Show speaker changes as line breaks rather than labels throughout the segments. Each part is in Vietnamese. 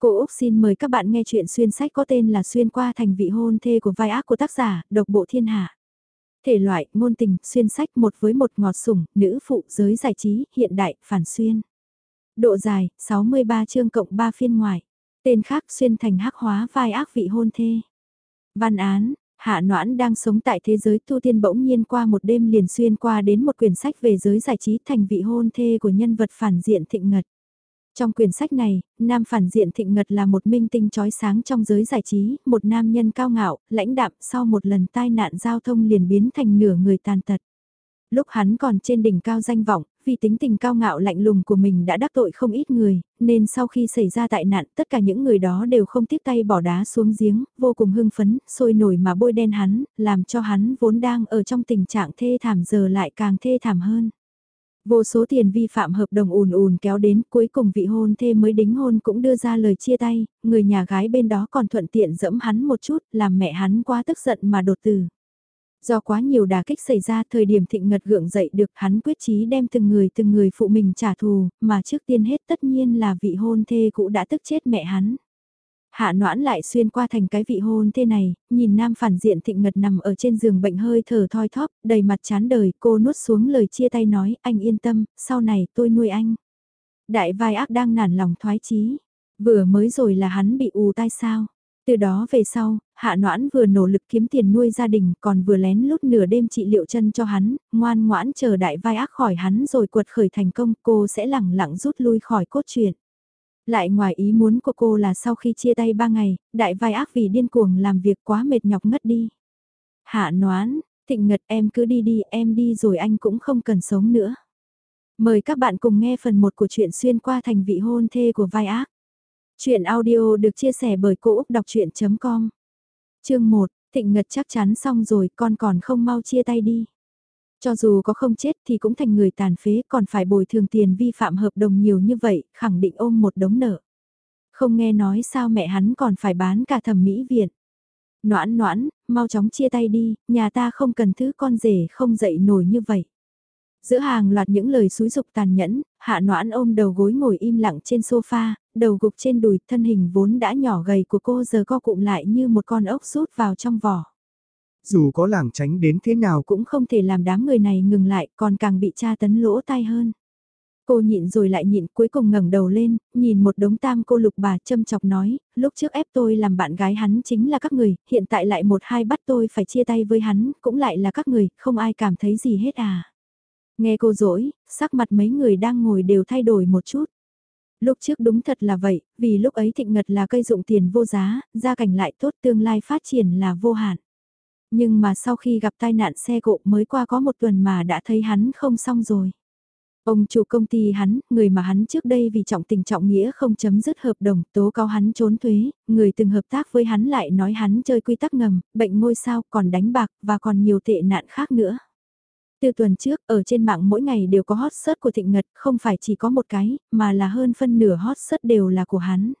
Cô Úc xin mời các bạn nghe chuyện xuyên sách có tên là Xuyên qua thành vị hôn thê của vai ác của tác giả, độc bộ thiên hạ. Thể loại, ngôn tình, xuyên sách một với một ngọt sủng, nữ phụ, giới giải trí, hiện đại, phản xuyên. Độ dài, 63 chương cộng 3 phiên ngoài. Tên khác xuyên thành hắc hóa vai ác vị hôn thê. Văn án, Hạ Noãn đang sống tại thế giới tu tiên bỗng nhiên qua một đêm liền xuyên qua đến một quyển sách về giới giải trí thành vị hôn thê của nhân vật phản diện thịnh ngật. Trong quyển sách này, nam phản diện thịnh ngật là một minh tinh trói sáng trong giới giải trí, một nam nhân cao ngạo, lãnh đạm sau một lần tai nạn giao thông liền biến thành nửa người tàn tật. Lúc hắn còn trên đỉnh cao danh vọng, vì tính tình cao ngạo lạnh lùng của mình đã đắc tội không ít người, nên sau khi xảy ra tai nạn tất cả những người đó đều không tiếp tay bỏ đá xuống giếng, vô cùng hưng phấn, sôi nổi mà bôi đen hắn, làm cho hắn vốn đang ở trong tình trạng thê thảm giờ lại càng thê thảm hơn. Vô số tiền vi phạm hợp đồng ùn ùn kéo đến cuối cùng vị hôn thê mới đính hôn cũng đưa ra lời chia tay, người nhà gái bên đó còn thuận tiện dẫm hắn một chút làm mẹ hắn quá tức giận mà đột tử. Do quá nhiều đà kích xảy ra thời điểm thịnh ngật gượng dậy được hắn quyết chí đem từng người từng người phụ mình trả thù, mà trước tiên hết tất nhiên là vị hôn thê cũ đã tức chết mẹ hắn. Hạ noãn lại xuyên qua thành cái vị hôn thế này, nhìn nam phản diện thịnh ngật nằm ở trên giường bệnh hơi thở thoi thóp, đầy mặt chán đời, cô nuốt xuống lời chia tay nói, anh yên tâm, sau này tôi nuôi anh. Đại vai ác đang nản lòng thoái chí vừa mới rồi là hắn bị ù tai sao. Từ đó về sau, hạ noãn vừa nỗ lực kiếm tiền nuôi gia đình còn vừa lén lút nửa đêm trị liệu chân cho hắn, ngoan ngoãn chờ đại vai ác khỏi hắn rồi quật khởi thành công cô sẽ lẳng lặng rút lui khỏi cốt truyện. Lại ngoài ý muốn của cô là sau khi chia tay ba ngày, đại vai ác vì điên cuồng làm việc quá mệt nhọc ngất đi. Hạ noán, thịnh ngật em cứ đi đi, em đi rồi anh cũng không cần sống nữa. Mời các bạn cùng nghe phần 1 của chuyện xuyên qua thành vị hôn thê của vai ác. Chuyện audio được chia sẻ bởi Cô Úc Đọc Chuyện.com Chương 1, Thịnh Ngật chắc chắn xong rồi con còn không mau chia tay đi. Cho dù có không chết thì cũng thành người tàn phế còn phải bồi thường tiền vi phạm hợp đồng nhiều như vậy, khẳng định ôm một đống nợ. Không nghe nói sao mẹ hắn còn phải bán cả thẩm mỹ viện. Noãn noãn, mau chóng chia tay đi, nhà ta không cần thứ con rể không dậy nổi như vậy. Giữa hàng loạt những lời xúi dục tàn nhẫn, hạ noãn ôm đầu gối ngồi im lặng trên sofa, đầu gục trên đùi, thân hình vốn đã nhỏ gầy của cô giờ co cụm lại như một con ốc rút vào trong vỏ.
Dù có làng tránh đến thế nào
cũng không thể làm đám người này ngừng lại, còn càng bị tra tấn lỗ tai hơn. Cô nhịn rồi lại nhịn cuối cùng ngẩng đầu lên, nhìn một đống tam cô lục bà châm chọc nói, lúc trước ép tôi làm bạn gái hắn chính là các người, hiện tại lại một hai bắt tôi phải chia tay với hắn, cũng lại là các người, không ai cảm thấy gì hết à. Nghe cô dỗi, sắc mặt mấy người đang ngồi đều thay đổi một chút. Lúc trước đúng thật là vậy, vì lúc ấy thịnh ngật là cây dụng tiền vô giá, gia cảnh lại tốt tương lai phát triển là vô hạn. Nhưng mà sau khi gặp tai nạn xe cộ mới qua có một tuần mà đã thấy hắn không xong rồi. Ông chủ công ty hắn, người mà hắn trước đây vì trọng tình trọng nghĩa không chấm dứt hợp đồng, tố cáo hắn trốn thuế, người từng hợp tác với hắn lại nói hắn chơi quy tắc ngầm, bệnh ngôi sao, còn đánh bạc, và còn nhiều tệ nạn khác nữa. Từ tuần trước, ở trên mạng mỗi ngày đều có hot search của Thịnh Ngật, không phải chỉ có một cái, mà là hơn phân nửa hot search đều là của hắn.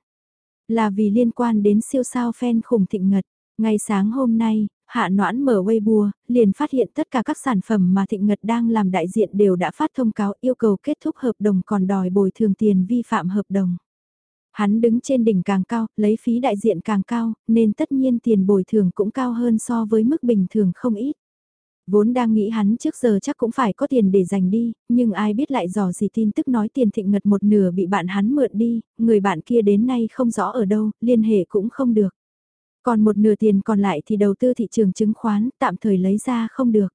Là vì liên quan đến siêu sao fan khủng Thịnh Ngật. Ngày sáng hôm nay, Hạ Noãn mở Weibo, liền phát hiện tất cả các sản phẩm mà Thịnh Ngật đang làm đại diện đều đã phát thông cáo yêu cầu kết thúc hợp đồng còn đòi bồi thường tiền vi phạm hợp đồng. Hắn đứng trên đỉnh càng cao, lấy phí đại diện càng cao, nên tất nhiên tiền bồi thường cũng cao hơn so với mức bình thường không ít. Vốn đang nghĩ hắn trước giờ chắc cũng phải có tiền để dành đi, nhưng ai biết lại dò gì tin tức nói tiền thịnh ngật một nửa bị bạn hắn mượn đi, người bạn kia đến nay không rõ ở đâu, liên hệ cũng không được. Còn một nửa tiền còn lại thì đầu tư thị trường chứng khoán, tạm thời lấy ra không được.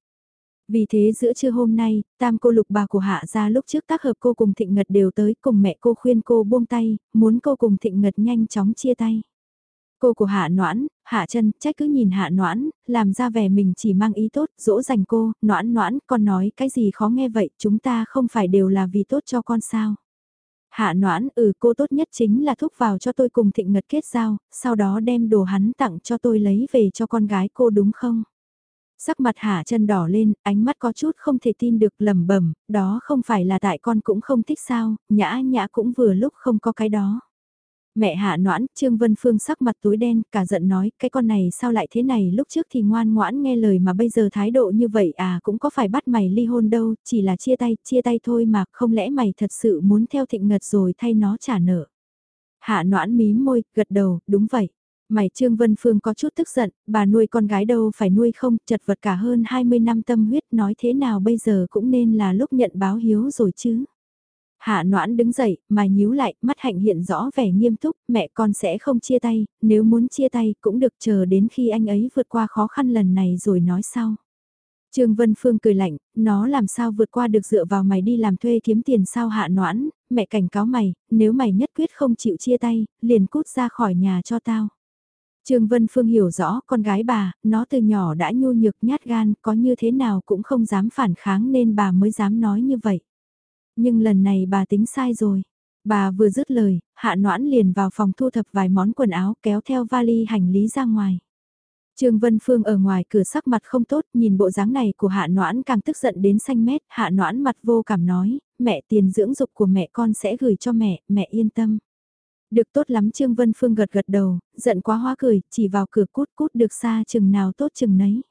Vì thế giữa trưa hôm nay, tam cô lục bà của hạ ra lúc trước tác hợp cô cùng thịnh ngật đều tới cùng mẹ cô khuyên cô buông tay, muốn cô cùng thịnh ngật nhanh chóng chia tay. Cô của hạ noãn, hạ chân, trách cứ nhìn hạ noãn, làm ra vẻ mình chỉ mang ý tốt, dỗ dành cô, noãn noãn, con nói cái gì khó nghe vậy, chúng ta không phải đều là vì tốt cho con sao. Hạ noãn, ừ cô tốt nhất chính là thúc vào cho tôi cùng thịnh ngật kết giao, sau đó đem đồ hắn tặng cho tôi lấy về cho con gái cô đúng không? Sắc mặt hạ chân đỏ lên, ánh mắt có chút không thể tin được lầm bẩm đó không phải là tại con cũng không thích sao, nhã nhã cũng vừa lúc không có cái đó. Mẹ hạ noãn, Trương Vân Phương sắc mặt tối đen, cả giận nói, cái con này sao lại thế này, lúc trước thì ngoan ngoãn nghe lời mà bây giờ thái độ như vậy à, cũng có phải bắt mày ly hôn đâu, chỉ là chia tay, chia tay thôi mà, không lẽ mày thật sự muốn theo thịnh ngật rồi thay nó trả nợ. Hạ noãn mí môi, gật đầu, đúng vậy. Mày Trương Vân Phương có chút tức giận, bà nuôi con gái đâu phải nuôi không, chật vật cả hơn 20 năm tâm huyết nói thế nào bây giờ cũng nên là lúc nhận báo hiếu rồi chứ. Hạ noãn đứng dậy, mày nhíu lại, mắt hạnh hiện rõ vẻ nghiêm túc, mẹ con sẽ không chia tay, nếu muốn chia tay cũng được chờ đến khi anh ấy vượt qua khó khăn lần này rồi nói sau. Trương Vân Phương cười lạnh, nó làm sao vượt qua được dựa vào mày đi làm thuê kiếm tiền sao hạ noãn, mẹ cảnh cáo mày, nếu mày nhất quyết không chịu chia tay, liền cút ra khỏi nhà cho tao. Trương Vân Phương hiểu rõ con gái bà, nó từ nhỏ đã nhu nhược nhát gan, có như thế nào cũng không dám phản kháng nên bà mới dám nói như vậy. Nhưng lần này bà tính sai rồi. Bà vừa dứt lời, hạ noãn liền vào phòng thu thập vài món quần áo kéo theo vali hành lý ra ngoài. Trương Vân Phương ở ngoài cửa sắc mặt không tốt, nhìn bộ dáng này của Hạ Noãn càng tức giận đến xanh mét, Hạ Noãn mặt vô cảm nói, mẹ tiền dưỡng dục của mẹ con sẽ gửi cho mẹ, mẹ yên tâm. Được tốt lắm Trương Vân Phương gật gật đầu, giận quá hoa cười, chỉ vào cửa cút cút được xa chừng nào tốt chừng nấy.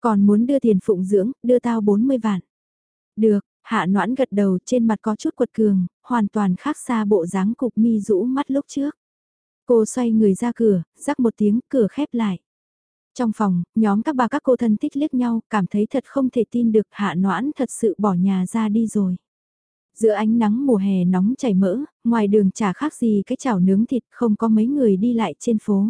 Còn muốn đưa tiền phụng dưỡng, đưa tao 40 vạn. Được, Hạ Noãn gật đầu trên mặt có chút quật cường, hoàn toàn khác xa bộ dáng cục mi rũ mắt lúc trước. Cô xoay người ra cửa, rắc một tiếng, cửa khép lại. Trong phòng, nhóm các bà các cô thân thích liếc nhau, cảm thấy thật không thể tin được hạ noãn thật sự bỏ nhà ra đi rồi. Giữa ánh nắng mùa hè nóng chảy mỡ, ngoài đường chả khác gì cái chảo nướng thịt không có mấy người đi lại trên phố.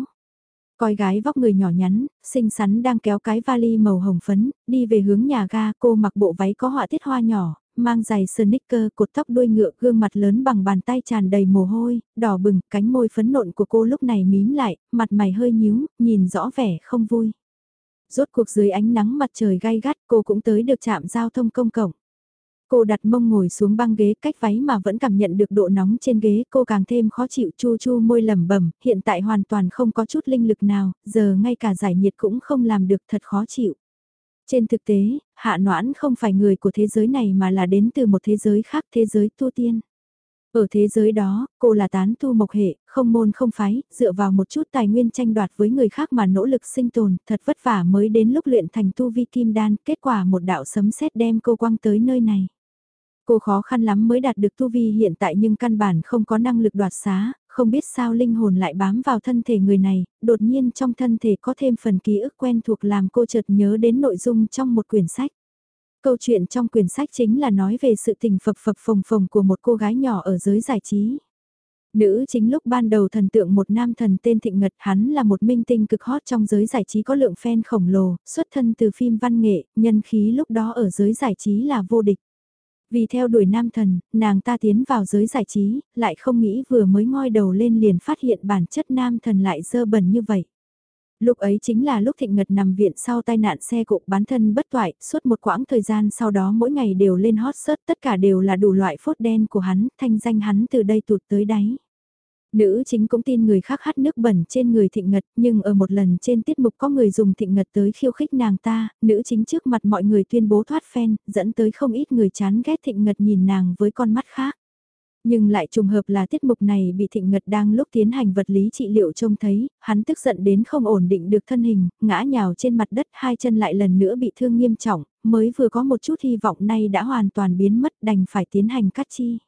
Coi gái vóc người nhỏ nhắn, xinh xắn đang kéo cái vali màu hồng phấn, đi về hướng nhà ga cô mặc bộ váy có họa tiết hoa nhỏ, mang giày sneaker, cột tóc đuôi ngựa, gương mặt lớn bằng bàn tay tràn đầy mồ hôi, đỏ bừng, cánh môi phấn nộn của cô lúc này mím lại, mặt mày hơi nhíu, nhìn rõ vẻ không vui. Rốt cuộc dưới ánh nắng mặt trời gai gắt cô cũng tới được trạm giao thông công cộng. Cô đặt mông ngồi xuống băng ghế cách váy mà vẫn cảm nhận được độ nóng trên ghế cô càng thêm khó chịu chu chu môi lẩm bẩm hiện tại hoàn toàn không có chút linh lực nào, giờ ngay cả giải nhiệt cũng không làm được thật khó chịu. Trên thực tế, hạ noãn không phải người của thế giới này mà là đến từ một thế giới khác thế giới tu tiên. Ở thế giới đó, cô là tán tu mộc hệ, không môn không phái, dựa vào một chút tài nguyên tranh đoạt với người khác mà nỗ lực sinh tồn, thật vất vả mới đến lúc luyện thành tu vi kim đan, kết quả một đạo sấm sét đem cô quăng tới nơi này. Cô khó khăn lắm mới đạt được tu vi hiện tại nhưng căn bản không có năng lực đoạt xá, không biết sao linh hồn lại bám vào thân thể người này, đột nhiên trong thân thể có thêm phần ký ức quen thuộc làm cô chợt nhớ đến nội dung trong một quyển sách. Câu chuyện trong quyển sách chính là nói về sự tình phập phập phồng phồng của một cô gái nhỏ ở giới giải trí. Nữ chính lúc ban đầu thần tượng một nam thần tên Thịnh Ngật hắn là một minh tinh cực hot trong giới giải trí có lượng fan khổng lồ, xuất thân từ phim văn nghệ, nhân khí lúc đó ở giới giải trí là vô địch. Vì theo đuổi nam thần, nàng ta tiến vào giới giải trí, lại không nghĩ vừa mới ngoi đầu lên liền phát hiện bản chất nam thần lại dơ bẩn như vậy. Lúc ấy chính là lúc Thịnh Ngật nằm viện sau tai nạn xe cộ bán thân bất toại, suốt một quãng thời gian sau đó mỗi ngày đều lên hot search tất cả đều là đủ loại phốt đen của hắn, thanh danh hắn từ đây tụt tới đáy. Nữ chính cũng tin người khác hát nước bẩn trên người thịnh ngật, nhưng ở một lần trên tiết mục có người dùng thịnh ngật tới khiêu khích nàng ta, nữ chính trước mặt mọi người tuyên bố thoát phen dẫn tới không ít người chán ghét thịnh ngật nhìn nàng với con mắt khác. Nhưng lại trùng hợp là tiết mục này bị thịnh ngật đang lúc tiến hành vật lý trị liệu trông thấy, hắn tức giận đến không ổn định được thân hình, ngã nhào trên mặt đất hai chân lại lần nữa bị thương nghiêm trọng, mới vừa có một chút hy vọng nay đã hoàn toàn biến mất đành phải tiến hành cắt chi.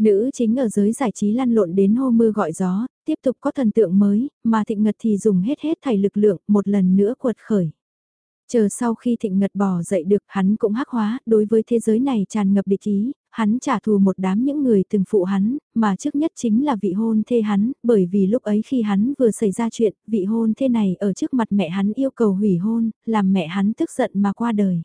Nữ chính ở giới giải trí lăn lộn đến hô mưa gọi gió, tiếp tục có thần tượng mới, mà thịnh ngật thì dùng hết hết thảy lực lượng một lần nữa cuột khởi. Chờ sau khi thịnh ngật bỏ dậy được hắn cũng hắc hóa, đối với thế giới này tràn ngập địch ý, hắn trả thù một đám những người từng phụ hắn, mà trước nhất chính là vị hôn thê hắn, bởi vì lúc ấy khi hắn vừa xảy ra chuyện, vị hôn thê này ở trước mặt mẹ hắn yêu cầu hủy hôn, làm mẹ hắn tức giận mà qua đời.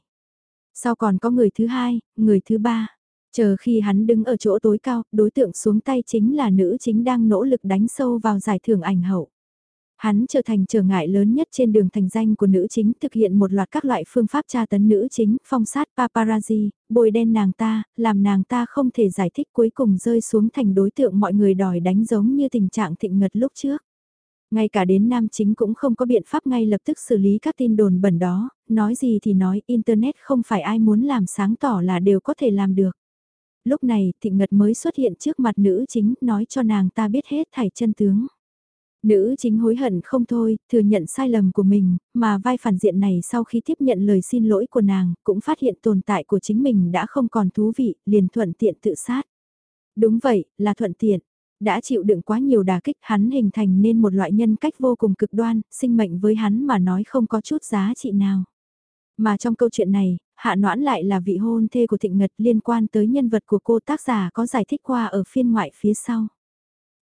Sau còn có người thứ hai, người thứ ba. Chờ khi hắn đứng ở chỗ tối cao, đối tượng xuống tay chính là nữ chính đang nỗ lực đánh sâu vào giải thưởng ảnh hậu. Hắn trở thành trở ngại lớn nhất trên đường thành danh của nữ chính thực hiện một loạt các loại phương pháp tra tấn nữ chính, phong sát paparazzi, bồi đen nàng ta, làm nàng ta không thể giải thích cuối cùng rơi xuống thành đối tượng mọi người đòi đánh giống như tình trạng thịnh ngật lúc trước. Ngay cả đến nam chính cũng không có biện pháp ngay lập tức xử lý các tin đồn bẩn đó, nói gì thì nói Internet không phải ai muốn làm sáng tỏ là đều có thể làm được lúc này Thịnh Ngật mới xuất hiện trước mặt nữ chính nói cho nàng ta biết hết thảy chân tướng. Nữ chính hối hận không thôi, thừa nhận sai lầm của mình, mà vai phản diện này sau khi tiếp nhận lời xin lỗi của nàng, cũng phát hiện tồn tại của chính mình đã không còn thú vị, liền thuận tiện tự sát. Đúng vậy, là thuận tiện. Đã chịu đựng quá nhiều đà kích hắn hình thành nên một loại nhân cách vô cùng cực đoan, sinh mệnh với hắn mà nói không có chút giá trị nào. Mà trong câu chuyện này, Hạ Noãn lại là vị hôn thê của Thịnh Ngật liên quan tới nhân vật của cô tác giả có giải thích qua ở phiên ngoại phía sau.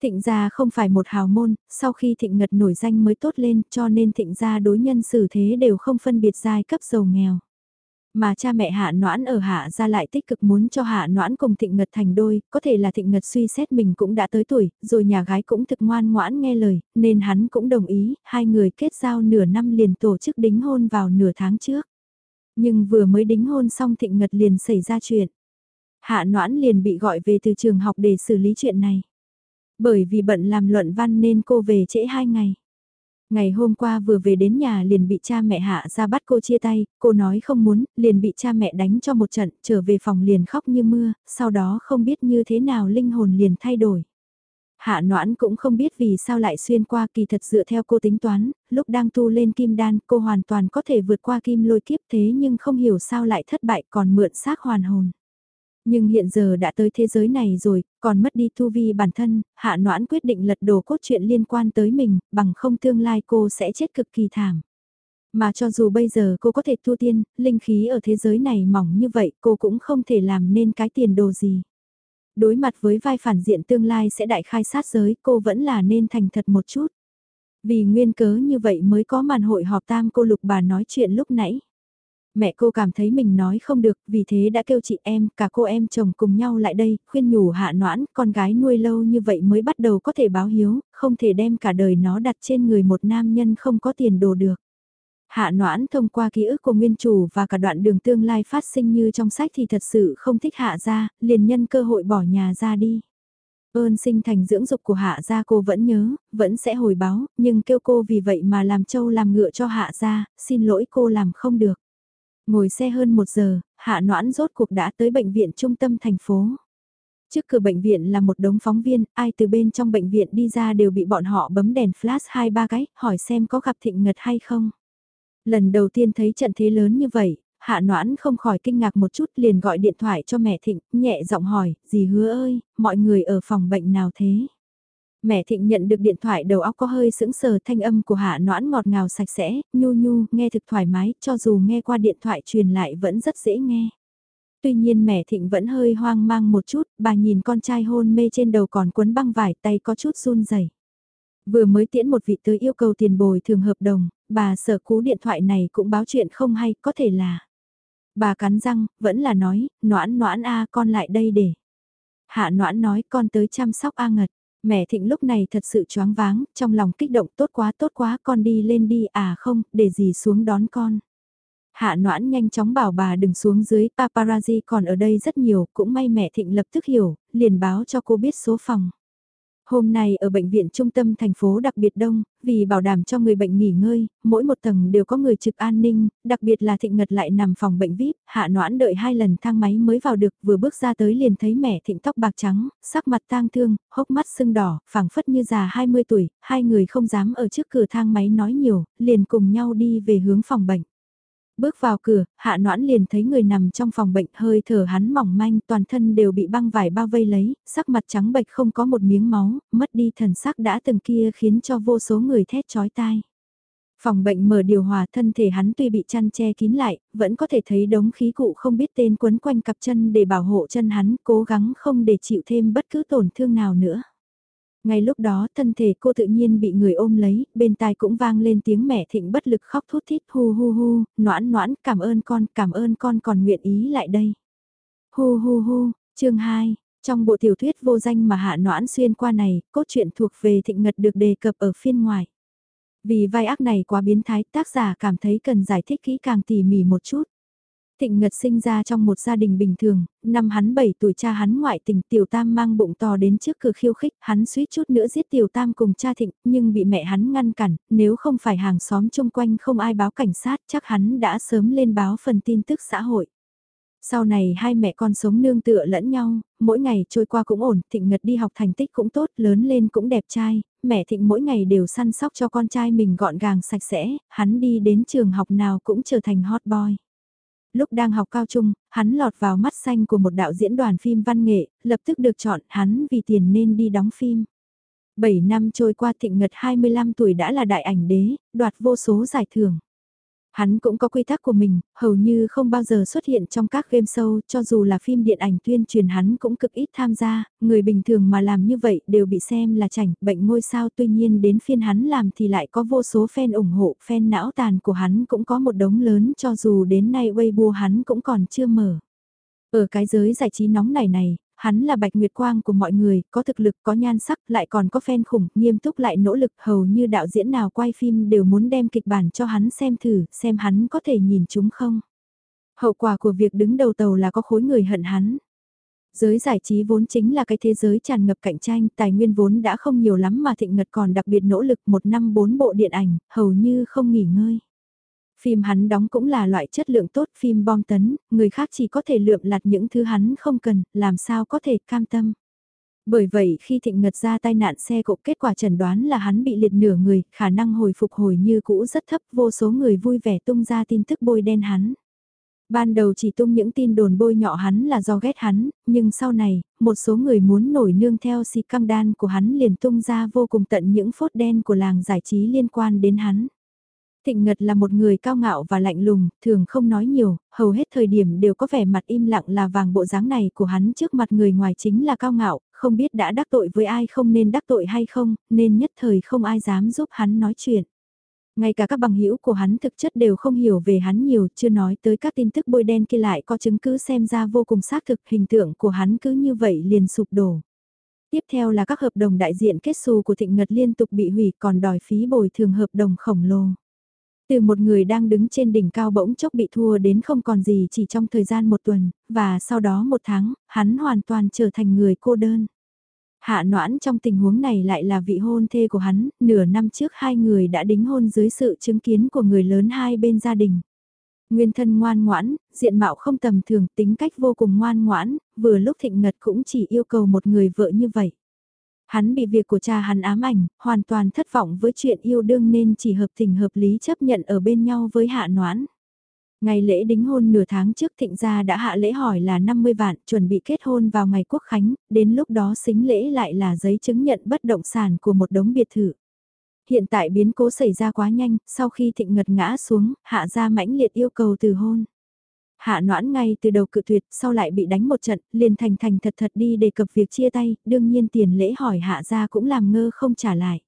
Thịnh gia không phải một hào môn, sau khi Thịnh Ngật nổi danh mới tốt lên cho nên Thịnh gia đối nhân xử thế đều không phân biệt giai cấp giàu nghèo. Mà cha mẹ Hạ Noãn ở Hạ gia lại tích cực muốn cho Hạ Noãn cùng Thịnh Ngật thành đôi, có thể là Thịnh Ngật suy xét mình cũng đã tới tuổi, rồi nhà gái cũng thực ngoan ngoãn nghe lời, nên hắn cũng đồng ý, hai người kết giao nửa năm liền tổ chức đính hôn vào nửa tháng trước. Nhưng vừa mới đính hôn xong Thịnh Ngật liền xảy ra chuyện. Hạ Noãn liền bị gọi về từ trường học để xử lý chuyện này. Bởi vì bận làm luận văn nên cô về trễ hai ngày. Ngày hôm qua vừa về đến nhà liền bị cha mẹ hạ ra bắt cô chia tay, cô nói không muốn, liền bị cha mẹ đánh cho một trận, trở về phòng liền khóc như mưa, sau đó không biết như thế nào linh hồn liền thay đổi. Hạ noãn cũng không biết vì sao lại xuyên qua kỳ thật dựa theo cô tính toán, lúc đang tu lên kim đan cô hoàn toàn có thể vượt qua kim lôi kiếp thế nhưng không hiểu sao lại thất bại còn mượn xác hoàn hồn. Nhưng hiện giờ đã tới thế giới này rồi, còn mất đi tu vi bản thân, hạ noãn quyết định lật đổ cốt truyện liên quan tới mình, bằng không tương lai cô sẽ chết cực kỳ thảm. Mà cho dù bây giờ cô có thể tu tiên, linh khí ở thế giới này mỏng như vậy cô cũng không thể làm nên cái tiền đồ gì. Đối mặt với vai phản diện tương lai sẽ đại khai sát giới cô vẫn là nên thành thật một chút. Vì nguyên cớ như vậy mới có màn hội họp tam cô lục bà nói chuyện lúc nãy. Mẹ cô cảm thấy mình nói không được, vì thế đã kêu chị em, cả cô em chồng cùng nhau lại đây, khuyên nhủ hạ noãn, con gái nuôi lâu như vậy mới bắt đầu có thể báo hiếu, không thể đem cả đời nó đặt trên người một nam nhân không có tiền đồ được. Hạ noãn thông qua ký ức của nguyên chủ và cả đoạn đường tương lai phát sinh như trong sách thì thật sự không thích hạ ra, liền nhân cơ hội bỏ nhà ra đi. Ơn sinh thành dưỡng dục của hạ gia cô vẫn nhớ, vẫn sẽ hồi báo, nhưng kêu cô vì vậy mà làm trâu làm ngựa cho hạ gia, xin lỗi cô làm không được. Ngồi xe hơn một giờ, hạ noãn rốt cuộc đã tới bệnh viện trung tâm thành phố. Trước cửa bệnh viện là một đống phóng viên, ai từ bên trong bệnh viện đi ra đều bị bọn họ bấm đèn flash hai ba cái, hỏi xem có gặp thịnh ngật hay không. Lần đầu tiên thấy trận thế lớn như vậy, hạ noãn không khỏi kinh ngạc một chút liền gọi điện thoại cho mẹ thịnh, nhẹ giọng hỏi, dì hứa ơi, mọi người ở phòng bệnh nào thế? Mẹ Thịnh nhận được điện thoại đầu óc có hơi sững sờ thanh âm của Hạ Noãn ngọt ngào sạch sẽ, nhu nhu, nghe thực thoải mái, cho dù nghe qua điện thoại truyền lại vẫn rất dễ nghe. Tuy nhiên mẹ Thịnh vẫn hơi hoang mang một chút, bà nhìn con trai hôn mê trên đầu còn quấn băng vải tay có chút run rẩy. Vừa mới tiễn một vị tới yêu cầu tiền bồi thường hợp đồng, bà sợ cú điện thoại này cũng báo chuyện không hay, có thể là. Bà cắn răng, vẫn là nói, noãn noãn a con lại đây để. Hạ noãn nói con tới chăm sóc A Ngật. Mẹ Thịnh lúc này thật sự choáng váng, trong lòng kích động tốt quá tốt quá con đi lên đi à không, để gì xuống đón con. Hạ noãn nhanh chóng bảo bà đừng xuống dưới, paparazzi còn ở đây rất nhiều, cũng may mẹ Thịnh lập tức hiểu, liền báo cho cô biết số phòng. Hôm nay ở bệnh viện trung tâm thành phố đặc biệt đông, vì bảo đảm cho người bệnh nghỉ ngơi, mỗi một tầng đều có người trực an ninh, đặc biệt là thịnh ngật lại nằm phòng bệnh VIP, hạ noãn đợi hai lần thang máy mới vào được, vừa bước ra tới liền thấy mẹ thịnh tóc bạc trắng, sắc mặt tang thương, hốc mắt sưng đỏ, phẳng phất như già 20 tuổi, hai người không dám ở trước cửa thang máy nói nhiều, liền cùng nhau đi về hướng phòng bệnh. Bước vào cửa, hạ noãn liền thấy người nằm trong phòng bệnh hơi thở hắn mỏng manh toàn thân đều bị băng vải bao vây lấy, sắc mặt trắng bệch không có một miếng máu, mất đi thần sắc đã từng kia khiến cho vô số người thét chói tai. Phòng bệnh mở điều hòa thân thể hắn tuy bị chăn che kín lại, vẫn có thể thấy đống khí cụ không biết tên quấn quanh cặp chân để bảo hộ chân hắn cố gắng không để chịu thêm bất cứ tổn thương nào nữa. Ngay lúc đó thân thể cô tự nhiên bị người ôm lấy, bên tai cũng vang lên tiếng mẹ thịnh bất lực khóc thút thít hu hu hu, noãn noãn cảm ơn con, cảm ơn con còn nguyện ý lại đây. Hu hu hu, chương 2, trong bộ tiểu thuyết vô danh mà hạ noãn xuyên qua này, cốt truyện thuộc về thịnh ngật được đề cập ở phiên ngoài. Vì vai ác này quá biến thái tác giả cảm thấy cần giải thích kỹ càng tỉ mỉ một chút. Thịnh Ngật sinh ra trong một gia đình bình thường, năm hắn 7 tuổi cha hắn ngoại tình Tiểu Tam mang bụng to đến trước cửa khiêu khích, hắn suýt chút nữa giết Tiểu Tam cùng cha Thịnh, nhưng bị mẹ hắn ngăn cản, nếu không phải hàng xóm chung quanh không ai báo cảnh sát chắc hắn đã sớm lên báo phần tin tức xã hội. Sau này hai mẹ con sống nương tựa lẫn nhau, mỗi ngày trôi qua cũng ổn, Thịnh Ngật đi học thành tích cũng tốt, lớn lên cũng đẹp trai, mẹ Thịnh mỗi ngày đều săn sóc cho con trai mình gọn gàng sạch sẽ, hắn đi đến trường học nào cũng trở thành hot boy. Lúc đang học cao trung, hắn lọt vào mắt xanh của một đạo diễn đoàn phim văn nghệ, lập tức được chọn hắn vì tiền nên đi đóng phim. 7 năm trôi qua thịnh ngật 25 tuổi đã là đại ảnh đế, đoạt vô số giải thưởng. Hắn cũng có quy tắc của mình, hầu như không bao giờ xuất hiện trong các game show, cho dù là phim điện ảnh tuyên truyền hắn cũng cực ít tham gia, người bình thường mà làm như vậy đều bị xem là chảnh, bệnh ngôi sao tuy nhiên đến phiên hắn làm thì lại có vô số fan ủng hộ, fan não tàn của hắn cũng có một đống lớn cho dù đến nay Weibo hắn cũng còn chưa mở. Ở cái giới giải trí nóng này này, hắn là bạch nguyệt quang của mọi người, có thực lực, có nhan sắc, lại còn có fan khủng, nghiêm túc lại nỗ lực hầu như đạo diễn nào quay phim đều muốn đem kịch bản cho hắn xem thử, xem hắn có thể nhìn chúng không. Hậu quả của việc đứng đầu tàu là có khối người hận hắn. Giới giải trí vốn chính là cái thế giới tràn ngập cạnh tranh, tài nguyên vốn đã không nhiều lắm mà Thịnh Ngật còn đặc biệt nỗ lực một năm bốn bộ điện ảnh, hầu như không nghỉ ngơi. Phim hắn đóng cũng là loại chất lượng tốt phim bom tấn, người khác chỉ có thể lượm lặt những thứ hắn không cần, làm sao có thể cam tâm. Bởi vậy khi thịnh ngật ra tai nạn xe cộ kết quả chẩn đoán là hắn bị liệt nửa người, khả năng hồi phục hồi như cũ rất thấp, vô số người vui vẻ tung ra tin tức bôi đen hắn. Ban đầu chỉ tung những tin đồn bôi nhọ hắn là do ghét hắn, nhưng sau này, một số người muốn nổi nương theo si căng đan của hắn liền tung ra vô cùng tận những phốt đen của làng giải trí liên quan đến hắn. Thịnh Ngật là một người cao ngạo và lạnh lùng, thường không nói nhiều, hầu hết thời điểm đều có vẻ mặt im lặng là vàng bộ dáng này của hắn trước mặt người ngoài chính là cao ngạo, không biết đã đắc tội với ai không nên đắc tội hay không, nên nhất thời không ai dám giúp hắn nói chuyện. Ngay cả các bằng hữu của hắn thực chất đều không hiểu về hắn nhiều, chưa nói tới các tin tức bôi đen kia lại có chứng cứ xem ra vô cùng xác thực hình tượng của hắn cứ như vậy liền sụp đổ. Tiếp theo là các hợp đồng đại diện kết xù của Thịnh Ngật liên tục bị hủy còn đòi phí bồi thường hợp đồng khổng lồ. Từ một người đang đứng trên đỉnh cao bỗng chốc bị thua đến không còn gì chỉ trong thời gian một tuần, và sau đó một tháng, hắn hoàn toàn trở thành người cô đơn. Hạ noãn trong tình huống này lại là vị hôn thê của hắn, nửa năm trước hai người đã đính hôn dưới sự chứng kiến của người lớn hai bên gia đình. Nguyên thân ngoan ngoãn, diện mạo không tầm thường, tính cách vô cùng ngoan ngoãn, vừa lúc thịnh ngật cũng chỉ yêu cầu một người vợ như vậy. Hắn bị việc của cha hắn ám ảnh, hoàn toàn thất vọng với chuyện yêu đương nên chỉ hợp tình hợp lý chấp nhận ở bên nhau với hạ noãn. Ngày lễ đính hôn nửa tháng trước thịnh gia đã hạ lễ hỏi là 50 vạn, chuẩn bị kết hôn vào ngày quốc khánh, đến lúc đó xính lễ lại là giấy chứng nhận bất động sản của một đống biệt thự. Hiện tại biến cố xảy ra quá nhanh, sau khi thịnh ngật ngã xuống, hạ gia mãnh liệt yêu cầu từ hôn. Hạ noãn ngay từ đầu cự tuyệt, sau lại bị đánh một trận, liền thành thành thật thật đi đề cập việc chia tay, đương nhiên tiền lễ hỏi hạ gia cũng làm ngơ không trả lại.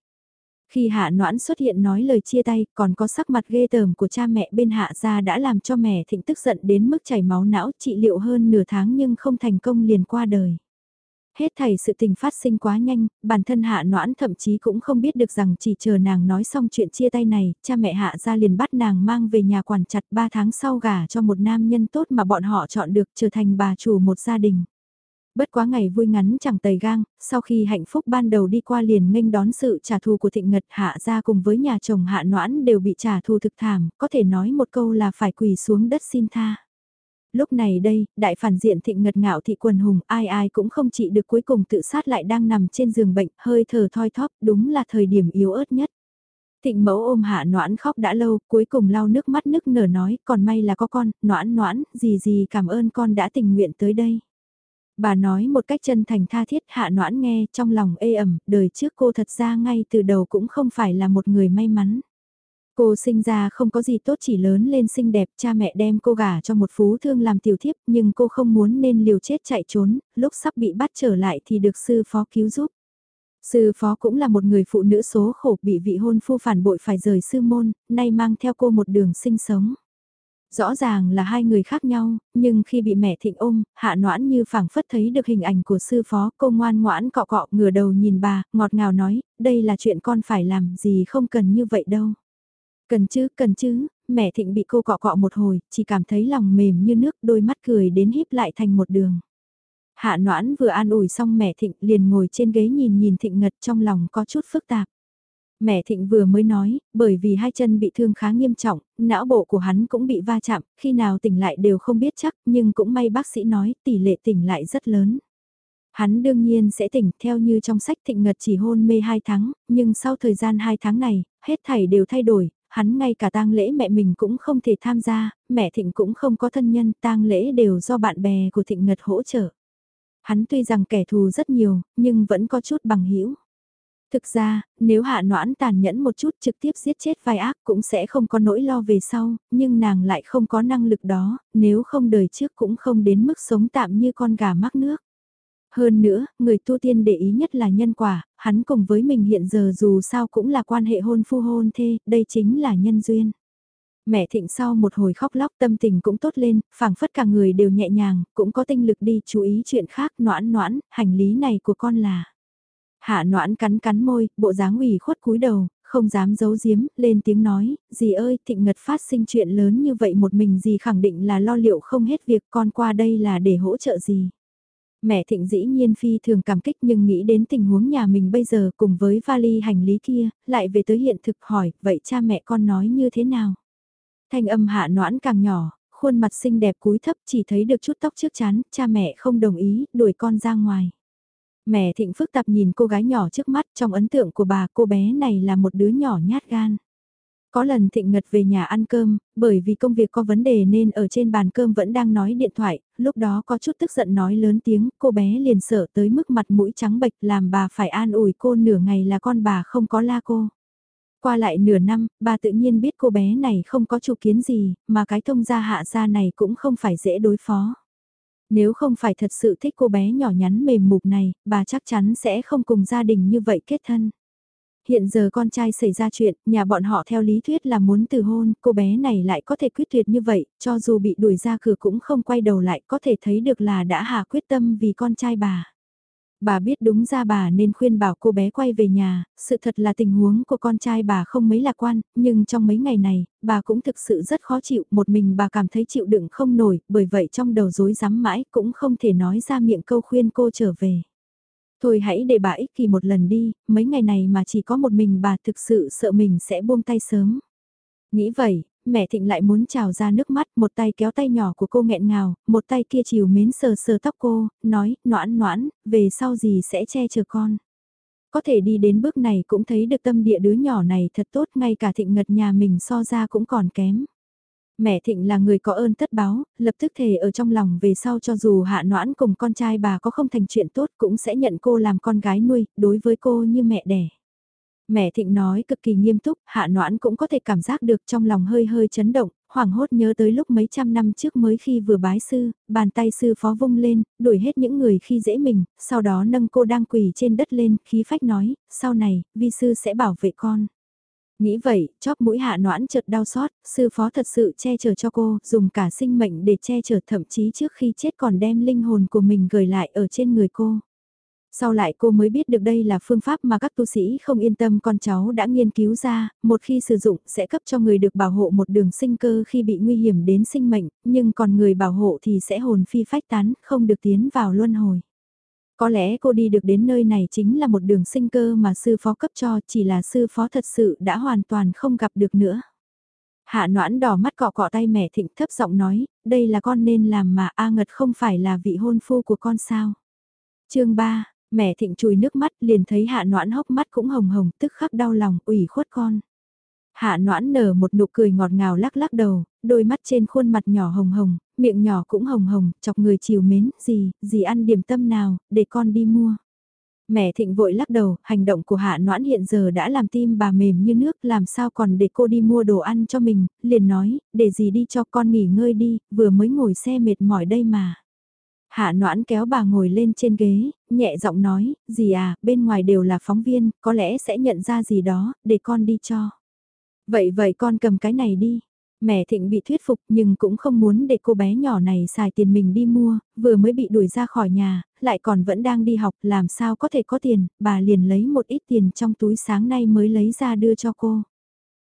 Khi hạ noãn xuất hiện nói lời chia tay, còn có sắc mặt ghê tởm của cha mẹ bên hạ gia đã làm cho mẹ thịnh tức giận đến mức chảy máu não trị liệu hơn nửa tháng nhưng không thành công liền qua đời. Hết thảy sự tình phát sinh quá nhanh, bản thân hạ noãn thậm chí cũng không biết được rằng chỉ chờ nàng nói xong chuyện chia tay này, cha mẹ hạ ra liền bắt nàng mang về nhà quản chặt 3 tháng sau gả cho một nam nhân tốt mà bọn họ chọn được trở thành bà chủ một gia đình. Bất quá ngày vui ngắn chẳng tầy gang, sau khi hạnh phúc ban đầu đi qua liền nghênh đón sự trả thù của thịnh ngật hạ ra cùng với nhà chồng hạ noãn đều bị trả thù thực thảm, có thể nói một câu là phải quỳ xuống đất xin tha lúc này đây, đại phản diện thịnh ngật ngạo thị quần hùng, ai ai cũng không trị được cuối cùng tự sát lại đang nằm trên giường bệnh, hơi thở thoi thóp, đúng là thời điểm yếu ớt nhất. Thịnh mẫu ôm hạ noãn khóc đã lâu, cuối cùng lau nước mắt nức nở nói, còn may là có con, noãn noãn, gì gì cảm ơn con đã tình nguyện tới đây. Bà nói một cách chân thành tha thiết hạ noãn nghe trong lòng ê ẩm, đời trước cô thật ra ngay từ đầu cũng không phải là một người may mắn. Cô sinh ra không có gì tốt chỉ lớn lên xinh đẹp, cha mẹ đem cô gả cho một phú thương làm tiểu thiếp nhưng cô không muốn nên liều chết chạy trốn, lúc sắp bị bắt trở lại thì được sư phó cứu giúp. Sư phó cũng là một người phụ nữ số khổ bị vị hôn phu phản bội phải rời sư môn, nay mang theo cô một đường sinh sống. Rõ ràng là hai người khác nhau, nhưng khi bị mẹ thịnh ôm, hạ noãn như phảng phất thấy được hình ảnh của sư phó, cô ngoan ngoãn cọ cọ ngửa đầu nhìn bà, ngọt ngào nói, đây là chuyện con phải làm gì không cần như vậy đâu. Cần chứ, cần chứ, mẹ thịnh bị cô cọ cọ một hồi, chỉ cảm thấy lòng mềm như nước, đôi mắt cười đến híp lại thành một đường. Hạ noãn vừa an ủi xong mẹ thịnh liền ngồi trên ghế nhìn nhìn thịnh ngật trong lòng có chút phức tạp. Mẹ thịnh vừa mới nói, bởi vì hai chân bị thương khá nghiêm trọng, não bộ của hắn cũng bị va chạm, khi nào tỉnh lại đều không biết chắc, nhưng cũng may bác sĩ nói tỷ lệ tỉnh lại rất lớn. Hắn đương nhiên sẽ tỉnh theo như trong sách thịnh ngật chỉ hôn mê 2 tháng, nhưng sau thời gian 2 tháng này, hết thảy đều thay đổi, hắn ngay cả tang lễ mẹ mình cũng không thể tham gia, mẹ Thịnh cũng không có thân nhân, tang lễ đều do bạn bè của Thịnh Ngật hỗ trợ. Hắn tuy rằng kẻ thù rất nhiều, nhưng vẫn có chút bằng hữu. Thực ra, nếu hạ noãn tàn nhẫn một chút trực tiếp giết chết vai ác cũng sẽ không có nỗi lo về sau, nhưng nàng lại không có năng lực đó, nếu không đời trước cũng không đến mức sống tạm như con gà mắc nước. Hơn nữa, người tu tiên để ý nhất là nhân quả, hắn cùng với mình hiện giờ dù sao cũng là quan hệ hôn phu hôn thê, đây chính là nhân duyên. Mẹ thịnh sau một hồi khóc lóc tâm tình cũng tốt lên, phảng phất cả người đều nhẹ nhàng, cũng có tinh lực đi chú ý chuyện khác noãn noãn, hành lý này của con là. Hạ noãn cắn cắn môi, bộ dáng ủy khuất cúi đầu, không dám giấu giếm, lên tiếng nói, dì ơi, thịnh ngật phát sinh chuyện lớn như vậy một mình dì khẳng định là lo liệu không hết việc con qua đây là để hỗ trợ gì. Mẹ thịnh dĩ nhiên phi thường cảm kích nhưng nghĩ đến tình huống nhà mình bây giờ cùng với vali hành lý kia, lại về tới hiện thực hỏi, vậy cha mẹ con nói như thế nào? Thanh âm hạ noãn càng nhỏ, khuôn mặt xinh đẹp cúi thấp chỉ thấy được chút tóc trước chán, cha mẹ không đồng ý, đuổi con ra ngoài. Mẹ thịnh phức tạp nhìn cô gái nhỏ trước mắt trong ấn tượng của bà cô bé này là một đứa nhỏ nhát gan. Có lần Thịnh Ngật về nhà ăn cơm, bởi vì công việc có vấn đề nên ở trên bàn cơm vẫn đang nói điện thoại, lúc đó có chút tức giận nói lớn tiếng, cô bé liền sợ tới mức mặt mũi trắng bệch làm bà phải an ủi cô nửa ngày là con bà không có la cô. Qua lại nửa năm, bà tự nhiên biết cô bé này không có chủ kiến gì, mà cái thông gia hạ gia này cũng không phải dễ đối phó. Nếu không phải thật sự thích cô bé nhỏ nhắn mềm mục này, bà chắc chắn sẽ không cùng gia đình như vậy kết thân hiện giờ con trai xảy ra chuyện, nhà bọn họ theo lý thuyết là muốn từ hôn, cô bé này lại có thể quyết tuyệt như vậy, cho dù bị đuổi ra cửa cũng không quay đầu lại, có thể thấy được là đã hạ quyết tâm vì con trai bà. Bà biết đúng ra bà nên khuyên bảo cô bé quay về nhà, sự thật là tình huống của con trai bà không mấy lạc quan, nhưng trong mấy ngày này, bà cũng thực sự rất khó chịu, một mình bà cảm thấy chịu đựng không nổi, bởi vậy trong đầu dối rắm mãi cũng không thể nói ra miệng câu khuyên cô trở về. Thôi hãy để bà ích kỳ một lần đi, mấy ngày này mà chỉ có một mình bà thực sự sợ mình sẽ buông tay sớm. Nghĩ vậy, mẹ Thịnh lại muốn trào ra nước mắt, một tay kéo tay nhỏ của cô nghẹn ngào, một tay kia chiều mến sờ sờ tóc cô, nói, noãn noãn, về sau gì sẽ che chở con. Có thể đi đến bước này cũng thấy được tâm địa đứa nhỏ này thật tốt, ngay cả Thịnh ngật nhà mình so ra cũng còn kém. Mẹ Thịnh là người có ơn tất báo, lập tức thề ở trong lòng về sau cho dù hạ noãn cùng con trai bà có không thành chuyện tốt cũng sẽ nhận cô làm con gái nuôi, đối với cô như mẹ đẻ. Mẹ Thịnh nói cực kỳ nghiêm túc, hạ noãn cũng có thể cảm giác được trong lòng hơi hơi chấn động, hoảng hốt nhớ tới lúc mấy trăm năm trước mới khi vừa bái sư, bàn tay sư phó vung lên, đuổi hết những người khi dễ mình, sau đó nâng cô đang quỳ trên đất lên, khí phách nói, sau này, vi sư sẽ bảo vệ con. Nghĩ vậy, chóp mũi hạ noãn chợt đau xót, sư phó thật sự che chở cho cô, dùng cả sinh mệnh để che chở thậm chí trước khi chết còn đem linh hồn của mình gửi lại ở trên người cô. Sau lại cô mới biết được đây là phương pháp mà các tu sĩ không yên tâm con cháu đã nghiên cứu ra, một khi sử dụng sẽ cấp cho người được bảo hộ một đường sinh cơ khi bị nguy hiểm đến sinh mệnh, nhưng còn người bảo hộ thì sẽ hồn phi phách tán, không được tiến vào luân hồi. Có lẽ cô đi được đến nơi này chính là một đường sinh cơ mà sư phó cấp cho, chỉ là sư phó thật sự đã hoàn toàn không gặp được nữa. Hạ noãn đỏ mắt cọ cọ tay mẹ thịnh thấp giọng nói, đây là con nên làm mà A Ngật không phải là vị hôn phu của con sao. chương 3, mẹ thịnh chùi nước mắt liền thấy hạ noãn hốc mắt cũng hồng hồng tức khắc đau lòng ủy khuất con. Hạ noãn nở một nụ cười ngọt ngào lắc lắc đầu, đôi mắt trên khuôn mặt nhỏ hồng hồng, miệng nhỏ cũng hồng hồng, chọc người chiều mến, gì, gì ăn điểm tâm nào, để con đi mua. Mẹ thịnh vội lắc đầu, hành động của hạ noãn hiện giờ đã làm tim bà mềm như nước, làm sao còn để cô đi mua đồ ăn cho mình, liền nói, để gì đi cho con nghỉ ngơi đi, vừa mới ngồi xe mệt mỏi đây mà. Hạ noãn kéo bà ngồi lên trên ghế, nhẹ giọng nói, gì à, bên ngoài đều là phóng viên, có lẽ sẽ nhận ra gì đó, để con đi cho. Vậy vậy con cầm cái này đi. Mẹ Thịnh bị thuyết phục nhưng cũng không muốn để cô bé nhỏ này xài tiền mình đi mua, vừa mới bị đuổi ra khỏi nhà, lại còn vẫn đang đi học, làm sao có thể có tiền, bà liền lấy một ít tiền trong túi sáng nay mới lấy ra đưa cho cô.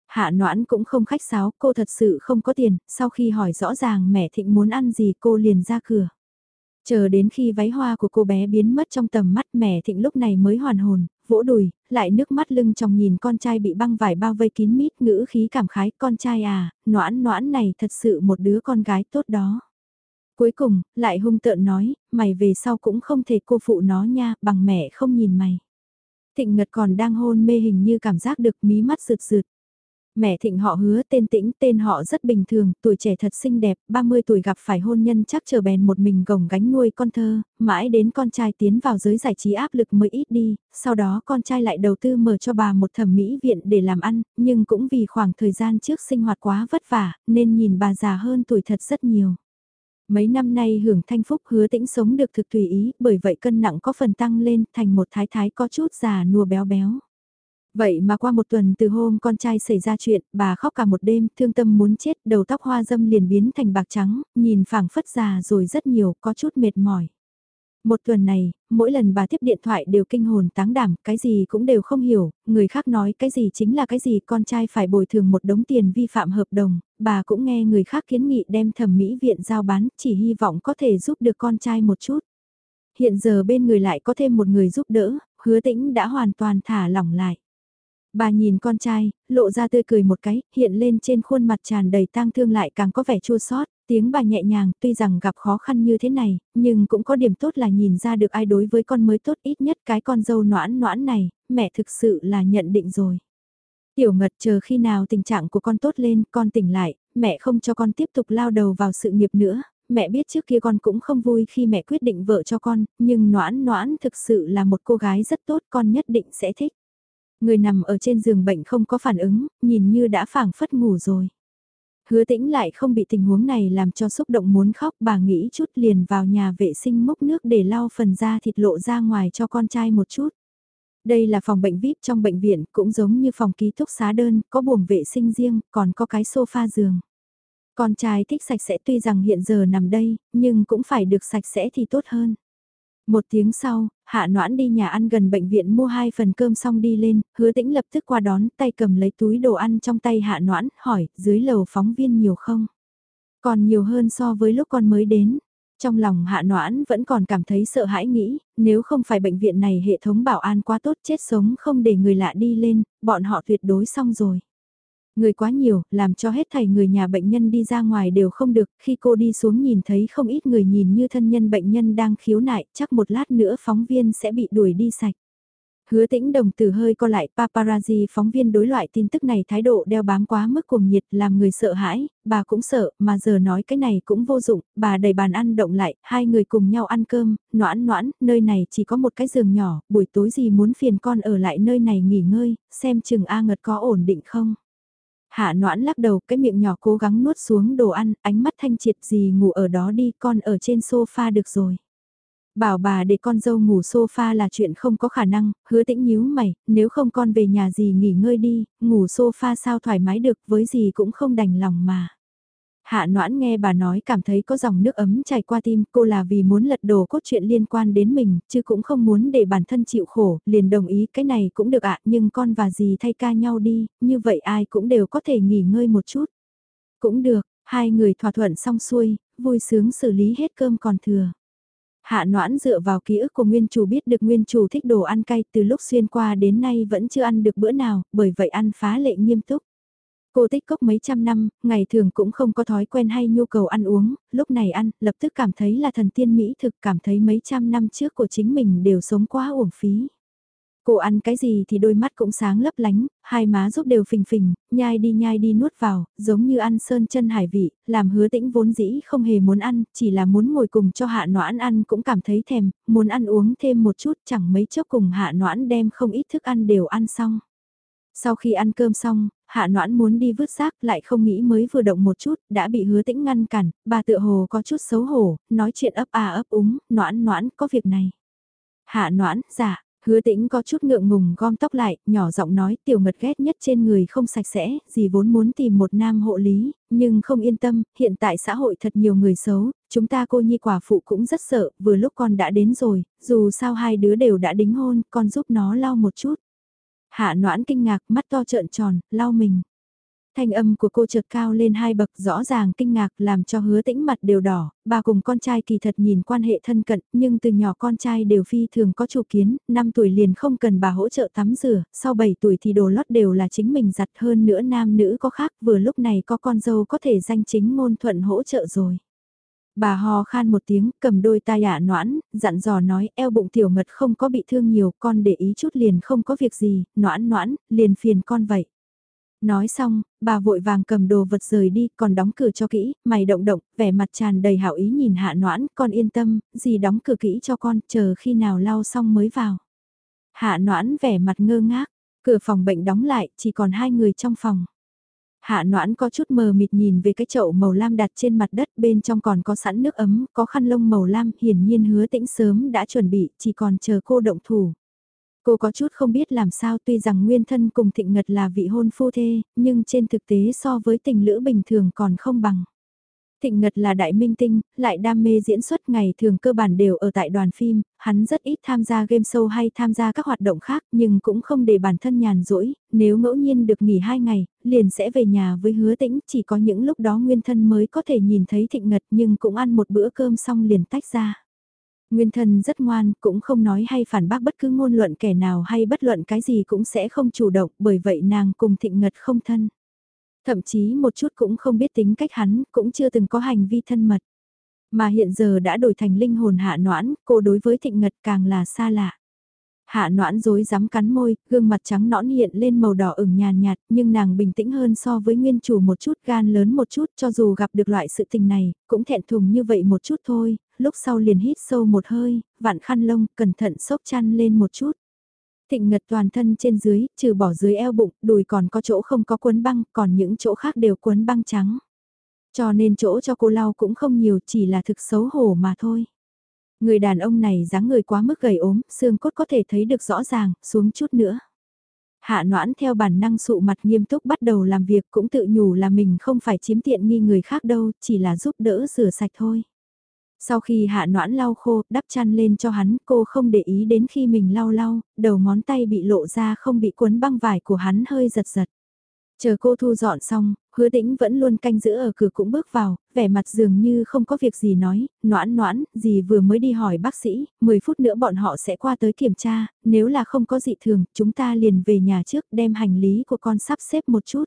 Hạ noãn cũng không khách sáo, cô thật sự không có tiền, sau khi hỏi rõ ràng mẹ Thịnh muốn ăn gì cô liền ra cửa. Chờ đến khi váy hoa của cô bé biến mất trong tầm mắt mẹ Thịnh lúc này mới hoàn hồn, vỗ đùi, lại nước mắt lưng trong nhìn con trai bị băng vải bao vây kín mít ngữ khí cảm khái con trai à, noãn noãn này thật sự một đứa con gái tốt đó. Cuối cùng, lại hung tợn nói, mày về sau cũng không thể cô phụ nó nha, bằng mẹ không nhìn mày. Thịnh Ngật còn đang hôn mê hình như cảm giác được mí mắt rượt rượt. Mẹ thịnh họ hứa tên tĩnh, tên họ rất bình thường, tuổi trẻ thật xinh đẹp, 30 tuổi gặp phải hôn nhân chắc chờ bèn một mình gồng gánh nuôi con thơ, mãi đến con trai tiến vào giới giải trí áp lực mới ít đi, sau đó con trai lại đầu tư mở cho bà một thẩm mỹ viện để làm ăn, nhưng cũng vì khoảng thời gian trước sinh hoạt quá vất vả, nên nhìn bà già hơn tuổi thật rất nhiều. Mấy năm nay hưởng thanh phúc hứa tĩnh sống được thực tùy ý, bởi vậy cân nặng có phần tăng lên thành một thái thái có chút già nua béo béo. Vậy mà qua một tuần từ hôm con trai xảy ra chuyện, bà khóc cả một đêm, thương tâm muốn chết, đầu tóc hoa dâm liền biến thành bạc trắng, nhìn phảng phất già rồi rất nhiều, có chút mệt mỏi. Một tuần này, mỗi lần bà tiếp điện thoại đều kinh hồn táng đảm, cái gì cũng đều không hiểu, người khác nói cái gì chính là cái gì, con trai phải bồi thường một đống tiền vi phạm hợp đồng, bà cũng nghe người khác kiến nghị đem thẩm mỹ viện giao bán, chỉ hy vọng có thể giúp được con trai một chút. Hiện giờ bên người lại có thêm một người giúp đỡ, hứa tĩnh đã hoàn toàn thả lỏng lại. Bà nhìn con trai, lộ ra tươi cười một cái, hiện lên trên khuôn mặt tràn đầy tang thương lại càng có vẻ chua xót. tiếng bà nhẹ nhàng, tuy rằng gặp khó khăn như thế này, nhưng cũng có điểm tốt là nhìn ra được ai đối với con mới tốt ít nhất cái con dâu noãn noãn này, mẹ thực sự là nhận định rồi. Tiểu ngật chờ khi nào tình trạng của con tốt lên, con tỉnh lại, mẹ không cho con tiếp tục lao đầu vào sự nghiệp nữa, mẹ biết trước kia con cũng không vui khi mẹ quyết định vợ cho con, nhưng noãn noãn thực sự là một cô gái rất tốt con nhất định sẽ thích. Người nằm ở trên giường bệnh không có phản ứng, nhìn như đã phảng phất ngủ rồi. Hứa tĩnh lại không bị tình huống này làm cho xúc động muốn khóc bà nghĩ chút liền vào nhà vệ sinh múc nước để lau phần da thịt lộ ra ngoài cho con trai một chút. Đây là phòng bệnh VIP trong bệnh viện, cũng giống như phòng ký túc xá đơn, có buồng vệ sinh riêng, còn có cái sofa giường. Con trai thích sạch sẽ tuy rằng hiện giờ nằm đây, nhưng cũng phải được sạch sẽ thì tốt hơn. Một tiếng sau, Hạ Noãn đi nhà ăn gần bệnh viện mua hai phần cơm xong đi lên, hứa tĩnh lập tức qua đón, tay cầm lấy túi đồ ăn trong tay Hạ Noãn, hỏi, dưới lầu phóng viên nhiều không? Còn nhiều hơn so với lúc con mới đến. Trong lòng Hạ Noãn vẫn còn cảm thấy sợ hãi nghĩ, nếu không phải bệnh viện này hệ thống bảo an quá tốt chết sống không để người lạ đi lên, bọn họ tuyệt đối xong rồi. Người quá nhiều, làm cho hết thảy người nhà bệnh nhân đi ra ngoài đều không được, khi cô đi xuống nhìn thấy không ít người nhìn như thân nhân bệnh nhân đang khiếu nại, chắc một lát nữa phóng viên sẽ bị đuổi đi sạch. Hứa tĩnh đồng từ hơi co lại paparazzi phóng viên đối loại tin tức này thái độ đeo bám quá mức cuồng nhiệt làm người sợ hãi, bà cũng sợ, mà giờ nói cái này cũng vô dụng, bà đẩy bàn ăn động lại, hai người cùng nhau ăn cơm, noãn noãn, nơi này chỉ có một cái giường nhỏ, buổi tối gì muốn phiền con ở lại nơi này nghỉ ngơi, xem chừng A ngật có ổn định không. Hạ noãn lắc đầu, cái miệng nhỏ cố gắng nuốt xuống đồ ăn, ánh mắt thanh triệt gì ngủ ở đó đi, con ở trên sofa được rồi. Bảo bà để con dâu ngủ sofa là chuyện không có khả năng, hứa tĩnh nhíu mày, nếu không con về nhà gì nghỉ ngơi đi, ngủ sofa sao thoải mái được với gì cũng không đành lòng mà. Hạ noãn nghe bà nói cảm thấy có dòng nước ấm chảy qua tim, cô là vì muốn lật đổ cốt truyện liên quan đến mình, chứ cũng không muốn để bản thân chịu khổ, liền đồng ý cái này cũng được ạ, nhưng con và dì thay ca nhau đi, như vậy ai cũng đều có thể nghỉ ngơi một chút. Cũng được, hai người thỏa thuận xong xuôi, vui sướng xử lý hết cơm còn thừa. Hạ noãn dựa vào ký ức của nguyên chủ biết được nguyên chủ thích đồ ăn cay từ lúc xuyên qua đến nay vẫn chưa ăn được bữa nào, bởi vậy ăn phá lệ nghiêm túc. Cô tích cốc mấy trăm năm, ngày thường cũng không có thói quen hay nhu cầu ăn uống, lúc này ăn, lập tức cảm thấy là thần tiên mỹ thực, cảm thấy mấy trăm năm trước của chính mình đều sống quá uổng phí. Cô ăn cái gì thì đôi mắt cũng sáng lấp lánh, hai má giúp đều phình phình, nhai đi nhai đi nuốt vào, giống như ăn sơn chân hải vị, làm hứa tĩnh vốn dĩ không hề muốn ăn, chỉ là muốn ngồi cùng cho hạ noãn ăn cũng cảm thấy thèm, muốn ăn uống thêm một chút chẳng mấy chốc cùng hạ noãn đem không ít thức ăn đều ăn xong. Sau khi ăn cơm xong, hạ noãn muốn đi vứt rác lại không nghĩ mới vừa động một chút, đã bị hứa tĩnh ngăn cản, bà tựa hồ có chút xấu hổ, nói chuyện ấp à ấp úng, noãn noãn có việc này. Hạ noãn, dạ, hứa tĩnh có chút ngượng ngùng gom tóc lại, nhỏ giọng nói tiểu ngật ghét nhất trên người không sạch sẽ, gì vốn muốn tìm một nam hộ lý, nhưng không yên tâm, hiện tại xã hội thật nhiều người xấu, chúng ta cô nhi quả phụ cũng rất sợ, vừa lúc con đã đến rồi, dù sao hai đứa đều đã đính hôn, con giúp nó lau một chút. Hạ noãn kinh ngạc, mắt to trợn tròn, lau mình. Thanh âm của cô chợt cao lên hai bậc rõ ràng kinh ngạc làm cho hứa tĩnh mặt đều đỏ, bà cùng con trai kỳ thật nhìn quan hệ thân cận, nhưng từ nhỏ con trai đều phi thường có chủ kiến, 5 tuổi liền không cần bà hỗ trợ tắm rửa, sau 7 tuổi thì đồ lót đều là chính mình giặt hơn nữa nam nữ có khác, vừa lúc này có con dâu có thể danh chính ngôn thuận hỗ trợ rồi. Bà ho khan một tiếng, cầm đôi tai ả noãn, dặn dò nói eo bụng tiểu ngật không có bị thương nhiều, con để ý chút liền không có việc gì, noãn noãn, liền phiền con vậy. Nói xong, bà vội vàng cầm đồ vật rời đi, còn đóng cửa cho kỹ, mày động động, vẻ mặt tràn đầy hảo ý nhìn hạ noãn, con yên tâm, gì đóng cửa kỹ cho con, chờ khi nào lau xong mới vào. Hạ noãn vẻ mặt ngơ ngác, cửa phòng bệnh đóng lại, chỉ còn hai người trong phòng. Hạ noãn có chút mờ mịt nhìn về cái chậu màu lam đặt trên mặt đất bên trong còn có sẵn nước ấm, có khăn lông màu lam, hiển nhiên hứa tĩnh sớm đã chuẩn bị, chỉ còn chờ cô động thủ. Cô có chút không biết làm sao tuy rằng nguyên thân cùng thịnh ngật là vị hôn phu thê, nhưng trên thực tế so với tình lữ bình thường còn không bằng. Thịnh Ngật là đại minh tinh, lại đam mê diễn xuất ngày thường cơ bản đều ở tại đoàn phim, hắn rất ít tham gia game show hay tham gia các hoạt động khác nhưng cũng không để bản thân nhàn rỗi, nếu ngẫu nhiên được nghỉ hai ngày, liền sẽ về nhà với hứa tĩnh, chỉ có những lúc đó nguyên thân mới có thể nhìn thấy Thịnh Ngật nhưng cũng ăn một bữa cơm xong liền tách ra. Nguyên thân rất ngoan, cũng không nói hay phản bác bất cứ ngôn luận kẻ nào hay bất luận cái gì cũng sẽ không chủ động, bởi vậy nàng cùng Thịnh Ngật không thân. Thậm chí một chút cũng không biết tính cách hắn, cũng chưa từng có hành vi thân mật. Mà hiện giờ đã đổi thành linh hồn hạ noãn, cô đối với thịnh ngật càng là xa lạ. Hạ noãn dối dám cắn môi, gương mặt trắng nõn hiện lên màu đỏ ửng nhàn nhạt, nhưng nàng bình tĩnh hơn so với nguyên chủ một chút gan lớn một chút cho dù gặp được loại sự tình này, cũng thẹn thùng như vậy một chút thôi, lúc sau liền hít sâu một hơi, vạn khăn lông, cẩn thận sốc chăn lên một chút. Thịnh ngật toàn thân trên dưới, trừ bỏ dưới eo bụng, đùi còn có chỗ không có cuốn băng, còn những chỗ khác đều cuốn băng trắng. Cho nên chỗ cho cô lau cũng không nhiều, chỉ là thực xấu hổ mà thôi. Người đàn ông này dáng người quá mức gầy ốm, xương cốt có thể thấy được rõ ràng, xuống chút nữa. Hạ noãn theo bản năng sụ mặt nghiêm túc bắt đầu làm việc cũng tự nhủ là mình không phải chiếm tiện nghi người khác đâu, chỉ là giúp đỡ rửa sạch thôi. Sau khi hạ noãn lau khô, đắp chăn lên cho hắn, cô không để ý đến khi mình lau lau, đầu ngón tay bị lộ ra không bị cuốn băng vải của hắn hơi giật giật. Chờ cô thu dọn xong, hứa tĩnh vẫn luôn canh giữ ở cửa cũng bước vào, vẻ mặt dường như không có việc gì nói, noãn noãn, gì vừa mới đi hỏi bác sĩ, 10 phút nữa bọn họ sẽ qua tới kiểm tra, nếu là không có dị thường, chúng ta liền về nhà trước đem hành lý của con sắp xếp một chút.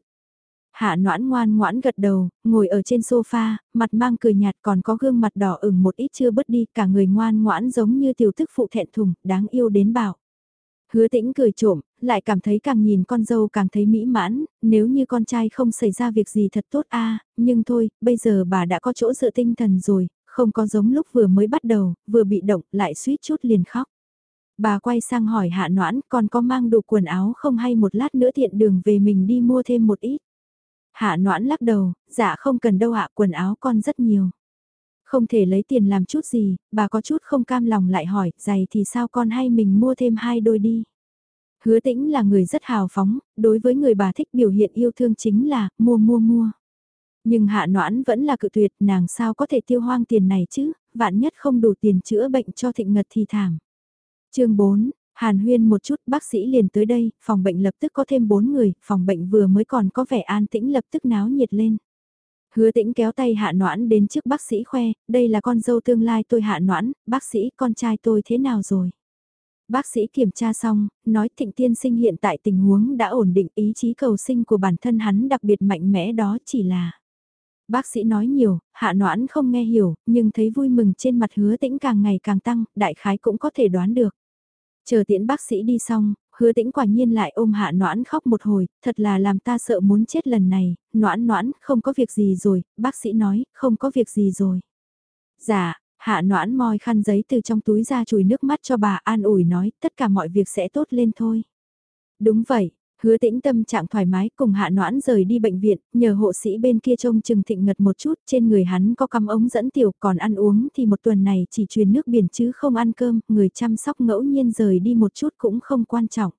Hạ noãn ngoan ngoãn gật đầu, ngồi ở trên sofa, mặt mang cười nhạt còn có gương mặt đỏ ửng một ít chưa bớt đi, cả người ngoan ngoãn giống như tiểu thức phụ thẹn thùng, đáng yêu đến bảo. Hứa tĩnh cười trộm, lại cảm thấy càng nhìn con dâu càng thấy mỹ mãn, nếu như con trai không xảy ra việc gì thật tốt a nhưng thôi, bây giờ bà đã có chỗ dựa tinh thần rồi, không có giống lúc vừa mới bắt đầu, vừa bị động, lại suýt chút liền khóc. Bà quay sang hỏi hạ noãn, còn có mang đủ quần áo không hay một lát nữa tiện đường về mình đi mua thêm một ít. Hạ noãn lắc đầu, dạ không cần đâu hạ quần áo con rất nhiều. Không thể lấy tiền làm chút gì, bà có chút không cam lòng lại hỏi, giày thì sao con hay mình mua thêm hai đôi đi. Hứa tĩnh là người rất hào phóng, đối với người bà thích biểu hiện yêu thương chính là, mua mua mua. Nhưng hạ noãn vẫn là cự tuyệt, nàng sao có thể tiêu hoang tiền này chứ, vạn nhất không đủ tiền chữa bệnh cho thịnh ngật thì thảm. chương 4, Hàn huyên một chút bác sĩ liền tới đây, phòng bệnh lập tức có thêm 4 người, phòng bệnh vừa mới còn có vẻ an tĩnh lập tức náo nhiệt lên. Hứa tĩnh kéo tay hạ noãn đến trước bác sĩ khoe, đây là con dâu tương lai tôi hạ noãn, bác sĩ con trai tôi thế nào rồi? Bác sĩ kiểm tra xong, nói thịnh tiên sinh hiện tại tình huống đã ổn định ý chí cầu sinh của bản thân hắn đặc biệt mạnh mẽ đó chỉ là... Bác sĩ nói nhiều, hạ noãn không nghe hiểu, nhưng thấy vui mừng trên mặt hứa tĩnh càng ngày càng tăng, đại khái cũng có thể đoán được. Chờ tiễn bác sĩ đi xong, hứa tĩnh quả nhiên lại ôm hạ noãn khóc một hồi, thật là làm ta sợ muốn chết lần này, noãn noãn, không có việc gì rồi, bác sĩ nói, không có việc gì rồi. Dạ, hạ noãn moi khăn giấy từ trong túi ra chùi nước mắt cho bà an ủi nói, tất cả mọi việc sẽ tốt lên thôi. Đúng vậy, Hứa tĩnh tâm trạng thoải mái cùng hạ noãn rời đi bệnh viện, nhờ hộ sĩ bên kia trông chừng thịnh ngật một chút, trên người hắn có căm ống dẫn tiểu còn ăn uống thì một tuần này chỉ truyền nước biển chứ không ăn cơm, người chăm sóc ngẫu nhiên rời đi một chút cũng không quan trọng.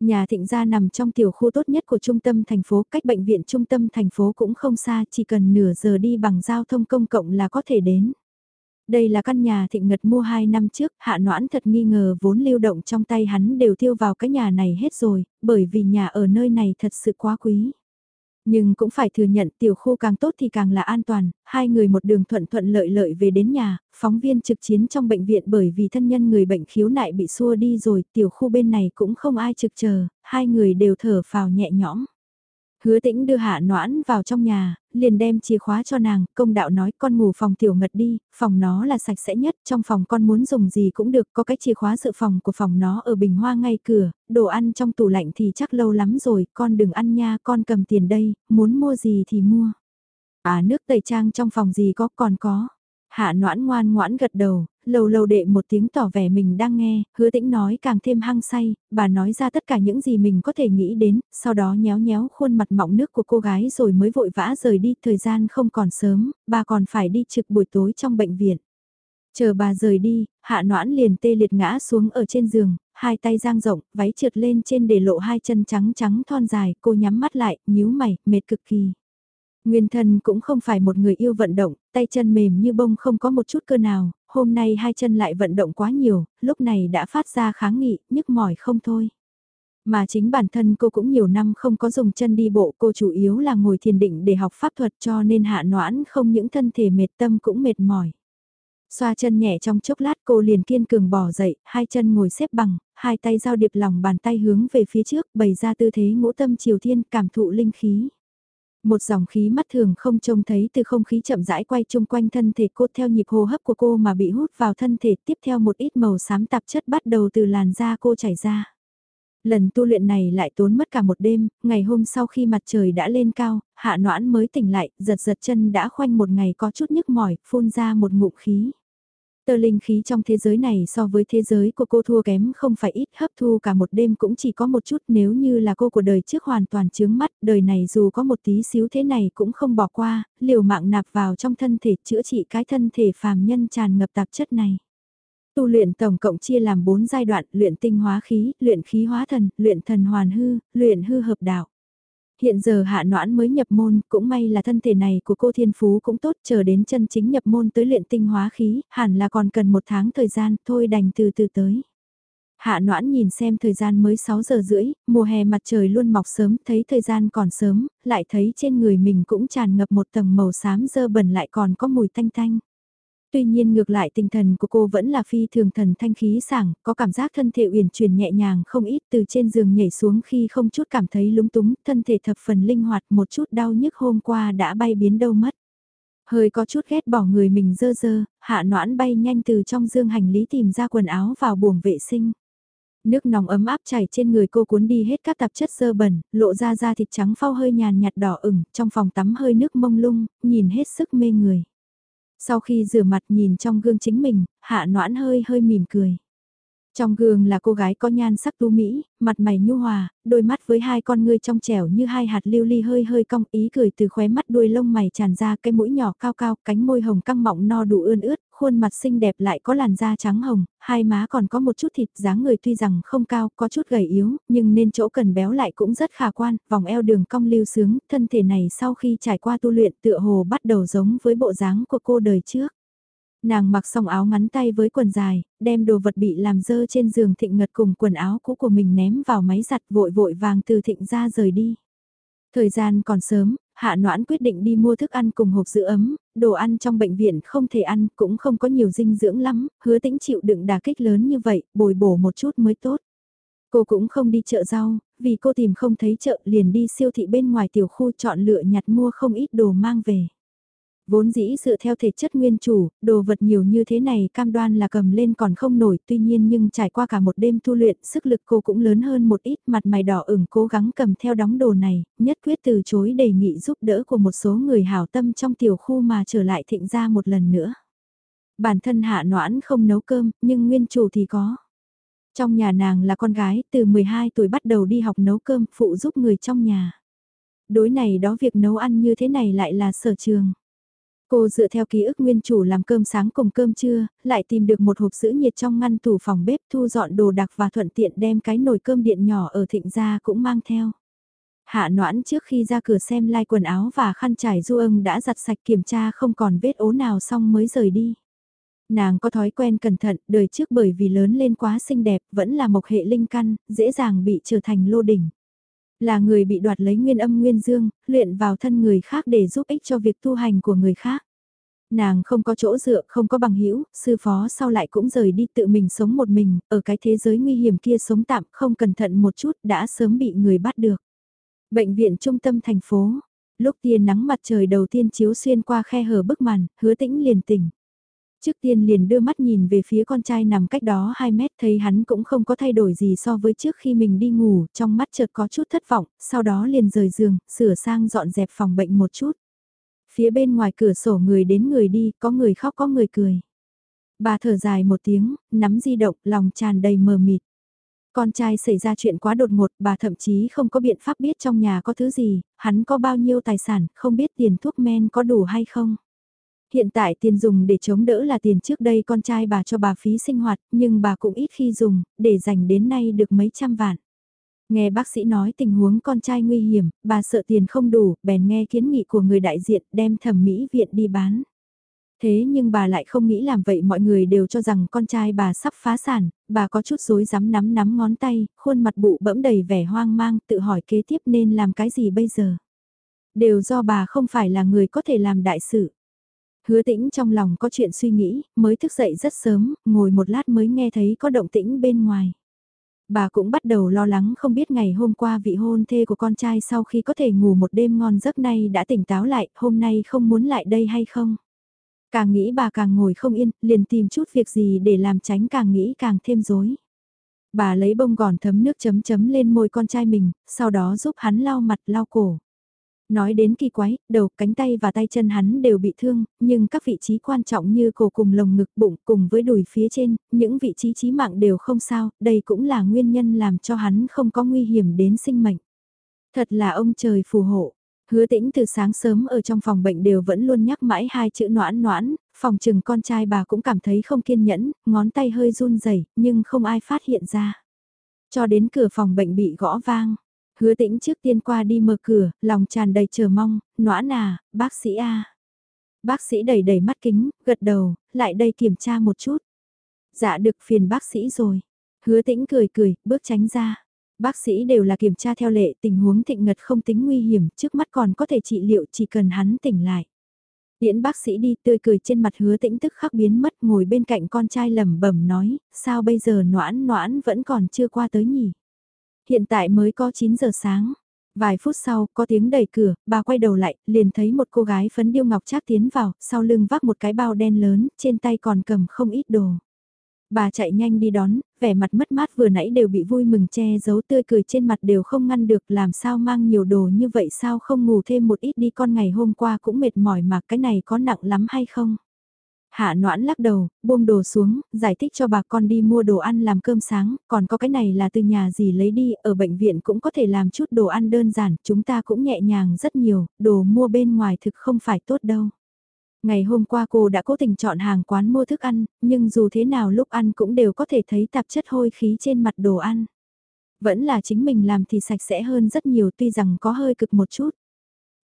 Nhà thịnh gia nằm trong tiểu khu tốt nhất của trung tâm thành phố, cách bệnh viện trung tâm thành phố cũng không xa, chỉ cần nửa giờ đi bằng giao thông công cộng là có thể đến. Đây là căn nhà thịnh ngật mua 2 năm trước, hạ noãn thật nghi ngờ vốn lưu động trong tay hắn đều tiêu vào cái nhà này hết rồi, bởi vì nhà ở nơi này thật sự quá quý. Nhưng cũng phải thừa nhận tiểu khu càng tốt thì càng là an toàn, hai người một đường thuận thuận lợi lợi về đến nhà, phóng viên trực chiến trong bệnh viện bởi vì thân nhân người bệnh khiếu nại bị xua đi rồi, tiểu khu bên này cũng không ai trực chờ, hai người đều thở phào nhẹ nhõm. Hứa tĩnh đưa hạ noãn vào trong nhà, liền đem chìa khóa cho nàng, công đạo nói con ngủ phòng tiểu ngật đi, phòng nó là sạch sẽ nhất, trong phòng con muốn dùng gì cũng được, có cái chìa khóa dự phòng của phòng nó ở bình hoa ngay cửa, đồ ăn trong tủ lạnh thì chắc lâu lắm rồi, con đừng ăn nha, con cầm tiền đây, muốn mua gì thì mua. À nước tẩy trang trong phòng gì có còn có. Hạ noãn ngoan ngoãn gật đầu, lâu lâu đệ một tiếng tỏ vẻ mình đang nghe, hứa tĩnh nói càng thêm hăng say, bà nói ra tất cả những gì mình có thể nghĩ đến, sau đó nhéo nhéo khuôn mặt mọng nước của cô gái rồi mới vội vã rời đi, thời gian không còn sớm, bà còn phải đi trực buổi tối trong bệnh viện. Chờ bà rời đi, hạ noãn liền tê liệt ngã xuống ở trên giường, hai tay giang rộng, váy trượt lên trên để lộ hai chân trắng trắng thon dài, cô nhắm mắt lại, nhíu mày, mệt cực kỳ. Nguyên thân cũng không phải một người yêu vận động, tay chân mềm như bông không có một chút cơ nào, hôm nay hai chân lại vận động quá nhiều, lúc này đã phát ra kháng nghị, nhức mỏi không thôi. Mà chính bản thân cô cũng nhiều năm không có dùng chân đi bộ, cô chủ yếu là ngồi thiền định để học pháp thuật cho nên hạ noãn không những thân thể mệt tâm cũng mệt mỏi. Xoa chân nhẹ trong chốc lát cô liền kiên cường bỏ dậy, hai chân ngồi xếp bằng, hai tay giao điệp lòng bàn tay hướng về phía trước, bày ra tư thế ngũ tâm triều thiên cảm thụ linh khí. Một dòng khí mắt thường không trông thấy từ không khí chậm rãi quay chung quanh thân thể cô theo nhịp hô hấp của cô mà bị hút vào thân thể tiếp theo một ít màu xám tạp chất bắt đầu từ làn da cô chảy ra. Lần tu luyện này lại tốn mất cả một đêm, ngày hôm sau khi mặt trời đã lên cao, hạ noãn mới tỉnh lại, giật giật chân đã khoanh một ngày có chút nhức mỏi, phun ra một ngụm khí. Tơ linh khí trong thế giới này so với thế giới của cô thua kém không phải ít hấp thu cả một đêm cũng chỉ có một chút nếu như là cô của đời trước hoàn toàn chướng mắt, đời này dù có một tí xíu thế này cũng không bỏ qua, liều mạng nạp vào trong thân thể chữa trị cái thân thể phàm nhân tràn ngập tạp chất này. Tu luyện tổng cộng chia làm 4 giai đoạn, luyện tinh hóa khí, luyện khí hóa thần, luyện thần hoàn hư, luyện hư hợp đạo. Hiện giờ hạ noãn mới nhập môn, cũng may là thân thể này của cô thiên phú cũng tốt, chờ đến chân chính nhập môn tới luyện tinh hóa khí, hẳn là còn cần một tháng thời gian, thôi đành từ từ tới. Hạ noãn nhìn xem thời gian mới 6 giờ rưỡi, mùa hè mặt trời luôn mọc sớm, thấy thời gian còn sớm, lại thấy trên người mình cũng tràn ngập một tầng màu xám dơ bẩn lại còn có mùi thanh thanh. Tuy nhiên ngược lại tinh thần của cô vẫn là phi thường thần thanh khí sảng, có cảm giác thân thể uyển chuyển nhẹ nhàng không ít từ trên giường nhảy xuống khi không chút cảm thấy lúng túng, thân thể thập phần linh hoạt một chút đau nhức hôm qua đã bay biến đâu mất. Hơi có chút ghét bỏ người mình dơ dơ, hạ noãn bay nhanh từ trong dương hành lý tìm ra quần áo vào buồng vệ sinh. Nước nóng ấm áp chảy trên người cô cuốn đi hết các tạp chất dơ bẩn, lộ ra da thịt trắng phao hơi nhàn nhạt đỏ ửng, trong phòng tắm hơi nước mông lung, nhìn hết sức mê người. Sau khi rửa mặt nhìn trong gương chính mình, hạ noãn hơi hơi mỉm cười. Trong gương là cô gái có nhan sắc tu mỹ, mặt mày nhu hòa, đôi mắt với hai con ngươi trong trẻo như hai hạt lưu ly hơi hơi cong ý cười từ khóe mắt đuôi lông mày tràn ra cái mũi nhỏ cao cao, cánh môi hồng căng mọng no đủ ươn ướt, khuôn mặt xinh đẹp lại có làn da trắng hồng, hai má còn có một chút thịt dáng người tuy rằng không cao, có chút gầy yếu, nhưng nên chỗ cần béo lại cũng rất khả quan, vòng eo đường cong lưu sướng, thân thể này sau khi trải qua tu luyện tựa hồ bắt đầu giống với bộ dáng của cô đời trước. Nàng mặc xong áo ngắn tay với quần dài, đem đồ vật bị làm dơ trên giường thịnh ngật cùng quần áo cũ của mình ném vào máy giặt vội vội vàng từ thịnh ra rời đi. Thời gian còn sớm, Hạ Noãn quyết định đi mua thức ăn cùng hộp giữ ấm, đồ ăn trong bệnh viện không thể ăn cũng không có nhiều dinh dưỡng lắm, hứa tĩnh chịu đựng đà kích lớn như vậy, bồi bổ một chút mới tốt. Cô cũng không đi chợ rau, vì cô tìm không thấy chợ liền đi siêu thị bên ngoài tiểu khu chọn lựa nhặt mua không ít đồ mang về. Vốn dĩ dựa theo thể chất nguyên chủ, đồ vật nhiều như thế này cam đoan là cầm lên còn không nổi tuy nhiên nhưng trải qua cả một đêm tu luyện sức lực cô cũng lớn hơn một ít mặt mày đỏ ửng cố gắng cầm theo đóng đồ này, nhất quyết từ chối đề nghị giúp đỡ của một số người hảo tâm trong tiểu khu mà trở lại thịnh ra một lần nữa. Bản thân hạ noãn không nấu cơm, nhưng nguyên chủ thì có. Trong nhà nàng là con gái, từ 12 tuổi bắt đầu đi học nấu cơm, phụ giúp người trong nhà. Đối này đó việc nấu ăn như thế này lại là sở trường. Cô dựa theo ký ức nguyên chủ làm cơm sáng cùng cơm trưa, lại tìm được một hộp sữa nhiệt trong ngăn tủ phòng bếp thu dọn đồ đặc và thuận tiện đem cái nồi cơm điện nhỏ ở thịnh gia cũng mang theo. Hạ noãn trước khi ra cửa xem lai quần áo và khăn trải du âng đã giặt sạch kiểm tra không còn vết ố nào xong mới rời đi. Nàng có thói quen cẩn thận, đời trước bởi vì lớn lên quá xinh đẹp, vẫn là một hệ linh căn, dễ dàng bị trở thành lô đỉnh. Là người bị đoạt lấy nguyên âm nguyên dương, luyện vào thân người khác để giúp ích cho việc tu hành của người khác. Nàng không có chỗ dựa, không có bằng hữu sư phó sau lại cũng rời đi tự mình sống một mình, ở cái thế giới nguy hiểm kia sống tạm, không cẩn thận một chút đã sớm bị người bắt được. Bệnh viện trung tâm thành phố, lúc tia nắng mặt trời đầu tiên chiếu xuyên qua khe hở bức màn, hứa tĩnh liền tỉnh. Trước tiên liền đưa mắt nhìn về phía con trai nằm cách đó 2 mét thấy hắn cũng không có thay đổi gì so với trước khi mình đi ngủ, trong mắt chợt có chút thất vọng, sau đó liền rời giường, sửa sang dọn dẹp phòng bệnh một chút. Phía bên ngoài cửa sổ người đến người đi, có người khóc có người cười. Bà thở dài một tiếng, nắm di động, lòng tràn đầy mờ mịt. Con trai xảy ra chuyện quá đột ngột, bà thậm chí không có biện pháp biết trong nhà có thứ gì, hắn có bao nhiêu tài sản, không biết tiền thuốc men có đủ hay không. Hiện tại tiền dùng để chống đỡ là tiền trước đây con trai bà cho bà phí sinh hoạt, nhưng bà cũng ít khi dùng, để dành đến nay được mấy trăm vạn. Nghe bác sĩ nói tình huống con trai nguy hiểm, bà sợ tiền không đủ, bèn nghe kiến nghị của người đại diện đem thẩm mỹ viện đi bán. Thế nhưng bà lại không nghĩ làm vậy mọi người đều cho rằng con trai bà sắp phá sản, bà có chút rối rắm nắm nắm ngón tay, khuôn mặt bụ bẫm đầy vẻ hoang mang, tự hỏi kế tiếp nên làm cái gì bây giờ. Đều do bà không phải là người có thể làm đại sự. Hứa tĩnh trong lòng có chuyện suy nghĩ, mới thức dậy rất sớm, ngồi một lát mới nghe thấy có động tĩnh bên ngoài. Bà cũng bắt đầu lo lắng không biết ngày hôm qua vị hôn thê của con trai sau khi có thể ngủ một đêm ngon giấc nay đã tỉnh táo lại, hôm nay không muốn lại đây hay không. Càng nghĩ bà càng ngồi không yên, liền tìm chút việc gì để làm tránh càng nghĩ càng thêm rối. Bà lấy bông gòn thấm nước chấm chấm lên môi con trai mình, sau đó giúp hắn lau mặt lau cổ. Nói đến kỳ quái, đầu, cánh tay và tay chân hắn đều bị thương, nhưng các vị trí quan trọng như cổ cùng lồng ngực bụng cùng với đùi phía trên, những vị trí chí mạng đều không sao, đây cũng là nguyên nhân làm cho hắn không có nguy hiểm đến sinh mệnh. Thật là ông trời phù hộ. Hứa tĩnh từ sáng sớm ở trong phòng bệnh đều vẫn luôn nhắc mãi hai chữ noãn noãn, phòng trừng con trai bà cũng cảm thấy không kiên nhẫn, ngón tay hơi run rẩy nhưng không ai phát hiện ra. Cho đến cửa phòng bệnh bị gõ vang, Hứa tĩnh trước tiên qua đi mở cửa, lòng tràn đầy chờ mong, noãn à, bác sĩ A. Bác sĩ đầy đầy mắt kính, gật đầu, lại đây kiểm tra một chút. Dạ được phiền bác sĩ rồi. Hứa tĩnh cười cười, bước tránh ra. Bác sĩ đều là kiểm tra theo lệ, tình huống thịnh ngật không tính nguy hiểm, trước mắt còn có thể trị liệu chỉ cần hắn tỉnh lại. Điễn bác sĩ đi tươi cười trên mặt hứa tĩnh tức khắc biến mất ngồi bên cạnh con trai lẩm bẩm nói, sao bây giờ noãn noãn vẫn còn chưa qua tới nhỉ? Hiện tại mới có 9 giờ sáng. Vài phút sau, có tiếng đẩy cửa, bà quay đầu lại, liền thấy một cô gái phấn điêu ngọc trác tiến vào, sau lưng vác một cái bao đen lớn, trên tay còn cầm không ít đồ. Bà chạy nhanh đi đón, vẻ mặt mất mát vừa nãy đều bị vui mừng che giấu tươi cười trên mặt đều không ngăn được làm sao mang nhiều đồ như vậy sao không ngủ thêm một ít đi con ngày hôm qua cũng mệt mỏi mà cái này có nặng lắm hay không. Hạ noãn lắc đầu, buông đồ xuống, giải thích cho bà con đi mua đồ ăn làm cơm sáng, còn có cái này là từ nhà gì lấy đi, ở bệnh viện cũng có thể làm chút đồ ăn đơn giản, chúng ta cũng nhẹ nhàng rất nhiều, đồ mua bên ngoài thực không phải tốt đâu. Ngày hôm qua cô đã cố tình chọn hàng quán mua thức ăn, nhưng dù thế nào lúc ăn cũng đều có thể thấy tạp chất hôi khí trên mặt đồ ăn. Vẫn là chính mình làm thì sạch sẽ hơn rất nhiều tuy rằng có hơi cực một chút.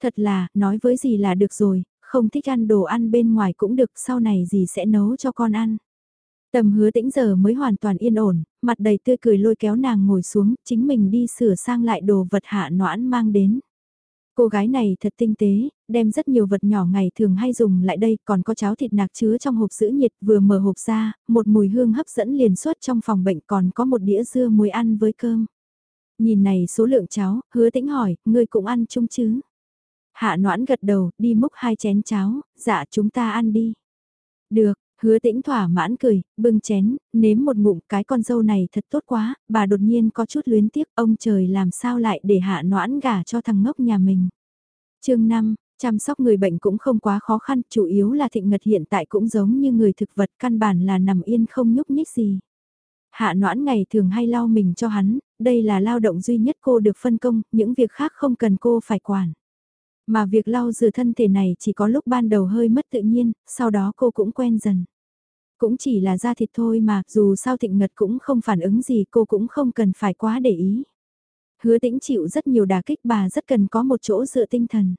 Thật là, nói với gì là được rồi, không thích ăn đồ ăn bên ngoài cũng được sau này gì sẽ nấu cho con ăn. Tầm hứa tĩnh giờ mới hoàn toàn yên ổn, mặt đầy tươi cười lôi kéo nàng ngồi xuống, chính mình đi sửa sang lại đồ vật hạ noãn mang đến. Cô gái này thật tinh tế, đem rất nhiều vật nhỏ ngày thường hay dùng lại đây, còn có cháo thịt nạc chứa trong hộp giữ nhiệt vừa mở hộp ra, một mùi hương hấp dẫn liền suốt trong phòng bệnh còn có một đĩa dưa muối ăn với cơm. Nhìn này số lượng cháo, hứa tĩnh hỏi, ngươi cũng ăn chung chứ? Hạ noãn gật đầu, đi múc hai chén cháo, dạ chúng ta ăn đi. Được, hứa tĩnh thỏa mãn cười, bưng chén, nếm một ngụm cái con dâu này thật tốt quá, bà đột nhiên có chút luyến tiếc ông trời làm sao lại để hạ noãn gả cho thằng ngốc nhà mình. chương 5, chăm sóc người bệnh cũng không quá khó khăn, chủ yếu là thịnh ngật hiện tại cũng giống như người thực vật căn bản là nằm yên không nhúc nhích gì. Hạ noãn ngày thường hay lau mình cho hắn, đây là lao động duy nhất cô được phân công, những việc khác không cần cô phải quản. Mà việc lau rửa thân thể này chỉ có lúc ban đầu hơi mất tự nhiên, sau đó cô cũng quen dần. Cũng chỉ là da thịt thôi mà, dù sao thịnh ngật cũng không phản ứng gì cô cũng không cần phải quá để ý. Hứa tĩnh chịu rất nhiều đà kích bà rất cần có một chỗ dựa tinh thần.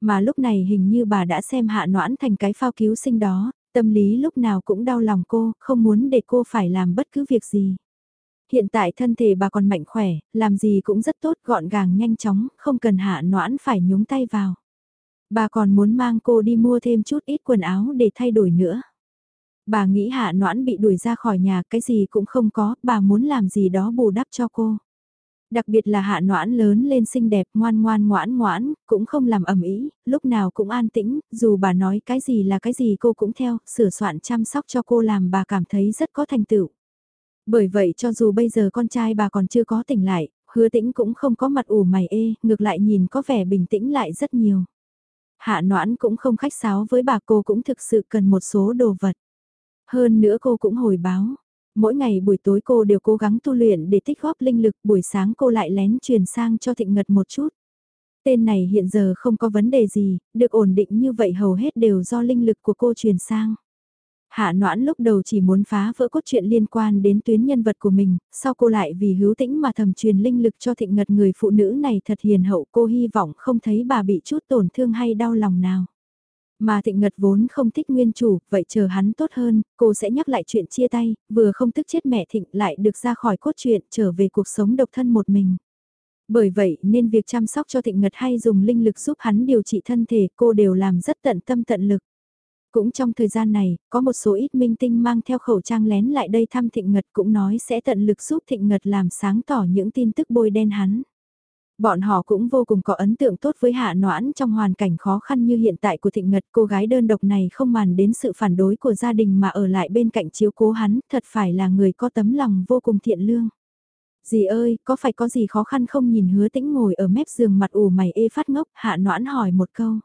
Mà lúc này hình như bà đã xem hạ noãn thành cái phao cứu sinh đó, tâm lý lúc nào cũng đau lòng cô, không muốn để cô phải làm bất cứ việc gì. Hiện tại thân thể bà còn mạnh khỏe, làm gì cũng rất tốt gọn gàng nhanh chóng, không cần hạ noãn phải nhúng tay vào. Bà còn muốn mang cô đi mua thêm chút ít quần áo để thay đổi nữa. Bà nghĩ hạ noãn bị đuổi ra khỏi nhà cái gì cũng không có, bà muốn làm gì đó bù đắp cho cô. Đặc biệt là hạ noãn lớn lên xinh đẹp ngoan ngoan ngoãn ngoãn, cũng không làm ầm ĩ, lúc nào cũng an tĩnh, dù bà nói cái gì là cái gì cô cũng theo, sửa soạn chăm sóc cho cô làm bà cảm thấy rất có thành tựu. Bởi vậy cho dù bây giờ con trai bà còn chưa có tỉnh lại, hứa tĩnh cũng không có mặt ủ mày ê, ngược lại nhìn có vẻ bình tĩnh lại rất nhiều. Hạ noãn cũng không khách sáo với bà cô cũng thực sự cần một số đồ vật. Hơn nữa cô cũng hồi báo, Mỗi ngày buổi tối cô đều cố gắng tu luyện để tích góp linh lực, buổi sáng cô lại lén truyền sang cho Thịnh Ngật một chút. Tên này hiện giờ không có vấn đề gì, được ổn định như vậy hầu hết đều do linh lực của cô truyền sang. Hạ noãn lúc đầu chỉ muốn phá vỡ cốt truyện liên quan đến tuyến nhân vật của mình, sau cô lại vì hữu tĩnh mà thầm truyền linh lực cho thịnh ngật người phụ nữ này thật hiền hậu cô hy vọng không thấy bà bị chút tổn thương hay đau lòng nào. Mà thịnh ngật vốn không thích nguyên chủ, vậy chờ hắn tốt hơn, cô sẽ nhắc lại chuyện chia tay, vừa không tức chết mẹ thịnh lại được ra khỏi cốt truyện trở về cuộc sống độc thân một mình. Bởi vậy nên việc chăm sóc cho thịnh ngật hay dùng linh lực giúp hắn điều trị thân thể cô đều làm rất tận tâm tận lực. Cũng trong thời gian này, có một số ít minh tinh mang theo khẩu trang lén lại đây thăm thịnh ngật cũng nói sẽ tận lực giúp thịnh ngật làm sáng tỏ những tin tức bôi đen hắn. Bọn họ cũng vô cùng có ấn tượng tốt với hạ noãn trong hoàn cảnh khó khăn như hiện tại của thịnh ngật cô gái đơn độc này không màn đến sự phản đối của gia đình mà ở lại bên cạnh chiếu cố hắn, thật phải là người có tấm lòng vô cùng thiện lương. Dì ơi, có phải có gì khó khăn không nhìn hứa tĩnh ngồi ở mép giường mặt ủ mày ê phát ngốc, hạ noãn hỏi một câu.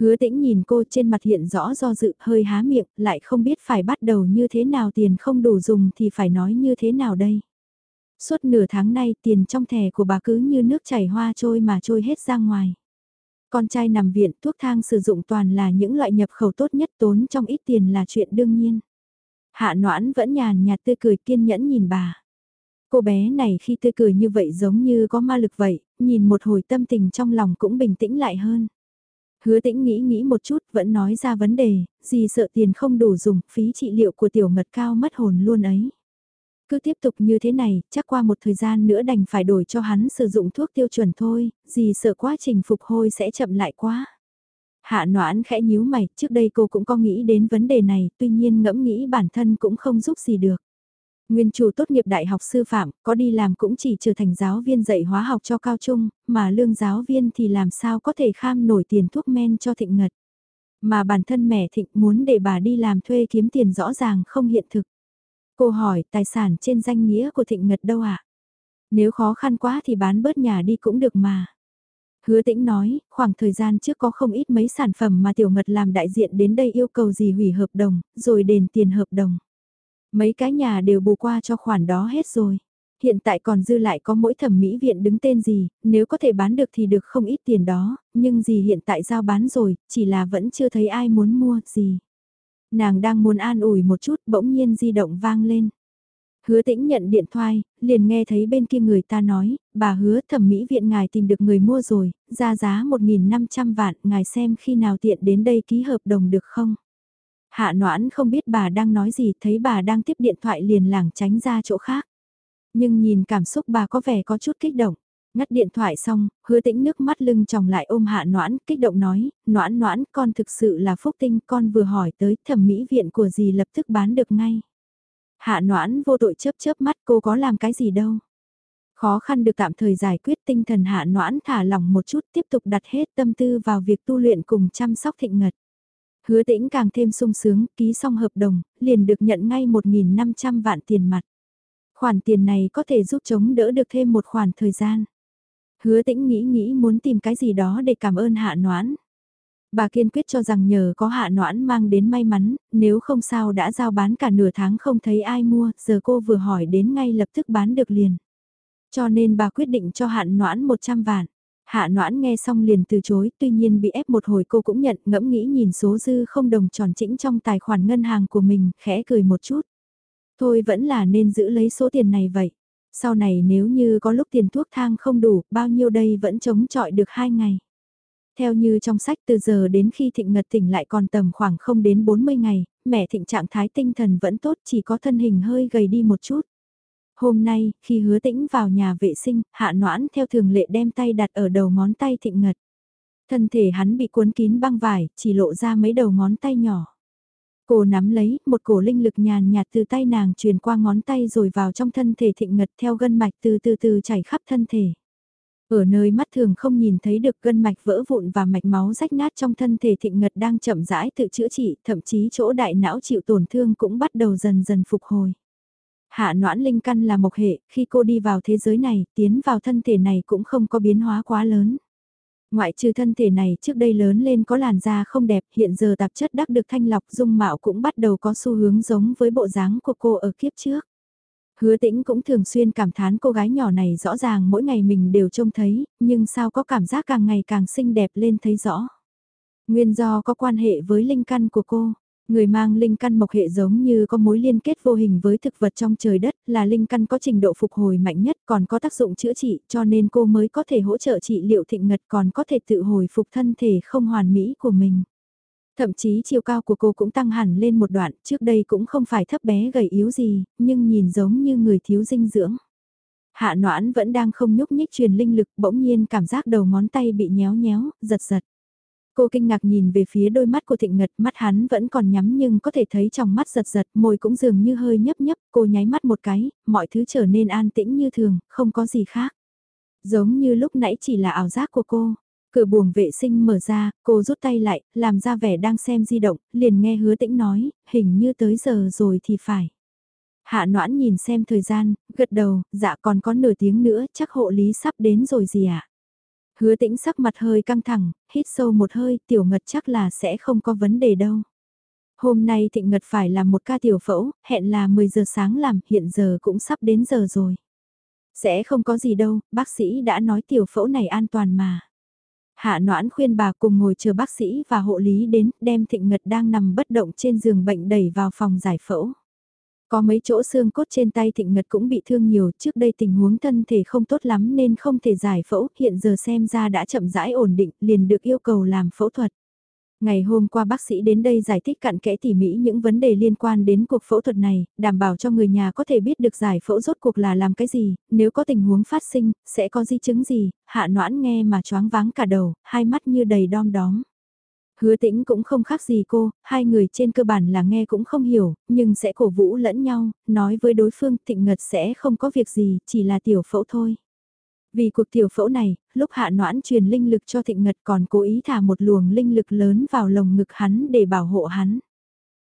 Hứa tĩnh nhìn cô trên mặt hiện rõ do dự, hơi há miệng, lại không biết phải bắt đầu như thế nào tiền không đủ dùng thì phải nói như thế nào đây. Suốt nửa tháng nay tiền trong thẻ của bà cứ như nước chảy hoa trôi mà trôi hết ra ngoài. Con trai nằm viện thuốc thang sử dụng toàn là những loại nhập khẩu tốt nhất tốn trong ít tiền là chuyện đương nhiên. Hạ noãn vẫn nhàn nhạt tươi cười kiên nhẫn nhìn bà. Cô bé này khi tươi cười như vậy giống như có ma lực vậy, nhìn một hồi tâm tình trong lòng cũng bình tĩnh lại hơn. Hứa tĩnh nghĩ nghĩ một chút vẫn nói ra vấn đề, gì sợ tiền không đủ dùng, phí trị liệu của tiểu ngật cao mất hồn luôn ấy. Cứ tiếp tục như thế này, chắc qua một thời gian nữa đành phải đổi cho hắn sử dụng thuốc tiêu chuẩn thôi, gì sợ quá trình phục hồi sẽ chậm lại quá. Hạ noãn khẽ nhíu mày, trước đây cô cũng có nghĩ đến vấn đề này, tuy nhiên ngẫm nghĩ bản thân cũng không giúp gì được. Nguyên chủ tốt nghiệp đại học sư phạm, có đi làm cũng chỉ trở thành giáo viên dạy hóa học cho cao trung, mà lương giáo viên thì làm sao có thể kham nổi tiền thuốc men cho thịnh ngật. Mà bản thân mẹ thịnh muốn để bà đi làm thuê kiếm tiền rõ ràng không hiện thực. Cô hỏi tài sản trên danh nghĩa của thịnh ngật đâu ạ? À? Nếu khó khăn quá thì bán bớt nhà đi cũng được mà. Hứa tĩnh nói, khoảng thời gian trước có không ít mấy sản phẩm mà tiểu ngật làm đại diện đến đây yêu cầu gì hủy hợp đồng, rồi đền tiền hợp đồng. Mấy cái nhà đều bù qua cho khoản đó hết rồi. Hiện tại còn dư lại có mỗi thẩm mỹ viện đứng tên gì, nếu có thể bán được thì được không ít tiền đó, nhưng gì hiện tại giao bán rồi, chỉ là vẫn chưa thấy ai muốn mua gì. Nàng đang muốn an ủi một chút bỗng nhiên di động vang lên. Hứa tĩnh nhận điện thoại, liền nghe thấy bên kia người ta nói, bà hứa thẩm mỹ viện ngài tìm được người mua rồi, ra giá 1.500 vạn, ngài xem khi nào tiện đến đây ký hợp đồng được không? Hạ noãn không biết bà đang nói gì, thấy bà đang tiếp điện thoại liền lảng tránh ra chỗ khác. Nhưng nhìn cảm xúc bà có vẻ có chút kích động. Ngắt điện thoại xong, hứa tĩnh nước mắt lưng chồng lại ôm hạ noãn, kích động nói, noãn noãn, con thực sự là phúc tinh, con vừa hỏi tới thẩm mỹ viện của gì lập tức bán được ngay. Hạ noãn vô tội chớp chớp mắt cô có làm cái gì đâu. Khó khăn được tạm thời giải quyết tinh thần hạ noãn thả lỏng một chút tiếp tục đặt hết tâm tư vào việc tu luyện cùng chăm sóc thịnh ngật. Hứa tĩnh càng thêm sung sướng, ký xong hợp đồng, liền được nhận ngay 1.500 vạn tiền mặt. Khoản tiền này có thể giúp chống đỡ được thêm một khoản thời gian. Hứa tĩnh nghĩ nghĩ muốn tìm cái gì đó để cảm ơn hạ noãn. Bà kiên quyết cho rằng nhờ có hạ noãn mang đến may mắn, nếu không sao đã giao bán cả nửa tháng không thấy ai mua, giờ cô vừa hỏi đến ngay lập tức bán được liền. Cho nên bà quyết định cho hạn noãn 100 vạn. Hạ noãn nghe xong liền từ chối, tuy nhiên bị ép một hồi cô cũng nhận, ngẫm nghĩ nhìn số dư không đồng tròn chỉnh trong tài khoản ngân hàng của mình, khẽ cười một chút. Thôi vẫn là nên giữ lấy số tiền này vậy. Sau này nếu như có lúc tiền thuốc thang không đủ, bao nhiêu đây vẫn chống chọi được hai ngày. Theo như trong sách từ giờ đến khi thịnh ngật tỉnh lại còn tầm khoảng không đến 40 ngày, mẹ thịnh trạng thái tinh thần vẫn tốt chỉ có thân hình hơi gầy đi một chút. Hôm nay, khi hứa tĩnh vào nhà vệ sinh, hạ noãn theo thường lệ đem tay đặt ở đầu ngón tay thịnh ngật. Thân thể hắn bị cuốn kín băng vải, chỉ lộ ra mấy đầu ngón tay nhỏ. Cô nắm lấy, một cổ linh lực nhàn nhạt từ tay nàng truyền qua ngón tay rồi vào trong thân thể thịnh ngật theo gân mạch từ từ từ chảy khắp thân thể. Ở nơi mắt thường không nhìn thấy được gân mạch vỡ vụn và mạch máu rách nát trong thân thể thịnh ngật đang chậm rãi tự chữa trị, thậm chí chỗ đại não chịu tổn thương cũng bắt đầu dần dần phục hồi. Hạ noãn linh căn là mộc hệ, khi cô đi vào thế giới này, tiến vào thân thể này cũng không có biến hóa quá lớn. Ngoại trừ thân thể này trước đây lớn lên có làn da không đẹp, hiện giờ tạp chất đắc được thanh lọc dung mạo cũng bắt đầu có xu hướng giống với bộ dáng của cô ở kiếp trước. Hứa tĩnh cũng thường xuyên cảm thán cô gái nhỏ này rõ ràng mỗi ngày mình đều trông thấy, nhưng sao có cảm giác càng ngày càng xinh đẹp lên thấy rõ. Nguyên do có quan hệ với linh căn của cô. Người mang linh căn mộc hệ giống như có mối liên kết vô hình với thực vật trong trời đất là linh căn có trình độ phục hồi mạnh nhất còn có tác dụng chữa trị cho nên cô mới có thể hỗ trợ trị liệu thịnh ngật còn có thể tự hồi phục thân thể không hoàn mỹ của mình. Thậm chí chiều cao của cô cũng tăng hẳn lên một đoạn, trước đây cũng không phải thấp bé gầy yếu gì, nhưng nhìn giống như người thiếu dinh dưỡng. Hạ noãn vẫn đang không nhúc nhích truyền linh lực, bỗng nhiên cảm giác đầu ngón tay bị nhéo nhéo, giật giật. Cô kinh ngạc nhìn về phía đôi mắt của thịnh ngật, mắt hắn vẫn còn nhắm nhưng có thể thấy trong mắt giật giật, môi cũng dường như hơi nhấp nhấp, cô nháy mắt một cái, mọi thứ trở nên an tĩnh như thường, không có gì khác. Giống như lúc nãy chỉ là ảo giác của cô, Cửa buồng vệ sinh mở ra, cô rút tay lại, làm ra vẻ đang xem di động, liền nghe hứa tĩnh nói, hình như tới giờ rồi thì phải. Hạ noãn nhìn xem thời gian, gật đầu, dạ còn có nửa tiếng nữa, chắc hộ lý sắp đến rồi gì ạ? À? Hứa tĩnh sắc mặt hơi căng thẳng, hít sâu một hơi, tiểu ngật chắc là sẽ không có vấn đề đâu. Hôm nay thịnh ngật phải làm một ca tiểu phẫu, hẹn là 10 giờ sáng làm, hiện giờ cũng sắp đến giờ rồi. Sẽ không có gì đâu, bác sĩ đã nói tiểu phẫu này an toàn mà. Hạ noãn khuyên bà cùng ngồi chờ bác sĩ và hộ lý đến, đem thịnh ngật đang nằm bất động trên giường bệnh đẩy vào phòng giải phẫu. Có mấy chỗ xương cốt trên tay thịnh ngật cũng bị thương nhiều, trước đây tình huống thân thể không tốt lắm nên không thể giải phẫu, hiện giờ xem ra đã chậm rãi ổn định, liền được yêu cầu làm phẫu thuật. Ngày hôm qua bác sĩ đến đây giải thích cặn kẽ tỉ mỉ những vấn đề liên quan đến cuộc phẫu thuật này, đảm bảo cho người nhà có thể biết được giải phẫu rốt cuộc là làm cái gì, nếu có tình huống phát sinh, sẽ có di chứng gì, hạ noãn nghe mà choáng váng cả đầu, hai mắt như đầy đom đóm. Hứa tĩnh cũng không khác gì cô, hai người trên cơ bản là nghe cũng không hiểu, nhưng sẽ cổ vũ lẫn nhau, nói với đối phương thịnh ngật sẽ không có việc gì, chỉ là tiểu phẫu thôi. Vì cuộc tiểu phẫu này, lúc hạ noãn truyền linh lực cho thịnh ngật còn cố ý thả một luồng linh lực lớn vào lồng ngực hắn để bảo hộ hắn.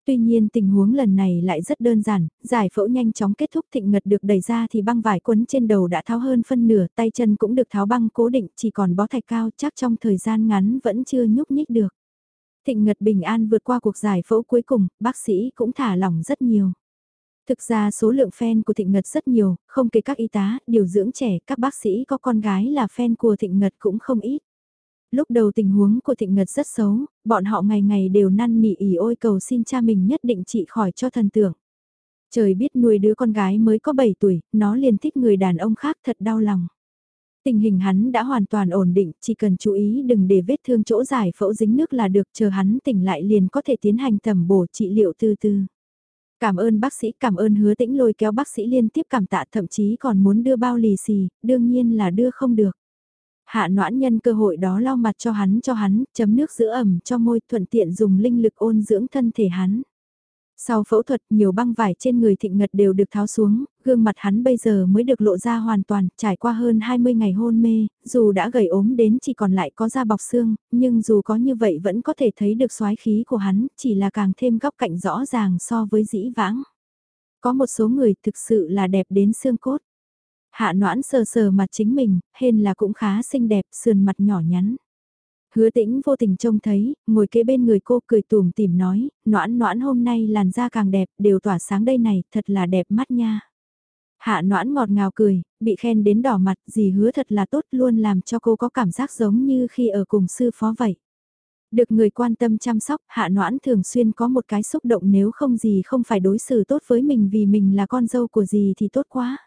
Tuy nhiên tình huống lần này lại rất đơn giản, giải phẫu nhanh chóng kết thúc thịnh ngật được đẩy ra thì băng vải quấn trên đầu đã tháo hơn phân nửa, tay chân cũng được tháo băng cố định, chỉ còn bó thạch cao chắc trong thời gian ngắn vẫn chưa nhúc nhích được. Thịnh ngật bình an vượt qua cuộc giải phẫu cuối cùng, bác sĩ cũng thả lỏng rất nhiều. Thực ra số lượng fan của Thịnh Ngật rất nhiều, không kể các y tá, điều dưỡng trẻ, các bác sĩ có con gái là fan của Thịnh Ngật cũng không ít. Lúc đầu tình huống của Thịnh Ngật rất xấu, bọn họ ngày ngày đều năn nỉ ỉ ôi cầu xin cha mình nhất định trị khỏi cho thần tượng. Trời biết nuôi đứa con gái mới có 7 tuổi, nó liền thích người đàn ông khác thật đau lòng. Tình hình hắn đã hoàn toàn ổn định, chỉ cần chú ý đừng để vết thương chỗ giải phẫu dính nước là được, chờ hắn tỉnh lại liền có thể tiến hành tầm bổ trị liệu từ từ. Cảm ơn bác sĩ, cảm ơn hứa tĩnh lôi kéo bác sĩ liên tiếp cảm tạ thậm chí còn muốn đưa bao lì xì, đương nhiên là đưa không được. Hạ noãn nhân cơ hội đó lau mặt cho hắn cho hắn, chấm nước giữ ẩm cho môi thuận tiện dùng linh lực ôn dưỡng thân thể hắn. Sau phẫu thuật nhiều băng vải trên người thịnh ngật đều được tháo xuống, gương mặt hắn bây giờ mới được lộ ra hoàn toàn, trải qua hơn 20 ngày hôn mê, dù đã gầy ốm đến chỉ còn lại có da bọc xương, nhưng dù có như vậy vẫn có thể thấy được xoái khí của hắn, chỉ là càng thêm góc cạnh rõ ràng so với dĩ vãng. Có một số người thực sự là đẹp đến xương cốt. Hạ noãn sờ sờ mặt chính mình, hên là cũng khá xinh đẹp, sườn mặt nhỏ nhắn. Hứa tĩnh vô tình trông thấy, ngồi kế bên người cô cười tùm tìm nói, noãn noãn hôm nay làn da càng đẹp, đều tỏa sáng đây này, thật là đẹp mắt nha. Hạ noãn ngọt ngào cười, bị khen đến đỏ mặt, gì hứa thật là tốt luôn làm cho cô có cảm giác giống như khi ở cùng sư phó vậy. Được người quan tâm chăm sóc, hạ noãn thường xuyên có một cái xúc động nếu không gì không phải đối xử tốt với mình vì mình là con dâu của gì thì tốt quá.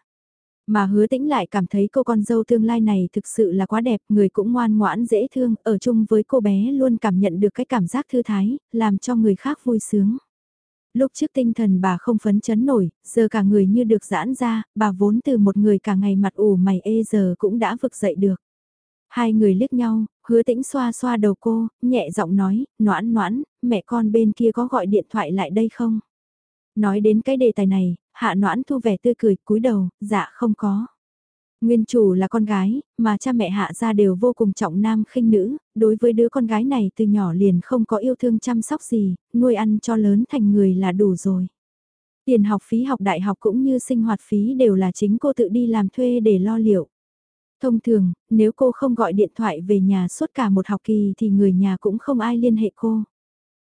Mà hứa tĩnh lại cảm thấy cô con dâu tương lai này thực sự là quá đẹp, người cũng ngoan ngoãn dễ thương, ở chung với cô bé luôn cảm nhận được cái cảm giác thư thái, làm cho người khác vui sướng. Lúc trước tinh thần bà không phấn chấn nổi, giờ cả người như được giãn ra, bà vốn từ một người cả ngày mặt ủ mày ê giờ cũng đã vực dậy được. Hai người liếc nhau, Hứa tĩnh xoa xoa đầu cô, nhẹ giọng nói, noãn noãn, mẹ con bên kia có gọi điện thoại lại đây không? Nói đến cái đề tài này, hạ noãn thu vẻ tươi cười, cúi đầu, dạ không có. Nguyên chủ là con gái, mà cha mẹ hạ gia đều vô cùng trọng nam khinh nữ, đối với đứa con gái này từ nhỏ liền không có yêu thương chăm sóc gì, nuôi ăn cho lớn thành người là đủ rồi. Tiền học phí học đại học cũng như sinh hoạt phí đều là chính cô tự đi làm thuê để lo liệu. Thông thường, nếu cô không gọi điện thoại về nhà suốt cả một học kỳ thì người nhà cũng không ai liên hệ cô.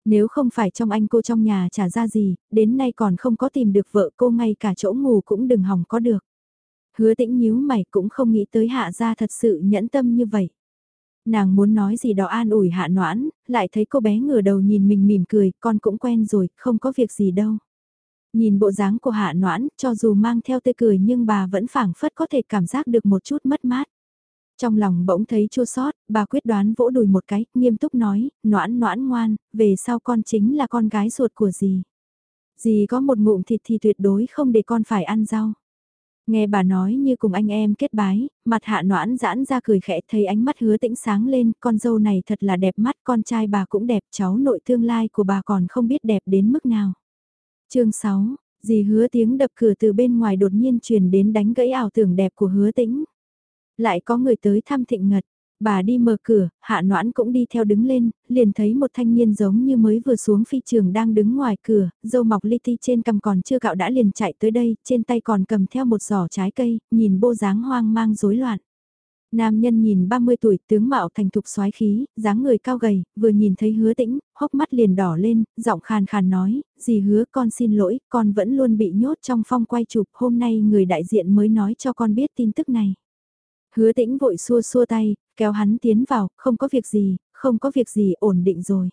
Nếu không phải trong anh cô trong nhà trả ra gì, đến nay còn không có tìm được vợ cô ngay cả chỗ ngủ cũng đừng hỏng có được. Hứa tĩnh nhíu mày cũng không nghĩ tới hạ gia thật sự nhẫn tâm như vậy. Nàng muốn nói gì đó an ủi hạ noãn, lại thấy cô bé ngửa đầu nhìn mình mỉm cười, con cũng quen rồi, không có việc gì đâu. Nhìn bộ dáng của hạ noãn, cho dù mang theo tươi cười nhưng bà vẫn phảng phất có thể cảm giác được một chút mất mát. Trong lòng bỗng thấy chua sót, bà quyết đoán vỗ đùi một cái, nghiêm túc nói, noãn noãn ngoan, về sau con chính là con gái ruột của dì. Dì có một ngụm thịt thì tuyệt đối không để con phải ăn rau. Nghe bà nói như cùng anh em kết bái, mặt hạ noãn giãn ra cười khẽ thấy ánh mắt hứa tĩnh sáng lên, con dâu này thật là đẹp mắt, con trai bà cũng đẹp, cháu nội tương lai của bà còn không biết đẹp đến mức nào. chương 6, dì hứa tiếng đập cửa từ bên ngoài đột nhiên truyền đến đánh gãy ảo tưởng đẹp của hứa tĩnh. Lại có người tới thăm thịnh ngật, Bà đi mở cửa, hạ noãn cũng đi theo đứng lên, liền thấy một thanh niên giống như mới vừa xuống phi trường đang đứng ngoài cửa, dâu mọc li ti trên cầm còn chưa cạo đã liền chạy tới đây, trên tay còn cầm theo một giỏ trái cây, nhìn bô dáng hoang mang rối loạn. Nam nhân nhìn 30 tuổi, tướng mạo thành thục soái khí, dáng người cao gầy, vừa nhìn thấy hứa tĩnh, hốc mắt liền đỏ lên, giọng khàn khàn nói, gì hứa con xin lỗi, con vẫn luôn bị nhốt trong phong quay chụp, hôm nay người đại diện mới nói cho con biết tin tức này. Hứa tĩnh vội xua xua tay, kéo hắn tiến vào, không có việc gì, không có việc gì, ổn định rồi.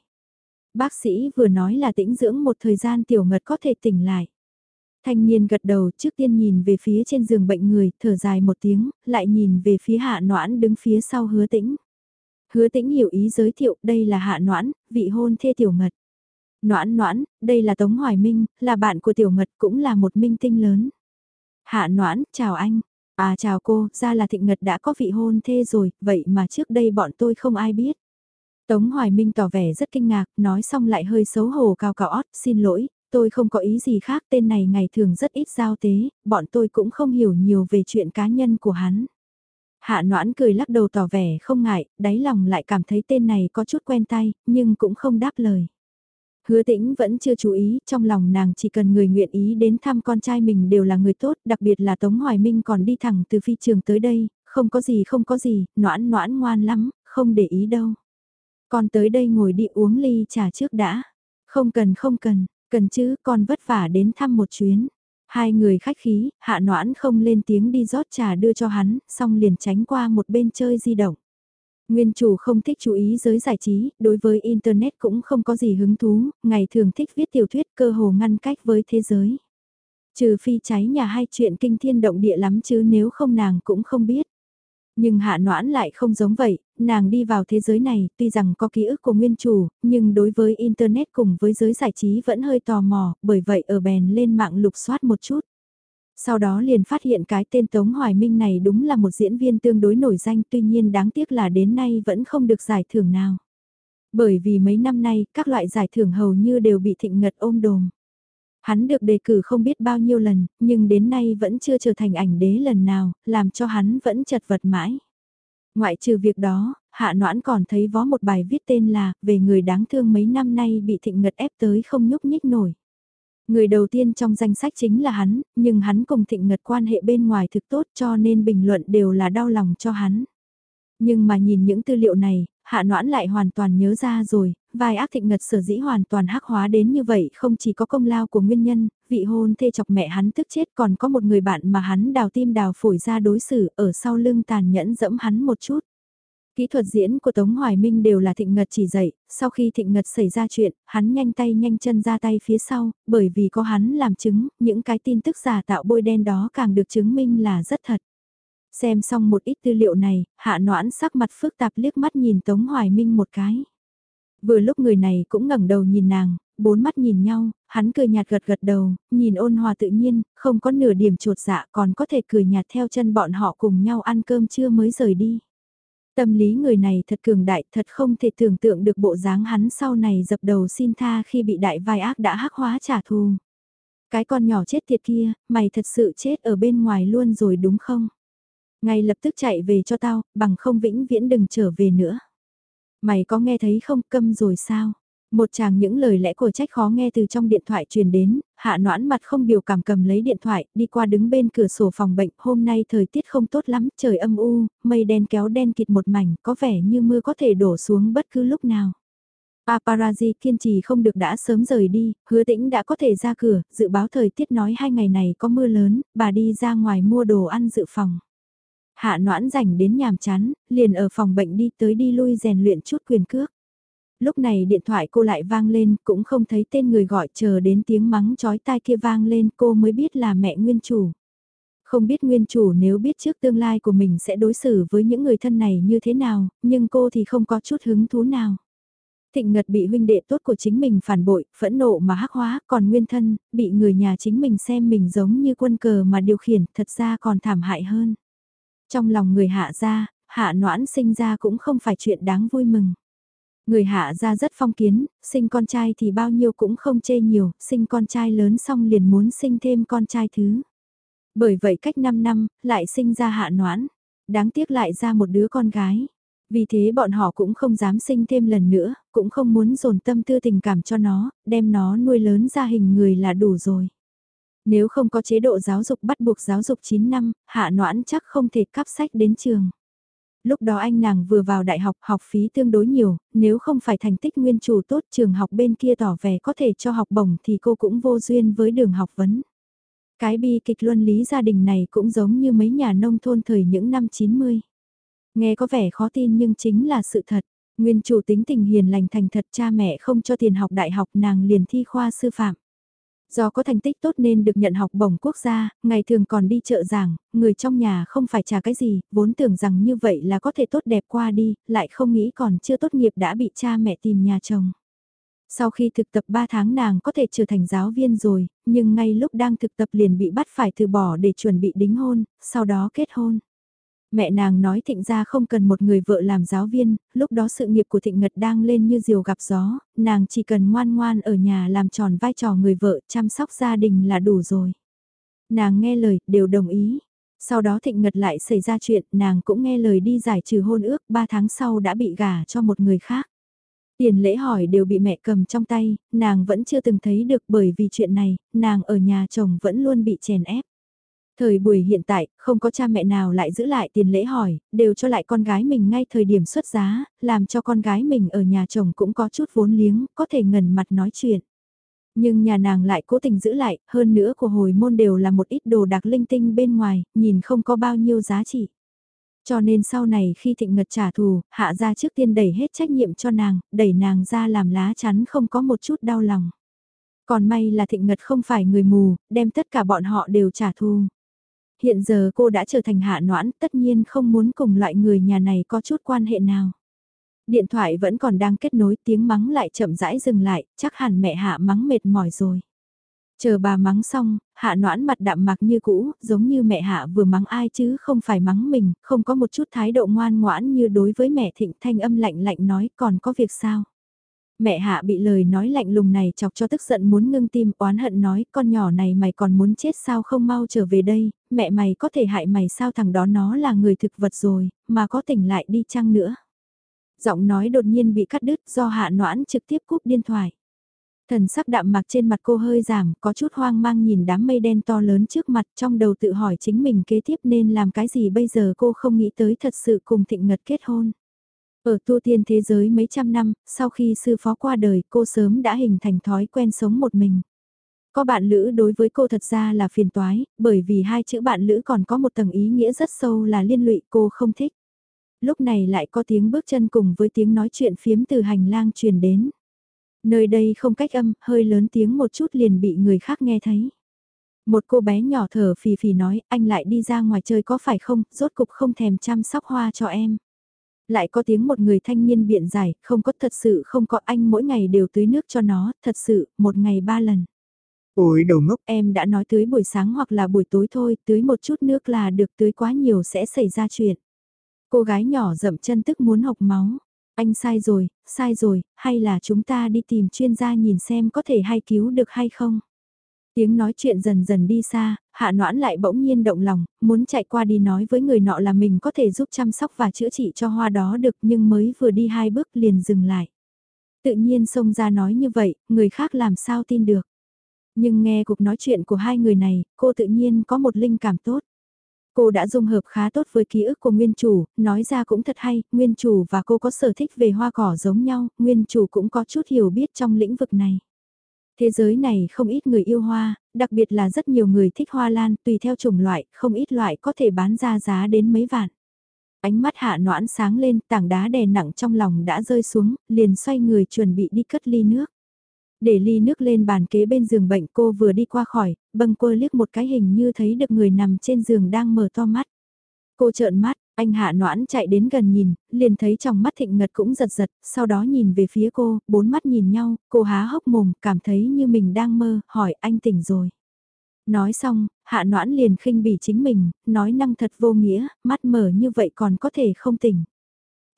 Bác sĩ vừa nói là tĩnh dưỡng một thời gian tiểu ngật có thể tỉnh lại. Thanh niên gật đầu trước tiên nhìn về phía trên giường bệnh người, thở dài một tiếng, lại nhìn về phía hạ noãn đứng phía sau hứa tĩnh. Hứa tĩnh hiểu ý giới thiệu đây là hạ noãn, vị hôn thê tiểu ngật. Noãn noãn, đây là Tống Hoài Minh, là bạn của tiểu ngật cũng là một minh tinh lớn. Hạ noãn, chào anh. À chào cô, ra là Thịnh Ngật đã có vị hôn thê rồi, vậy mà trước đây bọn tôi không ai biết. Tống Hoài Minh tỏ vẻ rất kinh ngạc, nói xong lại hơi xấu hổ cao cao ót, xin lỗi, tôi không có ý gì khác, tên này ngày thường rất ít giao tế, bọn tôi cũng không hiểu nhiều về chuyện cá nhân của hắn. Hạ noãn cười lắc đầu tỏ vẻ không ngại, đáy lòng lại cảm thấy tên này có chút quen tay, nhưng cũng không đáp lời. Hứa tĩnh vẫn chưa chú ý, trong lòng nàng chỉ cần người nguyện ý đến thăm con trai mình đều là người tốt, đặc biệt là Tống Hoài Minh còn đi thẳng từ phi trường tới đây, không có gì không có gì, noãn noãn ngoan lắm, không để ý đâu. Con tới đây ngồi đi uống ly trà trước đã. Không cần không cần, cần chứ, con vất vả đến thăm một chuyến. Hai người khách khí, hạ noãn không lên tiếng đi rót trà đưa cho hắn, xong liền tránh qua một bên chơi di động. Nguyên chủ không thích chú ý giới giải trí, đối với Internet cũng không có gì hứng thú, ngày thường thích viết tiểu thuyết cơ hồ ngăn cách với thế giới. Trừ phi cháy nhà hay chuyện kinh thiên động địa lắm chứ nếu không nàng cũng không biết. Nhưng hạ noãn lại không giống vậy, nàng đi vào thế giới này, tuy rằng có ký ức của nguyên chủ, nhưng đối với Internet cùng với giới giải trí vẫn hơi tò mò, bởi vậy ở bèn lên mạng lục soát một chút sau đó liền phát hiện cái tên Tống Hoài Minh này đúng là một diễn viên tương đối nổi danh tuy nhiên đáng tiếc là đến nay vẫn không được giải thưởng nào. Bởi vì mấy năm nay các loại giải thưởng hầu như đều bị thịnh ngật ôm đồm. Hắn được đề cử không biết bao nhiêu lần, nhưng đến nay vẫn chưa trở thành ảnh đế lần nào, làm cho hắn vẫn chật vật mãi. Ngoại trừ việc đó, Hạ Noãn còn thấy vó một bài viết tên là Về người đáng thương mấy năm nay bị thịnh ngật ép tới không nhúc nhích nổi. Người đầu tiên trong danh sách chính là hắn, nhưng hắn cùng thịnh ngật quan hệ bên ngoài thực tốt cho nên bình luận đều là đau lòng cho hắn. Nhưng mà nhìn những tư liệu này, hạ noãn lại hoàn toàn nhớ ra rồi, vai ác thịnh ngật sở dĩ hoàn toàn hắc hóa đến như vậy không chỉ có công lao của nguyên nhân, vị hôn thê chọc mẹ hắn tức chết còn có một người bạn mà hắn đào tim đào phổi ra đối xử ở sau lưng tàn nhẫn dẫm hắn một chút. Kỹ thuật diễn của Tống Hoài Minh đều là Thịnh Ngật chỉ dạy, sau khi Thịnh Ngật xảy ra chuyện, hắn nhanh tay nhanh chân ra tay phía sau, bởi vì có hắn làm chứng, những cái tin tức giả tạo bôi đen đó càng được chứng minh là rất thật. Xem xong một ít tư liệu này, hạ noãn sắc mặt phức tạp liếc mắt nhìn Tống Hoài Minh một cái. Vừa lúc người này cũng ngẩng đầu nhìn nàng, bốn mắt nhìn nhau, hắn cười nhạt gật gật đầu, nhìn ôn hòa tự nhiên, không có nửa điểm trột dạ còn có thể cười nhạt theo chân bọn họ cùng nhau ăn cơm trưa mới rời đi. Tâm lý người này thật cường đại, thật không thể tưởng tượng được bộ dáng hắn sau này dập đầu xin tha khi bị đại vai ác đã hắc hóa trả thù. Cái con nhỏ chết tiệt kia, mày thật sự chết ở bên ngoài luôn rồi đúng không? Ngay lập tức chạy về cho tao, bằng không vĩnh viễn đừng trở về nữa. Mày có nghe thấy không câm rồi sao? Một chàng những lời lẽ của trách khó nghe từ trong điện thoại truyền đến, hạ noãn mặt không biểu cảm cầm lấy điện thoại, đi qua đứng bên cửa sổ phòng bệnh, hôm nay thời tiết không tốt lắm, trời âm u, mây đen kéo đen kịt một mảnh, có vẻ như mưa có thể đổ xuống bất cứ lúc nào. Paparazzi kiên trì không được đã sớm rời đi, hứa tĩnh đã có thể ra cửa, dự báo thời tiết nói hai ngày này có mưa lớn, bà đi ra ngoài mua đồ ăn dự phòng. Hạ noãn rảnh đến nhàm chán, liền ở phòng bệnh đi tới đi lui rèn luyện chút quyền cước. Lúc này điện thoại cô lại vang lên, cũng không thấy tên người gọi chờ đến tiếng mắng chói tai kia vang lên cô mới biết là mẹ nguyên chủ. Không biết nguyên chủ nếu biết trước tương lai của mình sẽ đối xử với những người thân này như thế nào, nhưng cô thì không có chút hứng thú nào. Thịnh Ngật bị huynh đệ tốt của chính mình phản bội, phẫn nộ mà hắc hóa, còn nguyên thân, bị người nhà chính mình xem mình giống như quân cờ mà điều khiển, thật ra còn thảm hại hơn. Trong lòng người hạ gia, hạ noãn sinh ra cũng không phải chuyện đáng vui mừng. Người hạ ra rất phong kiến, sinh con trai thì bao nhiêu cũng không chê nhiều, sinh con trai lớn xong liền muốn sinh thêm con trai thứ. Bởi vậy cách 5 năm, lại sinh ra hạ noãn, đáng tiếc lại ra một đứa con gái. Vì thế bọn họ cũng không dám sinh thêm lần nữa, cũng không muốn dồn tâm tư tình cảm cho nó, đem nó nuôi lớn ra hình người là đủ rồi. Nếu không có chế độ giáo dục bắt buộc giáo dục 9 năm, hạ noãn chắc không thể cắp sách đến trường. Lúc đó anh nàng vừa vào đại học học phí tương đối nhiều, nếu không phải thành tích nguyên chủ tốt trường học bên kia tỏ vẻ có thể cho học bổng thì cô cũng vô duyên với đường học vấn. Cái bi kịch luân lý gia đình này cũng giống như mấy nhà nông thôn thời những năm 90. Nghe có vẻ khó tin nhưng chính là sự thật. Nguyên chủ tính tình hiền lành thành thật cha mẹ không cho tiền học đại học nàng liền thi khoa sư phạm. Do có thành tích tốt nên được nhận học bổng quốc gia, ngày thường còn đi chợ giảng, người trong nhà không phải trả cái gì, vốn tưởng rằng như vậy là có thể tốt đẹp qua đi, lại không nghĩ còn chưa tốt nghiệp đã bị cha mẹ tìm nhà chồng. Sau khi thực tập 3 tháng nàng có thể trở thành giáo viên rồi, nhưng ngay lúc đang thực tập liền bị bắt phải từ bỏ để chuẩn bị đính hôn, sau đó kết hôn. Mẹ nàng nói thịnh gia không cần một người vợ làm giáo viên, lúc đó sự nghiệp của thịnh ngật đang lên như diều gặp gió, nàng chỉ cần ngoan ngoan ở nhà làm tròn vai trò người vợ chăm sóc gia đình là đủ rồi. Nàng nghe lời, đều đồng ý. Sau đó thịnh ngật lại xảy ra chuyện, nàng cũng nghe lời đi giải trừ hôn ước, 3 tháng sau đã bị gả cho một người khác. Tiền lễ hỏi đều bị mẹ cầm trong tay, nàng vẫn chưa từng thấy được bởi vì chuyện này, nàng ở nhà chồng vẫn luôn bị chèn ép. Thời buổi hiện tại, không có cha mẹ nào lại giữ lại tiền lễ hỏi, đều cho lại con gái mình ngay thời điểm xuất giá, làm cho con gái mình ở nhà chồng cũng có chút vốn liếng, có thể ngần mặt nói chuyện. Nhưng nhà nàng lại cố tình giữ lại, hơn nữa của hồi môn đều là một ít đồ đặc linh tinh bên ngoài, nhìn không có bao nhiêu giá trị. Cho nên sau này khi thịnh ngật trả thù, hạ ra trước tiên đẩy hết trách nhiệm cho nàng, đẩy nàng ra làm lá chắn không có một chút đau lòng. Còn may là thịnh ngật không phải người mù, đem tất cả bọn họ đều trả thù. Hiện giờ cô đã trở thành hạ noãn, tất nhiên không muốn cùng loại người nhà này có chút quan hệ nào. Điện thoại vẫn còn đang kết nối tiếng mắng lại chậm rãi dừng lại, chắc hẳn mẹ hạ mắng mệt mỏi rồi. Chờ bà mắng xong, hạ noãn mặt đạm mạc như cũ, giống như mẹ hạ vừa mắng ai chứ không phải mắng mình, không có một chút thái độ ngoan ngoãn như đối với mẹ thịnh thanh âm lạnh lạnh nói còn có việc sao. Mẹ hạ bị lời nói lạnh lùng này chọc cho tức giận muốn ngưng tim oán hận nói con nhỏ này mày còn muốn chết sao không mau trở về đây, mẹ mày có thể hại mày sao thằng đó nó là người thực vật rồi, mà có tỉnh lại đi chăng nữa. Giọng nói đột nhiên bị cắt đứt do hạ noãn trực tiếp cúp điện thoại. Thần sắc đạm mạc trên mặt cô hơi giảm, có chút hoang mang nhìn đám mây đen to lớn trước mặt trong đầu tự hỏi chính mình kế tiếp nên làm cái gì bây giờ cô không nghĩ tới thật sự cùng thịnh ngật kết hôn. Ở tu tiên thế giới mấy trăm năm, sau khi sư phó qua đời cô sớm đã hình thành thói quen sống một mình. Có bạn lữ đối với cô thật ra là phiền toái, bởi vì hai chữ bạn lữ còn có một tầng ý nghĩa rất sâu là liên lụy cô không thích. Lúc này lại có tiếng bước chân cùng với tiếng nói chuyện phiếm từ hành lang truyền đến. Nơi đây không cách âm, hơi lớn tiếng một chút liền bị người khác nghe thấy. Một cô bé nhỏ thở phì phì nói, anh lại đi ra ngoài chơi có phải không, rốt cục không thèm chăm sóc hoa cho em. Lại có tiếng một người thanh niên biện giải, không có thật sự không có anh mỗi ngày đều tưới nước cho nó, thật sự, một ngày ba lần.
Ôi đầu ngốc
em đã nói tưới buổi sáng hoặc là buổi tối thôi, tưới một chút nước là được tưới quá nhiều sẽ xảy ra chuyện. Cô gái nhỏ dậm chân tức muốn học máu. Anh sai rồi, sai rồi, hay là chúng ta đi tìm chuyên gia nhìn xem có thể hay cứu được hay không? Tiếng nói chuyện dần dần đi xa, hạ noãn lại bỗng nhiên động lòng, muốn chạy qua đi nói với người nọ là mình có thể giúp chăm sóc và chữa trị cho hoa đó được nhưng mới vừa đi hai bước liền dừng lại. Tự nhiên xông ra nói như vậy, người khác làm sao tin được. Nhưng nghe cuộc nói chuyện của hai người này, cô tự nhiên có một linh cảm tốt. Cô đã dung hợp khá tốt với ký ức của nguyên chủ, nói ra cũng thật hay, nguyên chủ và cô có sở thích về hoa cỏ giống nhau, nguyên chủ cũng có chút hiểu biết trong lĩnh vực này. Thế giới này không ít người yêu hoa, đặc biệt là rất nhiều người thích hoa lan, tùy theo chủng loại, không ít loại có thể bán ra giá đến mấy vạn. Ánh mắt hạ noãn sáng lên, tảng đá đè nặng trong lòng đã rơi xuống, liền xoay người chuẩn bị đi cất ly nước. Để ly nước lên bàn kế bên giường bệnh cô vừa đi qua khỏi, bâng quơ liếc một cái hình như thấy được người nằm trên giường đang mở to mắt. Cô trợn mắt, anh hạ noãn chạy đến gần nhìn, liền thấy trong mắt thịnh ngật cũng giật giật, sau đó nhìn về phía cô, bốn mắt nhìn nhau, cô há hốc mồm, cảm thấy như mình đang mơ, hỏi anh tỉnh rồi. Nói xong, hạ noãn liền khinh bỉ chính mình, nói năng thật vô nghĩa, mắt mở như vậy còn có thể không tỉnh.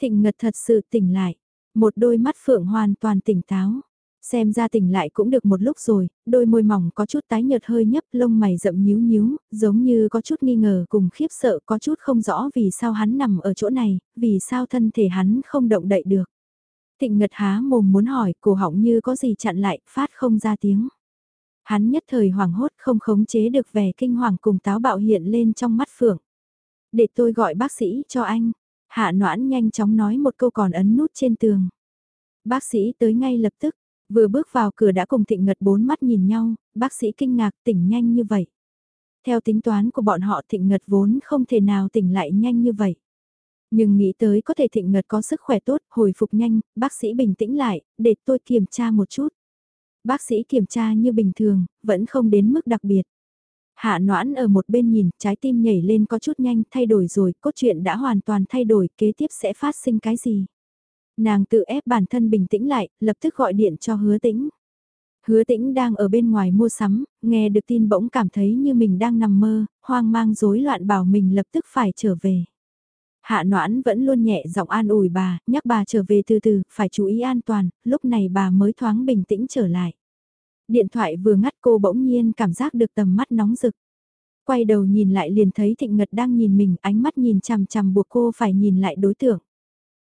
Thịnh ngật thật sự tỉnh lại, một đôi mắt phượng hoàn toàn tỉnh táo. Xem ra tỉnh lại cũng được một lúc rồi, đôi môi mỏng có chút tái nhợt hơi nhấp lông mày rậm nhíu nhíu, giống như có chút nghi ngờ cùng khiếp sợ có chút không rõ vì sao hắn nằm ở chỗ này, vì sao thân thể hắn không động đậy được. Thịnh ngật há mồm muốn hỏi, cổ họng như có gì chặn lại, phát không ra tiếng. Hắn nhất thời hoảng hốt không khống chế được vẻ kinh hoàng cùng táo bạo hiện lên trong mắt phượng. Để tôi gọi bác sĩ cho anh. Hạ noãn nhanh chóng nói một câu còn ấn nút trên tường. Bác sĩ tới ngay lập tức, Vừa bước vào cửa đã cùng thịnh ngật bốn mắt nhìn nhau, bác sĩ kinh ngạc tỉnh nhanh như vậy. Theo tính toán của bọn họ thịnh ngật vốn không thể nào tỉnh lại nhanh như vậy. Nhưng nghĩ tới có thể thịnh ngật có sức khỏe tốt, hồi phục nhanh, bác sĩ bình tĩnh lại, để tôi kiểm tra một chút. Bác sĩ kiểm tra như bình thường, vẫn không đến mức đặc biệt. Hạ noãn ở một bên nhìn, trái tim nhảy lên có chút nhanh, thay đổi rồi, cốt truyện đã hoàn toàn thay đổi, kế tiếp sẽ phát sinh cái gì? Nàng tự ép bản thân bình tĩnh lại, lập tức gọi điện cho hứa tĩnh. Hứa tĩnh đang ở bên ngoài mua sắm, nghe được tin bỗng cảm thấy như mình đang nằm mơ, hoang mang rối loạn bảo mình lập tức phải trở về. Hạ noãn vẫn luôn nhẹ giọng an ủi bà, nhắc bà trở về từ từ, phải chú ý an toàn, lúc này bà mới thoáng bình tĩnh trở lại. Điện thoại vừa ngắt cô bỗng nhiên cảm giác được tầm mắt nóng rực. Quay đầu nhìn lại liền thấy Thịnh Ngật đang nhìn mình, ánh mắt nhìn chằm chằm buộc cô phải nhìn lại đối tượng.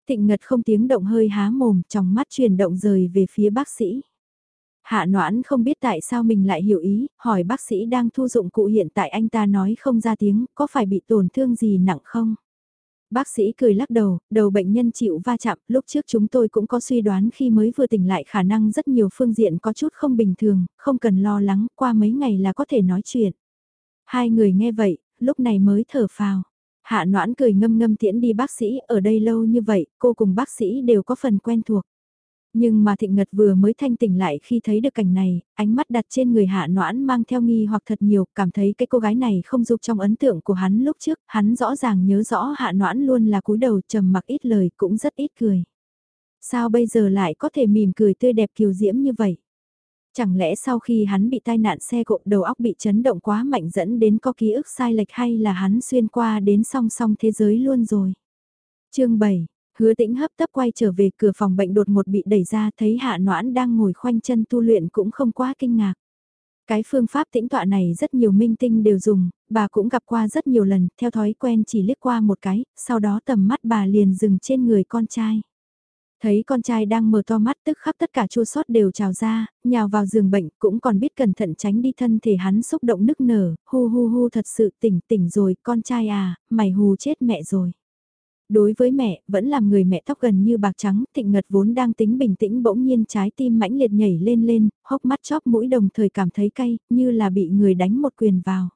Thịnh Ngật không tiếng động hơi há mồm, trong mắt chuyển động rời về phía bác sĩ. Hạ noãn không biết tại sao mình lại hiểu ý, hỏi bác sĩ đang thu dụng cụ hiện tại anh ta nói không ra tiếng, có phải bị tổn thương gì nặng không? Bác sĩ cười lắc đầu, đầu bệnh nhân chịu va chạm, lúc trước chúng tôi cũng có suy đoán khi mới vừa tỉnh lại khả năng rất nhiều phương diện có chút không bình thường, không cần lo lắng, qua mấy ngày là có thể nói chuyện. Hai người nghe vậy, lúc này mới thở phào. Hạ noãn cười ngâm ngâm tiễn đi bác sĩ, ở đây lâu như vậy, cô cùng bác sĩ đều có phần quen thuộc. Nhưng mà thịnh ngật vừa mới thanh tỉnh lại khi thấy được cảnh này, ánh mắt đặt trên người hạ noãn mang theo nghi hoặc thật nhiều, cảm thấy cái cô gái này không dục trong ấn tượng của hắn lúc trước, hắn rõ ràng nhớ rõ hạ noãn luôn là cúi đầu trầm mặc ít lời cũng rất ít cười. Sao bây giờ lại có thể mỉm cười tươi đẹp kiều diễm như vậy? Chẳng lẽ sau khi hắn bị tai nạn xe cộ đầu óc bị chấn động quá mạnh dẫn đến có ký ức sai lệch hay là hắn xuyên qua đến song song thế giới luôn rồi? chương 7 Hứa tĩnh hấp tấp quay trở về cửa phòng bệnh đột ngột bị đẩy ra thấy hạ noãn đang ngồi khoanh chân tu luyện cũng không quá kinh ngạc. Cái phương pháp tĩnh tọa này rất nhiều minh tinh đều dùng, bà cũng gặp qua rất nhiều lần, theo thói quen chỉ liếc qua một cái, sau đó tầm mắt bà liền dừng trên người con trai. Thấy con trai đang mở to mắt tức khắp tất cả chua sót đều trào ra, nhào vào giường bệnh cũng còn biết cẩn thận tránh đi thân thể hắn xúc động nức nở, hu hu hu thật sự tỉnh tỉnh rồi, con trai à, mày hù chết mẹ rồi. Đối với mẹ, vẫn làm người mẹ tóc gần như bạc trắng, thịnh ngật vốn đang tính bình tĩnh bỗng nhiên trái tim mãnh liệt nhảy lên lên, hốc mắt chóp mũi đồng thời cảm thấy cay, như là bị người đánh một quyền vào.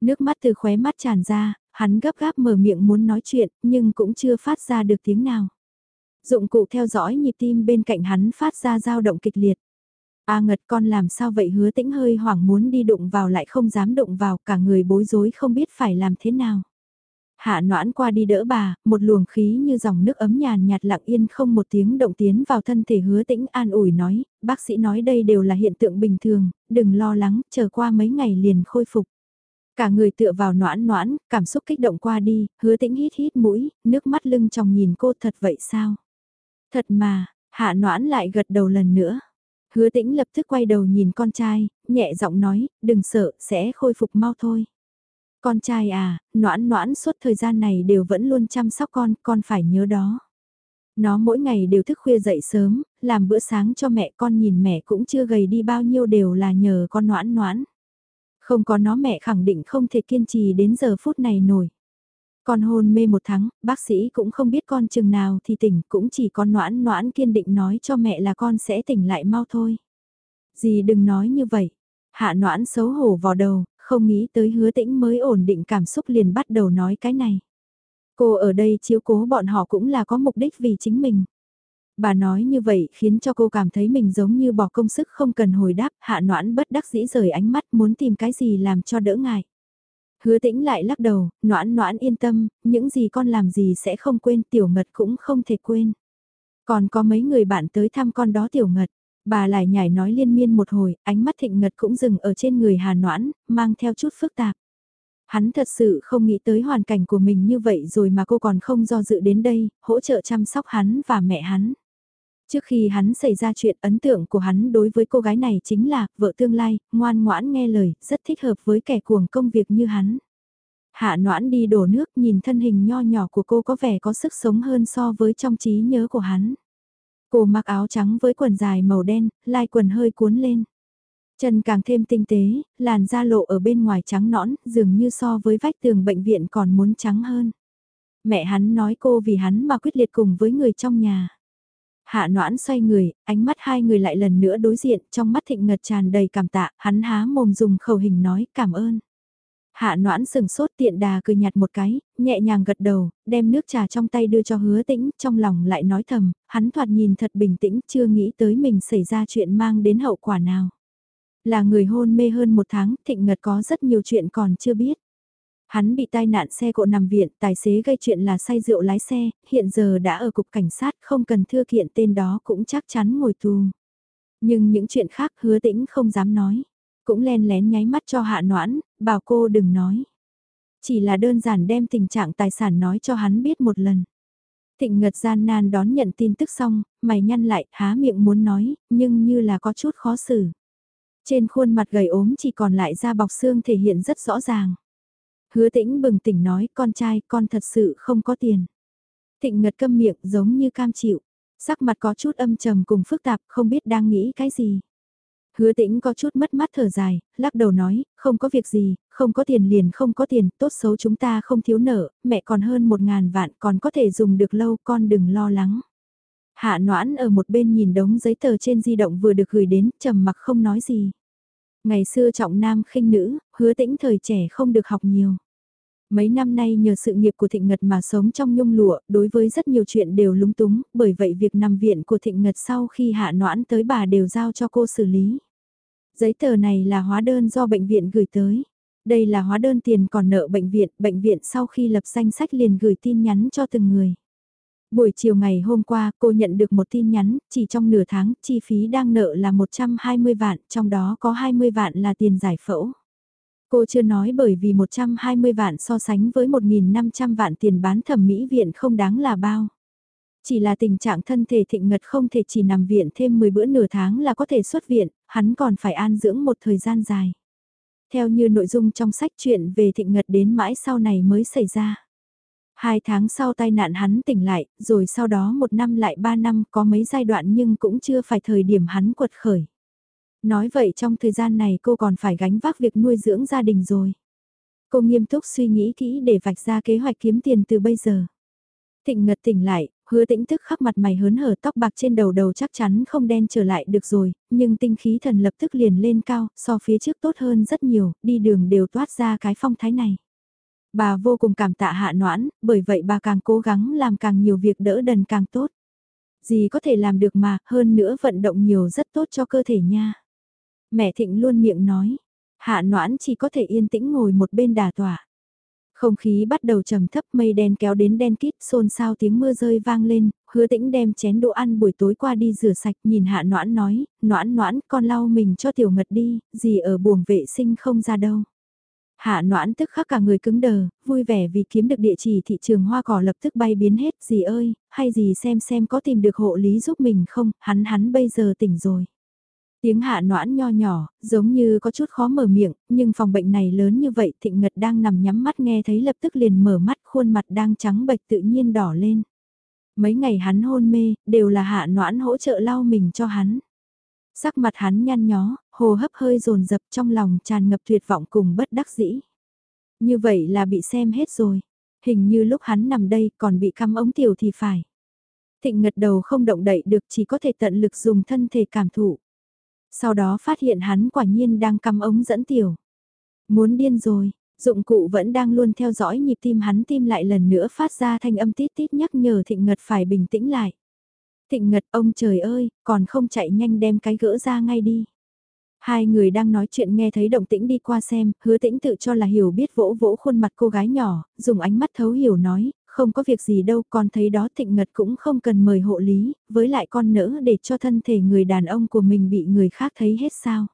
Nước mắt từ khóe mắt tràn ra, hắn gấp gáp mở miệng muốn nói chuyện, nhưng cũng chưa phát ra được tiếng nào. Dụng cụ theo dõi nhịp tim bên cạnh hắn phát ra dao động kịch liệt. A ngật con làm sao vậy hứa tĩnh hơi hoảng muốn đi đụng vào lại không dám đụng vào cả người bối rối không biết phải làm thế nào. Hạ noãn qua đi đỡ bà, một luồng khí như dòng nước ấm nhàn nhạt lặng yên không một tiếng động tiến vào thân thể hứa tĩnh an ủi nói, bác sĩ nói đây đều là hiện tượng bình thường, đừng lo lắng, chờ qua mấy ngày liền khôi phục. Cả người tựa vào noãn noãn, cảm xúc kích động qua đi, hứa tĩnh hít hít mũi, nước mắt lưng tròng nhìn cô thật vậy sao? Thật mà, hạ noãn lại gật đầu lần nữa. Hứa tĩnh lập tức quay đầu nhìn con trai, nhẹ giọng nói, đừng sợ, sẽ khôi phục mau thôi. Con trai à, noãn noãn suốt thời gian này đều vẫn luôn chăm sóc con, con phải nhớ đó. Nó mỗi ngày đều thức khuya dậy sớm, làm bữa sáng cho mẹ con nhìn mẹ cũng chưa gầy đi bao nhiêu đều là nhờ con noãn noãn. Không có nó mẹ khẳng định không thể kiên trì đến giờ phút này nổi. Con hôn mê một tháng, bác sĩ cũng không biết con chừng nào thì tỉnh, cũng chỉ con noãn noãn kiên định nói cho mẹ là con sẽ tỉnh lại mau thôi. Dì đừng nói như vậy. Hạ noãn xấu hổ vào đầu, không nghĩ tới hứa tĩnh mới ổn định cảm xúc liền bắt đầu nói cái này. Cô ở đây chiếu cố bọn họ cũng là có mục đích vì chính mình. Bà nói như vậy khiến cho cô cảm thấy mình giống như bỏ công sức không cần hồi đáp, hạ noãn bất đắc dĩ rời ánh mắt muốn tìm cái gì làm cho đỡ ngại. Hứa tĩnh lại lắc đầu, noãn noãn yên tâm, những gì con làm gì sẽ không quên tiểu ngật cũng không thể quên. Còn có mấy người bạn tới thăm con đó tiểu ngật, bà lại nhảy nói liên miên một hồi, ánh mắt thịnh ngật cũng dừng ở trên người hà noãn, mang theo chút phức tạp. Hắn thật sự không nghĩ tới hoàn cảnh của mình như vậy rồi mà cô còn không do dự đến đây, hỗ trợ chăm sóc hắn và mẹ hắn. Trước khi hắn xảy ra chuyện ấn tượng của hắn đối với cô gái này chính là vợ tương lai, ngoan ngoãn nghe lời, rất thích hợp với kẻ cuồng công việc như hắn. Hạ noãn đi đổ nước nhìn thân hình nho nhỏ của cô có vẻ có sức sống hơn so với trong trí nhớ của hắn. Cô mặc áo trắng với quần dài màu đen, lai quần hơi cuốn lên. Chân càng thêm tinh tế, làn da lộ ở bên ngoài trắng nõn, dường như so với vách tường bệnh viện còn muốn trắng hơn. Mẹ hắn nói cô vì hắn mà quyết liệt cùng với người trong nhà. Hạ noãn xoay người, ánh mắt hai người lại lần nữa đối diện, trong mắt thịnh ngật tràn đầy cảm tạ, hắn há mồm dùng khẩu hình nói cảm ơn. Hạ noãn sừng sốt tiện đà cười nhạt một cái, nhẹ nhàng gật đầu, đem nước trà trong tay đưa cho hứa tĩnh, trong lòng lại nói thầm, hắn thoạt nhìn thật bình tĩnh, chưa nghĩ tới mình xảy ra chuyện mang đến hậu quả nào. Là người hôn mê hơn một tháng, thịnh ngật có rất nhiều chuyện còn chưa biết. Hắn bị tai nạn xe cộ nằm viện, tài xế gây chuyện là say rượu lái xe, hiện giờ đã ở cục cảnh sát, không cần thưa kiện tên đó cũng chắc chắn ngồi tù. Nhưng những chuyện khác hứa tĩnh không dám nói. Cũng len lén nháy mắt cho hạ noãn, bảo cô đừng nói. Chỉ là đơn giản đem tình trạng tài sản nói cho hắn biết một lần. Thịnh Ngật gian nan đón nhận tin tức xong, mày nhăn lại, há miệng muốn nói, nhưng như là có chút khó xử. Trên khuôn mặt gầy ốm chỉ còn lại da bọc xương thể hiện rất rõ ràng. Hứa tĩnh bừng tỉnh nói con trai con thật sự không có tiền. Thịnh ngật câm miệng giống như cam chịu. Sắc mặt có chút âm trầm cùng phức tạp không biết đang nghĩ cái gì. Hứa tĩnh có chút mất mắt thở dài, lắc đầu nói, không có việc gì, không có tiền liền không có tiền, tốt xấu chúng ta không thiếu nợ, mẹ còn hơn một ngàn vạn còn có thể dùng được lâu, con đừng lo lắng. Hạ noãn ở một bên nhìn đống giấy tờ trên di động vừa được gửi đến, trầm mặc không nói gì. Ngày xưa trọng nam khinh nữ, hứa tĩnh thời trẻ không được học nhiều. Mấy năm nay nhờ sự nghiệp của Thịnh Ngật mà sống trong nhung lụa, đối với rất nhiều chuyện đều lúng túng, bởi vậy việc nằm viện của Thịnh Ngật sau khi hạ noãn tới bà đều giao cho cô xử lý. Giấy tờ này là hóa đơn do bệnh viện gửi tới. Đây là hóa đơn tiền còn nợ bệnh viện, bệnh viện sau khi lập danh sách liền gửi tin nhắn cho từng người. Buổi chiều ngày hôm qua cô nhận được một tin nhắn, chỉ trong nửa tháng, chi phí đang nợ là 120 vạn, trong đó có 20 vạn là tiền giải phẫu. Cô chưa nói bởi vì 120 vạn so sánh với 1.500 vạn tiền bán thẩm mỹ viện không đáng là bao. Chỉ là tình trạng thân thể thịnh ngật không thể chỉ nằm viện thêm 10 bữa nửa tháng là có thể xuất viện, hắn còn phải an dưỡng một thời gian dài. Theo như nội dung trong sách chuyện về thịnh ngật đến mãi sau này mới xảy ra. Hai tháng sau tai nạn hắn tỉnh lại, rồi sau đó một năm lại ba năm có mấy giai đoạn nhưng cũng chưa phải thời điểm hắn quật khởi. Nói vậy trong thời gian này cô còn phải gánh vác việc nuôi dưỡng gia đình rồi. Cô nghiêm túc suy nghĩ kỹ để vạch ra kế hoạch kiếm tiền từ bây giờ. Thịnh ngật tỉnh lại, hứa tĩnh thức khắc mặt mày hớn hở tóc bạc trên đầu đầu chắc chắn không đen trở lại được rồi, nhưng tinh khí thần lập tức liền lên cao, so phía trước tốt hơn rất nhiều, đi đường đều toát ra cái phong thái này. Bà vô cùng cảm tạ hạ noãn, bởi vậy bà càng cố gắng làm càng nhiều việc đỡ đần càng tốt. Gì có thể làm được mà, hơn nữa vận động nhiều rất tốt cho cơ thể nha. Mẹ Thịnh luôn miệng nói, hạ noãn chỉ có thể yên tĩnh ngồi một bên đà tỏa. Không khí bắt đầu trầm thấp mây đen kéo đến đen kít xôn xao tiếng mưa rơi vang lên, hứa tĩnh đem chén đồ ăn buổi tối qua đi rửa sạch nhìn hạ noãn nói, noãn noãn con lau mình cho tiểu ngật đi, gì ở buồng vệ sinh không ra đâu. Hạ noãn tức khắc cả người cứng đờ, vui vẻ vì kiếm được địa chỉ thị trường hoa cỏ lập tức bay biến hết, gì ơi, hay gì xem xem có tìm được hộ lý giúp mình không, hắn hắn bây giờ tỉnh rồi. Tiếng hạ noãn nho nhỏ, giống như có chút khó mở miệng, nhưng phòng bệnh này lớn như vậy thịnh ngật đang nằm nhắm mắt nghe thấy lập tức liền mở mắt khuôn mặt đang trắng bệch tự nhiên đỏ lên. Mấy ngày hắn hôn mê, đều là hạ noãn hỗ trợ lau mình cho hắn. Sắc mặt hắn nhăn nhó, hồ hấp hơi dồn dập trong lòng tràn ngập tuyệt vọng cùng bất đắc dĩ. Như vậy là bị xem hết rồi. Hình như lúc hắn nằm đây còn bị cắm ống tiểu thì phải. Thịnh ngật đầu không động đậy được chỉ có thể tận lực dùng thân thể cảm thụ. Sau đó phát hiện hắn quả nhiên đang cắm ống dẫn tiểu. Muốn điên rồi, dụng cụ vẫn đang luôn theo dõi nhịp tim hắn tim lại lần nữa phát ra thanh âm tít tít nhắc nhở thịnh ngật phải bình tĩnh lại. Thịnh ngật ông trời ơi, còn không chạy nhanh đem cái gỡ ra ngay đi. Hai người đang nói chuyện nghe thấy động tĩnh đi qua xem, hứa tĩnh tự cho là hiểu biết vỗ vỗ khuôn mặt cô gái nhỏ, dùng ánh mắt thấu hiểu nói, không có việc gì đâu con thấy đó thịnh ngật cũng không cần mời hộ lý, với lại con nỡ để cho thân thể người đàn ông của mình bị người khác thấy hết sao.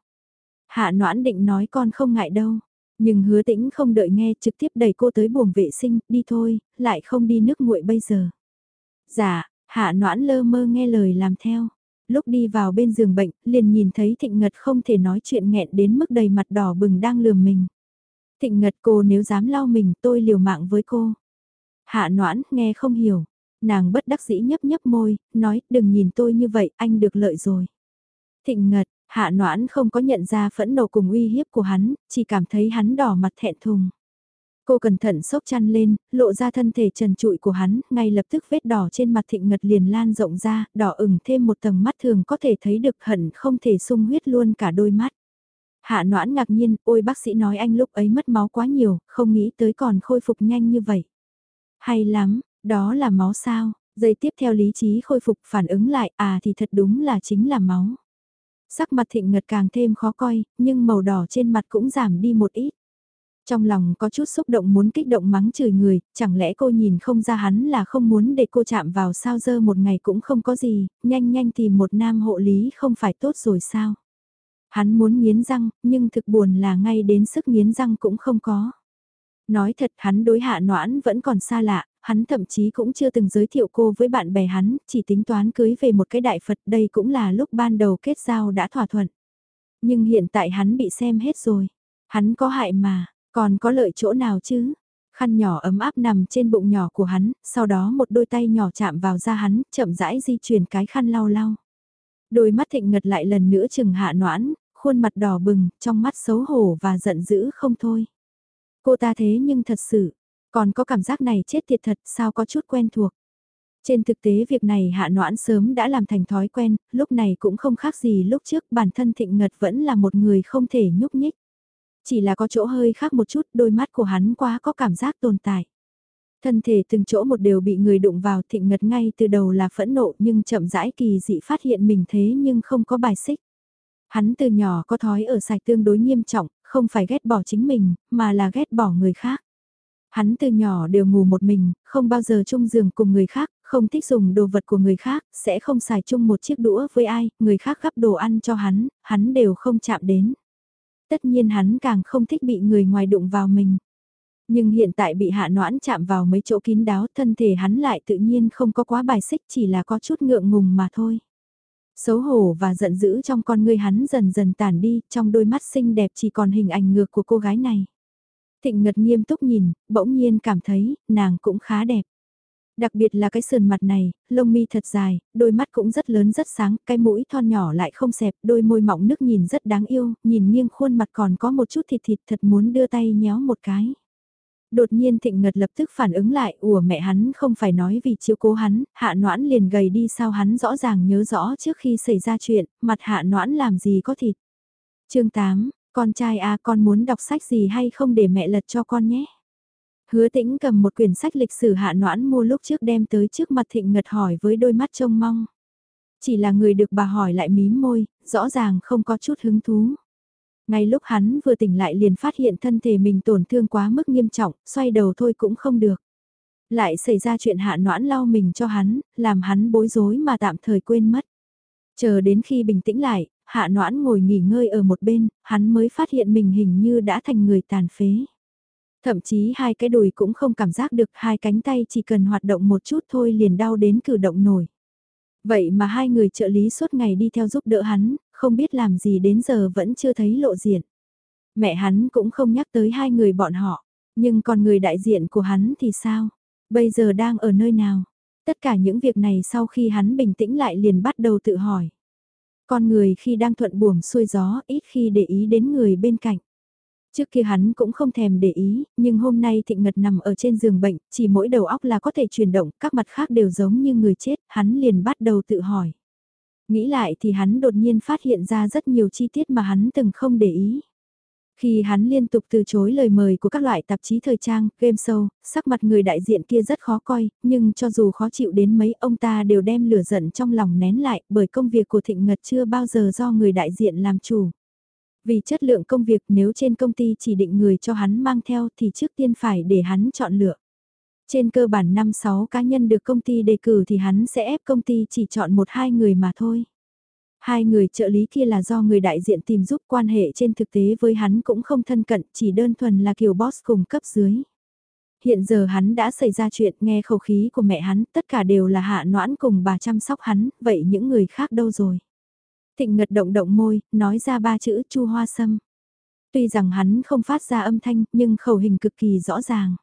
Hạ noãn định nói con không ngại đâu, nhưng hứa tĩnh không đợi nghe trực tiếp đẩy cô tới buồng vệ sinh, đi thôi, lại không đi nước nguội bây giờ. Dạ, hạ noãn lơ mơ nghe lời làm theo. Lúc đi vào bên giường bệnh, liền nhìn thấy thịnh ngật không thể nói chuyện nghẹn đến mức đầy mặt đỏ bừng đang lườm mình. Thịnh ngật cô nếu dám lau mình tôi liều mạng với cô. Hạ noãn, nghe không hiểu. Nàng bất đắc dĩ nhấp nhấp môi, nói, đừng nhìn tôi như vậy, anh được lợi rồi. Thịnh ngật, hạ noãn không có nhận ra phẫn nộ cùng uy hiếp của hắn, chỉ cảm thấy hắn đỏ mặt thẹn thùng. Cô cẩn thận sốc chăn lên, lộ ra thân thể trần trụi của hắn, ngay lập tức vết đỏ trên mặt thịnh ngật liền lan rộng ra, đỏ ửng thêm một tầng mắt thường có thể thấy được hận không thể sung huyết luôn cả đôi mắt. Hạ noãn ngạc nhiên, ôi bác sĩ nói anh lúc ấy mất máu quá nhiều, không nghĩ tới còn khôi phục nhanh như vậy. Hay lắm, đó là máu sao, giây tiếp theo lý trí khôi phục phản ứng lại, à thì thật đúng là chính là máu. Sắc mặt thịnh ngật càng thêm khó coi, nhưng màu đỏ trên mặt cũng giảm đi một ít. Trong lòng có chút xúc động muốn kích động mắng chửi người, chẳng lẽ cô nhìn không ra hắn là không muốn để cô chạm vào sao dơ một ngày cũng không có gì, nhanh nhanh tìm một nam hộ lý không phải tốt rồi sao. Hắn muốn nghiến răng, nhưng thực buồn là ngay đến sức nghiến răng cũng không có. Nói thật hắn đối hạ noãn vẫn còn xa lạ, hắn thậm chí cũng chưa từng giới thiệu cô với bạn bè hắn, chỉ tính toán cưới về một cái đại Phật đây cũng là lúc ban đầu kết giao đã thỏa thuận. Nhưng hiện tại hắn bị xem hết rồi. Hắn có hại mà, còn có lợi chỗ nào chứ? Khăn nhỏ ấm áp nằm trên bụng nhỏ của hắn, sau đó một đôi tay nhỏ chạm vào da hắn, chậm rãi di chuyển cái khăn lau lau. Đôi mắt thịnh ngật lại lần nữa chừng hạ noãn, khuôn mặt đỏ bừng, trong mắt xấu hổ và giận dữ không thôi. Cô ta thế nhưng thật sự, còn có cảm giác này chết thiệt thật sao có chút quen thuộc. Trên thực tế việc này hạ noãn sớm đã làm thành thói quen, lúc này cũng không khác gì lúc trước bản thân thịnh ngật vẫn là một người không thể nhúc nhích. Chỉ là có chỗ hơi khác một chút đôi mắt của hắn quá có cảm giác tồn tại. Thân thể từng chỗ một đều bị người đụng vào thịnh ngật ngay từ đầu là phẫn nộ nhưng chậm rãi kỳ dị phát hiện mình thế nhưng không có bài xích. Hắn từ nhỏ có thói ở sạch tương đối nghiêm trọng, không phải ghét bỏ chính mình, mà là ghét bỏ người khác. Hắn từ nhỏ đều ngủ một mình, không bao giờ chung giường cùng người khác, không thích dùng đồ vật của người khác, sẽ không xài chung một chiếc đũa với ai, người khác gắp đồ ăn cho hắn, hắn đều không chạm đến. Tất nhiên hắn càng không thích bị người ngoài đụng vào mình. Nhưng hiện tại bị hạ noãn chạm vào mấy chỗ kín đáo thân thể hắn lại tự nhiên không có quá bài xích chỉ là có chút ngượng ngùng mà thôi. Xấu hổ và giận dữ trong con ngươi hắn dần dần tàn đi, trong đôi mắt xinh đẹp chỉ còn hình ảnh ngược của cô gái này. Thịnh Ngật nghiêm túc nhìn, bỗng nhiên cảm thấy, nàng cũng khá đẹp. Đặc biệt là cái sườn mặt này, lông mi thật dài, đôi mắt cũng rất lớn rất sáng, cái mũi thon nhỏ lại không xẹp, đôi môi mỏng nước nhìn rất đáng yêu, nhìn nghiêng khuôn mặt còn có một chút thịt thịt thật muốn đưa tay nhéo một cái. Đột nhiên thịnh ngật lập tức phản ứng lại, ủa mẹ hắn không phải nói vì chiếu cố hắn, hạ noãn liền gầy đi sao hắn rõ ràng nhớ rõ trước khi xảy ra chuyện, mặt hạ noãn làm gì có thịt. chương 8, con trai à con muốn đọc sách gì hay không để mẹ lật cho con nhé. Hứa tĩnh cầm một quyển sách lịch sử hạ noãn mua lúc trước đem tới trước mặt thịnh ngật hỏi với đôi mắt trông mong. Chỉ là người được bà hỏi lại mím môi, rõ ràng không có chút hứng thú. Ngay lúc hắn vừa tỉnh lại liền phát hiện thân thể mình tổn thương quá mức nghiêm trọng, xoay đầu thôi cũng không được. Lại xảy ra chuyện hạ noãn lau mình cho hắn, làm hắn bối rối mà tạm thời quên mất. Chờ đến khi bình tĩnh lại, hạ noãn ngồi nghỉ ngơi ở một bên, hắn mới phát hiện mình hình như đã thành người tàn phế. Thậm chí hai cái đùi cũng không cảm giác được hai cánh tay chỉ cần hoạt động một chút thôi liền đau đến cử động nổi. Vậy mà hai người trợ lý suốt ngày đi theo giúp đỡ hắn, không biết làm gì đến giờ vẫn chưa thấy lộ diện. Mẹ hắn cũng không nhắc tới hai người bọn họ, nhưng còn người đại diện của hắn thì sao? Bây giờ đang ở nơi nào? Tất cả những việc này sau khi hắn bình tĩnh lại liền bắt đầu tự hỏi. Con người khi đang thuận buồm xuôi gió ít khi để ý đến người bên cạnh. Trước kia hắn cũng không thèm để ý, nhưng hôm nay Thịnh Ngật nằm ở trên giường bệnh, chỉ mỗi đầu óc là có thể chuyển động, các mặt khác đều giống như người chết, hắn liền bắt đầu tự hỏi. Nghĩ lại thì hắn đột nhiên phát hiện ra rất nhiều chi tiết mà hắn từng không để ý. Khi hắn liên tục từ chối lời mời của các loại tạp chí thời trang, game show, sắc mặt người đại diện kia rất khó coi, nhưng cho dù khó chịu đến mấy ông ta đều đem lửa giận trong lòng nén lại bởi công việc của Thịnh Ngật chưa bao giờ do người đại diện làm chủ. Vì chất lượng công việc nếu trên công ty chỉ định người cho hắn mang theo thì trước tiên phải để hắn chọn lựa. Trên cơ bản 5-6 cá nhân được công ty đề cử thì hắn sẽ ép công ty chỉ chọn một hai người mà thôi. Hai người trợ lý kia là do người đại diện tìm giúp quan hệ trên thực tế với hắn cũng không thân cận, chỉ đơn thuần là kiểu boss cùng cấp dưới. Hiện giờ hắn đã xảy ra chuyện nghe khẩu khí của mẹ hắn, tất cả đều là hạ noãn cùng bà chăm sóc hắn, vậy những người khác đâu rồi? Thịnh ngật động động môi, nói ra ba chữ chu hoa sâm. Tuy rằng hắn không phát ra âm thanh, nhưng khẩu hình cực kỳ rõ ràng.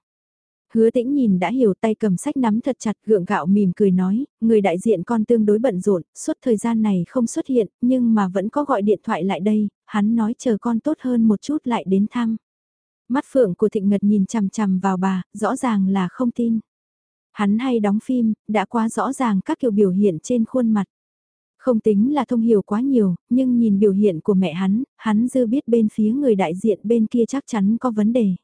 Hứa tĩnh nhìn đã hiểu tay cầm sách nắm thật chặt gượng gạo mỉm cười nói, người đại diện con tương đối bận rộn, suốt thời gian này không xuất hiện, nhưng mà vẫn có gọi điện thoại lại đây, hắn nói chờ con tốt hơn một chút lại đến thăm. Mắt phượng của thịnh ngật nhìn chằm chằm vào bà, rõ ràng là không tin. Hắn hay đóng phim, đã quá rõ ràng các kiểu biểu hiện trên khuôn mặt. Không tính là thông hiểu quá nhiều, nhưng nhìn biểu hiện của mẹ hắn, hắn dư biết bên phía người đại diện bên kia chắc chắn có vấn đề.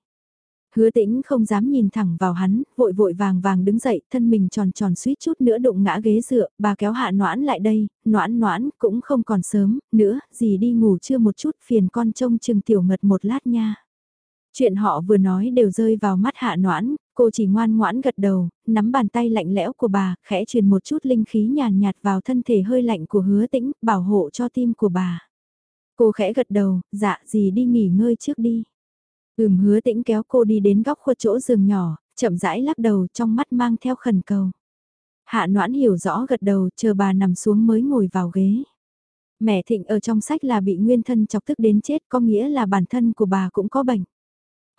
Hứa tĩnh không dám nhìn thẳng vào hắn, vội vội vàng vàng đứng dậy, thân mình tròn tròn suýt chút nữa đụng ngã ghế dựa, bà kéo hạ noãn lại đây, noãn noãn, cũng không còn sớm, nữa, gì đi ngủ chưa một chút phiền con trông chừng tiểu ngật một lát nha. Chuyện họ vừa nói đều rơi vào mắt hạ noãn, cô chỉ ngoan ngoãn gật đầu, nắm bàn tay lạnh lẽo của bà, khẽ truyền một chút linh khí nhàn nhạt vào thân thể hơi lạnh của hứa tĩnh, bảo hộ cho tim của bà. Cô khẽ gật đầu, dạ gì đi nghỉ ngơi trước đi. Ừm hứa tĩnh kéo cô đi đến góc khuất chỗ giường nhỏ, chậm rãi lắc đầu trong mắt mang theo khẩn cầu. Hạ noãn hiểu rõ gật đầu chờ bà nằm xuống mới ngồi vào ghế. Mẹ thịnh ở trong sách là bị nguyên thân chọc tức đến chết có nghĩa là bản thân của bà cũng có bệnh.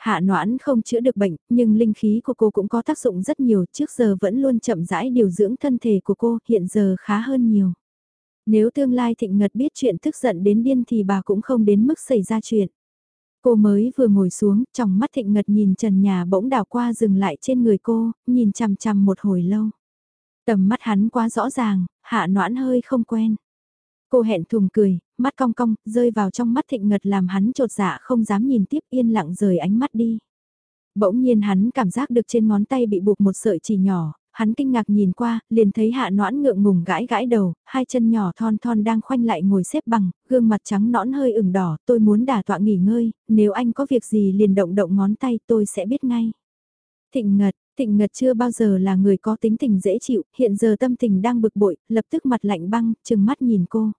Hạ noãn không chữa được bệnh, nhưng linh khí của cô cũng có tác dụng rất nhiều, trước giờ vẫn luôn chậm rãi điều dưỡng thân thể của cô, hiện giờ khá hơn nhiều. Nếu tương lai thịnh ngật biết chuyện tức giận đến điên thì bà cũng không đến mức xảy ra chuyện. Cô mới vừa ngồi xuống, trong mắt thịnh ngật nhìn trần nhà bỗng đảo qua dừng lại trên người cô, nhìn chằm chằm một hồi lâu. Tầm mắt hắn quá rõ ràng, hạ noãn hơi không quen. Cô hẹn thùng cười, mắt cong cong, rơi vào trong mắt thịnh ngật làm hắn trột dạ không dám nhìn tiếp yên lặng rời ánh mắt đi. Bỗng nhiên hắn cảm giác được trên ngón tay bị buộc một sợi chỉ nhỏ, hắn kinh ngạc nhìn qua, liền thấy hạ noãn ngượng ngùng gãi gãi đầu, hai chân nhỏ thon thon đang khoanh lại ngồi xếp bằng, gương mặt trắng nõn hơi ửng đỏ, tôi muốn đả tọa nghỉ ngơi, nếu anh có việc gì liền động động ngón tay tôi sẽ biết ngay. Thịnh Ngật, Thịnh Ngật chưa bao giờ là người có tính tình dễ chịu, hiện giờ tâm tình đang bực bội, lập tức mặt lạnh băng, chừng mắt nhìn cô.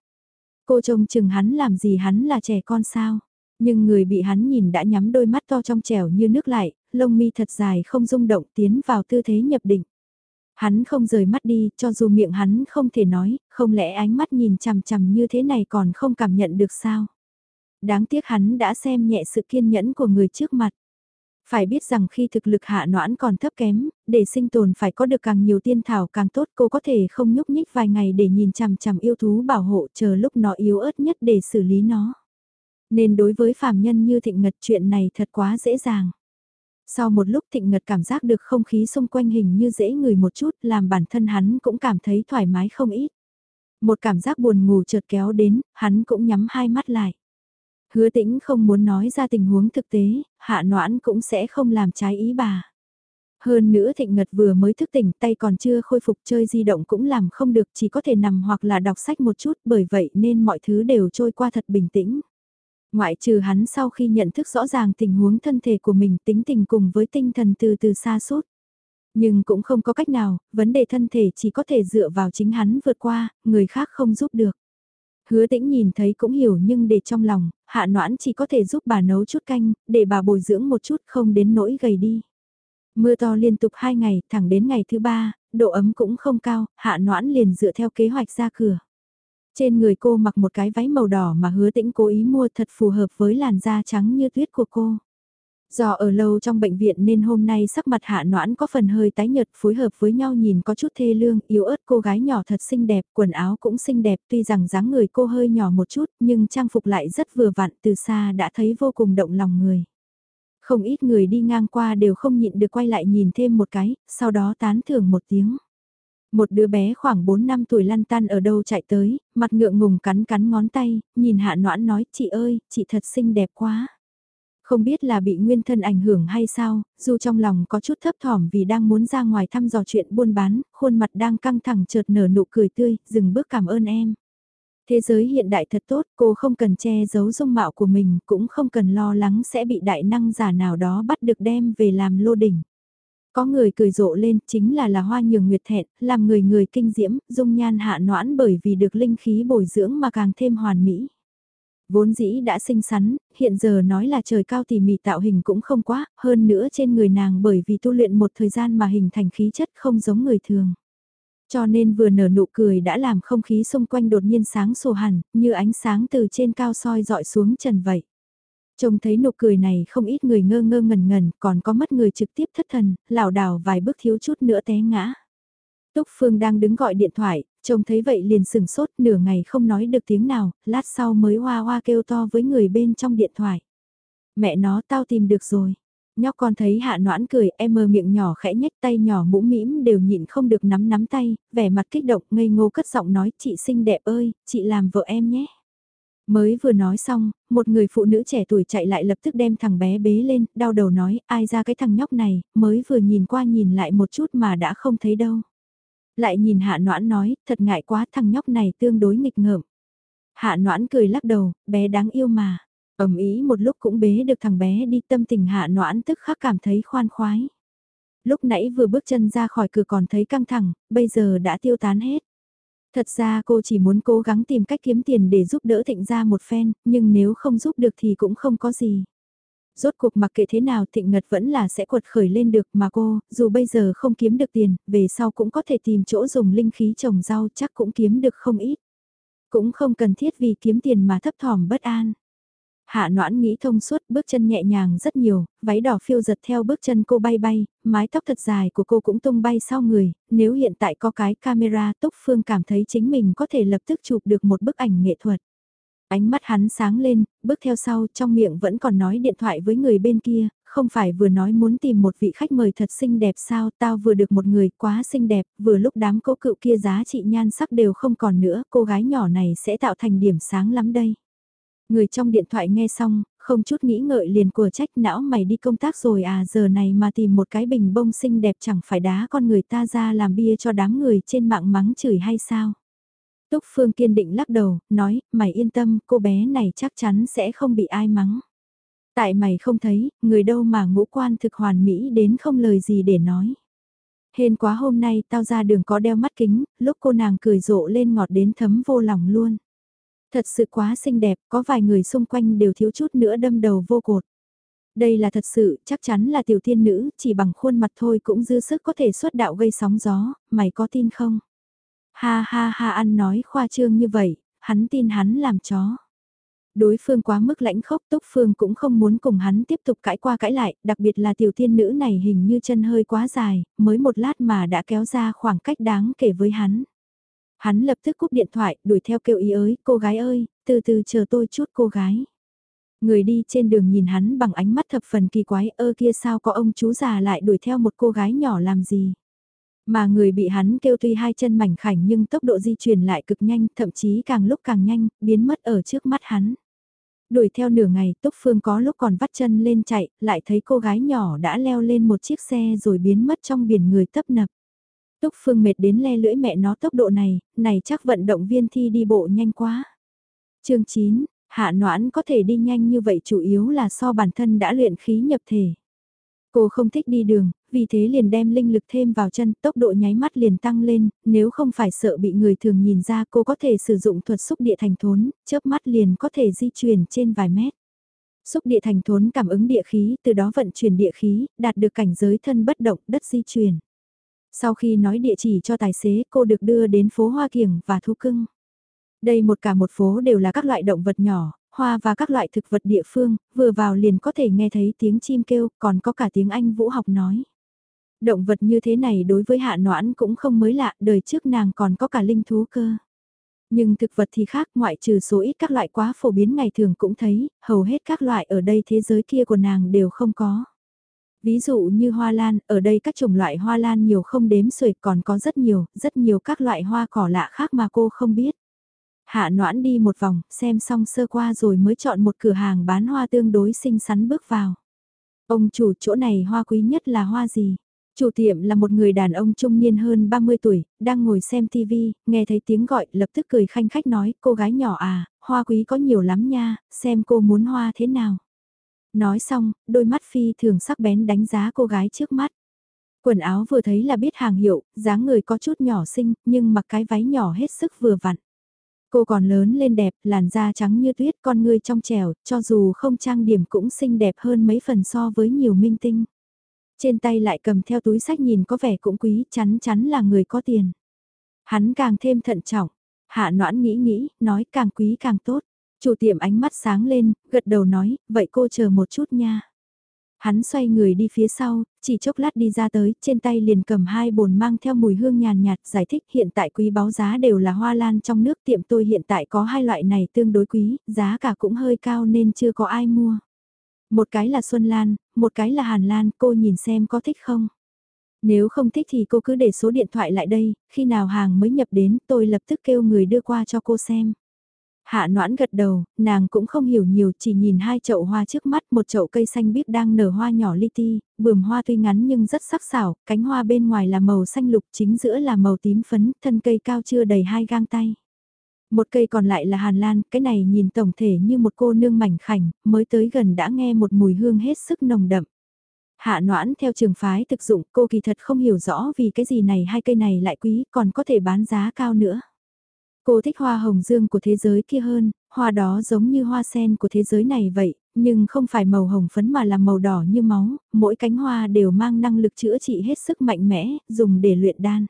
Cô trông chừng hắn làm gì hắn là trẻ con sao? Nhưng người bị hắn nhìn đã nhắm đôi mắt to trong trẻo như nước lại, lông mi thật dài không rung động tiến vào tư thế nhập định. Hắn không rời mắt đi, cho dù miệng hắn không thể nói, không lẽ ánh mắt nhìn chằm chằm như thế này còn không cảm nhận được sao? Đáng tiếc hắn đã xem nhẹ sự kiên nhẫn của người trước mặt. Phải biết rằng khi thực lực hạ noãn còn thấp kém, để sinh tồn phải có được càng nhiều tiên thảo càng tốt cô có thể không nhúc nhích vài ngày để nhìn chằm chằm yêu thú bảo hộ chờ lúc nó yếu ớt nhất để xử lý nó. Nên đối với phàm nhân như thịnh ngật chuyện này thật quá dễ dàng. Sau một lúc thịnh ngật cảm giác được không khí xung quanh hình như dễ người một chút làm bản thân hắn cũng cảm thấy thoải mái không ít. Một cảm giác buồn ngủ chợt kéo đến, hắn cũng nhắm hai mắt lại. Hứa tĩnh không muốn nói ra tình huống thực tế, hạ noãn cũng sẽ không làm trái ý bà. Hơn nữa thịnh ngật vừa mới thức tỉnh tay còn chưa khôi phục chơi di động cũng làm không được chỉ có thể nằm hoặc là đọc sách một chút bởi vậy nên mọi thứ đều trôi qua thật bình tĩnh. Ngoại trừ hắn sau khi nhận thức rõ ràng tình huống thân thể của mình tính tình cùng với tinh thần từ từ xa suốt. Nhưng cũng không có cách nào, vấn đề thân thể chỉ có thể dựa vào chính hắn vượt qua, người khác không giúp được. Hứa tĩnh nhìn thấy cũng hiểu nhưng để trong lòng, hạ noãn chỉ có thể giúp bà nấu chút canh, để bà bồi dưỡng một chút không đến nỗi gầy đi. Mưa to liên tục 2 ngày, thẳng đến ngày thứ ba, độ ấm cũng không cao, hạ noãn liền dựa theo kế hoạch ra cửa. Trên người cô mặc một cái váy màu đỏ mà hứa tĩnh cố ý mua thật phù hợp với làn da trắng như tuyết của cô. Do ở lâu trong bệnh viện nên hôm nay sắc mặt hạ noãn có phần hơi tái nhợt phối hợp với nhau nhìn có chút thê lương, yếu ớt cô gái nhỏ thật xinh đẹp, quần áo cũng xinh đẹp tuy rằng dáng người cô hơi nhỏ một chút nhưng trang phục lại rất vừa vặn từ xa đã thấy vô cùng động lòng người. Không ít người đi ngang qua đều không nhịn được quay lại nhìn thêm một cái, sau đó tán thưởng một tiếng. Một đứa bé khoảng 4 năm tuổi lăn tăn ở đâu chạy tới, mặt ngượng ngùng cắn cắn ngón tay, nhìn hạ noãn nói, chị ơi, chị thật xinh đẹp quá. Không biết là bị nguyên thân ảnh hưởng hay sao, dù trong lòng có chút thấp thỏm vì đang muốn ra ngoài thăm dò chuyện buôn bán, khuôn mặt đang căng thẳng chợt nở nụ cười tươi, dừng bước cảm ơn em. Thế giới hiện đại thật tốt, cô không cần che giấu dung mạo của mình, cũng không cần lo lắng sẽ bị đại năng giả nào đó bắt được đem về làm lô đỉnh. Có người cười rộ lên, chính là là hoa nhường nguyệt thẹn, làm người người kinh diễm, dung nhan hạ noãn bởi vì được linh khí bồi dưỡng mà càng thêm hoàn mỹ. Vốn dĩ đã xinh xắn, hiện giờ nói là trời cao tỉ mỉ tạo hình cũng không quá, hơn nữa trên người nàng bởi vì tu luyện một thời gian mà hình thành khí chất không giống người thường. Cho nên vừa nở nụ cười đã làm không khí xung quanh đột nhiên sáng sổ hẳn, như ánh sáng từ trên cao soi dọi xuống trần vậy. Trông thấy nụ cười này không ít người ngơ ngơ ngẩn ngẩn, còn có mất người trực tiếp thất thần, lảo đảo vài bước thiếu chút nữa té ngã. Túc Phương đang đứng gọi điện thoại, trông thấy vậy liền sừng sốt nửa ngày không nói được tiếng nào, lát sau mới hoa hoa kêu to với người bên trong điện thoại. Mẹ nó tao tìm được rồi. Nhóc con thấy hạ noãn cười, em mơ miệng nhỏ khẽ nhếch tay nhỏ mũ mĩm đều nhịn không được nắm nắm tay, vẻ mặt kích động ngây ngô cất giọng nói chị xinh đẹp ơi, chị làm vợ em nhé. Mới vừa nói xong, một người phụ nữ trẻ tuổi chạy lại lập tức đem thằng bé bế lên, đau đầu nói, ai ra cái thằng nhóc này, mới vừa nhìn qua nhìn lại một chút mà đã không thấy đâu. Lại nhìn hạ noãn nói, thật ngại quá thằng nhóc này tương đối nghịch ngợm. Hạ noãn cười lắc đầu, bé đáng yêu mà. ầm ý một lúc cũng bế được thằng bé đi tâm tình hạ noãn tức khắc cảm thấy khoan khoái. Lúc nãy vừa bước chân ra khỏi cửa còn thấy căng thẳng, bây giờ đã tiêu tán hết. Thật ra cô chỉ muốn cố gắng tìm cách kiếm tiền để giúp đỡ thịnh ra một phen, nhưng nếu không giúp được thì cũng không có gì. Rốt cuộc mặc kệ thế nào thịnh ngật vẫn là sẽ quật khởi lên được mà cô, dù bây giờ không kiếm được tiền, về sau cũng có thể tìm chỗ dùng linh khí trồng rau chắc cũng kiếm được không ít. Cũng không cần thiết vì kiếm tiền mà thấp thỏm bất an. Hạ noãn nghĩ thông suốt bước chân nhẹ nhàng rất nhiều, váy đỏ phiêu giật theo bước chân cô bay bay, mái tóc thật dài của cô cũng tung bay sau người, nếu hiện tại có cái camera Túc Phương cảm thấy chính mình có thể lập tức chụp được một bức ảnh nghệ thuật. Ánh mắt hắn sáng lên, bước theo sau trong miệng vẫn còn nói điện thoại với người bên kia, không phải vừa nói muốn tìm một vị khách mời thật xinh đẹp sao, tao vừa được một người quá xinh đẹp, vừa lúc đám cố cựu kia giá trị nhan sắc đều không còn nữa, cô gái nhỏ này sẽ tạo thành điểm sáng lắm đây. Người trong điện thoại nghe xong, không chút nghĩ ngợi liền của trách não mày đi công tác rồi à giờ này mà tìm một cái bình bông xinh đẹp chẳng phải đá con người ta ra làm bia cho đám người trên mạng mắng chửi hay sao. Túc Phương kiên định lắc đầu, nói, mày yên tâm, cô bé này chắc chắn sẽ không bị ai mắng. Tại mày không thấy, người đâu mà ngũ quan thực hoàn mỹ đến không lời gì để nói. Hên quá hôm nay tao ra đường có đeo mắt kính, lúc cô nàng cười rộ lên ngọt đến thấm vô lòng luôn. Thật sự quá xinh đẹp, có vài người xung quanh đều thiếu chút nữa đâm đầu vô cột. Đây là thật sự, chắc chắn là tiểu thiên nữ, chỉ bằng khuôn mặt thôi cũng dư sức có thể xuất đạo gây sóng gió, mày có tin không? Ha ha ha ăn nói khoa trương như vậy, hắn tin hắn làm chó. Đối phương quá mức lãnh khốc Túc Phương cũng không muốn cùng hắn tiếp tục cãi qua cãi lại, đặc biệt là tiểu thiên nữ này hình như chân hơi quá dài, mới một lát mà đã kéo ra khoảng cách đáng kể với hắn. Hắn lập tức cúp điện thoại, đuổi theo kêu ý ới, cô gái ơi, từ từ chờ tôi chút cô gái. Người đi trên đường nhìn hắn bằng ánh mắt thập phần kỳ quái ơ kia sao có ông chú già lại đuổi theo một cô gái nhỏ làm gì. Mà người bị hắn kêu tuy hai chân mảnh khảnh nhưng tốc độ di chuyển lại cực nhanh, thậm chí càng lúc càng nhanh, biến mất ở trước mắt hắn. Đuổi theo nửa ngày, Túc Phương có lúc còn vắt chân lên chạy, lại thấy cô gái nhỏ đã leo lên một chiếc xe rồi biến mất trong biển người tấp nập. Túc Phương mệt đến le lưỡi mẹ nó tốc độ này, này chắc vận động viên thi đi bộ nhanh quá. chương 9, Hạ Noãn có thể đi nhanh như vậy chủ yếu là so bản thân đã luyện khí nhập thể. Cô không thích đi đường, vì thế liền đem linh lực thêm vào chân, tốc độ nháy mắt liền tăng lên, nếu không phải sợ bị người thường nhìn ra cô có thể sử dụng thuật xúc địa thành thốn, chớp mắt liền có thể di chuyển trên vài mét. Xúc địa thành thốn cảm ứng địa khí, từ đó vận chuyển địa khí, đạt được cảnh giới thân bất động, đất di chuyển. Sau khi nói địa chỉ cho tài xế, cô được đưa đến phố Hoa Kiểng và Thú Cưng. Đây một cả một phố đều là các loại động vật nhỏ, hoa và các loại thực vật địa phương, vừa vào liền có thể nghe thấy tiếng chim kêu, còn có cả tiếng Anh vũ học nói. Động vật như thế này đối với hạ noãn cũng không mới lạ, đời trước nàng còn có cả linh thú cơ. Nhưng thực vật thì khác ngoại trừ số ít các loại quá phổ biến ngày thường cũng thấy, hầu hết các loại ở đây thế giới kia của nàng đều không có. Ví dụ như hoa lan, ở đây các chủng loại hoa lan nhiều không đếm xuể còn có rất nhiều, rất nhiều các loại hoa cỏ lạ khác mà cô không biết. Hạ noãn đi một vòng, xem xong sơ qua rồi mới chọn một cửa hàng bán hoa tương đối xinh xắn bước vào. Ông chủ chỗ này hoa quý nhất là hoa gì? Chủ tiệm là một người đàn ông trung niên hơn 30 tuổi, đang ngồi xem TV, nghe thấy tiếng gọi, lập tức cười khanh khách nói, cô gái nhỏ à, hoa quý có nhiều lắm nha, xem cô muốn hoa thế nào. Nói xong, đôi mắt phi thường sắc bén đánh giá cô gái trước mắt. Quần áo vừa thấy là biết hàng hiệu, dáng người có chút nhỏ xinh, nhưng mặc cái váy nhỏ hết sức vừa vặn. Cô còn lớn lên đẹp, làn da trắng như tuyết, con người trong trẻo, cho dù không trang điểm cũng xinh đẹp hơn mấy phần so với nhiều minh tinh. Trên tay lại cầm theo túi sách nhìn có vẻ cũng quý, chắn chắn là người có tiền. Hắn càng thêm thận trọng, hạ noãn nghĩ nghĩ, nói càng quý càng tốt. Chủ tiệm ánh mắt sáng lên, gật đầu nói, vậy cô chờ một chút nha. Hắn xoay người đi phía sau, chỉ chốc lát đi ra tới, trên tay liền cầm hai bồn mang theo mùi hương nhàn nhạt, giải thích hiện tại quý báo giá đều là hoa lan trong nước tiệm tôi hiện tại có hai loại này tương đối quý, giá cả cũng hơi cao nên chưa có ai mua. Một cái là Xuân Lan, một cái là Hàn Lan, cô nhìn xem có thích không? Nếu không thích thì cô cứ để số điện thoại lại đây, khi nào hàng mới nhập đến tôi lập tức kêu người đưa qua cho cô xem. Hạ noãn gật đầu, nàng cũng không hiểu nhiều chỉ nhìn hai chậu hoa trước mắt một chậu cây xanh biếc đang nở hoa nhỏ li ti, bườm hoa tuy ngắn nhưng rất sắc sảo, cánh hoa bên ngoài là màu xanh lục chính giữa là màu tím phấn, thân cây cao chưa đầy hai gang tay. Một cây còn lại là hàn lan, cái này nhìn tổng thể như một cô nương mảnh khảnh, mới tới gần đã nghe một mùi hương hết sức nồng đậm. Hạ noãn theo trường phái thực dụng cô kỳ thật không hiểu rõ vì cái gì này hai cây này lại quý còn có thể bán giá cao nữa. Cô thích hoa hồng dương của thế giới kia hơn, hoa đó giống như hoa sen của thế giới này vậy, nhưng không phải màu hồng phấn mà là màu đỏ như máu, mỗi cánh hoa đều mang năng lực chữa trị hết sức mạnh mẽ, dùng để luyện đan.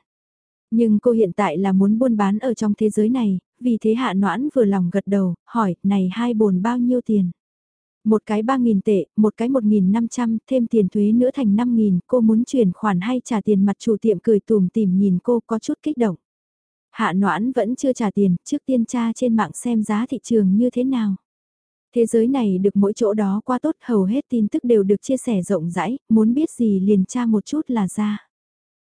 Nhưng cô hiện tại là muốn buôn bán ở trong thế giới này, vì thế hạ noãn vừa lòng gật đầu, hỏi, này hai bồn bao nhiêu tiền? Một cái 3.000 tệ, một cái 1.500, thêm tiền thuế nữa thành 5.000, cô muốn chuyển khoản hay trả tiền mặt chủ tiệm cười tùm tìm nhìn cô có chút kích động. Hạ noãn vẫn chưa trả tiền, trước tiên tra trên mạng xem giá thị trường như thế nào. Thế giới này được mỗi chỗ đó qua tốt hầu hết tin tức đều được chia sẻ rộng rãi, muốn biết gì liền tra một chút là ra.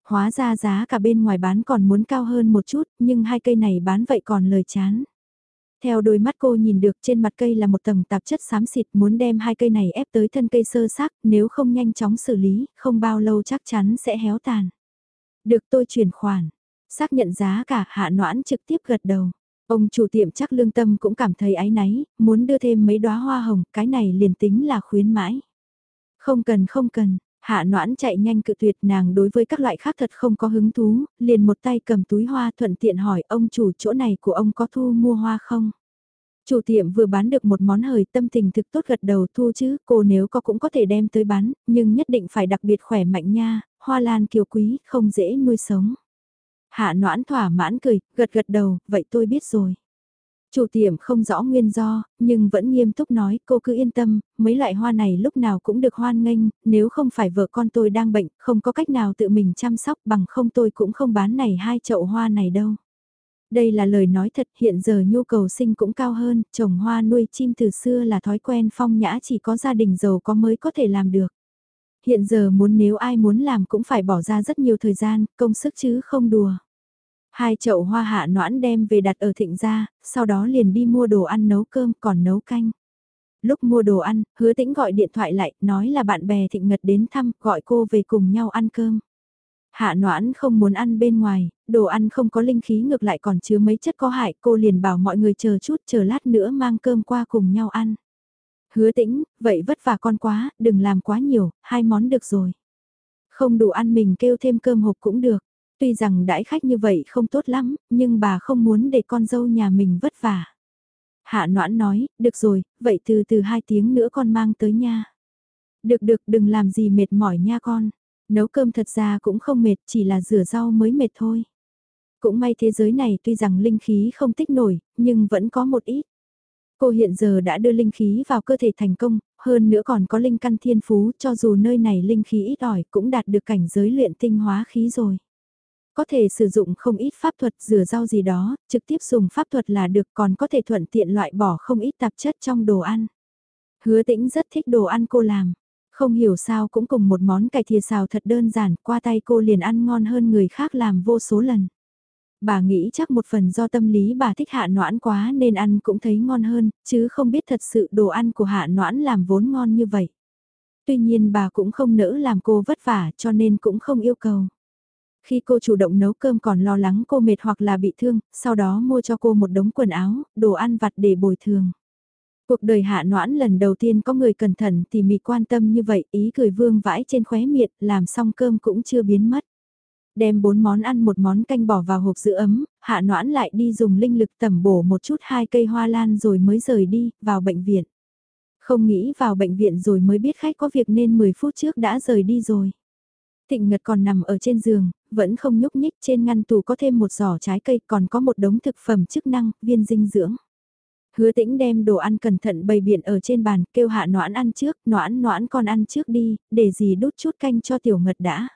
Hóa ra giá cả bên ngoài bán còn muốn cao hơn một chút, nhưng hai cây này bán vậy còn lời chán. Theo đôi mắt cô nhìn được trên mặt cây là một tầng tạp chất xám xịt muốn đem hai cây này ép tới thân cây sơ xác, nếu không nhanh chóng xử lý, không bao lâu chắc chắn sẽ héo tàn. Được tôi chuyển khoản, xác nhận giá cả hạ noãn trực tiếp gật đầu. Ông chủ tiệm chắc lương tâm cũng cảm thấy áy náy, muốn đưa thêm mấy đóa hoa hồng, cái này liền tính là khuyến mãi. Không cần không cần, hạ noãn chạy nhanh cự tuyệt nàng đối với các loại khác thật không có hứng thú, liền một tay cầm túi hoa thuận tiện hỏi ông chủ chỗ này của ông có thu mua hoa không? Chủ tiệm vừa bán được một món hời tâm tình thực tốt gật đầu thu chứ, cô nếu có cũng có thể đem tới bán, nhưng nhất định phải đặc biệt khỏe mạnh nha, hoa lan kiều quý, không dễ nuôi sống. Hạ noãn thỏa mãn cười, gật gật đầu, vậy tôi biết rồi. Chủ tiệm không rõ nguyên do, nhưng vẫn nghiêm túc nói cô cứ yên tâm, mấy loại hoa này lúc nào cũng được hoan nghênh, nếu không phải vợ con tôi đang bệnh, không có cách nào tự mình chăm sóc bằng không tôi cũng không bán này hai chậu hoa này đâu. Đây là lời nói thật hiện giờ nhu cầu sinh cũng cao hơn, trồng hoa nuôi chim từ xưa là thói quen phong nhã chỉ có gia đình giàu có mới có thể làm được. Hiện giờ muốn nếu ai muốn làm cũng phải bỏ ra rất nhiều thời gian, công sức chứ không đùa. Hai chậu hoa hạ noãn đem về đặt ở thịnh gia, sau đó liền đi mua đồ ăn nấu cơm còn nấu canh. Lúc mua đồ ăn, hứa tĩnh gọi điện thoại lại, nói là bạn bè thịnh ngật đến thăm, gọi cô về cùng nhau ăn cơm. Hạ noãn không muốn ăn bên ngoài, đồ ăn không có linh khí ngược lại còn chứa mấy chất có hại, cô liền bảo mọi người chờ chút chờ lát nữa mang cơm qua cùng nhau ăn. Hứa tĩnh, vậy vất vả con quá, đừng làm quá nhiều, hai món được rồi. Không đủ ăn mình kêu thêm cơm hộp cũng được. Tuy rằng đãi khách như vậy không tốt lắm, nhưng bà không muốn để con dâu nhà mình vất vả. Hạ noãn nói, được rồi, vậy từ từ hai tiếng nữa con mang tới nha. Được được đừng làm gì mệt mỏi nha con. Nấu cơm thật ra cũng không mệt, chỉ là rửa rau mới mệt thôi. Cũng may thế giới này tuy rằng linh khí không tích nổi, nhưng vẫn có một ít. Cô hiện giờ đã đưa linh khí vào cơ thể thành công, hơn nữa còn có linh căn thiên phú cho dù nơi này linh khí ít ỏi cũng đạt được cảnh giới luyện tinh hóa khí rồi. Có thể sử dụng không ít pháp thuật rửa rau gì đó, trực tiếp dùng pháp thuật là được còn có thể thuận tiện loại bỏ không ít tạp chất trong đồ ăn. Hứa tĩnh rất thích đồ ăn cô làm. Không hiểu sao cũng cùng một món cải thìa xào thật đơn giản, qua tay cô liền ăn ngon hơn người khác làm vô số lần. Bà nghĩ chắc một phần do tâm lý bà thích hạ noãn quá nên ăn cũng thấy ngon hơn, chứ không biết thật sự đồ ăn của hạ noãn làm vốn ngon như vậy. Tuy nhiên bà cũng không nỡ làm cô vất vả cho nên cũng không yêu cầu. Khi cô chủ động nấu cơm còn lo lắng cô mệt hoặc là bị thương, sau đó mua cho cô một đống quần áo, đồ ăn vặt để bồi thường. Cuộc đời hạ noãn lần đầu tiên có người cẩn thận tỉ mỉ quan tâm như vậy, ý cười vương vãi trên khóe miệng, làm xong cơm cũng chưa biến mất. Đem bốn món ăn một món canh bỏ vào hộp giữ ấm, hạ noãn lại đi dùng linh lực tẩm bổ một chút hai cây hoa lan rồi mới rời đi, vào bệnh viện. Không nghĩ vào bệnh viện rồi mới biết khách có việc nên 10 phút trước đã rời đi rồi. Thịnh Ngật còn nằm ở trên giường, vẫn không nhúc nhích trên ngăn tủ có thêm một giỏ trái cây còn có một đống thực phẩm chức năng, viên dinh dưỡng. Hứa tĩnh đem đồ ăn cẩn thận bày biện ở trên bàn, kêu hạ noãn ăn trước, noãn noãn con ăn trước đi, để gì đút chút canh cho tiểu ngật đã.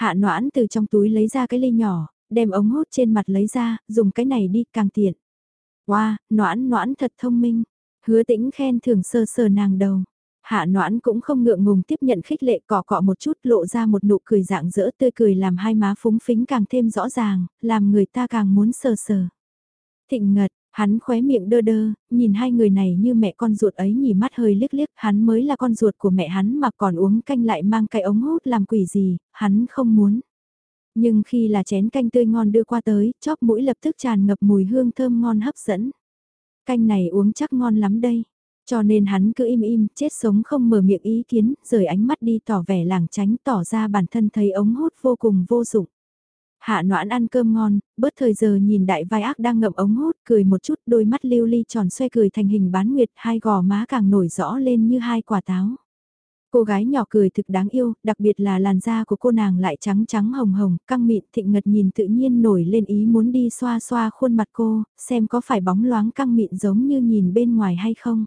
Hạ noãn từ trong túi lấy ra cái ly nhỏ, đem ống hút trên mặt lấy ra, dùng cái này đi, càng tiện. Wow, noãn noãn thật thông minh. Hứa tĩnh khen thường sơ sờ nàng đầu. Hạ noãn cũng không ngượng ngùng tiếp nhận khích lệ cọ cọ một chút lộ ra một nụ cười dạng dỡ tươi cười làm hai má phúng phính càng thêm rõ ràng, làm người ta càng muốn sờ sờ. Thịnh ngật, hắn khóe miệng đơ đơ, nhìn hai người này như mẹ con ruột ấy nhỉ mắt hơi liếc liếc, hắn mới là con ruột của mẹ hắn mà còn uống canh lại mang cái ống hút làm quỷ gì, hắn không muốn. Nhưng khi là chén canh tươi ngon đưa qua tới, chóp mũi lập tức tràn ngập mùi hương thơm ngon hấp dẫn. Canh này uống chắc ngon lắm đây. Cho nên hắn cứ im im, chết sống không mở miệng ý kiến, rời ánh mắt đi tỏ vẻ làng tránh tỏ ra bản thân thấy ống hút vô cùng vô dụng. Hạ noãn ăn cơm ngon, bớt thời giờ nhìn đại vai ác đang ngậm ống hút, cười một chút đôi mắt lưu ly tròn xoay cười thành hình bán nguyệt, hai gò má càng nổi rõ lên như hai quả táo. Cô gái nhỏ cười thực đáng yêu, đặc biệt là làn da của cô nàng lại trắng trắng hồng hồng, căng mịn thịnh ngật nhìn tự nhiên nổi lên ý muốn đi xoa xoa khuôn mặt cô, xem có phải bóng loáng căng mịn giống như nhìn bên ngoài hay không.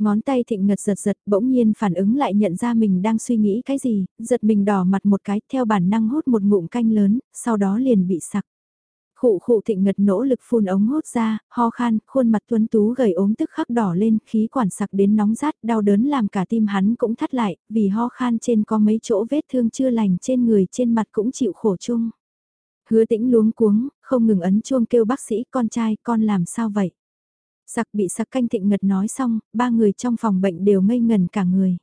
Ngón tay thịnh ngật giật giật bỗng nhiên phản ứng lại nhận ra mình đang suy nghĩ cái gì, giật mình đỏ mặt một cái theo bản năng hút một ngụm canh lớn, sau đó liền bị sặc. Khụ khụ thịnh ngật nỗ lực phun ống hút ra, ho khan, khuôn mặt tuấn tú gầy ốm tức khắc đỏ lên, khí quản sặc đến nóng rát, đau đớn làm cả tim hắn cũng thắt lại, vì ho khan trên có mấy chỗ vết thương chưa lành trên người trên mặt cũng chịu khổ chung. Hứa tĩnh luống cuống, không ngừng ấn chuông kêu bác sĩ con trai con làm sao vậy. Sặc bị sặc canh thịnh ngật nói xong, ba người trong phòng bệnh đều ngây ngần cả người.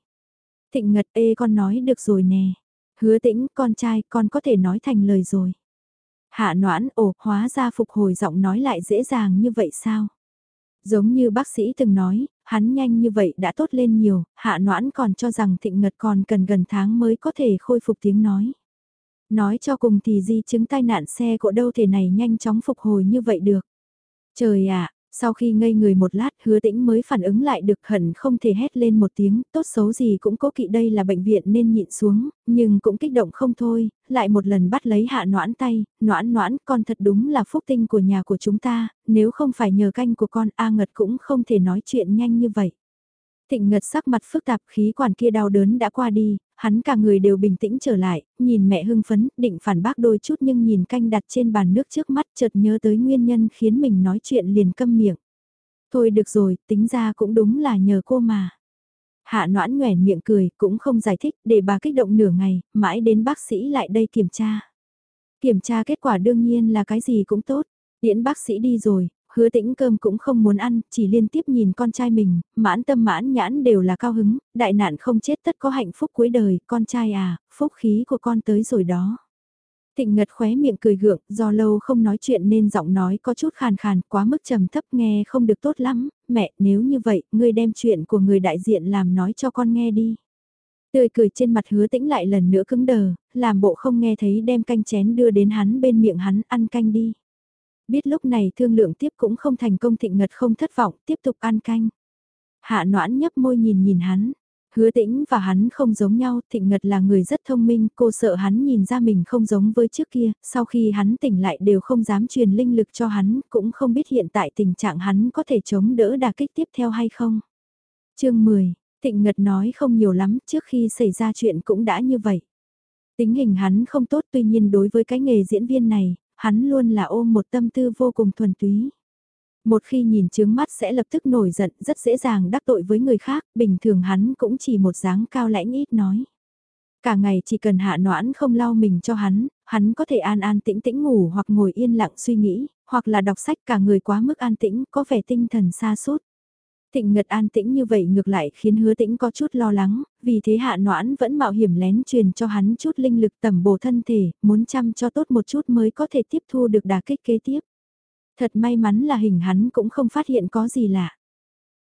Thịnh ngật ê con nói được rồi nè. Hứa tĩnh con trai con có thể nói thành lời rồi. Hạ noãn ồ hóa ra phục hồi giọng nói lại dễ dàng như vậy sao? Giống như bác sĩ từng nói, hắn nhanh như vậy đã tốt lên nhiều, hạ noãn còn cho rằng thịnh ngật còn cần gần tháng mới có thể khôi phục tiếng nói. Nói cho cùng thì di chứng tai nạn xe của đâu thể này nhanh chóng phục hồi như vậy được. Trời ạ, sau khi ngây người một lát hứa tĩnh mới phản ứng lại được hận không thể hét lên một tiếng, tốt xấu gì cũng cố kỵ đây là bệnh viện nên nhịn xuống, nhưng cũng kích động không thôi, lại một lần bắt lấy hạ noãn tay, noãn noãn con thật đúng là phúc tinh của nhà của chúng ta, nếu không phải nhờ canh của con A Ngật cũng không thể nói chuyện nhanh như vậy. Thịnh Ngật sắc mặt phức tạp khí quản kia đau đớn đã qua đi, hắn cả người đều bình tĩnh trở lại, nhìn mẹ hưng phấn, định phản bác đôi chút nhưng nhìn canh đặt trên bàn nước trước mắt chợt nhớ tới nguyên nhân khiến mình nói chuyện liền câm miệng. Thôi được rồi, tính ra cũng đúng là nhờ cô mà. Hạ noãn nhoẻn miệng cười, cũng không giải thích, để bà kích động nửa ngày, mãi đến bác sĩ lại đây kiểm tra. Kiểm tra kết quả đương nhiên là cái gì cũng tốt. Điễn bác sĩ đi rồi, hứa tĩnh cơm cũng không muốn ăn, chỉ liên tiếp nhìn con trai mình, mãn tâm mãn nhãn đều là cao hứng, đại nạn không chết tất có hạnh phúc cuối đời, con trai à, phúc khí của con tới rồi đó. tịnh Ngật khóe miệng cười gượng, do lâu không nói chuyện nên giọng nói có chút khàn khàn, quá mức trầm thấp nghe không được tốt lắm, mẹ, nếu như vậy, ngươi đem chuyện của người đại diện làm nói cho con nghe đi. Tươi cười trên mặt hứa tĩnh lại lần nữa cứng đờ, làm bộ không nghe thấy đem canh chén đưa đến hắn bên miệng hắn ăn canh đi. Biết lúc này thương lượng tiếp cũng không thành công thịnh ngật không thất vọng, tiếp tục ăn canh. Hạ noãn nhấp môi nhìn nhìn hắn, Hứa tĩnh và hắn không giống nhau, thịnh ngật là người rất thông minh, cô sợ hắn nhìn ra mình không giống với trước kia, sau khi hắn tỉnh lại đều không dám truyền linh lực cho hắn, cũng không biết hiện tại tình trạng hắn có thể chống đỡ đà kích tiếp theo hay không. chương 10, thịnh ngật nói không nhiều lắm, trước khi xảy ra chuyện cũng đã như vậy. Tính hình hắn không tốt tuy nhiên đối với cái nghề diễn viên này, hắn luôn là ôm một tâm tư vô cùng thuần túy. Một khi nhìn chướng mắt sẽ lập tức nổi giận, rất dễ dàng đắc tội với người khác, bình thường hắn cũng chỉ một dáng cao lãnh ít nói. Cả ngày chỉ cần hạ noãn không lau mình cho hắn, hắn có thể an an tĩnh tĩnh ngủ hoặc ngồi yên lặng suy nghĩ, hoặc là đọc sách cả người quá mức an tĩnh, có vẻ tinh thần xa suốt tịnh Ngật an tĩnh như vậy ngược lại khiến hứa tĩnh có chút lo lắng, vì thế hạ noãn vẫn mạo hiểm lén truyền cho hắn chút linh lực tầm bổ thân thể, muốn chăm cho tốt một chút mới có thể tiếp thu được đà kích kế tiếp. Thật may mắn là hình hắn cũng không phát hiện có gì lạ.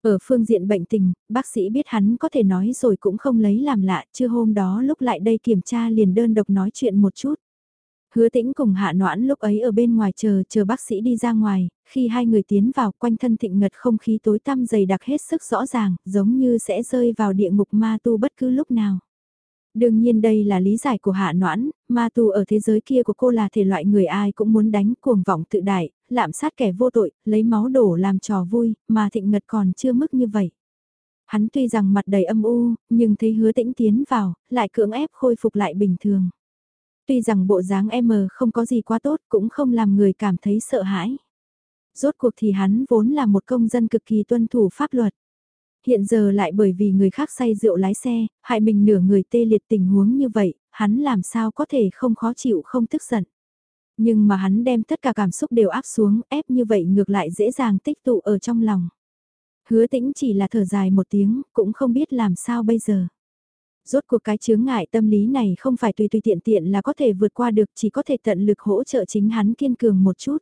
Ở phương diện bệnh tình, bác sĩ biết hắn có thể nói rồi cũng không lấy làm lạ, chưa hôm đó lúc lại đây kiểm tra liền đơn độc nói chuyện một chút. Hứa tĩnh cùng hạ noãn lúc ấy ở bên ngoài chờ chờ bác sĩ đi ra ngoài, khi hai người tiến vào quanh thân thịnh ngật không khí tối tăm dày đặc hết sức rõ ràng, giống như sẽ rơi vào địa ngục ma tu bất cứ lúc nào. Đương nhiên đây là lý giải của hạ noãn, ma tu ở thế giới kia của cô là thể loại người ai cũng muốn đánh cuồng vọng tự đại, lạm sát kẻ vô tội, lấy máu đổ làm trò vui, mà thịnh ngật còn chưa mức như vậy. Hắn tuy rằng mặt đầy âm u, nhưng thấy hứa tĩnh tiến vào, lại cưỡng ép khôi phục lại bình thường. Tuy rằng bộ dáng M không có gì quá tốt cũng không làm người cảm thấy sợ hãi. Rốt cuộc thì hắn vốn là một công dân cực kỳ tuân thủ pháp luật. Hiện giờ lại bởi vì người khác say rượu lái xe, hại mình nửa người tê liệt tình huống như vậy, hắn làm sao có thể không khó chịu không tức giận. Nhưng mà hắn đem tất cả cảm xúc đều áp xuống, ép như vậy ngược lại dễ dàng tích tụ ở trong lòng. Hứa tĩnh chỉ là thở dài một tiếng, cũng không biết làm sao bây giờ. Rốt cuộc cái chướng ngại tâm lý này không phải tùy tùy tiện tiện là có thể vượt qua được, chỉ có thể tận lực hỗ trợ chính hắn kiên cường một chút.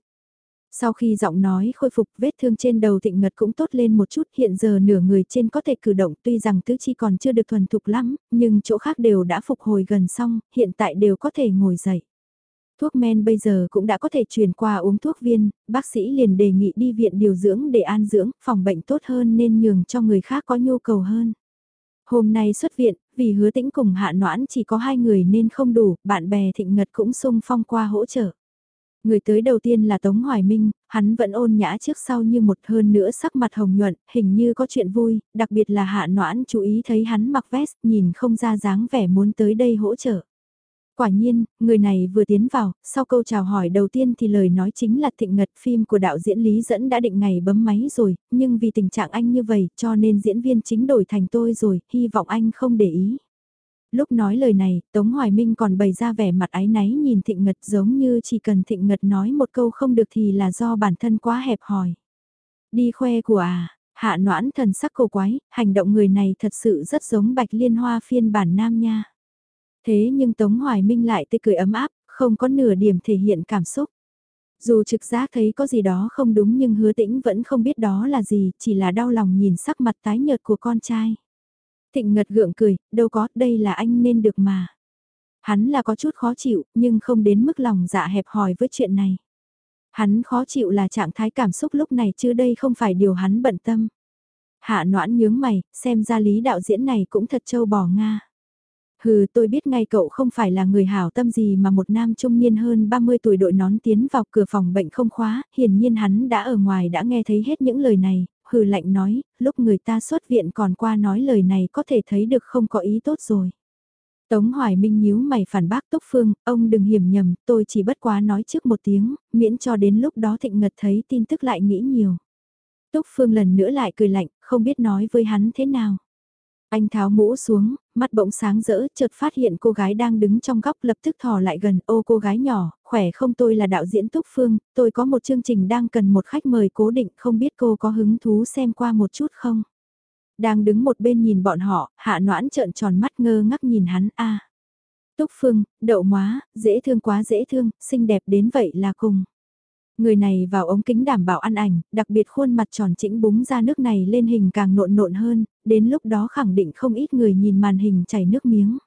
Sau khi giọng nói khôi phục vết thương trên đầu thịnh ngật cũng tốt lên một chút hiện giờ nửa người trên có thể cử động tuy rằng tứ chi còn chưa được thuần thục lắm, nhưng chỗ khác đều đã phục hồi gần xong, hiện tại đều có thể ngồi dậy. Thuốc men bây giờ cũng đã có thể truyền qua uống thuốc viên, bác sĩ liền đề nghị đi viện điều dưỡng để an dưỡng, phòng bệnh tốt hơn nên nhường cho người khác có nhu cầu hơn. Hôm nay xuất viện, vì hứa tĩnh cùng hạ noãn chỉ có hai người nên không đủ, bạn bè thịnh ngật cũng sung phong qua hỗ trợ. Người tới đầu tiên là Tống Hoài Minh, hắn vẫn ôn nhã trước sau như một hơn nữa sắc mặt hồng nhuận, hình như có chuyện vui, đặc biệt là hạ noãn chú ý thấy hắn mặc vest, nhìn không ra dáng vẻ muốn tới đây hỗ trợ. Quả nhiên, người này vừa tiến vào, sau câu chào hỏi đầu tiên thì lời nói chính là thịnh ngật phim của đạo diễn Lý Dẫn đã định ngày bấm máy rồi, nhưng vì tình trạng anh như vậy cho nên diễn viên chính đổi thành tôi rồi, hy vọng anh không để ý. Lúc nói lời này, Tống Hoài Minh còn bày ra vẻ mặt ái náy nhìn Thịnh Ngật giống như chỉ cần Thịnh Ngật nói một câu không được thì là do bản thân quá hẹp hòi. Đi khoe của à, hạ noãn thần sắc cổ quái, hành động người này thật sự rất giống bạch liên hoa phiên bản nam nha. Thế nhưng Tống Hoài Minh lại tươi cười ấm áp, không có nửa điểm thể hiện cảm xúc. Dù trực giác thấy có gì đó không đúng nhưng hứa tĩnh vẫn không biết đó là gì, chỉ là đau lòng nhìn sắc mặt tái nhợt của con trai. Thịnh ngật gượng cười, đâu có, đây là anh nên được mà. Hắn là có chút khó chịu, nhưng không đến mức lòng dạ hẹp hòi với chuyện này. Hắn khó chịu là trạng thái cảm xúc lúc này chứ đây không phải điều hắn bận tâm. Hạ noãn nhướng mày, xem ra lý đạo diễn này cũng thật trâu bò Nga. Hừ tôi biết ngay cậu không phải là người hảo tâm gì mà một nam trung niên hơn 30 tuổi đội nón tiến vào cửa phòng bệnh không khóa, hiển nhiên hắn đã ở ngoài đã nghe thấy hết những lời này, hừ lạnh nói, lúc người ta xuất viện còn qua nói lời này có thể thấy được không có ý tốt rồi. Tống Hoài Minh nhíu mày phản bác Túc Phương, ông đừng hiểm nhầm, tôi chỉ bất quá nói trước một tiếng, miễn cho đến lúc đó thịnh ngật thấy tin tức lại nghĩ nhiều. Túc Phương lần nữa lại cười lạnh, không biết nói với hắn thế nào. Anh tháo mũ xuống, mắt bỗng sáng rỡ, chợt phát hiện cô gái đang đứng trong góc lập tức thò lại gần, ô cô gái nhỏ, khỏe không tôi là đạo diễn Túc Phương, tôi có một chương trình đang cần một khách mời cố định, không biết cô có hứng thú xem qua một chút không? Đang đứng một bên nhìn bọn họ, hạ noãn trợn tròn mắt ngơ ngắc nhìn hắn, a Túc Phương, đậu móa, dễ thương quá dễ thương, xinh đẹp đến vậy là cùng. Người này vào ống kính đảm bảo ăn ảnh, đặc biệt khuôn mặt tròn chỉnh búng ra nước này lên hình càng nộn nộn hơn, đến lúc đó khẳng định không ít người nhìn màn hình chảy nước miếng.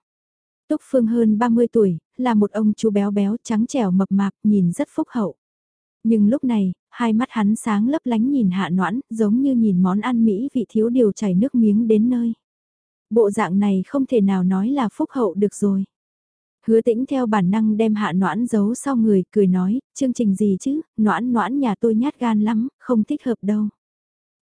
Túc Phương hơn 30 tuổi, là một ông chú béo béo trắng trẻo mập mạp, nhìn rất phúc hậu. Nhưng lúc này, hai mắt hắn sáng lấp lánh nhìn hạ noãn, giống như nhìn món ăn Mỹ vị thiếu điều chảy nước miếng đến nơi. Bộ dạng này không thể nào nói là phúc hậu được rồi. Hứa tĩnh theo bản năng đem hạ noãn giấu sau người, cười nói, chương trình gì chứ, noãn noãn nhà tôi nhát gan lắm, không thích hợp đâu.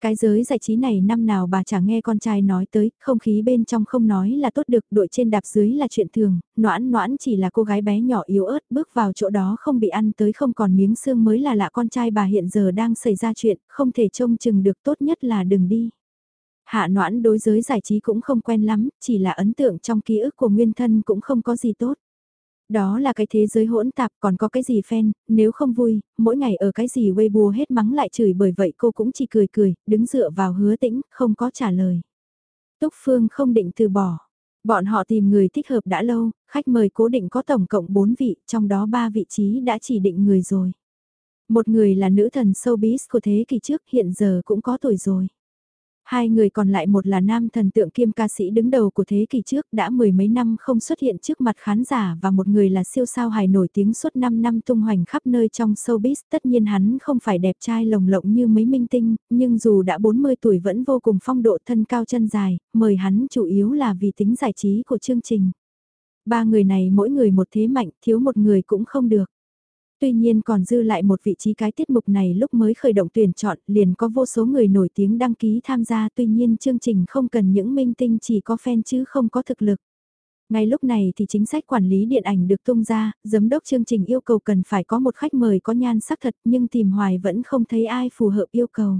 Cái giới giải trí này năm nào bà chẳng nghe con trai nói tới, không khí bên trong không nói là tốt được, đội trên đạp dưới là chuyện thường, noãn noãn chỉ là cô gái bé nhỏ yếu ớt, bước vào chỗ đó không bị ăn tới không còn miếng xương mới là lạ con trai bà hiện giờ đang xảy ra chuyện, không thể trông chừng được tốt nhất là đừng đi. Hạ noãn đối giới giải trí cũng không quen lắm, chỉ là ấn tượng trong ký ức của nguyên thân cũng không có gì tốt. Đó là cái thế giới hỗn tạp còn có cái gì fan, nếu không vui, mỗi ngày ở cái gì Weibo hết mắng lại chửi bởi vậy cô cũng chỉ cười cười, đứng dựa vào hứa tĩnh, không có trả lời. Túc Phương không định từ bỏ. Bọn họ tìm người thích hợp đã lâu, khách mời cố định có tổng cộng 4 vị, trong đó 3 vị trí đã chỉ định người rồi. Một người là nữ thần showbiz của thế kỷ trước hiện giờ cũng có tuổi rồi. Hai người còn lại một là nam thần tượng kiêm ca sĩ đứng đầu của thế kỷ trước đã mười mấy năm không xuất hiện trước mặt khán giả và một người là siêu sao hài nổi tiếng suốt 5 năm tung hoành khắp nơi trong showbiz. Tất nhiên hắn không phải đẹp trai lồng lộng như mấy minh tinh, nhưng dù đã 40 tuổi vẫn vô cùng phong độ thân cao chân dài, mời hắn chủ yếu là vì tính giải trí của chương trình. Ba người này mỗi người một thế mạnh, thiếu một người cũng không được. Tuy nhiên còn dư lại một vị trí cái tiết mục này lúc mới khởi động tuyển chọn liền có vô số người nổi tiếng đăng ký tham gia tuy nhiên chương trình không cần những minh tinh chỉ có fan chứ không có thực lực. Ngay lúc này thì chính sách quản lý điện ảnh được tung ra, giám đốc chương trình yêu cầu cần phải có một khách mời có nhan sắc thật nhưng tìm hoài vẫn không thấy ai phù hợp yêu cầu.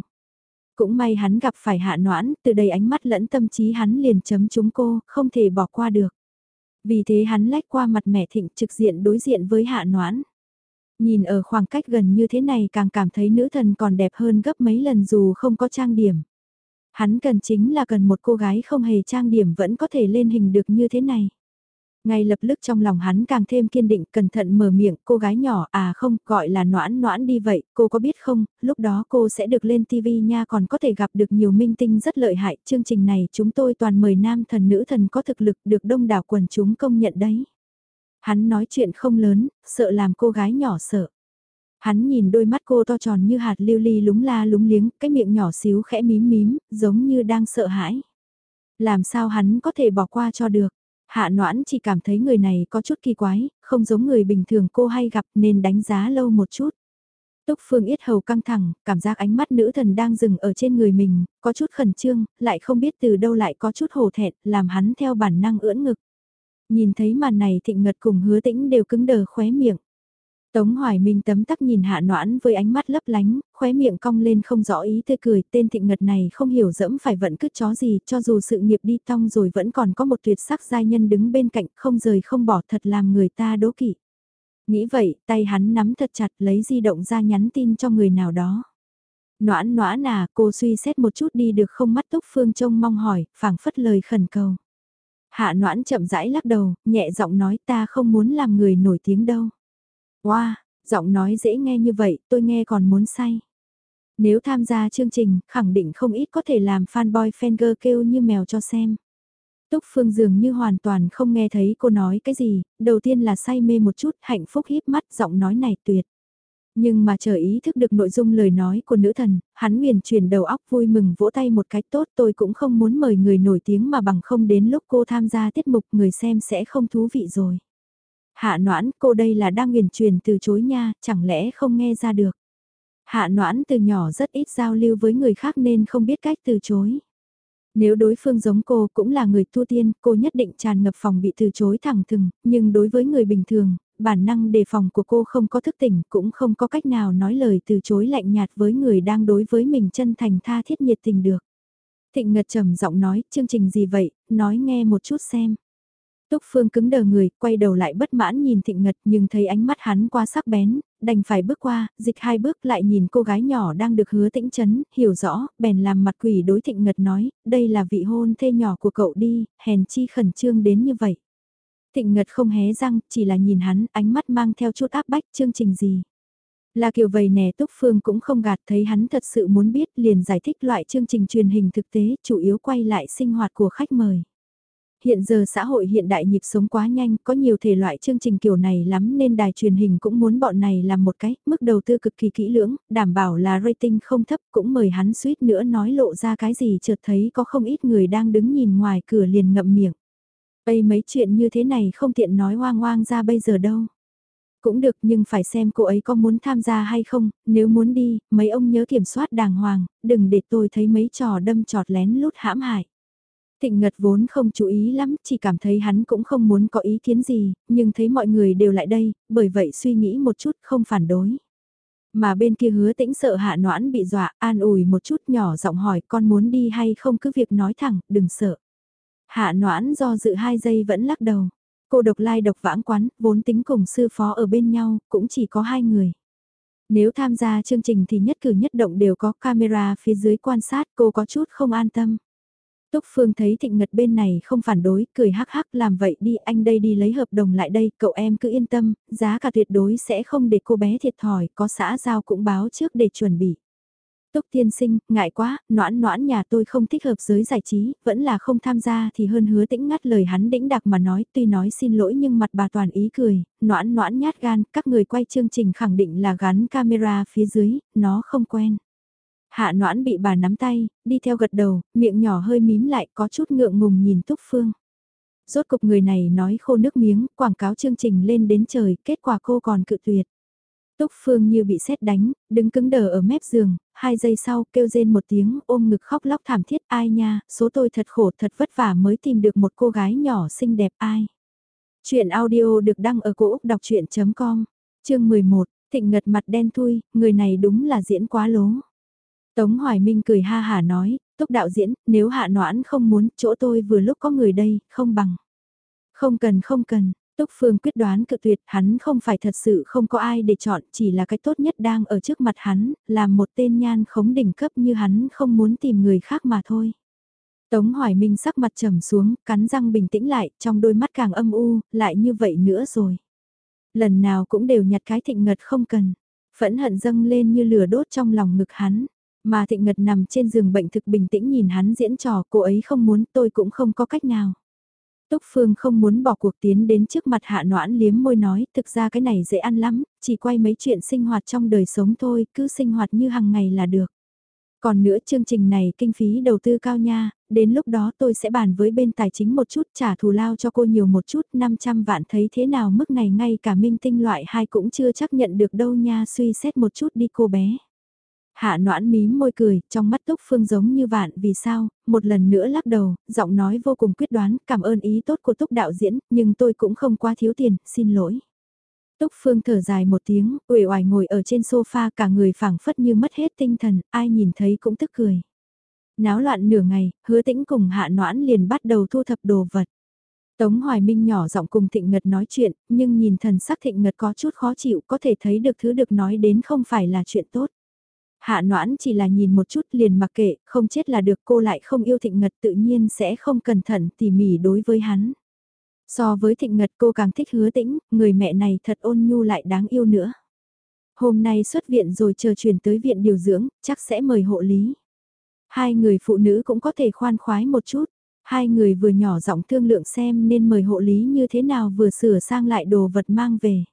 Cũng may hắn gặp phải hạ noãn, từ đây ánh mắt lẫn tâm trí hắn liền chấm chúng cô, không thể bỏ qua được. Vì thế hắn lách qua mặt mẹ thịnh trực diện đối diện với hạ noãn. Nhìn ở khoảng cách gần như thế này càng cảm thấy nữ thần còn đẹp hơn gấp mấy lần dù không có trang điểm. Hắn cần chính là cần một cô gái không hề trang điểm vẫn có thể lên hình được như thế này. Ngay lập tức trong lòng hắn càng thêm kiên định, cẩn thận mở miệng, cô gái nhỏ à không, gọi là noãn noãn đi vậy, cô có biết không, lúc đó cô sẽ được lên TV nha, còn có thể gặp được nhiều minh tinh rất lợi hại, chương trình này chúng tôi toàn mời nam thần nữ thần có thực lực được đông đảo quần chúng công nhận đấy. Hắn nói chuyện không lớn, sợ làm cô gái nhỏ sợ. Hắn nhìn đôi mắt cô to tròn như hạt lưu ly lúng la lúng liếng, cái miệng nhỏ xíu khẽ mím mím, giống như đang sợ hãi. Làm sao hắn có thể bỏ qua cho được? Hạ noãn chỉ cảm thấy người này có chút kỳ quái, không giống người bình thường cô hay gặp nên đánh giá lâu một chút. Túc Phương Yết Hầu căng thẳng, cảm giác ánh mắt nữ thần đang dừng ở trên người mình, có chút khẩn trương, lại không biết từ đâu lại có chút hổ thẹn, làm hắn theo bản năng ưỡn ngực. Nhìn thấy màn này thịnh ngật cùng hứa tĩnh đều cứng đờ khóe miệng. Tống Hoài Minh tấm tắc nhìn hạ noãn với ánh mắt lấp lánh, khóe miệng cong lên không rõ ý tươi cười, tên thịnh ngật này không hiểu dẫm phải vẫn cứt chó gì, cho dù sự nghiệp đi tong rồi vẫn còn có một tuyệt sắc giai nhân đứng bên cạnh, không rời không bỏ thật làm người ta đố kỵ. Nghĩ vậy, tay hắn nắm thật chặt lấy di động ra nhắn tin cho người nào đó. Noãn noãn à, cô suy xét một chút đi được không mắt túc phương trông mong hỏi, phảng phất lời khẩn cầu. Hạ noãn chậm rãi lắc đầu, nhẹ giọng nói ta không muốn làm người nổi tiếng đâu. Wow, giọng nói dễ nghe như vậy, tôi nghe còn muốn say. Nếu tham gia chương trình, khẳng định không ít có thể làm fanboy fanger kêu như mèo cho xem. Túc Phương dường như hoàn toàn không nghe thấy cô nói cái gì, đầu tiên là say mê một chút, hạnh phúc híp mắt, giọng nói này tuyệt. Nhưng mà chờ ý thức được nội dung lời nói của nữ thần, hắn huyền chuyển đầu óc vui mừng vỗ tay một cách tốt tôi cũng không muốn mời người nổi tiếng mà bằng không đến lúc cô tham gia tiết mục người xem sẽ không thú vị rồi. Hạ noãn cô đây là đang huyền truyền từ chối nha, chẳng lẽ không nghe ra được. Hạ noãn từ nhỏ rất ít giao lưu với người khác nên không biết cách từ chối. Nếu đối phương giống cô cũng là người tu tiên, cô nhất định tràn ngập phòng bị từ chối thẳng thừng, nhưng đối với người bình thường, bản năng đề phòng của cô không có thức tỉnh, cũng không có cách nào nói lời từ chối lạnh nhạt với người đang đối với mình chân thành tha thiết nhiệt tình được. Thịnh Ngật trầm giọng nói, chương trình gì vậy, nói nghe một chút xem. Túc Phương cứng đờ người, quay đầu lại bất mãn nhìn Thịnh Ngật nhưng thấy ánh mắt hắn qua sắc bén, đành phải bước qua, dịch hai bước lại nhìn cô gái nhỏ đang được hứa tĩnh chấn, hiểu rõ, bèn làm mặt quỷ đối Thịnh Ngật nói, đây là vị hôn thê nhỏ của cậu đi, hèn chi khẩn trương đến như vậy. Thịnh Ngật không hé răng, chỉ là nhìn hắn, ánh mắt mang theo chút áp bách chương trình gì. Là kiểu vầy nè Túc Phương cũng không gạt thấy hắn thật sự muốn biết liền giải thích loại chương trình truyền hình thực tế chủ yếu quay lại sinh hoạt của khách mời. Hiện giờ xã hội hiện đại nhịp sống quá nhanh, có nhiều thể loại chương trình kiểu này lắm nên đài truyền hình cũng muốn bọn này làm một cái, mức đầu tư cực kỳ kỹ lưỡng, đảm bảo là rating không thấp cũng mời hắn suýt nữa nói lộ ra cái gì chợt thấy có không ít người đang đứng nhìn ngoài cửa liền ngậm miệng. Ây mấy chuyện như thế này không tiện nói hoang hoang ra bây giờ đâu. Cũng được nhưng phải xem cô ấy có muốn tham gia hay không, nếu muốn đi, mấy ông nhớ kiểm soát đàng hoàng, đừng để tôi thấy mấy trò đâm trọt lén lút hãm hại. Thịnh Ngật vốn không chú ý lắm, chỉ cảm thấy hắn cũng không muốn có ý kiến gì, nhưng thấy mọi người đều lại đây, bởi vậy suy nghĩ một chút không phản đối. Mà bên kia hứa tĩnh sợ hạ noãn bị dọa, an ủi một chút nhỏ giọng hỏi con muốn đi hay không cứ việc nói thẳng, đừng sợ. Hạ noãn do dự hai giây vẫn lắc đầu. Cô độc lai độc vãng quán, vốn tính cùng sư phó ở bên nhau, cũng chỉ có hai người. Nếu tham gia chương trình thì nhất cử nhất động đều có camera phía dưới quan sát cô có chút không an tâm. Túc Phương thấy Thịnh Ngật bên này không phản đối, cười hắc hắc làm vậy đi anh đây đi lấy hợp đồng lại đây, cậu em cứ yên tâm, giá cả tuyệt đối sẽ không để cô bé thiệt thòi, có xã giao cũng báo trước để chuẩn bị. Túc tiên sinh, ngại quá, noãn noãn nhà tôi không thích hợp giới giải trí, vẫn là không tham gia thì hơn hứa tĩnh ngắt lời hắn đĩnh đặc mà nói, tuy nói xin lỗi nhưng mặt bà toàn ý cười, noãn noãn nhát gan, các người quay chương trình khẳng định là gắn camera phía dưới, nó không quen. Hạ noãn bị bà nắm tay, đi theo gật đầu, miệng nhỏ hơi mím lại có chút ngượng ngùng nhìn Túc Phương. Rốt cục người này nói khô nước miếng, quảng cáo chương trình lên đến trời, kết quả cô còn cự tuyệt. Túc Phương như bị sét đánh, đứng cứng đờ ở mép giường, hai giây sau kêu rên một tiếng ôm ngực khóc lóc thảm thiết ai nha, số tôi thật khổ thật vất vả mới tìm được một cô gái nhỏ xinh đẹp ai. Chuyện audio được đăng ở cổ Úc đọc chuyện.com, chương 11, thịnh ngật mặt đen thui, người này đúng là diễn quá lố. Tống Hoài Minh cười ha hà nói, túc đạo diễn, nếu hạ noãn không muốn, chỗ tôi vừa lúc có người đây, không bằng. Không cần không cần, Túc Phương quyết đoán cự tuyệt, hắn không phải thật sự không có ai để chọn, chỉ là cái tốt nhất đang ở trước mặt hắn, làm một tên nhan khống đỉnh cấp như hắn không muốn tìm người khác mà thôi. Tống Hoài Minh sắc mặt trầm xuống, cắn răng bình tĩnh lại, trong đôi mắt càng âm u, lại như vậy nữa rồi. Lần nào cũng đều nhặt cái thịnh ngật không cần, phẫn hận dâng lên như lửa đốt trong lòng ngực hắn. Mà thịnh ngật nằm trên giường bệnh thực bình tĩnh nhìn hắn diễn trò, cô ấy không muốn, tôi cũng không có cách nào. Tốc Phương không muốn bỏ cuộc tiến đến trước mặt hạ noãn liếm môi nói, thực ra cái này dễ ăn lắm, chỉ quay mấy chuyện sinh hoạt trong đời sống thôi, cứ sinh hoạt như hàng ngày là được. Còn nữa chương trình này kinh phí đầu tư cao nha, đến lúc đó tôi sẽ bàn với bên tài chính một chút trả thù lao cho cô nhiều một chút, 500 vạn thấy thế nào mức này ngay cả minh tinh loại hai cũng chưa chắc nhận được đâu nha suy xét một chút đi cô bé. Hạ noãn mím môi cười, trong mắt Túc Phương giống như vạn vì sao, một lần nữa lắc đầu, giọng nói vô cùng quyết đoán, cảm ơn ý tốt của Túc đạo diễn, nhưng tôi cũng không quá thiếu tiền, xin lỗi. Túc Phương thở dài một tiếng, uể oải ngồi ở trên sofa cả người phảng phất như mất hết tinh thần, ai nhìn thấy cũng tức cười. Náo loạn nửa ngày, hứa tĩnh cùng hạ noãn liền bắt đầu thu thập đồ vật. Tống Hoài Minh nhỏ giọng cùng Thịnh Ngật nói chuyện, nhưng nhìn thần sắc Thịnh Ngật có chút khó chịu có thể thấy được thứ được nói đến không phải là chuyện tốt. Hạ noãn chỉ là nhìn một chút liền mặc kệ, không chết là được cô lại không yêu thịnh ngật tự nhiên sẽ không cẩn thận tỉ mỉ đối với hắn. So với thịnh ngật cô càng thích hứa tĩnh, người mẹ này thật ôn nhu lại đáng yêu nữa. Hôm nay xuất viện rồi chờ chuyển tới viện điều dưỡng, chắc sẽ mời hộ lý. Hai người phụ nữ cũng có thể khoan khoái một chút. Hai người vừa nhỏ giọng thương lượng xem nên mời hộ lý như thế nào vừa sửa sang lại đồ vật mang về.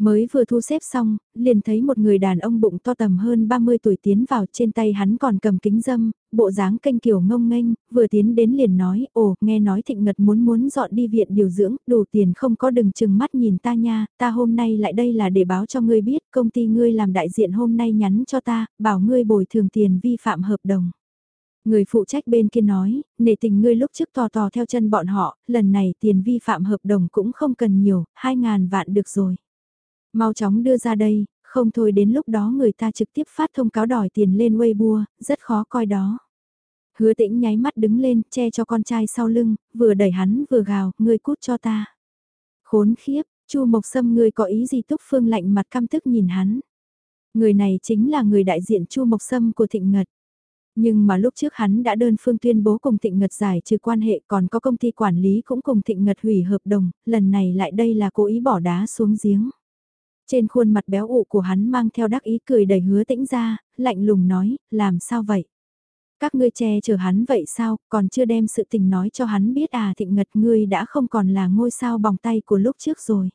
Mới vừa thu xếp xong, liền thấy một người đàn ông bụng to tầm hơn 30 tuổi tiến vào trên tay hắn còn cầm kính dâm, bộ dáng kênh kiểu ngông nghênh, vừa tiến đến liền nói, ồ, nghe nói thịnh ngật muốn muốn dọn đi viện điều dưỡng, đủ tiền không có đừng chừng mắt nhìn ta nha, ta hôm nay lại đây là để báo cho ngươi biết, công ty ngươi làm đại diện hôm nay nhắn cho ta, bảo ngươi bồi thường tiền vi phạm hợp đồng. Người phụ trách bên kia nói, nể tình ngươi lúc trước tò tò theo chân bọn họ, lần này tiền vi phạm hợp đồng cũng không cần nhiều, 2.000 vạn được rồi. Mau chóng đưa ra đây, không thôi đến lúc đó người ta trực tiếp phát thông cáo đòi tiền lên Weibo, rất khó coi đó. Hứa tĩnh nháy mắt đứng lên, che cho con trai sau lưng, vừa đẩy hắn vừa gào, ngươi cút cho ta. Khốn khiếp, Chu Mộc Sâm ngươi có ý gì Túc Phương lạnh mặt căm tức nhìn hắn. Người này chính là người đại diện Chu Mộc Sâm của Thịnh Ngật. Nhưng mà lúc trước hắn đã đơn phương tuyên bố cùng Thịnh Ngật giải trừ quan hệ còn có công ty quản lý cũng cùng Thịnh Ngật hủy hợp đồng, lần này lại đây là cố ý bỏ đá xuống giếng. Trên khuôn mặt béo ụ của hắn mang theo đắc ý cười đầy hứa tĩnh ra, lạnh lùng nói, làm sao vậy? Các ngươi che chở hắn vậy sao, còn chưa đem sự tình nói cho hắn biết à thịnh ngật ngươi đã không còn là ngôi sao bòng tay của lúc trước rồi.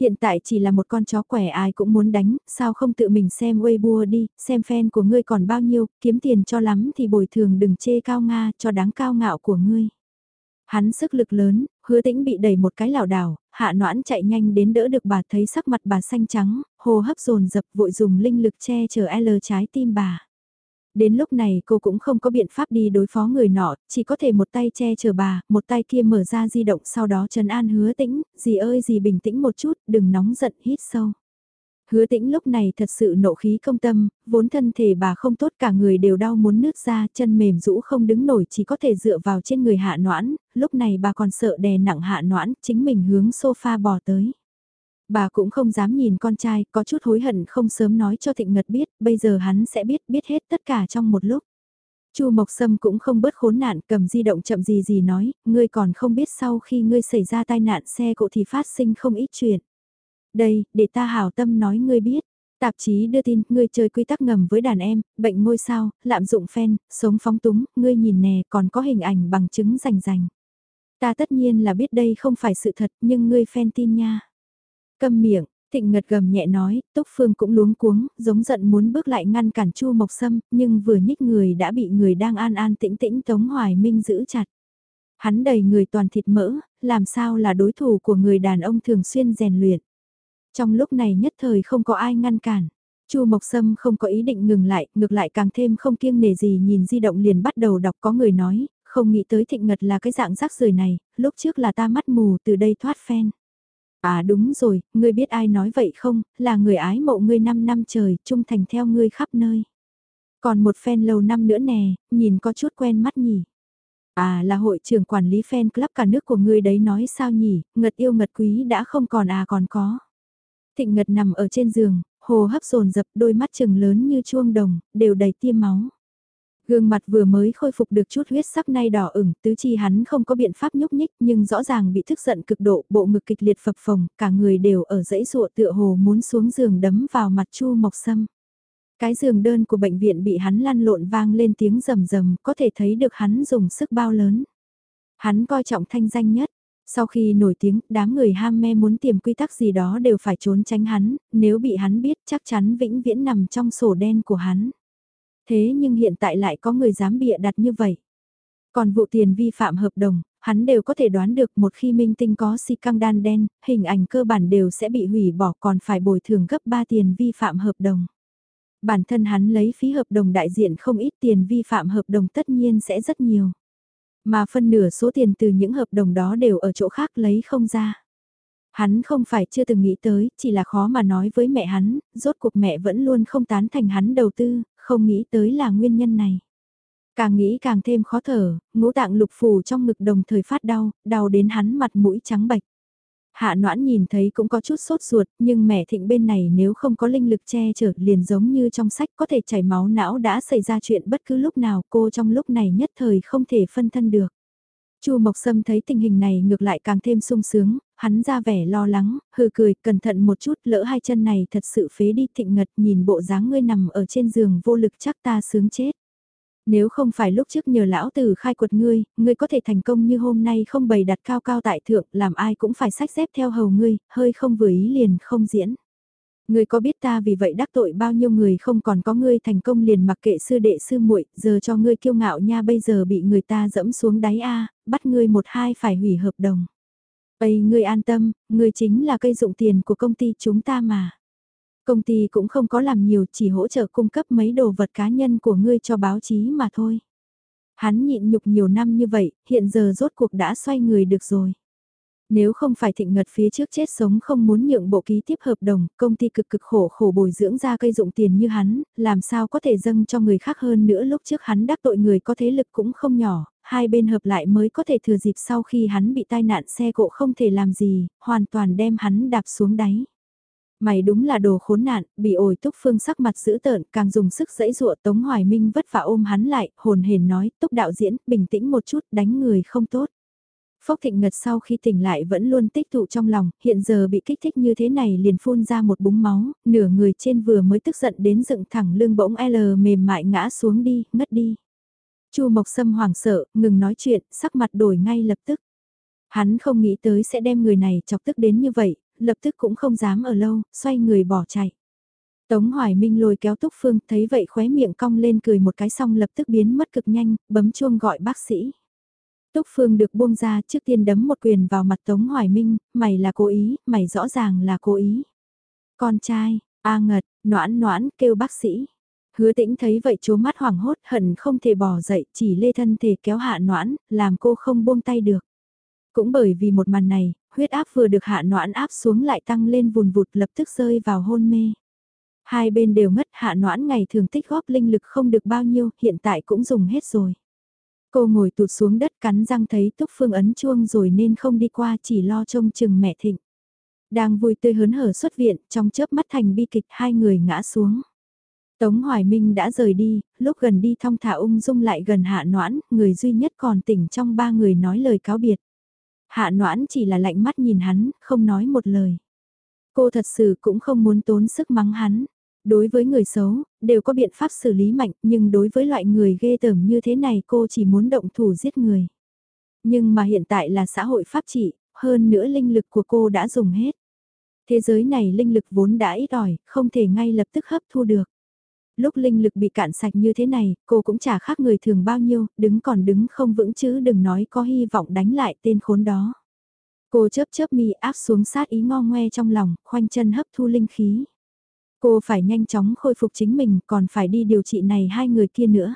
Hiện tại chỉ là một con chó quẻ ai cũng muốn đánh, sao không tự mình xem Weibo đi, xem fan của ngươi còn bao nhiêu, kiếm tiền cho lắm thì bồi thường đừng chê cao Nga cho đáng cao ngạo của ngươi. Hắn sức lực lớn, hứa tĩnh bị đẩy một cái lảo đảo, hạ noãn chạy nhanh đến đỡ được bà thấy sắc mặt bà xanh trắng, hô hấp dồn dập vội dùng linh lực che chở L trái tim bà. Đến lúc này cô cũng không có biện pháp đi đối phó người nọ, chỉ có thể một tay che chở bà, một tay kia mở ra di động sau đó trần an hứa tĩnh, gì ơi gì bình tĩnh một chút, đừng nóng giận hít sâu. Hứa tĩnh lúc này thật sự nộ khí công tâm, vốn thân thể bà không tốt cả người đều đau muốn nứt ra, chân mềm rũ không đứng nổi chỉ có thể dựa vào trên người hạ noãn, lúc này bà còn sợ đè nặng hạ noãn, chính mình hướng sofa bò tới. Bà cũng không dám nhìn con trai, có chút hối hận không sớm nói cho Thịnh Ngật biết, bây giờ hắn sẽ biết, biết hết tất cả trong một lúc. Chu Mộc Sâm cũng không bớt khốn nạn, cầm di động chậm gì gì nói, ngươi còn không biết sau khi ngươi xảy ra tai nạn xe cộ thì phát sinh không ít chuyện. Đây, để ta hảo tâm nói ngươi biết. Tạp chí đưa tin, ngươi chơi quy tắc ngầm với đàn em, bệnh ngôi sao, lạm dụng fan, sống phóng túng, ngươi nhìn nè, còn có hình ảnh bằng chứng rành rành. Ta tất nhiên là biết đây không phải sự thật, nhưng ngươi fan tin nha. Câm miệng, Thịnh ngật gầm nhẹ nói, Túc Phương cũng luống cuống, giống giận muốn bước lại ngăn cản Chu Mộc Sâm, nhưng vừa nhích người đã bị người đang an an tĩnh tĩnh Tống Hoài Minh giữ chặt. Hắn đầy người toàn thịt mỡ, làm sao là đối thủ của người đàn ông thường xuyên rèn luyện. Trong lúc này nhất thời không có ai ngăn cản. Chu Mộc Sâm không có ý định ngừng lại, ngược lại càng thêm không kiêng nề gì nhìn di động liền bắt đầu đọc có người nói, không nghĩ tới thịnh ngật là cái dạng rác rưởi này, lúc trước là ta mắt mù từ đây thoát phen. À đúng rồi, ngươi biết ai nói vậy không, là người ái mộ ngươi 5 năm trời, trung thành theo ngươi khắp nơi. Còn một fan lâu năm nữa nè, nhìn có chút quen mắt nhỉ. À là hội trưởng quản lý fan club cả nước của ngươi đấy nói sao nhỉ, ngật yêu ngật quý đã không còn à còn có. Thịnh Ngật nằm ở trên giường, hồ hấp dồn dập đôi mắt trừng lớn như chuông đồng, đều đầy tiêm máu. Gương mặt vừa mới khôi phục được chút huyết sắc nay đỏ ửng, tứ chi hắn không có biện pháp nhúc nhích nhưng rõ ràng bị thức giận cực độ, bộ ngực kịch liệt phập phồng, cả người đều ở dãy ruộ tựa hồ muốn xuống giường đấm vào mặt Chu Mộc Sâm. Cái giường đơn của bệnh viện bị hắn lăn lộn vang lên tiếng rầm rầm, có thể thấy được hắn dùng sức bao lớn. Hắn coi trọng thanh danh nhất, sau khi nổi tiếng, đám người ham me muốn tìm quy tắc gì đó đều phải trốn tránh hắn, nếu bị hắn biết chắc chắn vĩnh viễn nằm trong sổ đen của hắn. Thế nhưng hiện tại lại có người dám bịa đặt như vậy. Còn vụ tiền vi phạm hợp đồng, hắn đều có thể đoán được một khi minh tinh có si căng đan đen, hình ảnh cơ bản đều sẽ bị hủy bỏ còn phải bồi thường gấp 3 tiền vi phạm hợp đồng. Bản thân hắn lấy phí hợp đồng đại diện không ít tiền vi phạm hợp đồng tất nhiên sẽ rất nhiều. Mà phân nửa số tiền từ những hợp đồng đó đều ở chỗ khác lấy không ra. Hắn không phải chưa từng nghĩ tới, chỉ là khó mà nói với mẹ hắn, rốt cuộc mẹ vẫn luôn không tán thành hắn đầu tư, không nghĩ tới là nguyên nhân này. Càng nghĩ càng thêm khó thở, ngũ tạng lục phủ trong ngực đồng thời phát đau, đau đến hắn mặt mũi trắng bệch. Hạ noãn nhìn thấy cũng có chút sốt ruột, nhưng mẹ thịnh bên này nếu không có linh lực che chở liền giống như trong sách có thể chảy máu não đã xảy ra chuyện bất cứ lúc nào cô trong lúc này nhất thời không thể phân thân được. Chu Mộc Sâm thấy tình hình này ngược lại càng thêm sung sướng, hắn ra vẻ lo lắng, hừ cười, cẩn thận một chút, lỡ hai chân này thật sự phế đi thịnh ngật nhìn bộ dáng ngươi nằm ở trên giường vô lực chắc ta sướng chết. Nếu không phải lúc trước nhờ lão tử khai quật ngươi, ngươi có thể thành công như hôm nay không bày đặt cao cao tại thượng, làm ai cũng phải sách dép theo hầu ngươi, hơi không vừa ý liền không diễn. Ngươi có biết ta vì vậy đắc tội bao nhiêu người không còn có ngươi thành công liền mặc kệ sư đệ sư muội, giờ cho ngươi kiêu ngạo nha bây giờ bị người ta dẫm xuống đáy a, bắt ngươi một hai phải hủy hợp đồng. Ây ngươi an tâm, ngươi chính là cây dụng tiền của công ty chúng ta mà. Công ty cũng không có làm nhiều chỉ hỗ trợ cung cấp mấy đồ vật cá nhân của ngươi cho báo chí mà thôi. Hắn nhịn nhục nhiều năm như vậy, hiện giờ rốt cuộc đã xoay người được rồi. Nếu không phải thịnh ngật phía trước chết sống không muốn nhượng bộ ký tiếp hợp đồng, công ty cực cực khổ khổ bồi dưỡng ra cây dụng tiền như hắn, làm sao có thể dâng cho người khác hơn nữa lúc trước hắn đắc tội người có thế lực cũng không nhỏ, hai bên hợp lại mới có thể thừa dịp sau khi hắn bị tai nạn xe cộ không thể làm gì, hoàn toàn đem hắn đạp xuống đáy. Mày đúng là đồ khốn nạn, bị ổi Túc Phương sắc mặt dữ tợn, càng dùng sức dẫy dụa Tống Hoài Minh vất vả ôm hắn lại, hồn hển nói, Túc đạo diễn, bình tĩnh một chút, đánh người không tốt. Phốc Thịnh Ngật sau khi tỉnh lại vẫn luôn tích tụ trong lòng, hiện giờ bị kích thích như thế này liền phun ra một búng máu, nửa người trên vừa mới tức giận đến dựng thẳng lưng bỗng L mềm mại ngã xuống đi, ngất đi. Chu Mộc Sâm hoảng sợ, ngừng nói chuyện, sắc mặt đổi ngay lập tức. Hắn không nghĩ tới sẽ đem người này chọc tức đến như vậy, lập tức cũng không dám ở lâu, xoay người bỏ chạy. Tống Hoài Minh lôi kéo Túc Phương, thấy vậy khóe miệng cong lên cười một cái xong lập tức biến mất cực nhanh, bấm chuông gọi bác sĩ. Túc Phương được buông ra trước tiên đấm một quyền vào mặt Tống Hoài Minh, mày là cố ý, mày rõ ràng là cố ý. Con trai, A ngật, noãn noãn kêu bác sĩ. Hứa tĩnh thấy vậy chố mắt hoảng hốt hận không thể bỏ dậy chỉ lê thân thể kéo hạ noãn, làm cô không buông tay được. Cũng bởi vì một màn này, huyết áp vừa được hạ noãn áp xuống lại tăng lên vùn vụt lập tức rơi vào hôn mê. Hai bên đều ngất hạ noãn ngày thường tích góp linh lực không được bao nhiêu, hiện tại cũng dùng hết rồi. Cô ngồi tụt xuống đất cắn răng thấy Túc Phương ấn chuông rồi nên không đi qua chỉ lo trông chừng mẹ thịnh. Đang vui tươi hớn hở xuất viện, trong chớp mắt thành bi kịch hai người ngã xuống. Tống Hoài Minh đã rời đi, lúc gần đi thong thả ung dung lại gần hạ noãn, người duy nhất còn tỉnh trong ba người nói lời cáo biệt. Hạ noãn chỉ là lạnh mắt nhìn hắn, không nói một lời. Cô thật sự cũng không muốn tốn sức mắng hắn. Đối với người xấu, đều có biện pháp xử lý mạnh, nhưng đối với loại người ghê tởm như thế này cô chỉ muốn động thủ giết người. Nhưng mà hiện tại là xã hội pháp trị, hơn nữa linh lực của cô đã dùng hết. Thế giới này linh lực vốn đã ít ỏi, không thể ngay lập tức hấp thu được. Lúc linh lực bị cạn sạch như thế này, cô cũng chả khác người thường bao nhiêu, đứng còn đứng không vững chứ đừng nói có hy vọng đánh lại tên khốn đó. Cô chớp chớp mi áp xuống sát ý ngo ngoe trong lòng, khoanh chân hấp thu linh khí. Cô phải nhanh chóng khôi phục chính mình còn phải đi điều trị này hai người kia nữa.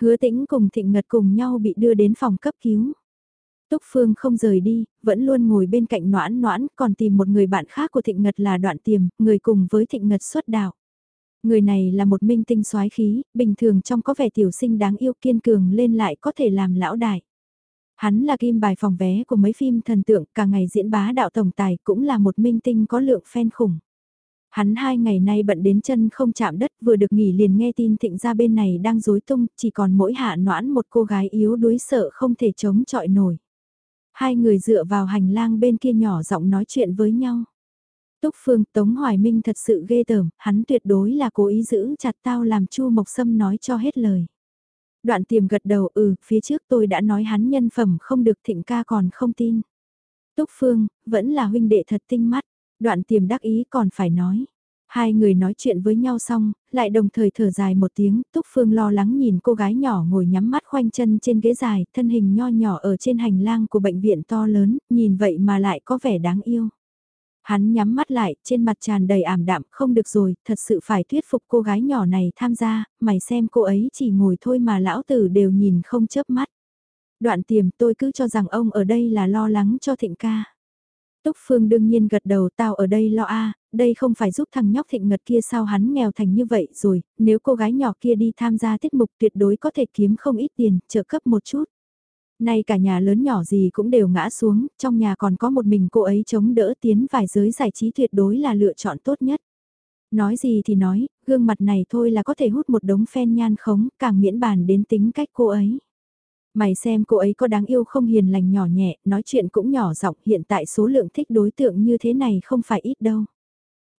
Hứa tĩnh cùng thịnh ngật cùng nhau bị đưa đến phòng cấp cứu. Túc Phương không rời đi, vẫn luôn ngồi bên cạnh noãn noãn, còn tìm một người bạn khác của Thịnh Ngật là Đoạn Tiềm, người cùng với Thịnh Ngật xuất đạo. Người này là một minh tinh soái khí, bình thường trong có vẻ tiểu sinh đáng yêu kiên cường lên lại có thể làm lão đại. Hắn là kim bài phòng vé của mấy phim thần tượng, cả ngày diễn bá đạo tổng tài cũng là một minh tinh có lượng fan khủng. Hắn hai ngày nay bận đến chân không chạm đất vừa được nghỉ liền nghe tin thịnh ra bên này đang rối tung, chỉ còn mỗi hạ noãn một cô gái yếu đuối sợ không thể chống chọi nổi. Hai người dựa vào hành lang bên kia nhỏ giọng nói chuyện với nhau. Túc Phương Tống Hoài Minh thật sự ghê tởm, hắn tuyệt đối là cố ý giữ chặt tao làm Chu Mộc Sâm nói cho hết lời. Đoạn tiềm gật đầu ừ, phía trước tôi đã nói hắn nhân phẩm không được thịnh ca còn không tin. Túc Phương, vẫn là huynh đệ thật tinh mắt, đoạn tiềm đắc ý còn phải nói. Hai người nói chuyện với nhau xong, lại đồng thời thở dài một tiếng, Túc Phương lo lắng nhìn cô gái nhỏ ngồi nhắm mắt khoanh chân trên ghế dài, thân hình nho nhỏ ở trên hành lang của bệnh viện to lớn, nhìn vậy mà lại có vẻ đáng yêu. Hắn nhắm mắt lại, trên mặt tràn đầy ảm đạm, không được rồi, thật sự phải thuyết phục cô gái nhỏ này tham gia, mày xem cô ấy chỉ ngồi thôi mà lão tử đều nhìn không chớp mắt. Đoạn tiềm tôi cứ cho rằng ông ở đây là lo lắng cho thịnh ca. Túc Phương đương nhiên gật đầu tao ở đây lo a đây không phải giúp thằng nhóc thịnh ngật kia sao hắn nghèo thành như vậy rồi, nếu cô gái nhỏ kia đi tham gia tiết mục tuyệt đối có thể kiếm không ít tiền, trợ cấp một chút. Nay cả nhà lớn nhỏ gì cũng đều ngã xuống, trong nhà còn có một mình cô ấy chống đỡ tiến vài giới giải trí tuyệt đối là lựa chọn tốt nhất. Nói gì thì nói, gương mặt này thôi là có thể hút một đống phen nhan khống, càng miễn bàn đến tính cách cô ấy. Mày xem cô ấy có đáng yêu không hiền lành nhỏ nhẹ, nói chuyện cũng nhỏ giọng hiện tại số lượng thích đối tượng như thế này không phải ít đâu.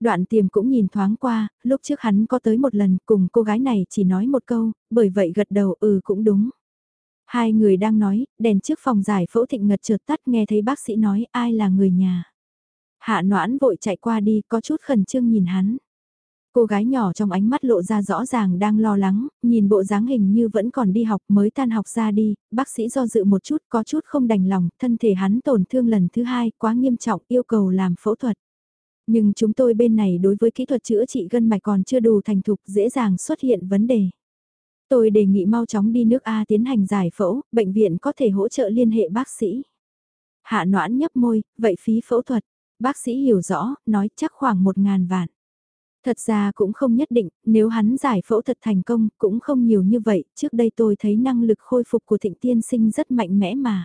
Đoạn tiềm cũng nhìn thoáng qua, lúc trước hắn có tới một lần cùng cô gái này chỉ nói một câu, bởi vậy gật đầu ừ cũng đúng. Hai người đang nói, đèn trước phòng giải phẫu thịnh ngật trượt tắt nghe thấy bác sĩ nói ai là người nhà. Hạ noãn vội chạy qua đi có chút khẩn trương nhìn hắn. Cô gái nhỏ trong ánh mắt lộ ra rõ ràng đang lo lắng, nhìn bộ dáng hình như vẫn còn đi học mới tan học ra đi, bác sĩ do dự một chút có chút không đành lòng, thân thể hắn tổn thương lần thứ hai quá nghiêm trọng yêu cầu làm phẫu thuật. Nhưng chúng tôi bên này đối với kỹ thuật chữa trị gân mạch còn chưa đủ thành thục dễ dàng xuất hiện vấn đề. Tôi đề nghị mau chóng đi nước A tiến hành giải phẫu, bệnh viện có thể hỗ trợ liên hệ bác sĩ. Hạ noãn nhấp môi, vậy phí phẫu thuật, bác sĩ hiểu rõ, nói chắc khoảng một ngàn vạn. Thật ra cũng không nhất định, nếu hắn giải phẫu thật thành công, cũng không nhiều như vậy, trước đây tôi thấy năng lực khôi phục của thịnh tiên sinh rất mạnh mẽ mà.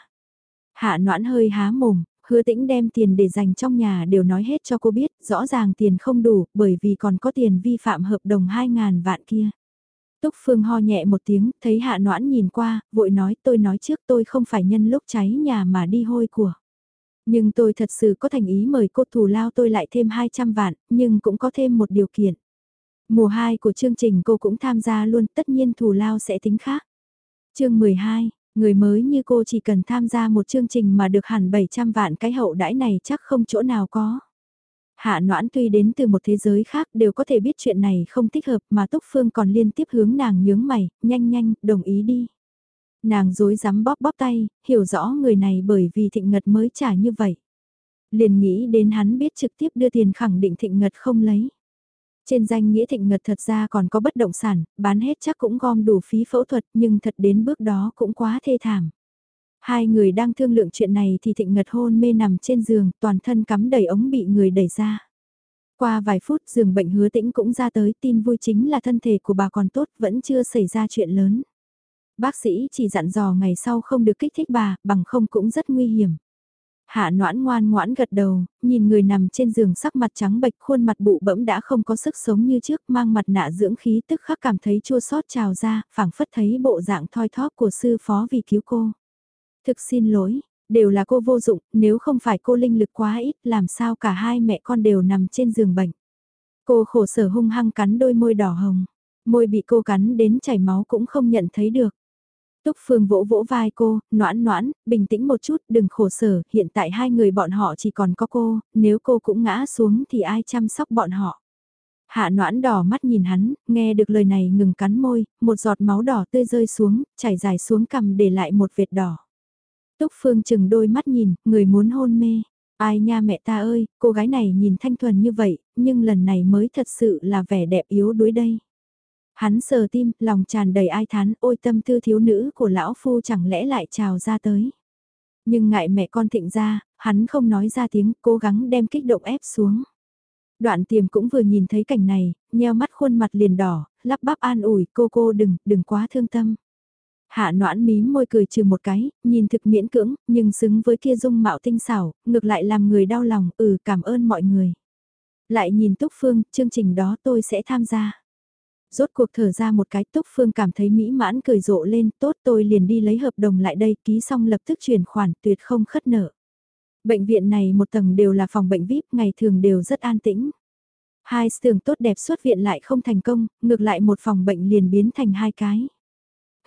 Hạ noãn hơi há mồm, Hứa tĩnh đem tiền để dành trong nhà đều nói hết cho cô biết, rõ ràng tiền không đủ, bởi vì còn có tiền vi phạm hợp đồng 2.000 vạn kia. Túc Phương ho nhẹ một tiếng, thấy hạ noãn nhìn qua, vội nói tôi nói trước tôi không phải nhân lúc cháy nhà mà đi hôi của. Nhưng tôi thật sự có thành ý mời cô thù lao tôi lại thêm 200 vạn, nhưng cũng có thêm một điều kiện. Mùa 2 của chương trình cô cũng tham gia luôn, tất nhiên thù lao sẽ tính khác. chương 12, người mới như cô chỉ cần tham gia một chương trình mà được hẳn 700 vạn cái hậu đãi này chắc không chỗ nào có. Hạ noãn tuy đến từ một thế giới khác đều có thể biết chuyện này không thích hợp mà Túc Phương còn liên tiếp hướng nàng nhướng mày, nhanh nhanh, đồng ý đi. Nàng dối dám bóp bóp tay, hiểu rõ người này bởi vì thịnh ngật mới trả như vậy. Liền nghĩ đến hắn biết trực tiếp đưa tiền khẳng định thịnh ngật không lấy. Trên danh nghĩa thịnh ngật thật ra còn có bất động sản, bán hết chắc cũng gom đủ phí phẫu thuật nhưng thật đến bước đó cũng quá thê thảm. Hai người đang thương lượng chuyện này thì thịnh ngật hôn mê nằm trên giường, toàn thân cắm đầy ống bị người đẩy ra. Qua vài phút giường bệnh hứa tĩnh cũng ra tới tin vui chính là thân thể của bà còn tốt vẫn chưa xảy ra chuyện lớn. Bác sĩ chỉ dặn dò ngày sau không được kích thích bà, bằng không cũng rất nguy hiểm. Hạ noãn ngoan ngoãn gật đầu, nhìn người nằm trên giường sắc mặt trắng bệch khuôn mặt bụ bẫm đã không có sức sống như trước mang mặt nạ dưỡng khí tức khắc cảm thấy chua xót trào ra, phảng phất thấy bộ dạng thoi thóp của sư phó vì cứu cô. Thực xin lỗi, đều là cô vô dụng, nếu không phải cô linh lực quá ít làm sao cả hai mẹ con đều nằm trên giường bệnh. Cô khổ sở hung hăng cắn đôi môi đỏ hồng, môi bị cô cắn đến chảy máu cũng không nhận thấy được. Túc Phương vỗ vỗ vai cô, noãn noãn, bình tĩnh một chút, đừng khổ sở, hiện tại hai người bọn họ chỉ còn có cô, nếu cô cũng ngã xuống thì ai chăm sóc bọn họ. Hạ noãn đỏ mắt nhìn hắn, nghe được lời này ngừng cắn môi, một giọt máu đỏ tươi rơi xuống, chảy dài xuống cằm để lại một vệt đỏ. Túc Phương chừng đôi mắt nhìn, người muốn hôn mê. Ai nha mẹ ta ơi, cô gái này nhìn thanh thuần như vậy, nhưng lần này mới thật sự là vẻ đẹp yếu đuối đây. Hắn sờ tim, lòng tràn đầy ai thán, ôi tâm tư thiếu nữ của lão phu chẳng lẽ lại trào ra tới. Nhưng ngại mẹ con thịnh ra, hắn không nói ra tiếng, cố gắng đem kích động ép xuống. Đoạn tiềm cũng vừa nhìn thấy cảnh này, nheo mắt khuôn mặt liền đỏ, lắp bắp an ủi cô cô đừng, đừng quá thương tâm. Hạ noãn mím môi cười trừ một cái, nhìn thực miễn cưỡng, nhưng xứng với kia dung mạo tinh xảo, ngược lại làm người đau lòng, ừ cảm ơn mọi người. Lại nhìn Túc Phương, chương trình đó tôi sẽ tham gia. Rốt cuộc thở ra một cái Túc Phương cảm thấy mỹ mãn cười rộ lên, tốt tôi liền đi lấy hợp đồng lại đây, ký xong lập tức chuyển khoản tuyệt không khất nợ. Bệnh viện này một tầng đều là phòng bệnh VIP, ngày thường đều rất an tĩnh. Hai giường tốt đẹp xuất viện lại không thành công, ngược lại một phòng bệnh liền biến thành hai cái.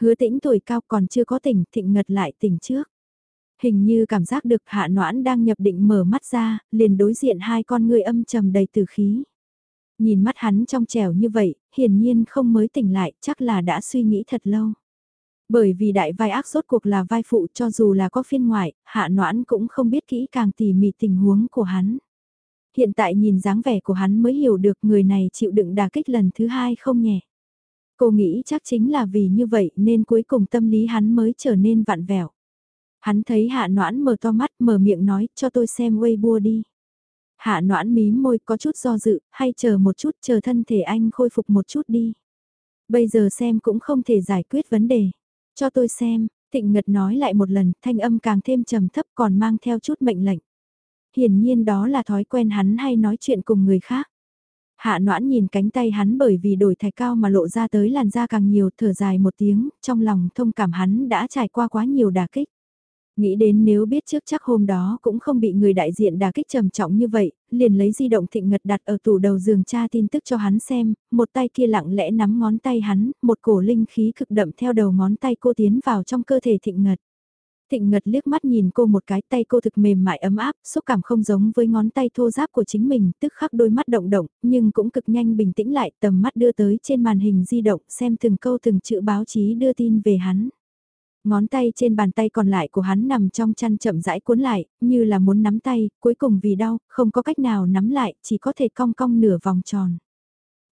Hứa tĩnh tuổi cao còn chưa có tỉnh, thịnh ngật lại tỉnh trước. Hình như cảm giác được hạ noãn đang nhập định mở mắt ra, liền đối diện hai con người âm trầm đầy tử khí. Nhìn mắt hắn trong trẻo như vậy, hiển nhiên không mới tỉnh lại, chắc là đã suy nghĩ thật lâu. Bởi vì đại vai ác rốt cuộc là vai phụ cho dù là có phiên ngoại, hạ noãn cũng không biết kỹ càng tỉ mỉ tình huống của hắn. Hiện tại nhìn dáng vẻ của hắn mới hiểu được người này chịu đựng đà kích lần thứ hai không nhẹ. Cô nghĩ chắc chính là vì như vậy nên cuối cùng tâm lý hắn mới trở nên vặn vẹo. Hắn thấy hạ noãn mở to mắt mở miệng nói cho tôi xem Weibo đi. Hạ noãn mí môi có chút do dự, hay chờ một chút chờ thân thể anh khôi phục một chút đi. Bây giờ xem cũng không thể giải quyết vấn đề. Cho tôi xem, Thịnh Ngật nói lại một lần, thanh âm càng thêm trầm thấp còn mang theo chút mệnh lệnh. Hiển nhiên đó là thói quen hắn hay nói chuyện cùng người khác. Hạ noãn nhìn cánh tay hắn bởi vì đổi thạch cao mà lộ ra tới làn da càng nhiều thở dài một tiếng, trong lòng thông cảm hắn đã trải qua quá nhiều đả kích. Nghĩ đến nếu biết trước chắc hôm đó cũng không bị người đại diện đả kích trầm trọng như vậy, liền lấy di động thịnh ngật đặt ở tủ đầu giường tra tin tức cho hắn xem, một tay kia lặng lẽ nắm ngón tay hắn, một cổ linh khí cực đậm theo đầu ngón tay cô tiến vào trong cơ thể thịnh ngật. Thịnh Ngật liếc mắt nhìn cô một cái tay cô thực mềm mại ấm áp, xúc cảm không giống với ngón tay thô giáp của chính mình, tức khắc đôi mắt động động, nhưng cũng cực nhanh bình tĩnh lại, tầm mắt đưa tới trên màn hình di động xem từng câu từng chữ báo chí đưa tin về hắn. Ngón tay trên bàn tay còn lại của hắn nằm trong chăn chậm rãi cuốn lại, như là muốn nắm tay, cuối cùng vì đau, không có cách nào nắm lại, chỉ có thể cong cong nửa vòng tròn.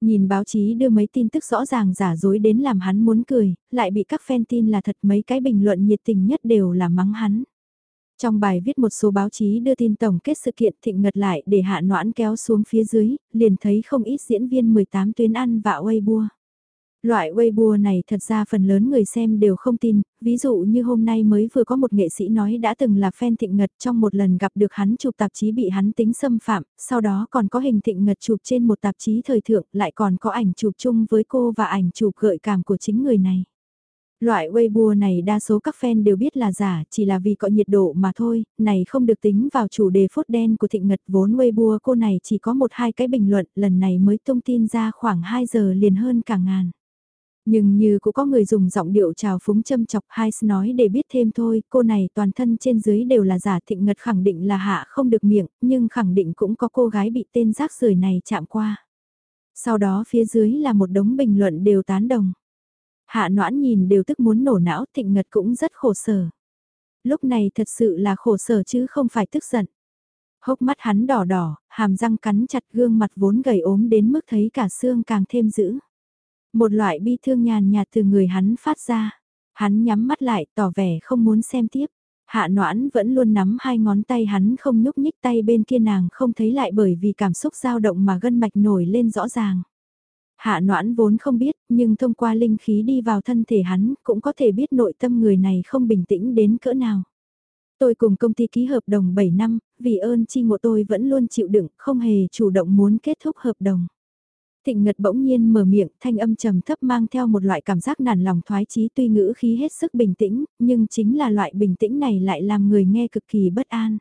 Nhìn báo chí đưa mấy tin tức rõ ràng giả dối đến làm hắn muốn cười, lại bị các fan tin là thật mấy cái bình luận nhiệt tình nhất đều là mắng hắn. Trong bài viết một số báo chí đưa tin tổng kết sự kiện thịnh ngật lại để hạ noãn kéo xuống phía dưới, liền thấy không ít diễn viên 18 tuyến ăn vạ Weibo. Loại Weibo này thật ra phần lớn người xem đều không tin, ví dụ như hôm nay mới vừa có một nghệ sĩ nói đã từng là fan thịnh ngật trong một lần gặp được hắn chụp tạp chí bị hắn tính xâm phạm, sau đó còn có hình thịnh ngật chụp trên một tạp chí thời thượng, lại còn có ảnh chụp chung với cô và ảnh chụp gợi cảm của chính người này. Loại Weibo này đa số các fan đều biết là giả, chỉ là vì có nhiệt độ mà thôi, này không được tính vào chủ đề phốt đen của thịnh ngật vốn Weibo cô này chỉ có một hai cái bình luận, lần này mới thông tin ra khoảng 2 giờ liền hơn cả ngàn. Nhưng như cũng có người dùng giọng điệu trào phúng châm chọc hai nói để biết thêm thôi, cô này toàn thân trên dưới đều là giả thịnh ngật khẳng định là hạ không được miệng, nhưng khẳng định cũng có cô gái bị tên rác rưởi này chạm qua. Sau đó phía dưới là một đống bình luận đều tán đồng. Hạ noãn nhìn đều tức muốn nổ não thịnh ngật cũng rất khổ sở. Lúc này thật sự là khổ sở chứ không phải tức giận. Hốc mắt hắn đỏ đỏ, hàm răng cắn chặt gương mặt vốn gầy ốm đến mức thấy cả xương càng thêm dữ. Một loại bi thương nhàn nhạt từ người hắn phát ra. Hắn nhắm mắt lại tỏ vẻ không muốn xem tiếp. Hạ noãn vẫn luôn nắm hai ngón tay hắn không nhúc nhích tay bên kia nàng không thấy lại bởi vì cảm xúc dao động mà gân mạch nổi lên rõ ràng. Hạ noãn vốn không biết, nhưng thông qua linh khí đi vào thân thể hắn, cũng có thể biết nội tâm người này không bình tĩnh đến cỡ nào. Tôi cùng công ty ký hợp đồng 7 năm, vì ơn chi ngộ tôi vẫn luôn chịu đựng, không hề chủ động muốn kết thúc hợp đồng. Thịnh Ngật bỗng nhiên mở miệng, thanh âm trầm thấp mang theo một loại cảm giác nản lòng thoái chí tuy ngữ khí hết sức bình tĩnh, nhưng chính là loại bình tĩnh này lại làm người nghe cực kỳ bất an.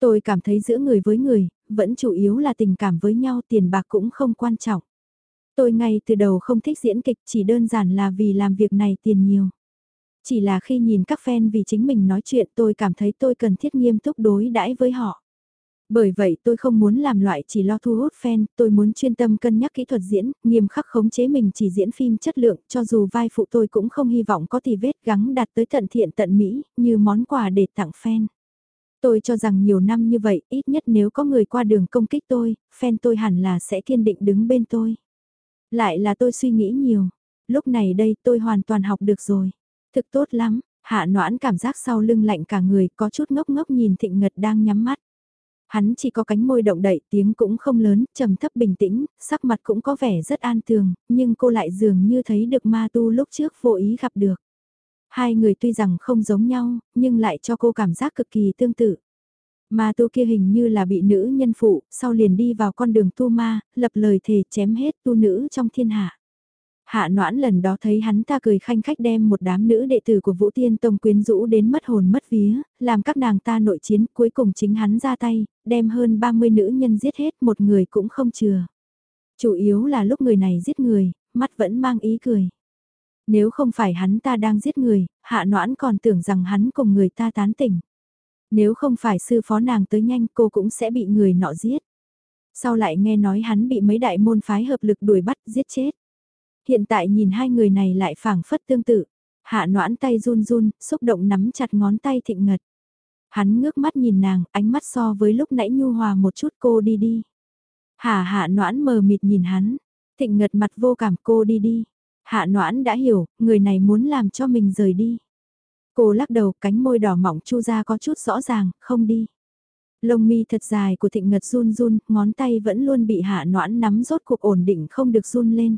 Tôi cảm thấy giữa người với người, vẫn chủ yếu là tình cảm với nhau tiền bạc cũng không quan trọng. Tôi ngay từ đầu không thích diễn kịch chỉ đơn giản là vì làm việc này tiền nhiều. Chỉ là khi nhìn các fan vì chính mình nói chuyện tôi cảm thấy tôi cần thiết nghiêm túc đối đãi với họ. Bởi vậy tôi không muốn làm loại chỉ lo thu hút fan, tôi muốn chuyên tâm cân nhắc kỹ thuật diễn, nghiêm khắc khống chế mình chỉ diễn phim chất lượng, cho dù vai phụ tôi cũng không hy vọng có tì vết gắng đạt tới tận thiện tận mỹ, như món quà để tặng fan. Tôi cho rằng nhiều năm như vậy, ít nhất nếu có người qua đường công kích tôi, fan tôi hẳn là sẽ kiên định đứng bên tôi. Lại là tôi suy nghĩ nhiều, lúc này đây tôi hoàn toàn học được rồi. Thực tốt lắm, hạ noãn cảm giác sau lưng lạnh cả người có chút ngốc ngốc nhìn thịnh ngật đang nhắm mắt. Hắn chỉ có cánh môi động đậy tiếng cũng không lớn, trầm thấp bình tĩnh, sắc mặt cũng có vẻ rất an tường, nhưng cô lại dường như thấy được ma tu lúc trước vô ý gặp được. Hai người tuy rằng không giống nhau, nhưng lại cho cô cảm giác cực kỳ tương tự. Ma tu kia hình như là bị nữ nhân phụ, sau liền đi vào con đường tu ma, lập lời thề chém hết tu nữ trong thiên hạ. Hạ noãn lần đó thấy hắn ta cười khanh khách đem một đám nữ đệ tử của Vũ Tiên Tông quyến rũ đến mất hồn mất vía, làm các nàng ta nội chiến cuối cùng chính hắn ra tay, đem hơn 30 nữ nhân giết hết một người cũng không chừa. Chủ yếu là lúc người này giết người, mắt vẫn mang ý cười. Nếu không phải hắn ta đang giết người, hạ noãn còn tưởng rằng hắn cùng người ta tán tỉnh. Nếu không phải sư phó nàng tới nhanh cô cũng sẽ bị người nọ giết. Sau lại nghe nói hắn bị mấy đại môn phái hợp lực đuổi bắt giết chết. Hiện tại nhìn hai người này lại phảng phất tương tự. Hạ noãn tay run run, xúc động nắm chặt ngón tay thịnh ngật. Hắn ngước mắt nhìn nàng, ánh mắt so với lúc nãy nhu hòa một chút cô đi đi. Hạ hạ noãn mờ mịt nhìn hắn, thịnh ngật mặt vô cảm cô đi đi. Hạ noãn đã hiểu, người này muốn làm cho mình rời đi. Cô lắc đầu cánh môi đỏ mỏng chu ra có chút rõ ràng, không đi. Lông mi thật dài của thịnh ngật run run, ngón tay vẫn luôn bị hạ noãn nắm rốt cuộc ổn định không được run lên.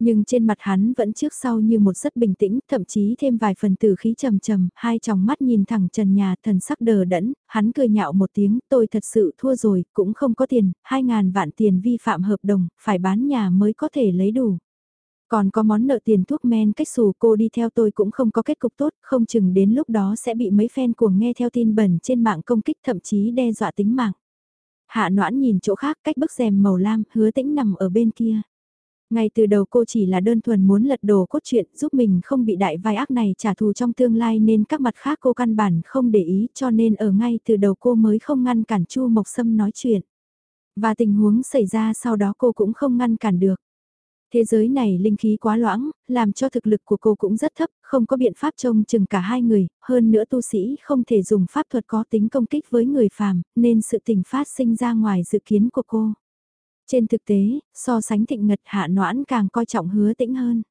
Nhưng trên mặt hắn vẫn trước sau như một rất bình tĩnh, thậm chí thêm vài phần tử khí trầm trầm, hai tròng mắt nhìn thẳng trần nhà thần sắc đờ đẫn, hắn cười nhạo một tiếng, tôi thật sự thua rồi, cũng không có tiền, hai ngàn vạn tiền vi phạm hợp đồng, phải bán nhà mới có thể lấy đủ. Còn có món nợ tiền thuốc men cách xù cô đi theo tôi cũng không có kết cục tốt, không chừng đến lúc đó sẽ bị mấy fan cuồng nghe theo tin bẩn trên mạng công kích thậm chí đe dọa tính mạng. Hạ noãn nhìn chỗ khác cách bức rèm màu lam hứa tĩnh nằm ở bên kia. Ngay từ đầu cô chỉ là đơn thuần muốn lật đổ cốt truyện giúp mình không bị đại vai ác này trả thù trong tương lai nên các mặt khác cô căn bản không để ý cho nên ở ngay từ đầu cô mới không ngăn cản Chu Mộc Sâm nói chuyện. Và tình huống xảy ra sau đó cô cũng không ngăn cản được. Thế giới này linh khí quá loãng, làm cho thực lực của cô cũng rất thấp, không có biện pháp trông chừng cả hai người, hơn nữa tu sĩ không thể dùng pháp thuật có tính công kích với người phàm, nên sự tình phát sinh ra ngoài dự kiến của cô. Trên thực tế, so sánh thịnh ngật hạ noãn càng coi trọng hứa tĩnh hơn.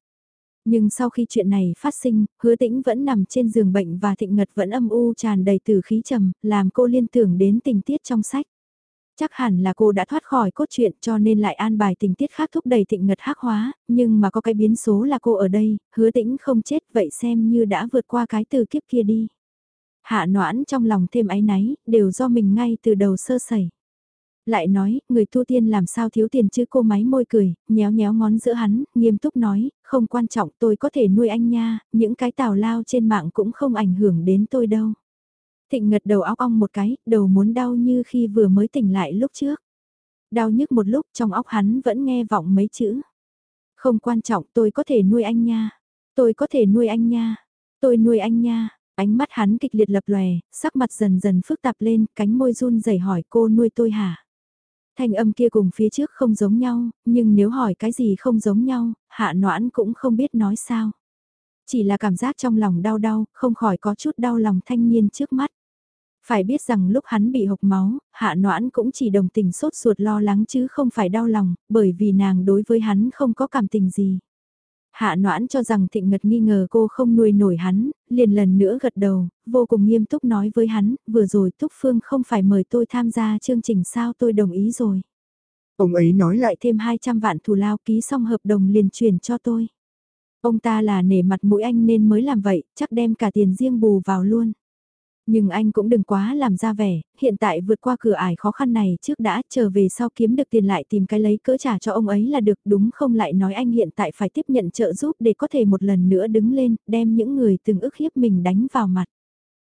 Nhưng sau khi chuyện này phát sinh, hứa tĩnh vẫn nằm trên giường bệnh và thịnh ngật vẫn âm u tràn đầy từ khí trầm, làm cô liên tưởng đến tình tiết trong sách. Chắc hẳn là cô đã thoát khỏi cốt truyện cho nên lại an bài tình tiết khác thúc đẩy thịnh ngật hắc hóa, nhưng mà có cái biến số là cô ở đây, hứa tĩnh không chết vậy xem như đã vượt qua cái từ kiếp kia đi. Hạ noãn trong lòng thêm áy náy, đều do mình ngay từ đầu sơ sẩy. Lại nói, người tu tiên làm sao thiếu tiền chứ cô máy môi cười, nhéo nhéo ngón giữa hắn, nghiêm túc nói, không quan trọng tôi có thể nuôi anh nha, những cái tào lao trên mạng cũng không ảnh hưởng đến tôi đâu. Thịnh ngật đầu óc ong một cái, đầu muốn đau như khi vừa mới tỉnh lại lúc trước. Đau nhức một lúc trong óc hắn vẫn nghe vọng mấy chữ. Không quan trọng tôi có thể nuôi anh nha. Tôi có thể nuôi anh nha. Tôi nuôi anh nha. Ánh mắt hắn kịch liệt lập lòe, sắc mặt dần dần phức tạp lên, cánh môi run rẩy hỏi cô nuôi tôi hả? Thanh âm kia cùng phía trước không giống nhau, nhưng nếu hỏi cái gì không giống nhau, hạ noãn cũng không biết nói sao. Chỉ là cảm giác trong lòng đau đau, không khỏi có chút đau lòng thanh niên trước mắt. Phải biết rằng lúc hắn bị hộc máu, hạ noãn cũng chỉ đồng tình sốt ruột lo lắng chứ không phải đau lòng, bởi vì nàng đối với hắn không có cảm tình gì. Hạ noãn cho rằng thịnh ngật nghi ngờ cô không nuôi nổi hắn, liền lần nữa gật đầu, vô cùng nghiêm túc nói với hắn, vừa rồi Túc Phương không phải mời tôi tham gia chương trình sao tôi đồng ý rồi.
Ông ấy nói lại
thêm 200 vạn thù lao ký xong hợp đồng liền chuyển cho tôi. Ông ta là nể mặt mũi anh nên mới làm vậy, chắc đem cả tiền riêng bù vào luôn. Nhưng anh cũng đừng quá làm ra vẻ, hiện tại vượt qua cửa ải khó khăn này trước đã trở về sau kiếm được tiền lại tìm cái lấy cỡ trả cho ông ấy là được đúng không lại nói anh hiện tại phải tiếp nhận trợ giúp để có thể một lần nữa đứng lên, đem những người từng ức hiếp mình đánh vào mặt.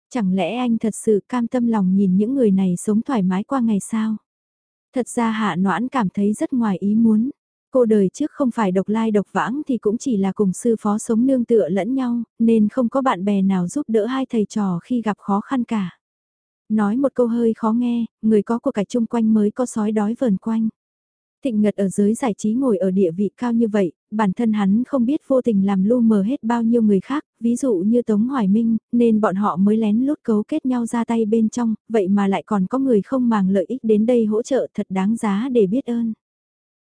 Chẳng lẽ anh thật sự cam tâm lòng nhìn những người này sống thoải mái qua ngày sao? Thật ra hạ noãn cảm thấy rất ngoài ý muốn. Cô đời trước không phải độc lai độc vãng thì cũng chỉ là cùng sư phó sống nương tựa lẫn nhau, nên không có bạn bè nào giúp đỡ hai thầy trò khi gặp khó khăn cả. Nói một câu hơi khó nghe, người có của cải chung quanh mới có sói đói vờn quanh. Thịnh Ngật ở giới giải trí ngồi ở địa vị cao như vậy, bản thân hắn không biết vô tình làm lu mờ hết bao nhiêu người khác, ví dụ như Tống Hoài Minh, nên bọn họ mới lén lút cấu kết nhau ra tay bên trong, vậy mà lại còn có người không màng lợi ích đến đây hỗ trợ thật đáng giá để biết ơn.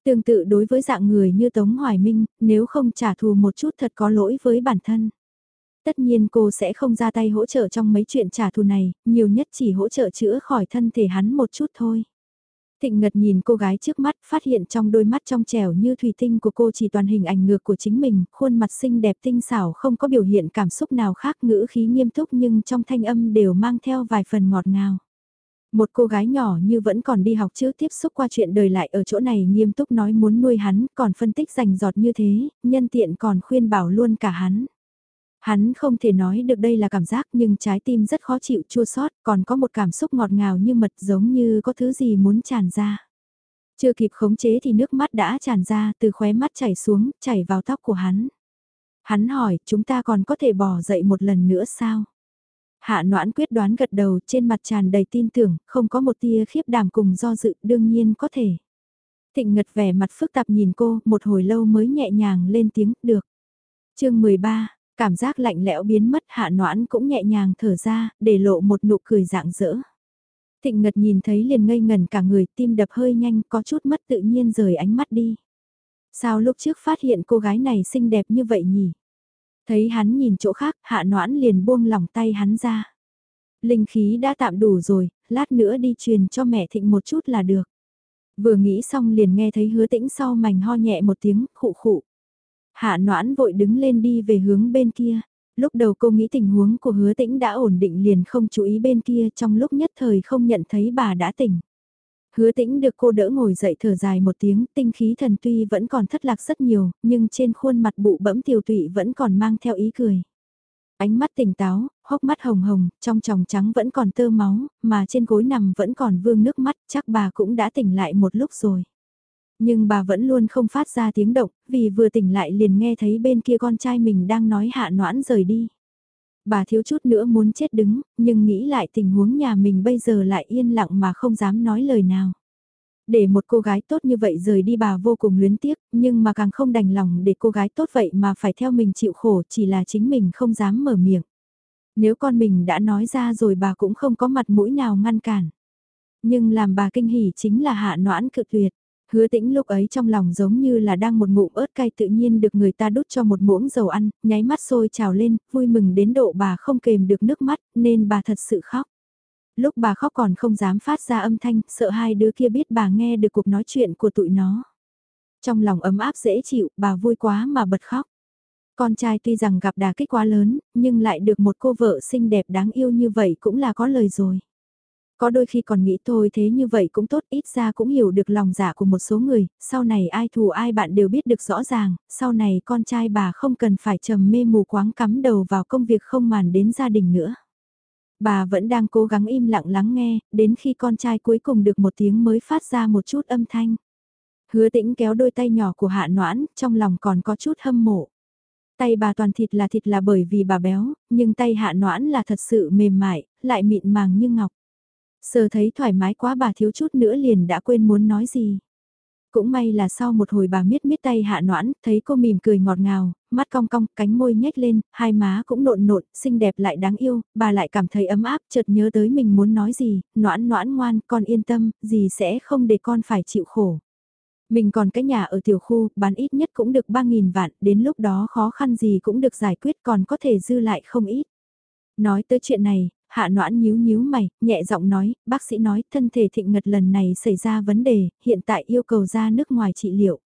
Tương tự đối với dạng người như Tống Hoài Minh, nếu không trả thù một chút thật có lỗi với bản thân. Tất nhiên cô sẽ không ra tay hỗ trợ trong mấy chuyện trả thù này, nhiều nhất chỉ hỗ trợ chữa khỏi thân thể hắn một chút thôi. Thịnh Ngật nhìn cô gái trước mắt, phát hiện trong đôi mắt trong trẻo như thủy tinh của cô chỉ toàn hình ảnh ngược của chính mình, khuôn mặt xinh đẹp tinh xảo không có biểu hiện cảm xúc nào khác ngữ khí nghiêm túc nhưng trong thanh âm đều mang theo vài phần ngọt ngào. Một cô gái nhỏ như vẫn còn đi học chứ tiếp xúc qua chuyện đời lại ở chỗ này nghiêm túc nói muốn nuôi hắn, còn phân tích rành giọt như thế, nhân tiện còn khuyên bảo luôn cả hắn. Hắn không thể nói được đây là cảm giác nhưng trái tim rất khó chịu chua xót còn có một cảm xúc ngọt ngào như mật giống như có thứ gì muốn tràn ra. Chưa kịp khống chế thì nước mắt đã tràn ra từ khóe mắt chảy xuống, chảy vào tóc của hắn. Hắn hỏi, chúng ta còn có thể bỏ dậy một lần nữa sao? Hạ noãn quyết đoán gật đầu trên mặt tràn đầy tin tưởng, không có một tia khiếp đảm cùng do dự, đương nhiên có thể. Thịnh ngật vẻ mặt phức tạp nhìn cô, một hồi lâu mới nhẹ nhàng lên tiếng, được. chương 13, cảm giác lạnh lẽo biến mất hạ noãn cũng nhẹ nhàng thở ra, để lộ một nụ cười dạng dỡ. Thịnh ngật nhìn thấy liền ngây ngần cả người, tim đập hơi nhanh, có chút mất tự nhiên rời ánh mắt đi. Sao lúc trước phát hiện cô gái này xinh đẹp như vậy nhỉ? Thấy hắn nhìn chỗ khác, hạ noãn liền buông lỏng tay hắn ra. Linh khí đã tạm đủ rồi, lát nữa đi truyền cho mẹ thịnh một chút là được. Vừa nghĩ xong liền nghe thấy hứa tĩnh sau mảnh ho nhẹ một tiếng, khụ khụ. Hạ noãn vội đứng lên đi về hướng bên kia. Lúc đầu cô nghĩ tình huống của hứa tĩnh đã ổn định liền không chú ý bên kia trong lúc nhất thời không nhận thấy bà đã tỉnh. Hứa tĩnh được cô đỡ ngồi dậy thở dài một tiếng, tinh khí thần tuy vẫn còn thất lạc rất nhiều, nhưng trên khuôn mặt bụ bẫm tiều tụy vẫn còn mang theo ý cười. Ánh mắt tỉnh táo, hốc mắt hồng hồng, trong tròng trắng vẫn còn tơ máu, mà trên gối nằm vẫn còn vương nước mắt, chắc bà cũng đã tỉnh lại một lúc rồi. Nhưng bà vẫn luôn không phát ra tiếng động, vì vừa tỉnh lại liền nghe thấy bên kia con trai mình đang nói hạ noãn rời đi bà thiếu chút nữa muốn chết đứng, nhưng nghĩ lại tình huống nhà mình bây giờ lại yên lặng mà không dám nói lời nào. Để một cô gái tốt như vậy rời đi bà vô cùng luyến tiếc, nhưng mà càng không đành lòng để cô gái tốt vậy mà phải theo mình chịu khổ chỉ là chính mình không dám mở miệng. Nếu con mình đã nói ra rồi bà cũng không có mặt mũi nào ngăn cản. Nhưng làm bà kinh hỉ chính là hạ noãn cự tuyệt. Hứa tĩnh lúc ấy trong lòng giống như là đang một ngụm ớt cay tự nhiên được người ta đút cho một muỗng dầu ăn, nháy mắt sôi trào lên, vui mừng đến độ bà không kềm được nước mắt, nên bà thật sự khóc. Lúc bà khóc còn không dám phát ra âm thanh, sợ hai đứa kia biết bà nghe được cuộc nói chuyện của tụi nó. Trong lòng ấm áp dễ chịu, bà vui quá mà bật khóc. Con trai tuy rằng gặp đà kích quá lớn, nhưng lại được một cô vợ xinh đẹp đáng yêu như vậy cũng là có lời rồi. Có đôi khi còn nghĩ thôi thế như vậy cũng tốt ít ra cũng hiểu được lòng dạ của một số người, sau này ai thù ai bạn đều biết được rõ ràng, sau này con trai bà không cần phải trầm mê mù quáng cắm đầu vào công việc không màn đến gia đình nữa. Bà vẫn đang cố gắng im lặng lắng nghe, đến khi con trai cuối cùng được một tiếng mới phát ra một chút âm thanh. Hứa tĩnh kéo đôi tay nhỏ của hạ noãn, trong lòng còn có chút hâm mộ. Tay bà toàn thịt là thịt là bởi vì bà béo, nhưng tay hạ noãn là thật sự mềm mại, lại mịn màng như ngọc. Sờ thấy thoải mái quá bà thiếu chút nữa liền đã quên muốn nói gì. Cũng may là sau một hồi bà miết miết tay hạ noãn, thấy cô mỉm cười ngọt ngào, mắt cong cong, cánh môi nhếch lên, hai má cũng nộn nộn, xinh đẹp lại đáng yêu, bà lại cảm thấy ấm áp, chợt nhớ tới mình muốn nói gì, noãn noãn ngoan, con yên tâm, gì sẽ không để con phải chịu khổ. Mình còn cái nhà ở tiểu khu, bán ít nhất cũng được 3.000 vạn, đến lúc đó khó khăn gì cũng được giải quyết còn có thể dư lại không ít. Nói tới chuyện này, hạ noãn nhíu nhíu mày, nhẹ giọng nói, bác sĩ nói thân thể thịnh ngật lần này xảy ra vấn đề, hiện tại yêu cầu ra nước ngoài trị liệu.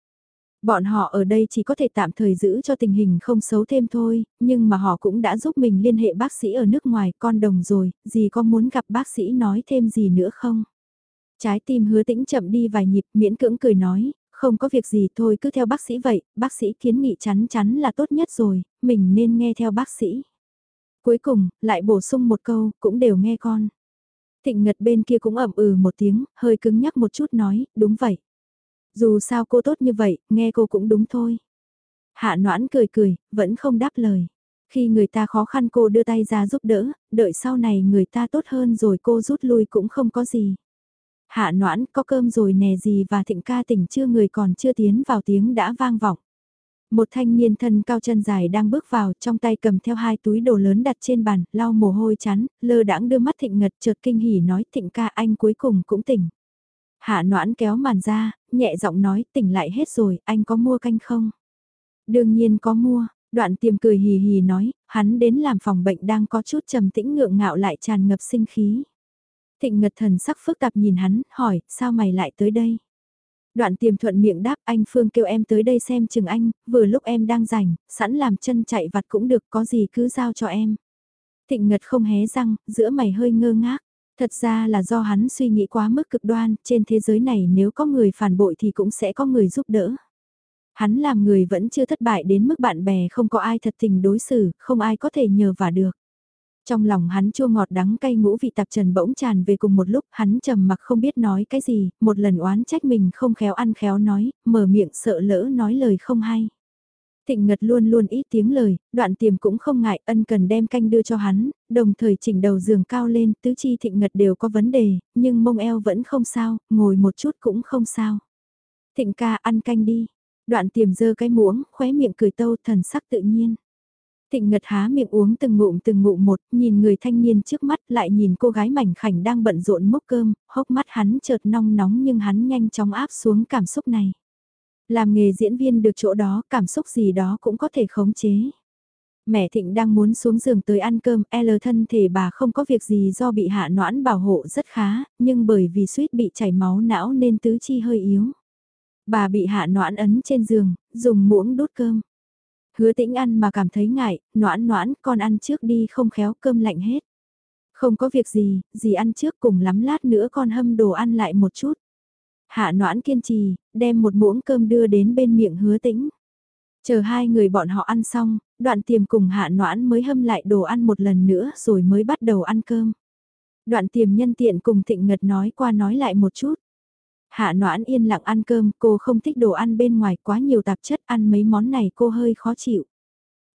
Bọn họ ở đây chỉ có thể tạm thời giữ cho tình hình không xấu thêm thôi, nhưng mà họ cũng đã giúp mình liên hệ bác sĩ ở nước ngoài con đồng rồi, gì có muốn gặp bác sĩ nói thêm gì nữa không? Trái tim hứa tĩnh chậm đi vài nhịp miễn cưỡng cười nói, không có việc gì thôi cứ theo bác sĩ vậy, bác sĩ kiến nghị chắn chắn là tốt nhất rồi, mình nên nghe theo bác sĩ. Cuối cùng, lại bổ sung một câu, cũng đều nghe con. Thịnh Ngật bên kia cũng ẩm ừ một tiếng, hơi cứng nhắc một chút nói, đúng vậy. Dù sao cô tốt như vậy, nghe cô cũng đúng thôi. Hạ noãn cười cười, vẫn không đáp lời. Khi người ta khó khăn cô đưa tay ra giúp đỡ, đợi sau này người ta tốt hơn rồi cô rút lui cũng không có gì. Hạ noãn có cơm rồi nè gì và thịnh ca tỉnh chưa người còn chưa tiến vào tiếng đã vang vọng. Một thanh niên thân cao chân dài đang bước vào trong tay cầm theo hai túi đồ lớn đặt trên bàn, lau mồ hôi chán, lơ đãng đưa mắt thịnh ngật chợt kinh hỉ nói thịnh ca anh cuối cùng cũng tỉnh. Hạ noãn kéo màn ra, nhẹ giọng nói tỉnh lại hết rồi, anh có mua canh không? Đương nhiên có mua, đoạn tiềm cười hì hì nói, hắn đến làm phòng bệnh đang có chút trầm tĩnh ngượng ngạo lại tràn ngập sinh khí. Thịnh ngật thần sắc phức tạp nhìn hắn, hỏi, sao mày lại tới đây? Đoạn tiềm thuận miệng đáp anh Phương kêu em tới đây xem chừng anh, vừa lúc em đang rảnh, sẵn làm chân chạy vặt cũng được, có gì cứ giao cho em. Thịnh ngật không hé răng, giữa mày hơi ngơ ngác. Thật ra là do hắn suy nghĩ quá mức cực đoan, trên thế giới này nếu có người phản bội thì cũng sẽ có người giúp đỡ. Hắn làm người vẫn chưa thất bại đến mức bạn bè không có ai thật tình đối xử, không ai có thể nhờ vả được. Trong lòng hắn chua ngọt đắng cay ngũ vị tạp trần bỗng tràn về cùng một lúc, hắn trầm mặc không biết nói cái gì, một lần oán trách mình không khéo ăn khéo nói, mở miệng sợ lỡ nói lời không hay. Thịnh Ngật luôn luôn ít tiếng lời, đoạn tiềm cũng không ngại ân cần đem canh đưa cho hắn, đồng thời chỉnh đầu giường cao lên, tứ chi Thịnh Ngật đều có vấn đề, nhưng mông eo vẫn không sao, ngồi một chút cũng không sao. Thịnh ca ăn canh đi, đoạn tiềm dơ cái muỗng, khóe miệng cười tâu thần sắc tự nhiên. Thịnh Ngật há miệng uống từng ngụm từng ngụm một, nhìn người thanh niên trước mắt lại nhìn cô gái mảnh khảnh đang bận rộn mốc cơm, hốc mắt hắn chợt nong nóng nhưng hắn nhanh chóng áp xuống cảm xúc này. Làm nghề diễn viên được chỗ đó, cảm xúc gì đó cũng có thể khống chế. Mẹ Thịnh đang muốn xuống giường tới ăn cơm, e L thân thể bà không có việc gì do bị hạ noãn bảo hộ rất khá, nhưng bởi vì suýt bị chảy máu não nên tứ chi hơi yếu. Bà bị hạ noãn ấn trên giường, dùng muỗng đút cơm. Hứa tĩnh ăn mà cảm thấy ngại, noãn noãn, con ăn trước đi không khéo cơm lạnh hết. Không có việc gì, gì ăn trước cùng lắm lát nữa con hâm đồ ăn lại một chút. Hạ noãn kiên trì, đem một muỗng cơm đưa đến bên miệng hứa tĩnh. Chờ hai người bọn họ ăn xong, đoạn tiềm cùng hạ noãn mới hâm lại đồ ăn một lần nữa rồi mới bắt đầu ăn cơm. Đoạn tiềm nhân tiện cùng thịnh ngật nói qua nói lại một chút. Hạ noãn yên lặng ăn cơm, cô không thích đồ ăn bên ngoài quá nhiều tạp chất ăn mấy món này cô hơi khó chịu.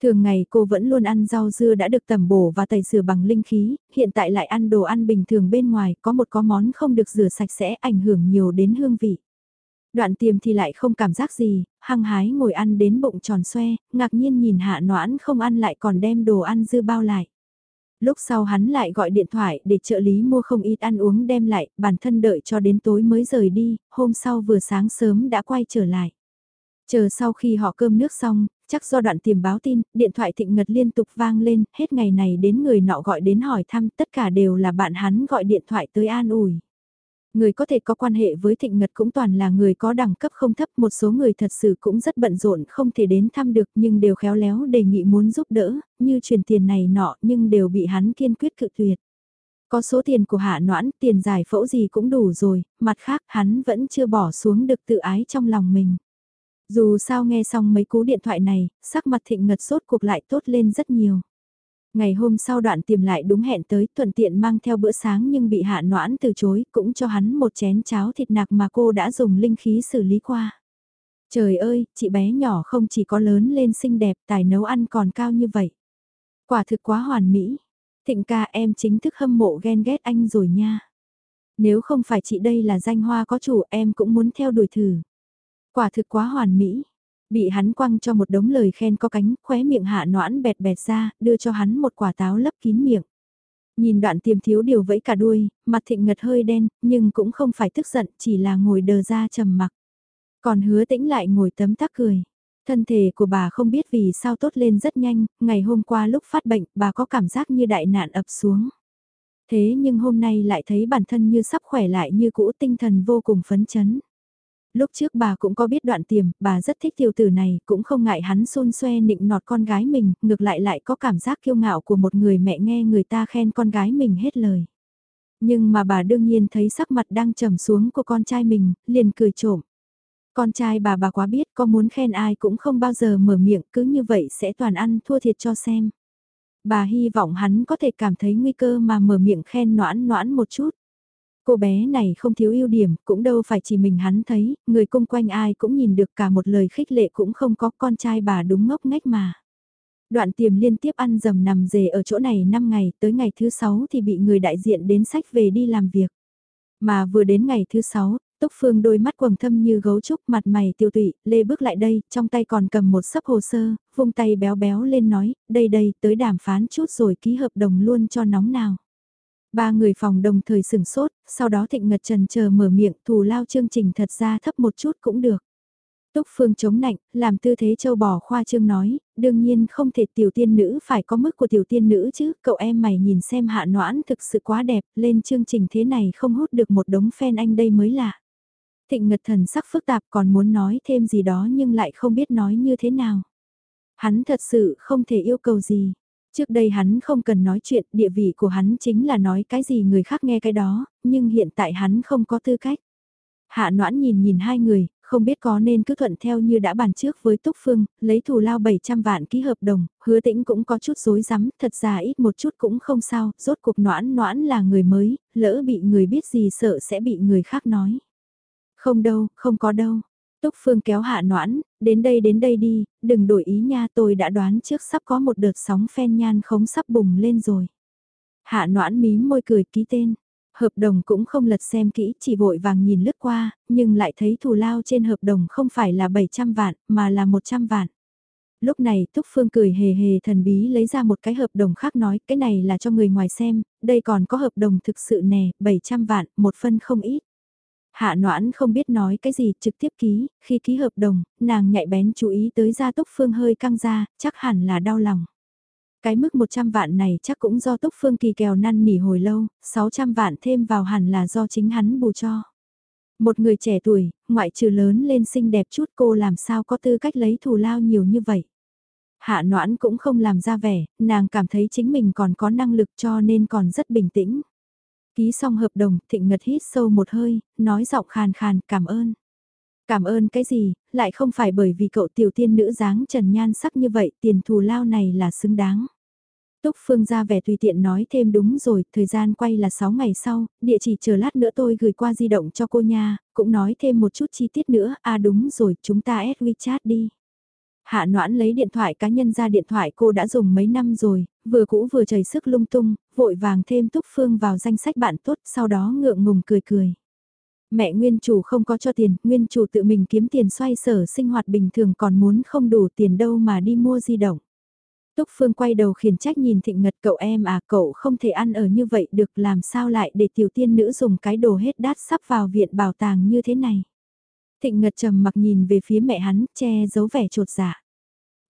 Thường ngày cô vẫn luôn ăn rau dưa đã được tẩm bổ và tẩy rửa bằng linh khí, hiện tại lại ăn đồ ăn bình thường bên ngoài, có một có món không được rửa sạch sẽ ảnh hưởng nhiều đến hương vị. Đoạn tiềm thì lại không cảm giác gì, hăng hái ngồi ăn đến bụng tròn xoe, ngạc nhiên nhìn hạ noãn không ăn lại còn đem đồ ăn dư bao lại. Lúc sau hắn lại gọi điện thoại để trợ lý mua không ít ăn uống đem lại, bản thân đợi cho đến tối mới rời đi, hôm sau vừa sáng sớm đã quay trở lại. Chờ sau khi họ cơm nước xong, chắc do đoạn tìm báo tin, điện thoại thịnh ngật liên tục vang lên, hết ngày này đến người nọ gọi đến hỏi thăm, tất cả đều là bạn hắn gọi điện thoại tới an ủi. Người có thể có quan hệ với thịnh ngật cũng toàn là người có đẳng cấp không thấp, một số người thật sự cũng rất bận rộn không thể đến thăm được nhưng đều khéo léo đề nghị muốn giúp đỡ, như truyền tiền này nọ nhưng đều bị hắn kiên quyết cự tuyệt. Có số tiền của hạ noãn, tiền giải phẫu gì cũng đủ rồi, mặt khác hắn vẫn chưa bỏ xuống được tự ái trong lòng mình. Dù sao nghe xong mấy cú điện thoại này, sắc mặt thịnh ngật sốt cuộc lại tốt lên rất nhiều. Ngày hôm sau đoạn tìm lại đúng hẹn tới thuận tiện mang theo bữa sáng nhưng bị hạ noãn từ chối cũng cho hắn một chén cháo thịt nạc mà cô đã dùng linh khí xử lý qua. Trời ơi, chị bé nhỏ không chỉ có lớn lên xinh đẹp tài nấu ăn còn cao như vậy. Quả thực quá hoàn mỹ. Thịnh ca em chính thức hâm mộ ghen ghét anh rồi nha. Nếu không phải chị đây là danh hoa có chủ em cũng muốn theo đuổi thử. Quả thực quá hoàn mỹ. Bị hắn quăng cho một đống lời khen có cánh, khóe miệng hạ noãn bẹt bẹt ra, đưa cho hắn một quả táo lấp kín miệng. Nhìn đoạn tiềm thiếu điều vẫy cả đuôi, mặt thịnh ngật hơi đen, nhưng cũng không phải tức giận, chỉ là ngồi đờ ra trầm mặc. Còn hứa tĩnh lại ngồi tấm tắc cười. Thân thể của bà không biết vì sao tốt lên rất nhanh, ngày hôm qua lúc phát bệnh bà có cảm giác như đại nạn ập xuống. Thế nhưng hôm nay lại thấy bản thân như sắp khỏe lại như cũ tinh thần vô cùng phấn chấn. Lúc trước bà cũng có biết đoạn tiềm, bà rất thích tiểu tử này, cũng không ngại hắn xôn xoe nịnh nọt con gái mình, ngược lại lại có cảm giác kiêu ngạo của một người mẹ nghe người ta khen con gái mình hết lời. Nhưng mà bà đương nhiên thấy sắc mặt đang trầm xuống của con trai mình, liền cười trộm. Con trai bà bà quá biết có muốn khen ai cũng không bao giờ mở miệng cứ như vậy sẽ toàn ăn thua thiệt cho xem. Bà hy vọng hắn có thể cảm thấy nguy cơ mà mở miệng khen noãn noãn một chút. Cô bé này không thiếu ưu điểm, cũng đâu phải chỉ mình hắn thấy, người cung quanh ai cũng nhìn được cả một lời khích lệ cũng không có con trai bà đúng ngốc ngách mà. Đoạn tiềm liên tiếp ăn dầm nằm dề ở chỗ này 5 ngày, tới ngày thứ 6 thì bị người đại diện đến sách về đi làm việc. Mà vừa đến ngày thứ 6, Túc Phương đôi mắt quầng thâm như gấu trúc mặt mày tiêu tụy, lê bước lại đây, trong tay còn cầm một sấp hồ sơ, vung tay béo béo lên nói, đây đây, tới đàm phán chút rồi ký hợp đồng luôn cho nóng nào. Ba người phòng đồng thời sửng sốt, sau đó thịnh ngật trần chờ mở miệng thù lao chương trình thật ra thấp một chút cũng được. Túc Phương chống nạnh, làm tư thế châu bò khoa trương nói, đương nhiên không thể tiểu tiên nữ phải có mức của tiểu tiên nữ chứ, cậu em mày nhìn xem hạ noãn thực sự quá đẹp, lên chương trình thế này không hút được một đống fan anh đây mới lạ. Thịnh ngật thần sắc phức tạp còn muốn nói thêm gì đó nhưng lại không biết nói như thế nào. Hắn thật sự không thể yêu cầu gì. Trước đây hắn không cần nói chuyện, địa vị của hắn chính là nói cái gì người khác nghe cái đó, nhưng hiện tại hắn không có tư cách. Hạ noãn nhìn nhìn hai người, không biết có nên cứ thuận theo như đã bàn trước với Túc Phương, lấy thù lao 700 vạn ký hợp đồng, hứa tĩnh cũng có chút rối rắm thật ra ít một chút cũng không sao, rốt cuộc noãn noãn là người mới, lỡ bị người biết gì sợ sẽ bị người khác nói. Không đâu, không có đâu. Túc Phương kéo hạ noãn, đến đây đến đây đi, đừng đổi ý nha tôi đã đoán trước sắp có một đợt sóng phen nhan khống sắp bùng lên rồi. Hạ noãn mím môi cười ký tên. Hợp đồng cũng không lật xem kỹ, chỉ vội vàng nhìn lướt qua, nhưng lại thấy thù lao trên hợp đồng không phải là 700 vạn, mà là 100 vạn. Lúc này Túc Phương cười hề hề thần bí lấy ra một cái hợp đồng khác nói, cái này là cho người ngoài xem, đây còn có hợp đồng thực sự nè, 700 vạn, một phân không ít. Hạ noãn không biết nói cái gì trực tiếp ký, khi ký hợp đồng, nàng nhạy bén chú ý tới gia túc phương hơi căng ra, chắc hẳn là đau lòng. Cái mức 100 vạn này chắc cũng do túc phương kỳ kèo năn nỉ hồi lâu, 600 vạn thêm vào hẳn là do chính hắn bù cho. Một người trẻ tuổi, ngoại trừ lớn lên xinh đẹp chút cô làm sao có tư cách lấy thù lao nhiều như vậy. Hạ noãn cũng không làm ra vẻ, nàng cảm thấy chính mình còn có năng lực cho nên còn rất bình tĩnh. Ký xong hợp đồng, Thịnh Ngật hít sâu một hơi, nói giọng khàn khàn, cảm ơn. Cảm ơn cái gì, lại không phải bởi vì cậu tiểu tiên nữ dáng trần nhan sắc như vậy, tiền thù lao này là xứng đáng. Túc Phương ra vẻ tùy tiện nói thêm đúng rồi, thời gian quay là 6 ngày sau, địa chỉ chờ lát nữa tôi gửi qua di động cho cô nha, cũng nói thêm một chút chi tiết nữa, à đúng rồi, chúng ta add WeChat đi. Hạ noãn lấy điện thoại cá nhân ra điện thoại cô đã dùng mấy năm rồi, vừa cũ vừa chảy sức lung tung, vội vàng thêm Túc Phương vào danh sách bạn tốt, sau đó ngượng ngùng cười cười. Mẹ nguyên chủ không có cho tiền, nguyên chủ tự mình kiếm tiền xoay sở sinh hoạt bình thường còn muốn không đủ tiền đâu mà đi mua di động. Túc Phương quay đầu khiển trách nhìn thịnh ngật cậu em à cậu không thể ăn ở như vậy được làm sao lại để tiểu tiên nữ dùng cái đồ hết đát sắp vào viện bảo tàng như thế này. Thịnh Ngật trầm mặc nhìn về phía mẹ hắn, che giấu vẻ trột dạ.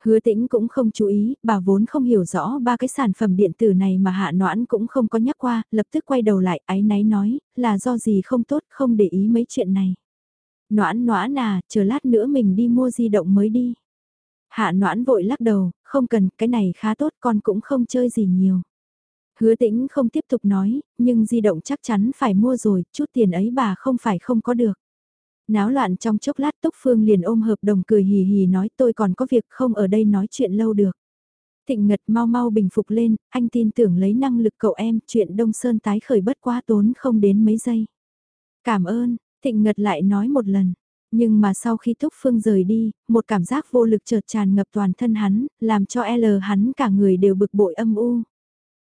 Hứa tĩnh cũng không chú ý, bà vốn không hiểu rõ ba cái sản phẩm điện tử này mà hạ noãn cũng không có nhắc qua, lập tức quay đầu lại, áy náy nói, là do gì không tốt, không để ý mấy chuyện này. Noãn noãn à, chờ lát nữa mình đi mua di động mới đi. Hạ noãn vội lắc đầu, không cần, cái này khá tốt, con cũng không chơi gì nhiều. Hứa tĩnh không tiếp tục nói, nhưng di động chắc chắn phải mua rồi, chút tiền ấy bà không phải không có được. Náo loạn trong chốc lát Túc Phương liền ôm hợp đồng cười hì hì nói tôi còn có việc không ở đây nói chuyện lâu được. Thịnh Ngật mau mau bình phục lên, anh tin tưởng lấy năng lực cậu em, chuyện Đông Sơn tái khởi bất quá tốn không đến mấy giây. Cảm ơn, Thịnh Ngật lại nói một lần. Nhưng mà sau khi Túc Phương rời đi, một cảm giác vô lực chợt tràn ngập toàn thân hắn, làm cho L hắn cả người đều bực bội âm u.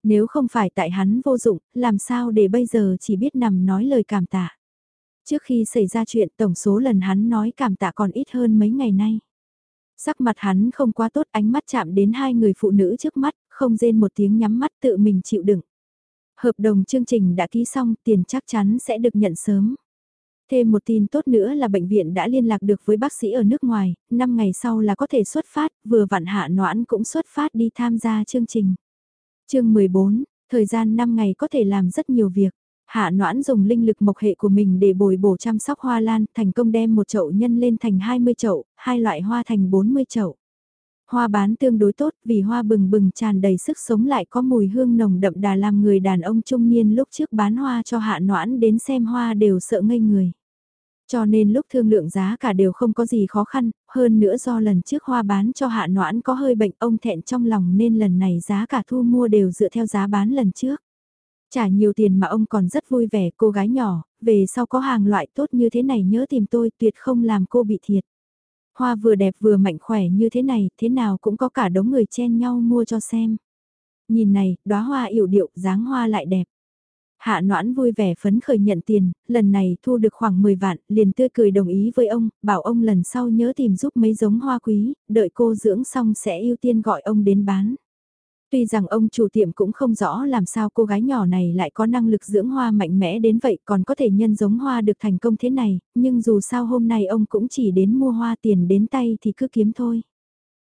Nếu không phải tại hắn vô dụng, làm sao để bây giờ chỉ biết nằm nói lời cảm tạ. Trước khi xảy ra chuyện tổng số lần hắn nói cảm tạ còn ít hơn mấy ngày nay. Sắc mặt hắn không quá tốt ánh mắt chạm đến hai người phụ nữ trước mắt, không rên một tiếng nhắm mắt tự mình chịu đựng. Hợp đồng chương trình đã ký xong, tiền chắc chắn sẽ được nhận sớm. Thêm một tin tốt nữa là bệnh viện đã liên lạc được với bác sĩ ở nước ngoài, 5 ngày sau là có thể xuất phát, vừa vặn hạ noãn cũng xuất phát đi tham gia chương trình. chương 14, thời gian 5 ngày có thể làm rất nhiều việc. Hạ noãn dùng linh lực mộc hệ của mình để bồi bổ chăm sóc hoa lan, thành công đem một chậu nhân lên thành 20 chậu, hai loại hoa thành 40 chậu. Hoa bán tương đối tốt vì hoa bừng bừng tràn đầy sức sống lại có mùi hương nồng đậm đà làm người đàn ông trung niên lúc trước bán hoa cho hạ noãn đến xem hoa đều sợ ngây người. Cho nên lúc thương lượng giá cả đều không có gì khó khăn, hơn nữa do lần trước hoa bán cho hạ noãn có hơi bệnh ông thẹn trong lòng nên lần này giá cả thu mua đều dựa theo giá bán lần trước. Trả nhiều tiền mà ông còn rất vui vẻ cô gái nhỏ, về sau có hàng loại tốt như thế này nhớ tìm tôi tuyệt không làm cô bị thiệt. Hoa vừa đẹp vừa mạnh khỏe như thế này, thế nào cũng có cả đống người chen nhau mua cho xem. Nhìn này, đóa hoa yểu điệu, dáng hoa lại đẹp. Hạ noãn vui vẻ phấn khởi nhận tiền, lần này thu được khoảng 10 vạn, liền tươi cười đồng ý với ông, bảo ông lần sau nhớ tìm giúp mấy giống hoa quý, đợi cô dưỡng xong sẽ ưu tiên gọi ông đến bán. Tuy rằng ông chủ tiệm cũng không rõ làm sao cô gái nhỏ này lại có năng lực dưỡng hoa mạnh mẽ đến vậy còn có thể nhân giống hoa được thành công thế này, nhưng dù sao hôm nay ông cũng chỉ đến mua hoa tiền đến tay thì cứ kiếm thôi.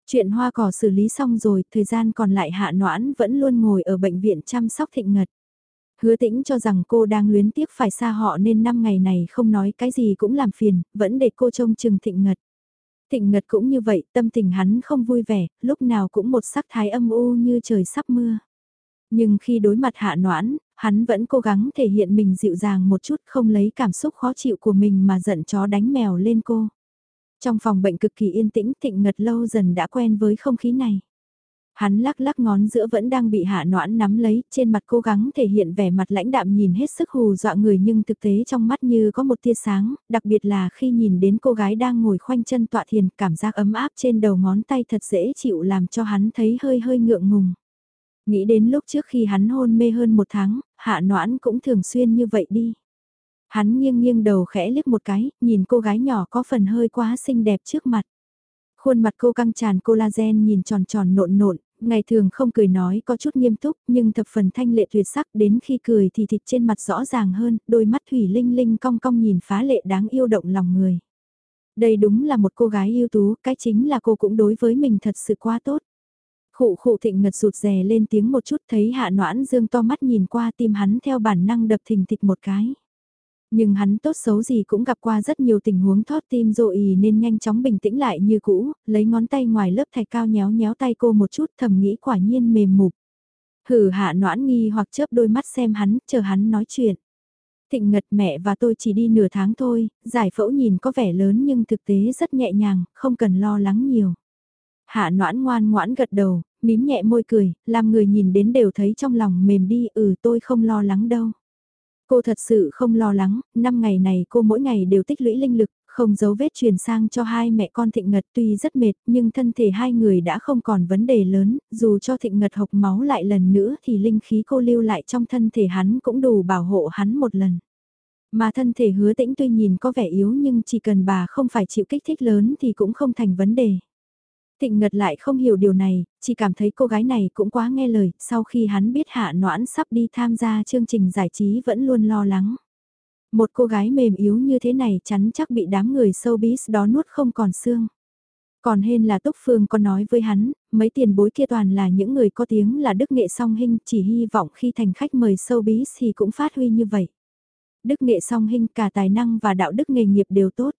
Chuyện hoa cỏ xử lý xong rồi, thời gian còn lại hạ noãn vẫn luôn ngồi ở bệnh viện chăm sóc thịnh ngật. Hứa tĩnh cho rằng cô đang luyến tiếc phải xa họ nên năm ngày này không nói cái gì cũng làm phiền, vẫn để cô trông chừng thịnh ngật. Thịnh Ngật cũng như vậy, tâm tình hắn không vui vẻ, lúc nào cũng một sắc thái âm u như trời sắp mưa. Nhưng khi đối mặt hạ noãn, hắn vẫn cố gắng thể hiện mình dịu dàng một chút không lấy cảm xúc khó chịu của mình mà giận chó đánh mèo lên cô. Trong phòng bệnh cực kỳ yên tĩnh Thịnh Ngật lâu dần đã quen với không khí này. Hắn lắc lắc ngón giữa vẫn đang bị hạ noãn nắm lấy, trên mặt cố gắng thể hiện vẻ mặt lãnh đạm nhìn hết sức hù dọa người nhưng thực tế trong mắt như có một tia sáng, đặc biệt là khi nhìn đến cô gái đang ngồi khoanh chân tọa thiền, cảm giác ấm áp trên đầu ngón tay thật dễ chịu làm cho hắn thấy hơi hơi ngượng ngùng. Nghĩ đến lúc trước khi hắn hôn mê hơn một tháng, hạ noãn cũng thường xuyên như vậy đi. Hắn nghiêng nghiêng đầu khẽ liếc một cái, nhìn cô gái nhỏ có phần hơi quá xinh đẹp trước mặt. Khuôn mặt cô căng tràn collagen nhìn tròn tròn nộn nộn, ngày thường không cười nói có chút nghiêm túc nhưng thập phần thanh lệ tuyệt sắc đến khi cười thì thịt trên mặt rõ ràng hơn, đôi mắt thủy linh linh cong cong nhìn phá lệ đáng yêu động lòng người. Đây đúng là một cô gái ưu tú, cái chính là cô cũng đối với mình thật sự quá tốt. Khụ khụ thịnh ngật rụt rè lên tiếng một chút thấy hạ noãn dương to mắt nhìn qua tim hắn theo bản năng đập thình thịch một cái. Nhưng hắn tốt xấu gì cũng gặp qua rất nhiều tình huống thoát tim rồi ý nên nhanh chóng bình tĩnh lại như cũ, lấy ngón tay ngoài lớp thạch cao nhéo nhéo tay cô một chút thầm nghĩ quả nhiên mềm mục. Hử hạ noãn nghi hoặc chớp đôi mắt xem hắn, chờ hắn nói chuyện. Thịnh ngật mẹ và tôi chỉ đi nửa tháng thôi, giải phẫu nhìn có vẻ lớn nhưng thực tế rất nhẹ nhàng, không cần lo lắng nhiều. Hạ noãn ngoan ngoãn gật đầu, mím nhẹ môi cười, làm người nhìn đến đều thấy trong lòng mềm đi, ừ tôi không lo lắng đâu. Cô thật sự không lo lắng, năm ngày này cô mỗi ngày đều tích lũy linh lực, không giấu vết truyền sang cho hai mẹ con Thịnh Ngật tuy rất mệt nhưng thân thể hai người đã không còn vấn đề lớn, dù cho Thịnh Ngật hộc máu lại lần nữa thì linh khí cô lưu lại trong thân thể hắn cũng đủ bảo hộ hắn một lần. Mà thân thể hứa tĩnh tuy nhìn có vẻ yếu nhưng chỉ cần bà không phải chịu kích thích lớn thì cũng không thành vấn đề. Tịnh Ngật lại không hiểu điều này, chỉ cảm thấy cô gái này cũng quá nghe lời, sau khi hắn biết Hạ Noãn sắp đi tham gia chương trình giải trí vẫn luôn lo lắng. Một cô gái mềm yếu như thế này chắn chắc bị đám người showbiz đó nuốt không còn xương. Còn hên là Túc Phương có nói với hắn, mấy tiền bối kia toàn là những người có tiếng là đức nghệ song hình, chỉ hy vọng khi thành khách mời showbiz thì cũng phát huy như vậy. Đức nghệ song hình cả tài năng và đạo đức nghề nghiệp đều tốt.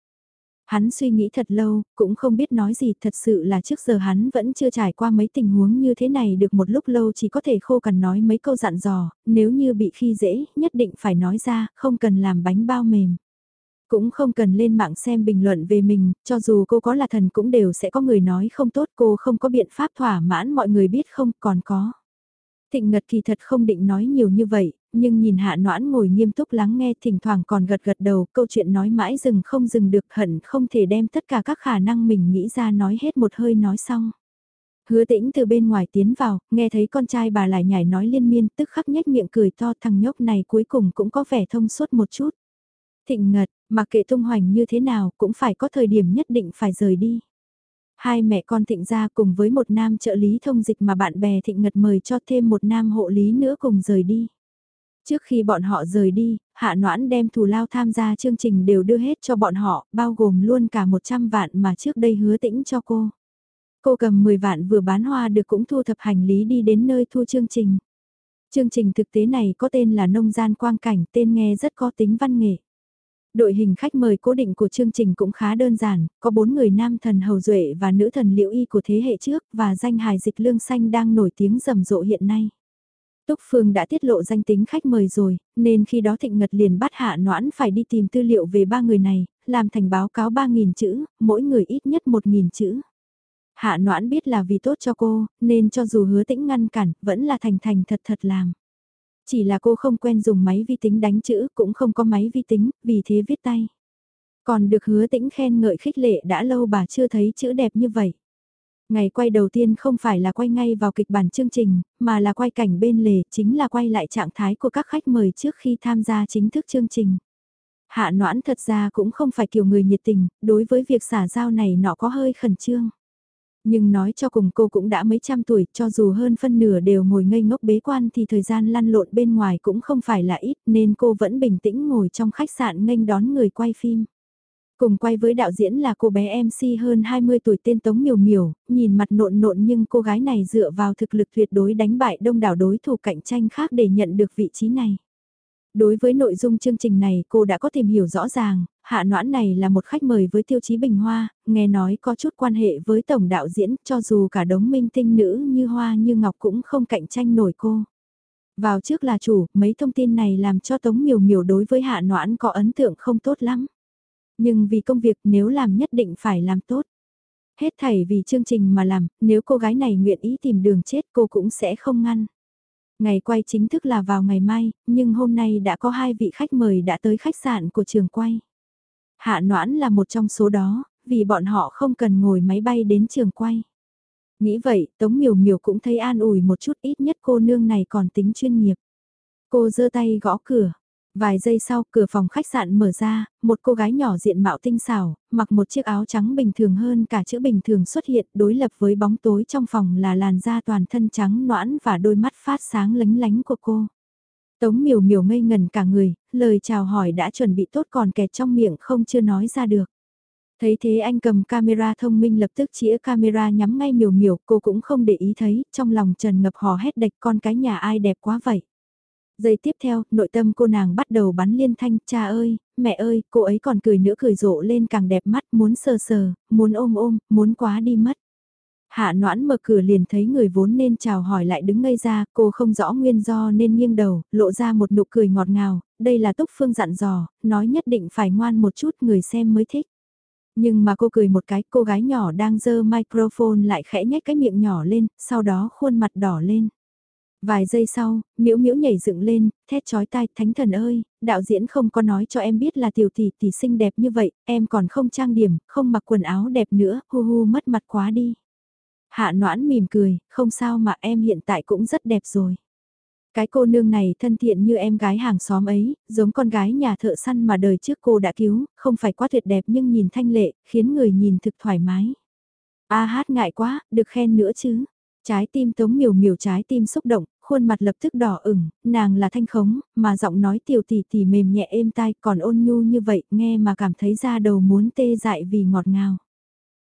Hắn suy nghĩ thật lâu, cũng không biết nói gì, thật sự là trước giờ hắn vẫn chưa trải qua mấy tình huống như thế này được một lúc lâu chỉ có thể khô cằn nói mấy câu dặn dò, nếu như bị khi dễ, nhất định phải nói ra, không cần làm bánh bao mềm. Cũng không cần lên mạng xem bình luận về mình, cho dù cô có là thần cũng đều sẽ có người nói không tốt cô không có biện pháp thỏa mãn mọi người biết không còn có. Thịnh Ngật kỳ thật không định nói nhiều như vậy, nhưng nhìn hạ noãn ngồi nghiêm túc lắng nghe thỉnh thoảng còn gật gật đầu câu chuyện nói mãi dừng không dừng được hận không thể đem tất cả các khả năng mình nghĩ ra nói hết một hơi nói xong. Hứa tĩnh từ bên ngoài tiến vào, nghe thấy con trai bà lại nhảy nói liên miên tức khắc nhếch miệng cười to thằng nhóc này cuối cùng cũng có vẻ thông suốt một chút. Thịnh ngật, mặc kệ tung hoành như thế nào cũng phải có thời điểm nhất định phải rời đi. Hai mẹ con thịnh ra cùng với một nam trợ lý thông dịch mà bạn bè thịnh ngật mời cho thêm một nam hộ lý nữa cùng rời đi. Trước khi bọn họ rời đi, Hạ Noãn đem thù lao tham gia chương trình đều đưa hết cho bọn họ, bao gồm luôn cả 100 vạn mà trước đây hứa tĩnh cho cô. Cô cầm 10 vạn vừa bán hoa được cũng thu thập hành lý đi đến nơi thu chương trình. Chương trình thực tế này có tên là Nông gian quang cảnh, tên nghe rất có tính văn nghệ. Đội hình khách mời cố định của chương trình cũng khá đơn giản, có bốn người nam thần hầu duệ và nữ thần liễu y của thế hệ trước và danh hài dịch lương xanh đang nổi tiếng rầm rộ hiện nay. Túc Phương đã tiết lộ danh tính khách mời rồi, nên khi đó Thịnh Ngật liền bắt Hạ Noãn phải đi tìm tư liệu về ba người này, làm thành báo cáo 3.000 chữ, mỗi người ít nhất 1.000 chữ. Hạ Noãn biết là vì tốt cho cô, nên cho dù hứa tĩnh ngăn cản, vẫn là thành thành thật thật làm. Chỉ là cô không quen dùng máy vi tính đánh chữ, cũng không có máy vi tính, vì thế viết tay. Còn được hứa tĩnh khen ngợi khích lệ đã lâu bà chưa thấy chữ đẹp như vậy. Ngày quay đầu tiên không phải là quay ngay vào kịch bản chương trình, mà là quay cảnh bên lề, chính là quay lại trạng thái của các khách mời trước khi tham gia chính thức chương trình. Hạ noãn thật ra cũng không phải kiểu người nhiệt tình, đối với việc xả giao này nọ có hơi khẩn trương. Nhưng nói cho cùng cô cũng đã mấy trăm tuổi, cho dù hơn phân nửa đều ngồi ngây ngốc bế quan thì thời gian lăn lộn bên ngoài cũng không phải là ít nên cô vẫn bình tĩnh ngồi trong khách sạn nghênh đón người quay phim. Cùng quay với đạo diễn là cô bé MC hơn 20 tuổi tên Tống Miều Miều, nhìn mặt nộn nộn nhưng cô gái này dựa vào thực lực tuyệt đối đánh bại đông đảo đối thủ cạnh tranh khác để nhận được vị trí này. Đối với nội dung chương trình này cô đã có tìm hiểu rõ ràng, hạ noãn này là một khách mời với tiêu chí bình hoa, nghe nói có chút quan hệ với tổng đạo diễn cho dù cả đống minh tinh nữ như hoa như ngọc cũng không cạnh tranh nổi cô. Vào trước là chủ, mấy thông tin này làm cho Tống Miều Miều đối với hạ noãn có ấn tượng không tốt lắm. Nhưng vì công việc nếu làm nhất định phải làm tốt. Hết thảy vì chương trình mà làm, nếu cô gái này nguyện ý tìm đường chết cô cũng sẽ không ngăn. Ngày quay chính thức là vào ngày mai, nhưng hôm nay đã có hai vị khách mời đã tới khách sạn của trường quay. Hạ Noãn là một trong số đó, vì bọn họ không cần ngồi máy bay đến trường quay. Nghĩ vậy, Tống Miều Miều cũng thấy an ủi một chút ít nhất cô nương này còn tính chuyên nghiệp. Cô giơ tay gõ cửa, Vài giây sau, cửa phòng khách sạn mở ra, một cô gái nhỏ diện mạo tinh xảo, mặc một chiếc áo trắng bình thường hơn cả chữ bình thường xuất hiện đối lập với bóng tối trong phòng là làn da toàn thân trắng noãn và đôi mắt phát sáng lánh lánh của cô. Tống miều miều ngây ngần cả người, lời chào hỏi đã chuẩn bị tốt còn kẹt trong miệng không chưa nói ra được. Thấy thế anh cầm camera thông minh lập tức chĩa camera nhắm ngay miều miều, cô cũng không để ý thấy, trong lòng trần ngập hò hét đạch con cái nhà ai đẹp quá vậy. Giây tiếp theo, nội tâm cô nàng bắt đầu bắn liên thanh, cha ơi, mẹ ơi, cô ấy còn cười nữa cười rộ lên càng đẹp mắt, muốn sờ sờ, muốn ôm ôm, muốn quá đi mất. Hạ noãn mở cửa liền thấy người vốn nên chào hỏi lại đứng ngây ra, cô không rõ nguyên do nên nghiêng đầu, lộ ra một nụ cười ngọt ngào, đây là túc phương dặn dò, nói nhất định phải ngoan một chút người xem mới thích. Nhưng mà cô cười một cái, cô gái nhỏ đang dơ microphone lại khẽ nhếch cái miệng nhỏ lên, sau đó khuôn mặt đỏ lên. Vài giây sau, miễu miễu nhảy dựng lên, thét chói tai, thánh thần ơi, đạo diễn không có nói cho em biết là tiểu tỷ tỷ xinh đẹp như vậy, em còn không trang điểm, không mặc quần áo đẹp nữa, hu hu mất mặt quá đi. Hạ noãn mỉm cười, không sao mà em hiện tại cũng rất đẹp rồi. Cái cô nương này thân thiện như em gái hàng xóm ấy, giống con gái nhà thợ săn mà đời trước cô đã cứu, không phải quá tuyệt đẹp nhưng nhìn thanh lệ, khiến người nhìn thực thoải mái. A hát ngại quá, được khen nữa chứ. Trái tim tống miều miều trái tim xúc động, khuôn mặt lập tức đỏ ửng, nàng là thanh khống, mà giọng nói tiểu tỷ tỷ mềm nhẹ êm tai còn ôn nhu như vậy, nghe mà cảm thấy da đầu muốn tê dại vì ngọt ngào.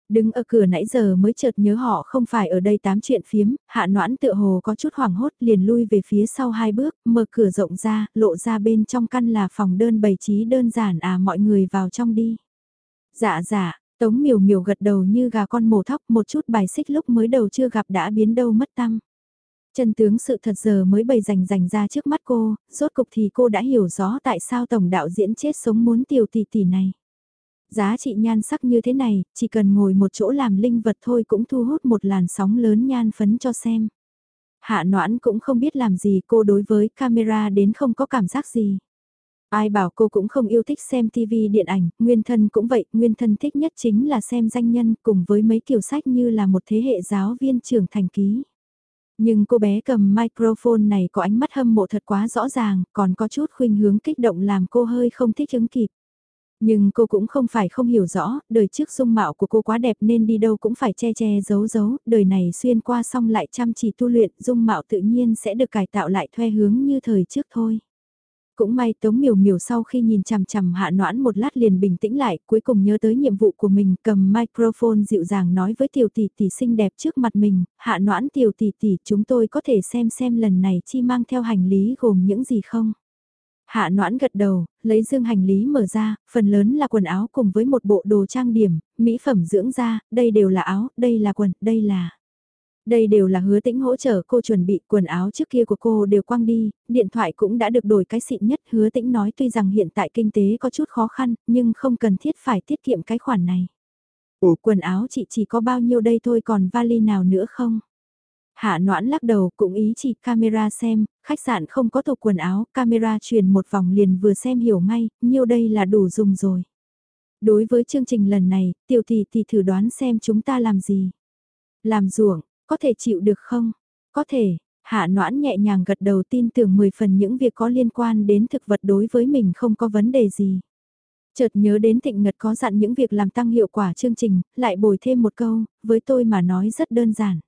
Đứng ở cửa nãy giờ mới chợt nhớ họ không phải ở đây tám chuyện phiếm, hạ noãn tựa hồ có chút hoảng hốt liền lui về phía sau hai bước, mở cửa rộng ra, lộ ra bên trong căn là phòng đơn bày trí đơn giản à mọi người vào trong đi. Dạ dạ, Tống miều miều gật đầu như gà con mổ thóc một chút bài xích lúc mới đầu chưa gặp đã biến đâu mất tăng. Chân tướng sự thật giờ mới bày rành rành ra trước mắt cô, rốt cục thì cô đã hiểu rõ tại sao tổng đạo diễn chết sống muốn tiêu tỷ tỷ này. Giá trị nhan sắc như thế này, chỉ cần ngồi một chỗ làm linh vật thôi cũng thu hút một làn sóng lớn nhan phấn cho xem. Hạ noãn cũng không biết làm gì cô đối với camera đến không có cảm giác gì. Ai bảo cô cũng không yêu thích xem TV điện ảnh, nguyên thân cũng vậy, nguyên thân thích nhất chính là xem danh nhân cùng với mấy kiểu sách như là một thế hệ giáo viên trưởng thành ký. Nhưng cô bé cầm microphone này có ánh mắt hâm mộ thật quá rõ ràng, còn có chút khuynh hướng kích động làm cô hơi không thích ứng kịp. Nhưng cô cũng không phải không hiểu rõ, đời trước dung mạo của cô quá đẹp nên đi đâu cũng phải che che giấu giấu, đời này xuyên qua xong lại chăm chỉ tu luyện, dung mạo tự nhiên sẽ được cải tạo lại thuê hướng như thời trước thôi. Cũng may Tống Miểu Miểu sau khi nhìn chằm chằm Hạ Noãn một lát liền bình tĩnh lại, cuối cùng nhớ tới nhiệm vụ của mình, cầm microphone dịu dàng nói với tiểu tỷ tỷ xinh đẹp trước mặt mình, Hạ Noãn tiểu tỷ tỷ chúng tôi có thể xem xem lần này chi mang theo hành lý gồm những gì không? Hạ Noãn gật đầu, lấy dương hành lý mở ra, phần lớn là quần áo cùng với một bộ đồ trang điểm, mỹ phẩm dưỡng da, đây đều là áo, đây là quần, đây là... Đây đều là hứa tĩnh hỗ trợ cô chuẩn bị quần áo trước kia của cô đều quăng đi, điện thoại cũng đã được đổi cái xịn nhất. Hứa tĩnh nói tuy rằng hiện tại kinh tế có chút khó khăn, nhưng không cần thiết phải tiết kiệm cái khoản này. Ủa quần áo chị chỉ có bao nhiêu đây thôi còn vali nào nữa không? Hạ noãn lắc đầu cũng ý chỉ camera xem, khách sạn không có tộc quần áo, camera truyền một vòng liền vừa xem hiểu ngay, nhiêu đây là đủ dùng rồi. Đối với chương trình lần này, tiểu tỷ tỷ thử đoán xem chúng ta làm gì. Làm ruộng, có thể chịu được không? Có thể, hạ noãn nhẹ nhàng gật đầu tin tưởng 10 phần những việc có liên quan đến thực vật đối với mình không có vấn đề gì. Chợt nhớ đến thịnh ngật có dặn những việc làm tăng hiệu quả chương trình, lại bồi thêm một câu, với tôi mà nói rất đơn giản.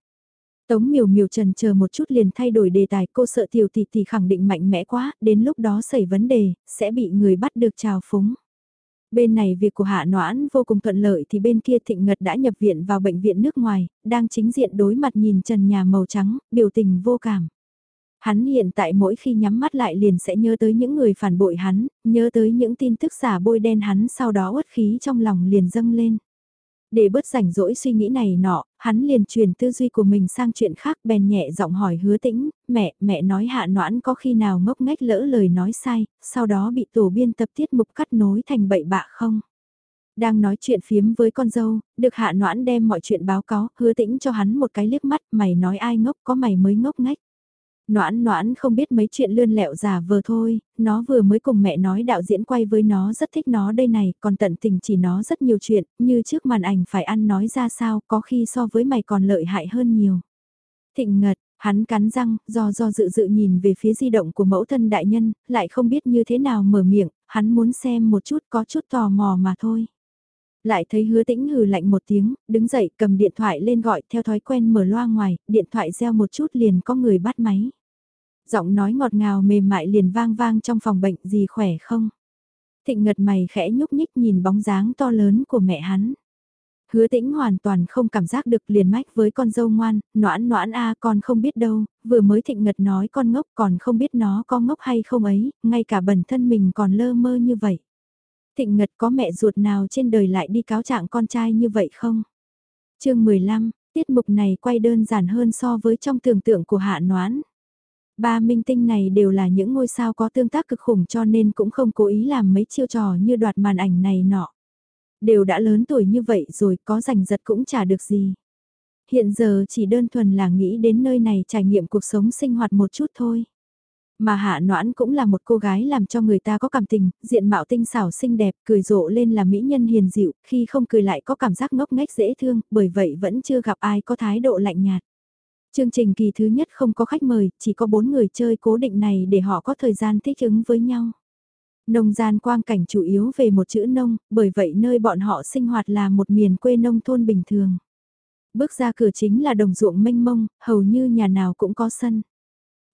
Tống miều miều trần chờ một chút liền thay đổi đề tài cô sợ tiểu tỷ tỷ khẳng định mạnh mẽ quá, đến lúc đó xảy vấn đề, sẽ bị người bắt được trào phúng. Bên này việc của Hạ Noãn vô cùng thuận lợi thì bên kia Thịnh Ngật đã nhập viện vào bệnh viện nước ngoài, đang chính diện đối mặt nhìn trần nhà màu trắng, biểu tình vô cảm. Hắn hiện tại mỗi khi nhắm mắt lại liền sẽ nhớ tới những người phản bội hắn, nhớ tới những tin tức giả bôi đen hắn sau đó uất khí trong lòng liền dâng lên. Để bớt rảnh rỗi suy nghĩ này nọ, hắn liền truyền tư duy của mình sang chuyện khác bèn nhẹ giọng hỏi hứa tĩnh, mẹ, mẹ nói hạ noãn có khi nào ngốc nghếch lỡ lời nói sai, sau đó bị tổ biên tập tiết mục cắt nối thành bậy bạ không? Đang nói chuyện phiếm với con dâu, được hạ noãn đem mọi chuyện báo cáo, hứa tĩnh cho hắn một cái liếc mắt, mày nói ai ngốc có mày mới ngốc nghếch. Noãn noãn không biết mấy chuyện lươn lẹo giả vờ thôi, nó vừa mới cùng mẹ nói đạo diễn quay với nó rất thích nó đây này, còn tận tình chỉ nó rất nhiều chuyện, như trước màn ảnh phải ăn nói ra sao, có khi so với mày còn lợi hại hơn nhiều. Thịnh ngật, hắn cắn răng, do do dự dự nhìn về phía di động của mẫu thân đại nhân, lại không biết như thế nào mở miệng, hắn muốn xem một chút có chút tò mò mà thôi. Lại thấy hứa tĩnh hừ lạnh một tiếng, đứng dậy cầm điện thoại lên gọi theo thói quen mở loa ngoài, điện thoại reo một chút liền có người bắt máy giọng nói ngọt ngào mềm mại liền vang vang trong phòng bệnh gì khỏe không. Thịnh ngật mày khẽ nhúc nhích nhìn bóng dáng to lớn của mẹ hắn. Hứa tĩnh hoàn toàn không cảm giác được liền mách với con dâu ngoan, noãn noãn a con không biết đâu, vừa mới thịnh ngật nói con ngốc còn không biết nó có ngốc hay không ấy, ngay cả bản thân mình còn lơ mơ như vậy. Thịnh ngật có mẹ ruột nào trên đời lại đi cáo trạng con trai như vậy không? chương 15, tiết mục này quay đơn giản hơn so với trong tưởng tượng của hạ noãn. Ba minh tinh này đều là những ngôi sao có tương tác cực khủng cho nên cũng không cố ý làm mấy chiêu trò như đoạt màn ảnh này nọ. Đều đã lớn tuổi như vậy rồi có giành giật cũng chả được gì. Hiện giờ chỉ đơn thuần là nghĩ đến nơi này trải nghiệm cuộc sống sinh hoạt một chút thôi. Mà Hạ Noãn cũng là một cô gái làm cho người ta có cảm tình, diện mạo tinh xảo xinh đẹp, cười rộ lên là mỹ nhân hiền dịu, khi không cười lại có cảm giác ngốc nghếch dễ thương, bởi vậy vẫn chưa gặp ai có thái độ lạnh nhạt. Chương trình kỳ thứ nhất không có khách mời, chỉ có bốn người chơi cố định này để họ có thời gian thích ứng với nhau. Nông gian quang cảnh chủ yếu về một chữ nông, bởi vậy nơi bọn họ sinh hoạt là một miền quê nông thôn bình thường. Bước ra cửa chính là đồng ruộng mênh mông, hầu như nhà nào cũng có sân.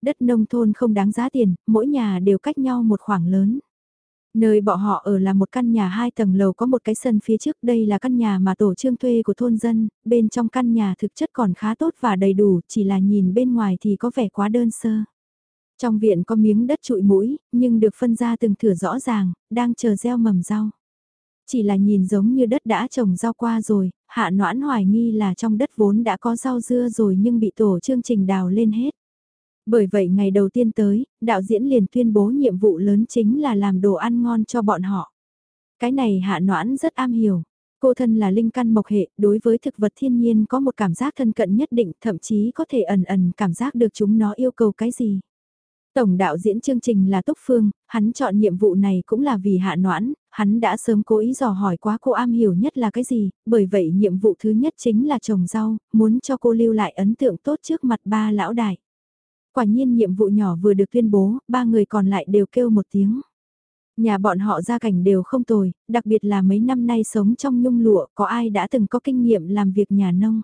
Đất nông thôn không đáng giá tiền, mỗi nhà đều cách nhau một khoảng lớn. Nơi bọn họ ở là một căn nhà hai tầng lầu có một cái sân phía trước đây là căn nhà mà tổ trương thuê của thôn dân, bên trong căn nhà thực chất còn khá tốt và đầy đủ, chỉ là nhìn bên ngoài thì có vẻ quá đơn sơ. Trong viện có miếng đất trụi mũi, nhưng được phân ra từng thửa rõ ràng, đang chờ gieo mầm rau. Chỉ là nhìn giống như đất đã trồng rau qua rồi, hạ noãn hoài nghi là trong đất vốn đã có rau dưa rồi nhưng bị tổ chương trình đào lên hết. Bởi vậy ngày đầu tiên tới, đạo diễn liền tuyên bố nhiệm vụ lớn chính là làm đồ ăn ngon cho bọn họ. Cái này hạ noãn rất am hiểu. Cô thân là linh căn mộc hệ, đối với thực vật thiên nhiên có một cảm giác thân cận nhất định, thậm chí có thể ẩn ẩn cảm giác được chúng nó yêu cầu cái gì. Tổng đạo diễn chương trình là Túc Phương, hắn chọn nhiệm vụ này cũng là vì hạ noãn, hắn đã sớm cố ý dò hỏi quá cô am hiểu nhất là cái gì, bởi vậy nhiệm vụ thứ nhất chính là trồng rau, muốn cho cô lưu lại ấn tượng tốt trước mặt ba lão đại. Quả nhiên nhiệm vụ nhỏ vừa được tuyên bố, ba người còn lại đều kêu một tiếng. Nhà bọn họ gia cảnh đều không tồi, đặc biệt là mấy năm nay sống trong nhung lụa, có ai đã từng có kinh nghiệm làm việc nhà nông.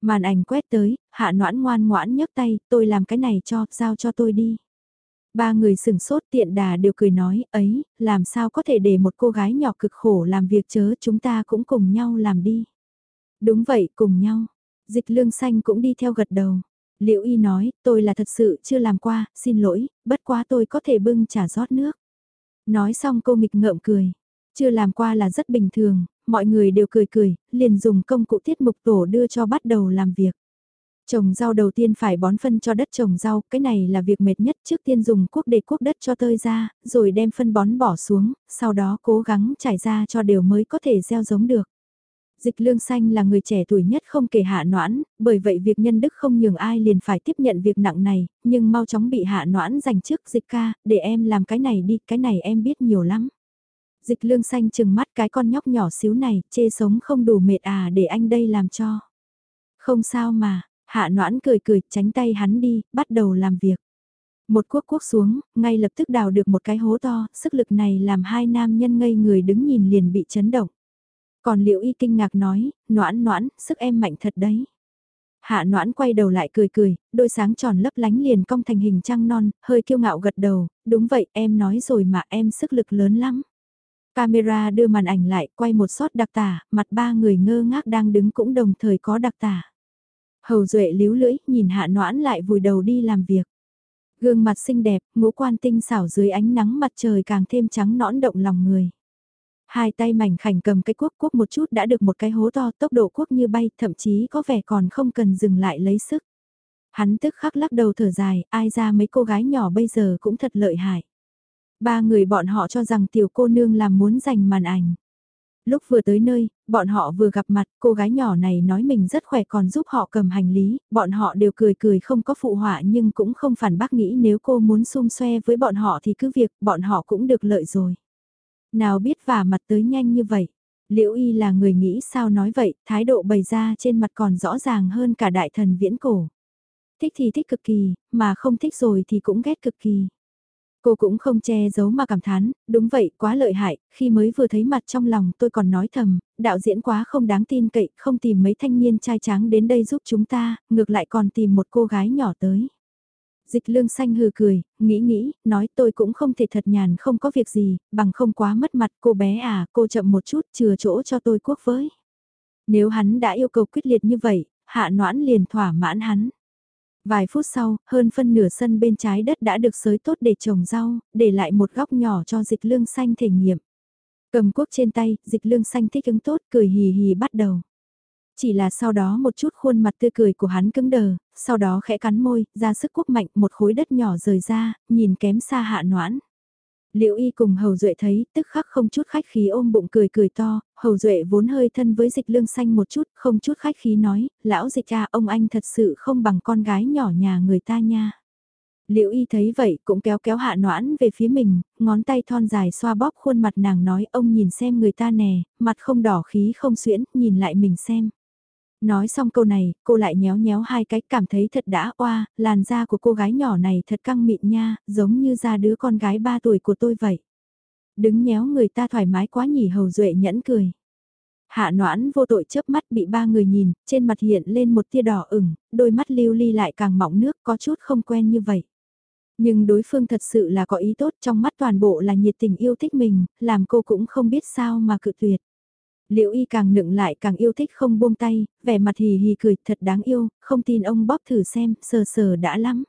Màn ảnh quét tới, hạ noãn ngoan ngoãn nhấc tay, tôi làm cái này cho, giao cho tôi đi. Ba người sừng sốt tiện đà đều cười nói, ấy, làm sao có thể để một cô gái nhỏ cực khổ làm việc chớ chúng ta cũng cùng nhau làm đi. Đúng vậy, cùng nhau. Dịch lương xanh cũng đi theo gật đầu. Liễu y nói, tôi là thật sự chưa làm qua, xin lỗi, bất quá tôi có thể bưng trà rót nước. Nói xong cô nghịch ngợm cười. Chưa làm qua là rất bình thường, mọi người đều cười cười, liền dùng công cụ tiết mục tổ đưa cho bắt đầu làm việc. Trồng rau đầu tiên phải bón phân cho đất trồng rau, cái này là việc mệt nhất trước tiên dùng cuốc để cuốc đất cho tơi ra, rồi đem phân bón bỏ xuống, sau đó cố gắng trải ra cho đều mới có thể gieo giống được. Dịch lương xanh là người trẻ tuổi nhất không kể hạ noãn, bởi vậy việc nhân đức không nhường ai liền phải tiếp nhận việc nặng này, nhưng mau chóng bị hạ noãn giành trước dịch ca, để em làm cái này đi, cái này em biết nhiều lắm. Dịch lương xanh chừng mắt cái con nhóc nhỏ xíu này, chê sống không đủ mệt à để anh đây làm cho. Không sao mà, hạ noãn cười cười, tránh tay hắn đi, bắt đầu làm việc. Một cuốc cuốc xuống, ngay lập tức đào được một cái hố to, sức lực này làm hai nam nhân ngây người đứng nhìn liền bị chấn động. Còn liệu y kinh ngạc nói, noãn noãn, sức em mạnh thật đấy. Hạ noãn quay đầu lại cười cười, đôi sáng tròn lấp lánh liền cong thành hình trăng non, hơi kiêu ngạo gật đầu, đúng vậy em nói rồi mà em sức lực lớn lắm. Camera đưa màn ảnh lại, quay một shot đặc tả, mặt ba người ngơ ngác đang đứng cũng đồng thời có đặc tả. Hầu duệ líu lưỡi, nhìn hạ noãn lại vùi đầu đi làm việc. Gương mặt xinh đẹp, ngũ quan tinh xảo dưới ánh nắng mặt trời càng thêm trắng nõn động lòng người. Hai tay mảnh khảnh cầm cái cuốc cuốc một chút đã được một cái hố to tốc độ cuốc như bay thậm chí có vẻ còn không cần dừng lại lấy sức. Hắn tức khắc lắc đầu thở dài, ai ra mấy cô gái nhỏ bây giờ cũng thật lợi hại. Ba người bọn họ cho rằng tiểu cô nương làm muốn giành màn ảnh. Lúc vừa tới nơi, bọn họ vừa gặp mặt, cô gái nhỏ này nói mình rất khỏe còn giúp họ cầm hành lý, bọn họ đều cười cười không có phụ họa nhưng cũng không phản bác nghĩ nếu cô muốn xung xoe với bọn họ thì cứ việc, bọn họ cũng được lợi rồi. Nào biết vả mặt tới nhanh như vậy. Liễu y là người nghĩ sao nói vậy, thái độ bày ra trên mặt còn rõ ràng hơn cả đại thần viễn cổ. Thích thì thích cực kỳ, mà không thích rồi thì cũng ghét cực kỳ. Cô cũng không che giấu mà cảm thán, đúng vậy, quá lợi hại, khi mới vừa thấy mặt trong lòng tôi còn nói thầm, đạo diễn quá không đáng tin cậy, không tìm mấy thanh niên trai tráng đến đây giúp chúng ta, ngược lại còn tìm một cô gái nhỏ tới. Dịch lương xanh hừ cười, nghĩ nghĩ, nói tôi cũng không thể thật nhàn không có việc gì, bằng không quá mất mặt cô bé à, cô chậm một chút, chừa chỗ cho tôi quốc với. Nếu hắn đã yêu cầu quyết liệt như vậy, hạ noãn liền thỏa mãn hắn. Vài phút sau, hơn phân nửa sân bên trái đất đã được sới tốt để trồng rau, để lại một góc nhỏ cho dịch lương xanh thể nghiệm. Cầm quốc trên tay, dịch lương xanh thích ứng tốt, cười hì hì bắt đầu. Chỉ là sau đó một chút khuôn mặt tươi cười của hắn cứng đờ, sau đó khẽ cắn môi, ra sức quốc mạnh một khối đất nhỏ rời ra, nhìn kém xa hạ noãn. Liệu y cùng Hầu Duệ thấy, tức khắc không chút khách khí ôm bụng cười cười to, Hầu Duệ vốn hơi thân với dịch lương xanh một chút, không chút khách khí nói, lão dịch cha ông anh thật sự không bằng con gái nhỏ nhà người ta nha. Liệu y thấy vậy cũng kéo kéo hạ noãn về phía mình, ngón tay thon dài xoa bóp khuôn mặt nàng nói ông nhìn xem người ta nè, mặt không đỏ khí không xuyễn, nhìn lại mình xem. Nói xong câu này, cô lại nhéo nhéo hai cái cảm thấy thật đã oa, làn da của cô gái nhỏ này thật căng mịn nha, giống như da đứa con gái 3 tuổi của tôi vậy. Đứng nhéo người ta thoải mái quá nhỉ hầu duệ nhẫn cười. Hạ noãn vô tội chớp mắt bị ba người nhìn, trên mặt hiện lên một tia đỏ ửng, đôi mắt lưu ly lại càng mỏng nước có chút không quen như vậy. Nhưng đối phương thật sự là có ý tốt trong mắt toàn bộ là nhiệt tình yêu thích mình, làm cô cũng không biết sao mà cự tuyệt. Liễu y càng nựng lại càng yêu thích không buông tay, vẻ mặt hì hì cười thật đáng yêu, không tin ông bóp thử xem, sờ sờ đã lắm.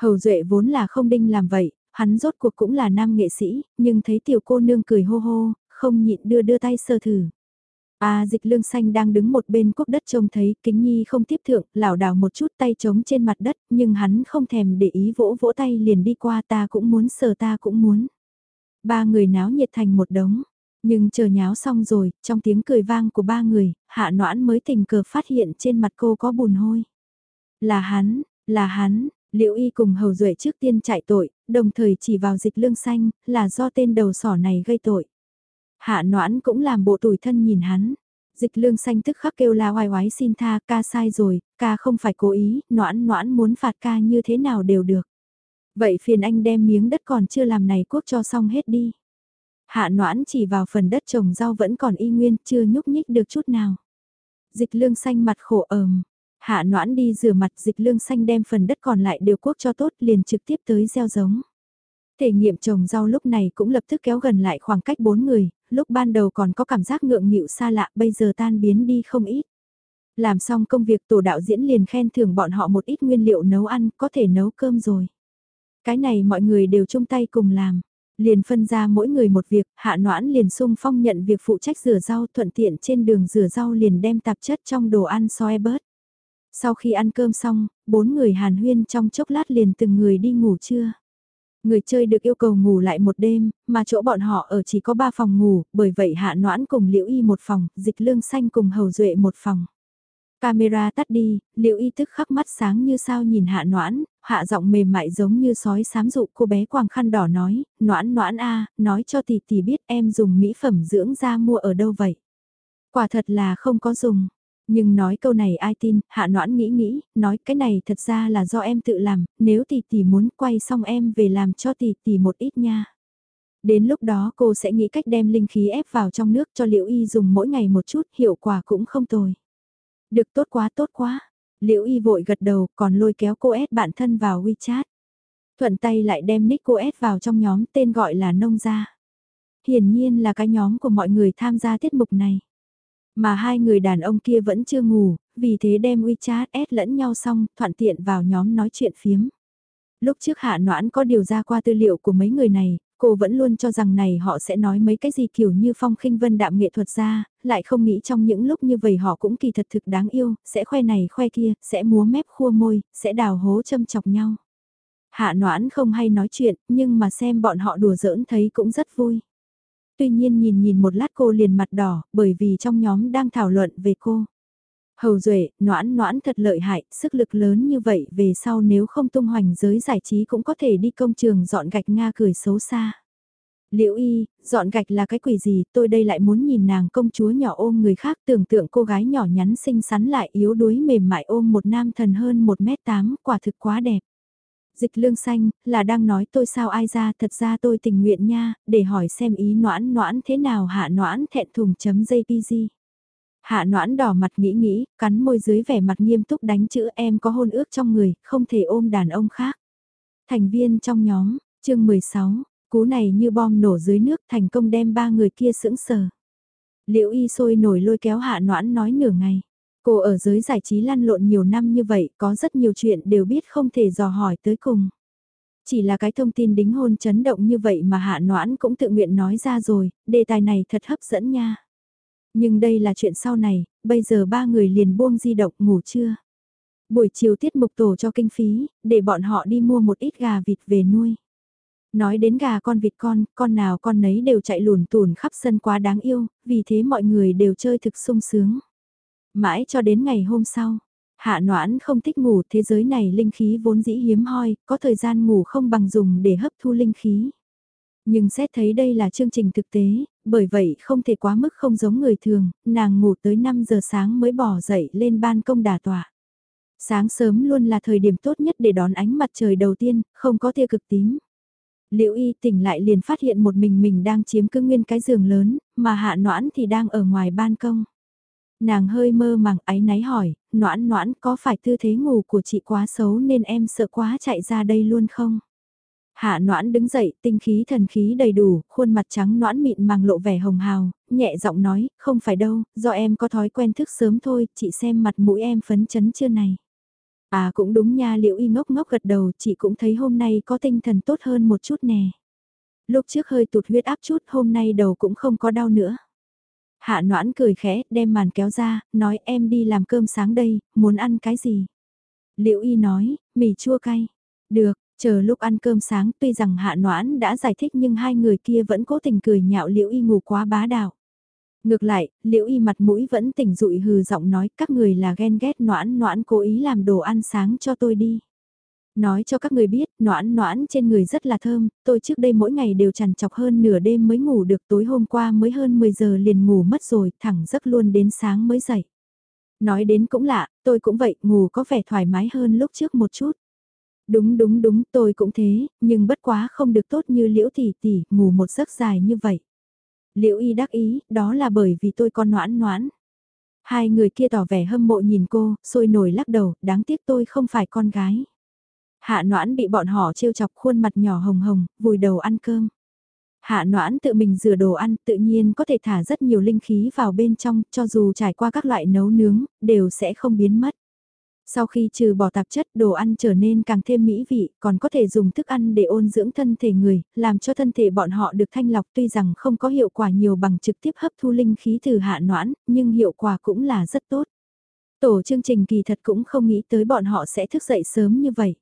Hầu Duệ vốn là không đinh làm vậy, hắn rốt cuộc cũng là nam nghệ sĩ, nhưng thấy tiểu cô nương cười hô hô, không nhịn đưa đưa tay sơ thử. À dịch lương xanh đang đứng một bên quốc đất trông thấy kính nhi không tiếp thượng, lảo đảo một chút tay trống trên mặt đất, nhưng hắn không thèm để ý vỗ vỗ tay liền đi qua ta cũng muốn sờ ta cũng muốn. Ba người náo nhiệt thành một đống, nhưng chờ nháo xong rồi, trong tiếng cười vang của ba người, hạ noãn mới tình cờ phát hiện trên mặt cô có bùn hôi. Là hắn, là hắn, Liễu Y cùng Hầu Duệ trước tiên chạy tội, đồng thời chỉ vào dịch lương xanh, là do tên đầu sỏ này gây tội. Hạ noãn cũng làm bộ tủi thân nhìn hắn. Dịch lương xanh tức khắc kêu la oai oái xin tha ca sai rồi, ca không phải cố ý, noãn noãn muốn phạt ca như thế nào đều được. Vậy phiền anh đem miếng đất còn chưa làm này quốc cho xong hết đi. Hạ noãn chỉ vào phần đất trồng rau vẫn còn y nguyên, chưa nhúc nhích được chút nào. Dịch lương xanh mặt khổ ờm. Hạ noãn đi rửa mặt dịch lương xanh đem phần đất còn lại đều quốc cho tốt liền trực tiếp tới gieo giống. Thể nghiệm trồng rau lúc này cũng lập tức kéo gần lại khoảng cách bốn người, lúc ban đầu còn có cảm giác ngượng nghịu xa lạ bây giờ tan biến đi không ít. Làm xong công việc tổ đạo diễn liền khen thưởng bọn họ một ít nguyên liệu nấu ăn có thể nấu cơm rồi. Cái này mọi người đều chung tay cùng làm. Liền phân ra mỗi người một việc, hạ noãn liền sung phong nhận việc phụ trách rửa rau thuận tiện trên đường rửa rau liền đem tạp chất trong đồ ăn soi bớt. Sau khi ăn cơm xong, bốn người hàn huyên trong chốc lát liền từng người đi ngủ trưa. Người chơi được yêu cầu ngủ lại một đêm, mà chỗ bọn họ ở chỉ có ba phòng ngủ, bởi vậy hạ noãn cùng liễu y một phòng, dịch lương xanh cùng hầu duệ một phòng. Camera tắt đi, liễu y tức khắc mắt sáng như sao nhìn hạ noãn, hạ giọng mềm mại giống như sói sám dụ cô bé quàng khăn đỏ nói, noãn noãn a nói cho tỷ tỷ biết em dùng mỹ phẩm dưỡng da mua ở đâu vậy. Quả thật là không có dùng. Nhưng nói câu này ai tin, hạ noãn nghĩ nghĩ, nói cái này thật ra là do em tự làm, nếu tỷ tỷ muốn quay xong em về làm cho tỷ tỷ một ít nha. Đến lúc đó cô sẽ nghĩ cách đem linh khí ép vào trong nước cho Liễu Y dùng mỗi ngày một chút, hiệu quả cũng không tồi. Được tốt quá tốt quá. Liễu Y vội gật đầu còn lôi kéo cô s bản thân vào WeChat. Thuận tay lại đem nick cô s vào trong nhóm tên gọi là Nông Gia. Hiển nhiên là cái nhóm của mọi người tham gia tiết mục này. Mà hai người đàn ông kia vẫn chưa ngủ, vì thế đem WeChat s lẫn nhau xong, thuận tiện vào nhóm nói chuyện phiếm. Lúc trước hạ noãn có điều ra qua tư liệu của mấy người này, cô vẫn luôn cho rằng này họ sẽ nói mấy cái gì kiểu như phong khinh vân đạm nghệ thuật ra, lại không nghĩ trong những lúc như vậy họ cũng kỳ thật thực đáng yêu, sẽ khoe này khoe kia, sẽ múa mép khua môi, sẽ đào hố châm chọc nhau. Hạ noãn không hay nói chuyện, nhưng mà xem bọn họ đùa giỡn thấy cũng rất vui tuy nhiên nhìn nhìn một lát cô liền mặt đỏ, bởi vì trong nhóm đang thảo luận về cô. Hầu Duệ, noãn noãn thật lợi hại, sức lực lớn như vậy về sau nếu không tung hoành giới giải trí cũng có thể đi công trường dọn gạch Nga cười xấu xa. Liễu y, dọn gạch là cái quỷ gì, tôi đây lại muốn nhìn nàng công chúa nhỏ ôm người khác tưởng tượng cô gái nhỏ nhắn xinh xắn lại yếu đuối mềm mại ôm một nam thần hơn 1m8, quả thực quá đẹp dịch lương xanh, là đang nói tôi sao ai ra, thật ra tôi tình nguyện nha, để hỏi xem ý noãn noãn thế nào hạ noãn thẹn thùng chấm jpg. Hạ noãn đỏ mặt nghĩ nghĩ, cắn môi dưới vẻ mặt nghiêm túc đánh chữ em có hôn ước trong người, không thể ôm đàn ông khác. Thành viên trong nhóm, chương 16, cú này như bom nổ dưới nước thành công đem ba người kia sững sờ. Liễu y sôi nổi lôi kéo hạ noãn nói nửa ngày. Cô ở giới giải trí lăn lộn nhiều năm như vậy, có rất nhiều chuyện đều biết không thể dò hỏi tới cùng. Chỉ là cái thông tin đính hôn chấn động như vậy mà hạ noãn cũng tự nguyện nói ra rồi, đề tài này thật hấp dẫn nha. Nhưng đây là chuyện sau này, bây giờ ba người liền buông di động ngủ trưa. Buổi chiều tiết mục tổ cho kinh phí, để bọn họ đi mua một ít gà vịt về nuôi. Nói đến gà con vịt con, con nào con nấy đều chạy lùn tùn khắp sân quá đáng yêu, vì thế mọi người đều chơi thực sung sướng. Mãi cho đến ngày hôm sau, hạ noãn không thích ngủ thế giới này linh khí vốn dĩ hiếm hoi, có thời gian ngủ không bằng dùng để hấp thu linh khí. Nhưng xét thấy đây là chương trình thực tế, bởi vậy không thể quá mức không giống người thường, nàng ngủ tới 5 giờ sáng mới bỏ dậy lên ban công đà tỏa. Sáng sớm luôn là thời điểm tốt nhất để đón ánh mặt trời đầu tiên, không có tia cực tím. Liễu y tỉnh lại liền phát hiện một mình mình đang chiếm cứ nguyên cái giường lớn, mà hạ noãn thì đang ở ngoài ban công. Nàng hơi mơ màng áy náy hỏi, noãn noãn có phải tư thế ngủ của chị quá xấu nên em sợ quá chạy ra đây luôn không? Hạ noãn đứng dậy, tinh khí thần khí đầy đủ, khuôn mặt trắng noãn mịn màng lộ vẻ hồng hào, nhẹ giọng nói, không phải đâu, do em có thói quen thức sớm thôi, chị xem mặt mũi em phấn chấn chưa này. À cũng đúng nha liệu y ngốc ngốc gật đầu, chị cũng thấy hôm nay có tinh thần tốt hơn một chút nè. Lúc trước hơi tụt huyết áp chút, hôm nay đầu cũng không có đau nữa. Hạ noãn cười khẽ, đem màn kéo ra, nói em đi làm cơm sáng đây, muốn ăn cái gì? Liễu y nói, mì chua cay. Được, chờ lúc ăn cơm sáng tuy rằng hạ noãn đã giải thích nhưng hai người kia vẫn cố tình cười nhạo liễu y ngủ quá bá đạo. Ngược lại, liễu y mặt mũi vẫn tỉnh rụi hừ giọng nói các người là ghen ghét noãn noãn cố ý làm đồ ăn sáng cho tôi đi. Nói cho các người biết, noãn noãn trên người rất là thơm, tôi trước đây mỗi ngày đều chằn chọc hơn nửa đêm mới ngủ được tối hôm qua mới hơn 10 giờ liền ngủ mất rồi, thẳng giấc luôn đến sáng mới dậy. Nói đến cũng lạ, tôi cũng vậy, ngủ có vẻ thoải mái hơn lúc trước một chút. Đúng đúng đúng, tôi cũng thế, nhưng bất quá không được tốt như liễu tỷ tỷ, ngủ một giấc dài như vậy. Liễu y đắc ý, đó là bởi vì tôi con noãn noãn. Hai người kia tỏ vẻ hâm mộ nhìn cô, sôi nổi lắc đầu, đáng tiếc tôi không phải con gái. Hạ noãn bị bọn họ trêu chọc khuôn mặt nhỏ hồng hồng, vùi đầu ăn cơm. Hạ noãn tự mình rửa đồ ăn tự nhiên có thể thả rất nhiều linh khí vào bên trong cho dù trải qua các loại nấu nướng, đều sẽ không biến mất. Sau khi trừ bỏ tạp chất đồ ăn trở nên càng thêm mỹ vị, còn có thể dùng thức ăn để ôn dưỡng thân thể người, làm cho thân thể bọn họ được thanh lọc tuy rằng không có hiệu quả nhiều bằng trực tiếp hấp thu linh khí từ hạ noãn, nhưng hiệu quả cũng là rất tốt. Tổ chương trình kỳ thật cũng không nghĩ tới bọn họ sẽ thức dậy sớm như vậy.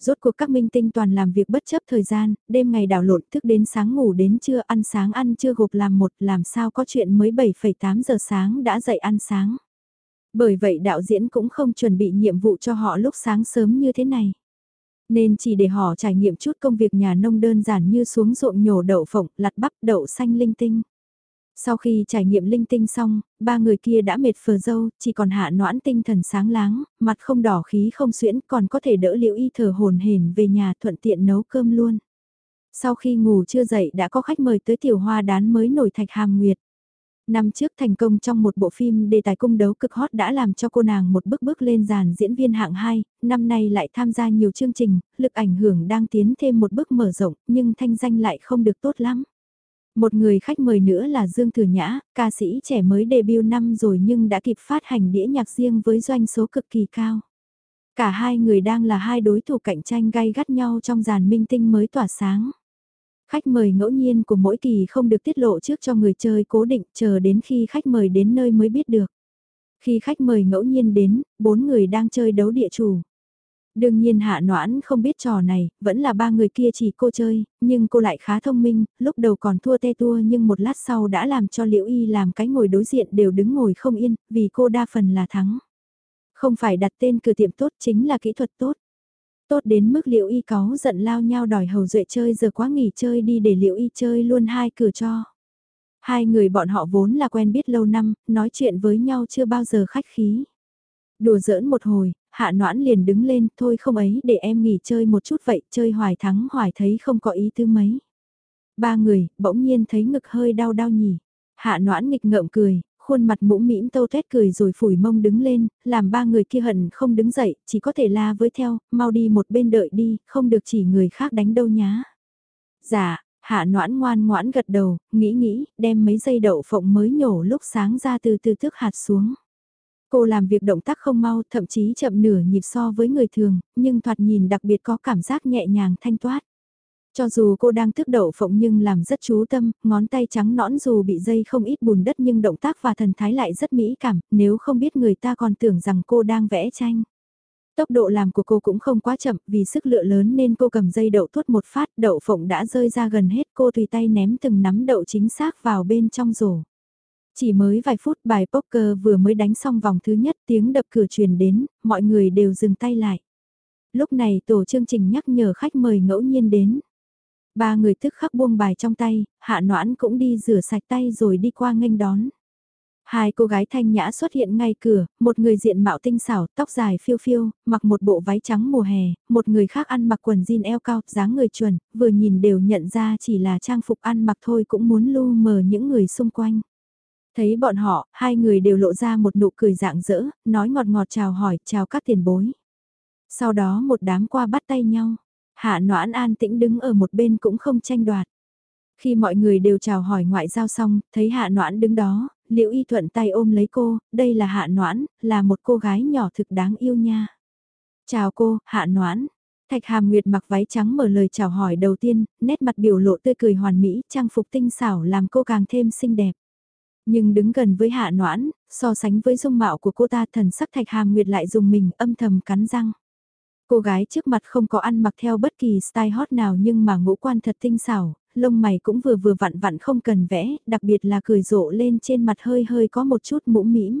Rốt cuộc các minh tinh toàn làm việc bất chấp thời gian, đêm ngày đảo lộn thức đến sáng ngủ đến trưa ăn sáng ăn trưa gộp làm một làm sao có chuyện mới 7,8 giờ sáng đã dậy ăn sáng. Bởi vậy đạo diễn cũng không chuẩn bị nhiệm vụ cho họ lúc sáng sớm như thế này. Nên chỉ để họ trải nghiệm chút công việc nhà nông đơn giản như xuống ruộng nhổ đậu phộng, lặt bắp đậu xanh linh tinh. Sau khi trải nghiệm linh tinh xong, ba người kia đã mệt phờ dâu, chỉ còn hạ noãn tinh thần sáng láng, mặt không đỏ khí không xuyễn còn có thể đỡ liễu y thở hồn hển về nhà thuận tiện nấu cơm luôn. Sau khi ngủ chưa dậy đã có khách mời tới tiểu hoa đán mới nổi thạch hàm nguyệt. Năm trước thành công trong một bộ phim đề tài cung đấu cực hot đã làm cho cô nàng một bước bước lên dàn diễn viên hạng 2, năm nay lại tham gia nhiều chương trình, lực ảnh hưởng đang tiến thêm một bước mở rộng, nhưng thanh danh lại không được tốt lắm. Một người khách mời nữa là Dương Thừa Nhã, ca sĩ trẻ mới debut năm rồi nhưng đã kịp phát hành đĩa nhạc riêng với doanh số cực kỳ cao. Cả hai người đang là hai đối thủ cạnh tranh gay gắt nhau trong dàn minh tinh mới tỏa sáng. Khách mời ngẫu nhiên của mỗi kỳ không được tiết lộ trước cho người chơi cố định chờ đến khi khách mời đến nơi mới biết được. Khi khách mời ngẫu nhiên đến, bốn người đang chơi đấu địa chủ. Đương nhiên hạ noãn không biết trò này, vẫn là ba người kia chỉ cô chơi, nhưng cô lại khá thông minh, lúc đầu còn thua te tua nhưng một lát sau đã làm cho liễu y làm cái ngồi đối diện đều đứng ngồi không yên, vì cô đa phần là thắng. Không phải đặt tên cửa tiệm tốt chính là kỹ thuật tốt. Tốt đến mức liễu y cáu giận lao nhau đòi hầu duệ chơi giờ quá nghỉ chơi đi để liễu y chơi luôn hai cửa cho. Hai người bọn họ vốn là quen biết lâu năm, nói chuyện với nhau chưa bao giờ khách khí. Đùa giỡn một hồi, hạ noãn liền đứng lên, thôi không ấy để em nghỉ chơi một chút vậy, chơi hoài thắng hoài thấy không có ý tư mấy. Ba người, bỗng nhiên thấy ngực hơi đau đau nhỉ. Hạ noãn nghịch ngợm cười, khuôn mặt mũm mĩm tâu thét cười rồi phủi mông đứng lên, làm ba người kia hận không đứng dậy, chỉ có thể la với theo, mau đi một bên đợi đi, không được chỉ người khác đánh đâu nhá. Dạ, hạ noãn ngoan ngoãn gật đầu, nghĩ nghĩ, đem mấy dây đậu phộng mới nhổ lúc sáng ra từ từ tước hạt xuống. Cô làm việc động tác không mau, thậm chí chậm nửa nhịp so với người thường, nhưng thoạt nhìn đặc biệt có cảm giác nhẹ nhàng thanh toát. Cho dù cô đang thức đậu phộng nhưng làm rất chú tâm, ngón tay trắng nõn dù bị dây không ít bùn đất nhưng động tác và thần thái lại rất mỹ cảm, nếu không biết người ta còn tưởng rằng cô đang vẽ tranh. Tốc độ làm của cô cũng không quá chậm, vì sức lựa lớn nên cô cầm dây đậu thuốc một phát, đậu phộng đã rơi ra gần hết cô tùy tay ném từng nắm đậu chính xác vào bên trong rổ. Chỉ mới vài phút bài poker vừa mới đánh xong vòng thứ nhất tiếng đập cửa truyền đến, mọi người đều dừng tay lại. Lúc này tổ chương trình nhắc nhở khách mời ngẫu nhiên đến. Ba người tức khắc buông bài trong tay, hạ noãn cũng đi rửa sạch tay rồi đi qua nghênh đón. Hai cô gái thanh nhã xuất hiện ngay cửa, một người diện mạo tinh xảo, tóc dài phiêu phiêu, mặc một bộ váy trắng mùa hè, một người khác ăn mặc quần jean eo cao, dáng người chuẩn, vừa nhìn đều nhận ra chỉ là trang phục ăn mặc thôi cũng muốn lu mờ những người xung quanh. Thấy bọn họ, hai người đều lộ ra một nụ cười dạng dỡ, nói ngọt ngọt chào hỏi, chào các tiền bối. Sau đó một đám qua bắt tay nhau. Hạ noãn an tĩnh đứng ở một bên cũng không tranh đoạt. Khi mọi người đều chào hỏi ngoại giao xong, thấy hạ noãn đứng đó, liễu y thuận tay ôm lấy cô, đây là hạ noãn, là một cô gái nhỏ thực đáng yêu nha. Chào cô, hạ noãn. Thạch Hàm Nguyệt mặc váy trắng mở lời chào hỏi đầu tiên, nét mặt biểu lộ tươi cười hoàn mỹ, trang phục tinh xảo làm cô càng thêm xinh đẹp. Nhưng đứng gần với hạ noãn, so sánh với dung mạo của cô ta thần sắc Thạch Hàm Nguyệt lại dùng mình âm thầm cắn răng. Cô gái trước mặt không có ăn mặc theo bất kỳ style hot nào nhưng mà ngũ quan thật tinh xảo, lông mày cũng vừa vừa vặn vặn không cần vẽ, đặc biệt là cười rộ lên trên mặt hơi hơi có một chút mũm mĩm.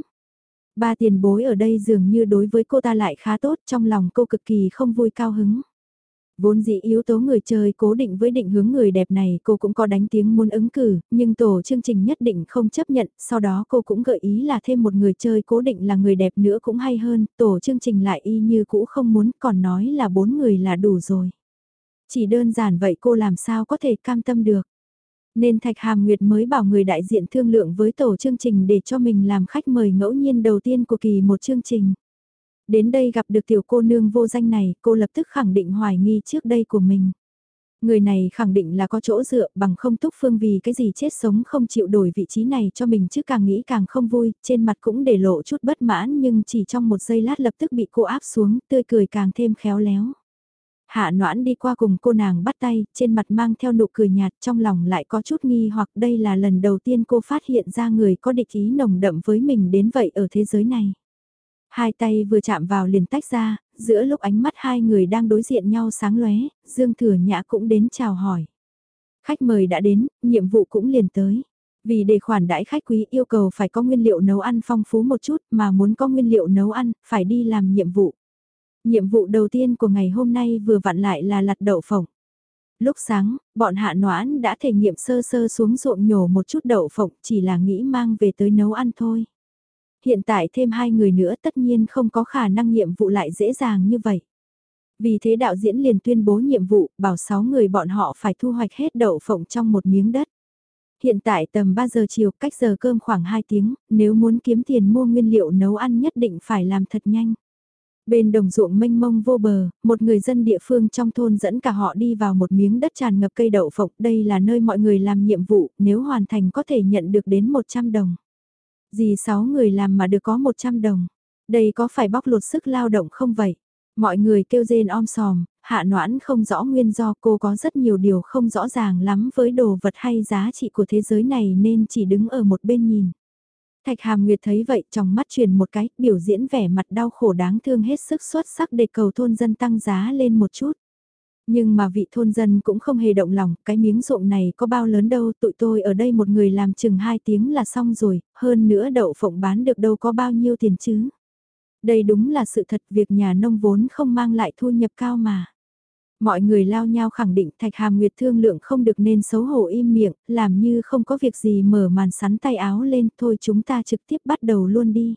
Ba tiền bối ở đây dường như đối với cô ta lại khá tốt, trong lòng cô cực kỳ không vui cao hứng. Vốn dĩ yếu tố người chơi cố định với định hướng người đẹp này cô cũng có đánh tiếng muốn ứng cử, nhưng tổ chương trình nhất định không chấp nhận, sau đó cô cũng gợi ý là thêm một người chơi cố định là người đẹp nữa cũng hay hơn, tổ chương trình lại y như cũ không muốn còn nói là bốn người là đủ rồi. Chỉ đơn giản vậy cô làm sao có thể cam tâm được. Nên Thạch Hàm Nguyệt mới bảo người đại diện thương lượng với tổ chương trình để cho mình làm khách mời ngẫu nhiên đầu tiên của kỳ một chương trình. Đến đây gặp được tiểu cô nương vô danh này, cô lập tức khẳng định hoài nghi trước đây của mình. Người này khẳng định là có chỗ dựa bằng không túc phương vì cái gì chết sống không chịu đổi vị trí này cho mình chứ càng nghĩ càng không vui, trên mặt cũng để lộ chút bất mãn nhưng chỉ trong một giây lát lập tức bị cô áp xuống, tươi cười càng thêm khéo léo. Hạ noãn đi qua cùng cô nàng bắt tay, trên mặt mang theo nụ cười nhạt trong lòng lại có chút nghi hoặc đây là lần đầu tiên cô phát hiện ra người có địch ý nồng đậm với mình đến vậy ở thế giới này. Hai tay vừa chạm vào liền tách ra, giữa lúc ánh mắt hai người đang đối diện nhau sáng lóe, Dương Thừa Nhã cũng đến chào hỏi. Khách mời đã đến, nhiệm vụ cũng liền tới. Vì để khoản đãi khách quý yêu cầu phải có nguyên liệu nấu ăn phong phú một chút mà muốn có nguyên liệu nấu ăn, phải đi làm nhiệm vụ. Nhiệm vụ đầu tiên của ngày hôm nay vừa vặn lại là lặt đậu phộng. Lúc sáng, bọn hạ noãn đã thể nghiệm sơ sơ xuống ruộng nhổ một chút đậu phộng chỉ là nghĩ mang về tới nấu ăn thôi. Hiện tại thêm hai người nữa tất nhiên không có khả năng nhiệm vụ lại dễ dàng như vậy. Vì thế đạo diễn liền tuyên bố nhiệm vụ, bảo 6 người bọn họ phải thu hoạch hết đậu phộng trong một miếng đất. Hiện tại tầm 3 giờ chiều, cách giờ cơm khoảng 2 tiếng, nếu muốn kiếm tiền mua nguyên liệu nấu ăn nhất định phải làm thật nhanh. Bên đồng ruộng mênh mông vô bờ, một người dân địa phương trong thôn dẫn cả họ đi vào một miếng đất tràn ngập cây đậu phộng. Đây là nơi mọi người làm nhiệm vụ, nếu hoàn thành có thể nhận được đến 100 đồng. Gì 6 người làm mà được có 100 đồng. Đây có phải bóc lột sức lao động không vậy? Mọi người kêu rên om sòm, hạ noãn không rõ nguyên do cô có rất nhiều điều không rõ ràng lắm với đồ vật hay giá trị của thế giới này nên chỉ đứng ở một bên nhìn. Thạch Hàm Nguyệt thấy vậy trong mắt truyền một cái, biểu diễn vẻ mặt đau khổ đáng thương hết sức xuất sắc để cầu thôn dân tăng giá lên một chút. Nhưng mà vị thôn dân cũng không hề động lòng, cái miếng ruộng này có bao lớn đâu, tụi tôi ở đây một người làm chừng 2 tiếng là xong rồi, hơn nữa đậu phộng bán được đâu có bao nhiêu tiền chứ. Đây đúng là sự thật việc nhà nông vốn không mang lại thu nhập cao mà. Mọi người lao nhau khẳng định Thạch Hàm Nguyệt thương lượng không được nên xấu hổ im miệng, làm như không có việc gì mở màn sắn tay áo lên, thôi chúng ta trực tiếp bắt đầu luôn đi.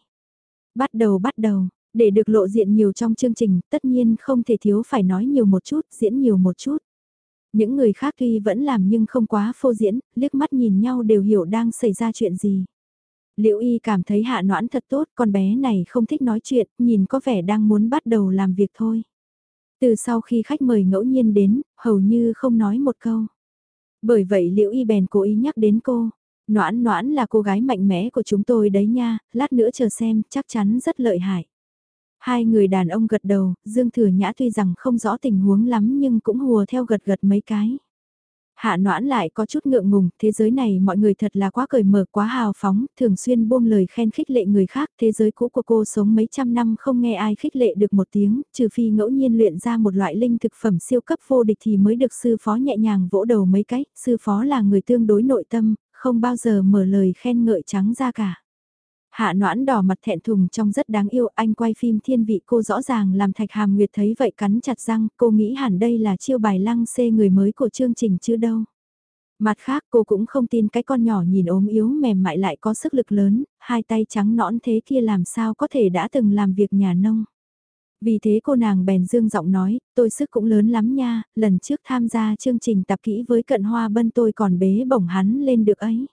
Bắt đầu bắt đầu, để được lộ diện nhiều trong chương trình, tất nhiên không thể thiếu phải nói nhiều một chút, diễn nhiều một chút. Những người khác tuy vẫn làm nhưng không quá phô diễn, liếc mắt nhìn nhau đều hiểu đang xảy ra chuyện gì. Liễu Y cảm thấy hạ noãn thật tốt, con bé này không thích nói chuyện, nhìn có vẻ đang muốn bắt đầu làm việc thôi. Từ sau khi khách mời ngẫu nhiên đến, hầu như không nói một câu. Bởi vậy Liễu Y bèn cố ý nhắc đến cô. Noãn noãn là cô gái mạnh mẽ của chúng tôi đấy nha, lát nữa chờ xem, chắc chắn rất lợi hại. Hai người đàn ông gật đầu, Dương Thừa Nhã tuy rằng không rõ tình huống lắm nhưng cũng hùa theo gật gật mấy cái. Hạ noãn lại có chút ngượng ngùng, thế giới này mọi người thật là quá cởi mở quá hào phóng, thường xuyên buông lời khen khích lệ người khác, thế giới cũ của cô sống mấy trăm năm không nghe ai khích lệ được một tiếng, trừ phi ngẫu nhiên luyện ra một loại linh thực phẩm siêu cấp vô địch thì mới được sư phó nhẹ nhàng vỗ đầu mấy cái, sư phó là người tương đối nội tâm, không bao giờ mở lời khen ngợi trắng ra cả. Hạ noãn đỏ mặt thẹn thùng trong rất đáng yêu, anh quay phim thiên vị cô rõ ràng làm Thạch Hàm Nguyệt thấy vậy cắn chặt răng, cô nghĩ hẳn đây là chiêu bài lăng xê người mới của chương trình chứ đâu. Mặt khác cô cũng không tin cái con nhỏ nhìn ốm yếu mềm mại lại có sức lực lớn, hai tay trắng nõn thế kia làm sao có thể đã từng làm việc nhà nông. Vì thế cô nàng bèn dương giọng nói, tôi sức cũng lớn lắm nha, lần trước tham gia chương trình tập kỹ với cận hoa bân tôi còn bế bổng hắn lên được ấy.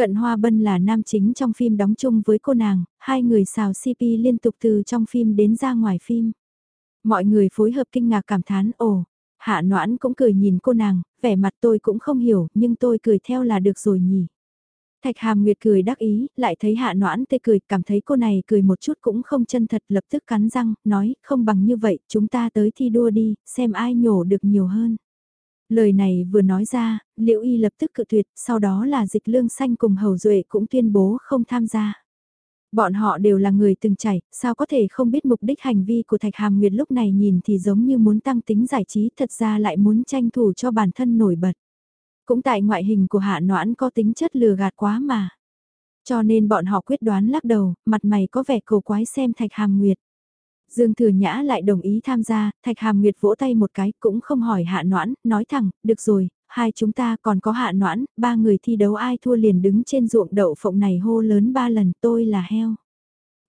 Cận Hoa Bân là nam chính trong phim đóng chung với cô nàng, hai người xào CP liên tục từ trong phim đến ra ngoài phim. Mọi người phối hợp kinh ngạc cảm thán ồ, Hạ noãn cũng cười nhìn cô nàng, vẻ mặt tôi cũng không hiểu, nhưng tôi cười theo là được rồi nhỉ. Thạch Hàm Nguyệt cười đắc ý, lại thấy hạ noãn tê cười, cảm thấy cô này cười một chút cũng không chân thật, lập tức cắn răng, nói, không bằng như vậy, chúng ta tới thi đua đi, xem ai nhổ được nhiều hơn. Lời này vừa nói ra, Liễu Y lập tức cự tuyệt, sau đó là dịch lương xanh cùng hầu duệ cũng tuyên bố không tham gia. Bọn họ đều là người từng chảy, sao có thể không biết mục đích hành vi của Thạch Hàm Nguyệt lúc này nhìn thì giống như muốn tăng tính giải trí thật ra lại muốn tranh thủ cho bản thân nổi bật. Cũng tại ngoại hình của hạ noãn có tính chất lừa gạt quá mà. Cho nên bọn họ quyết đoán lắc đầu, mặt mày có vẻ cầu quái xem Thạch Hàm Nguyệt. Dương Thừa Nhã lại đồng ý tham gia, Thạch Hàm Nguyệt vỗ tay một cái cũng không hỏi hạ noãn, nói thẳng, được rồi, hai chúng ta còn có hạ noãn, ba người thi đấu ai thua liền đứng trên ruộng đậu phộng này hô lớn ba lần tôi là heo.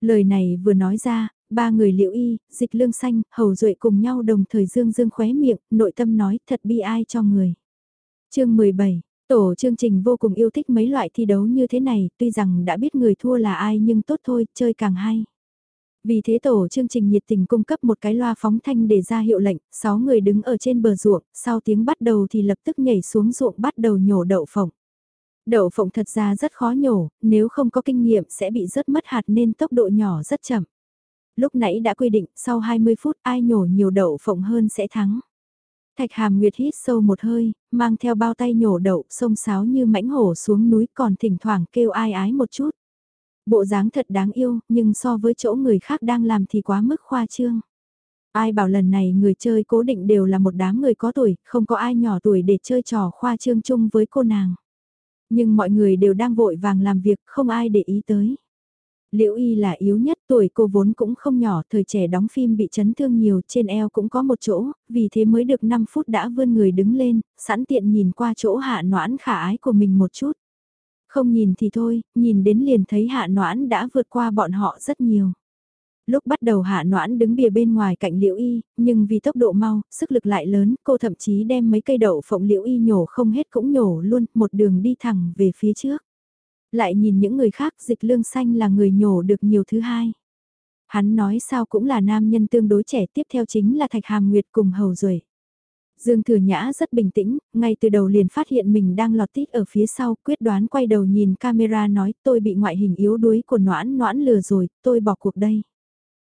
Lời này vừa nói ra, ba người liễu y, dịch lương xanh, hầu duệ cùng nhau đồng thời dương dương khóe miệng, nội tâm nói thật bi ai cho người. chương 17 Tổ chương trình vô cùng yêu thích mấy loại thi đấu như thế này, tuy rằng đã biết người thua là ai nhưng tốt thôi, chơi càng hay. Vì thế tổ chương trình nhiệt tình cung cấp một cái loa phóng thanh để ra hiệu lệnh, 6 người đứng ở trên bờ ruộng, sau tiếng bắt đầu thì lập tức nhảy xuống ruộng bắt đầu nhổ đậu phộng. Đậu phộng thật ra rất khó nhổ, nếu không có kinh nghiệm sẽ bị rớt mất hạt nên tốc độ nhỏ rất chậm. Lúc nãy đã quy định, sau 20 phút ai nhổ nhiều đậu phộng hơn sẽ thắng. Thạch Hàm Nguyệt hít sâu một hơi, mang theo bao tay nhổ đậu, sông sáo như mãnh hổ xuống núi còn thỉnh thoảng kêu ai ái một chút. Bộ dáng thật đáng yêu, nhưng so với chỗ người khác đang làm thì quá mức khoa trương. Ai bảo lần này người chơi cố định đều là một đám người có tuổi, không có ai nhỏ tuổi để chơi trò khoa trương chung với cô nàng. Nhưng mọi người đều đang vội vàng làm việc, không ai để ý tới. Liễu Y là yếu nhất, tuổi cô vốn cũng không nhỏ, thời trẻ đóng phim bị chấn thương nhiều, trên eo cũng có một chỗ, vì thế mới được 5 phút đã vươn người đứng lên, sẵn tiện nhìn qua chỗ hạ noãn khả ái của mình một chút. Không nhìn thì thôi, nhìn đến liền thấy hạ noãn đã vượt qua bọn họ rất nhiều. Lúc bắt đầu hạ noãn đứng bìa bên ngoài cạnh liễu y, nhưng vì tốc độ mau, sức lực lại lớn, cô thậm chí đem mấy cây đậu phộng liễu y nhổ không hết cũng nhổ luôn, một đường đi thẳng về phía trước. Lại nhìn những người khác dịch lương xanh là người nhổ được nhiều thứ hai. Hắn nói sao cũng là nam nhân tương đối trẻ tiếp theo chính là Thạch Hàm Nguyệt cùng Hầu Duệ. Dương Thừa Nhã rất bình tĩnh, ngay từ đầu liền phát hiện mình đang lọt tít ở phía sau, quyết đoán quay đầu nhìn camera nói tôi bị ngoại hình yếu đuối của noãn noãn lừa rồi, tôi bỏ cuộc đây.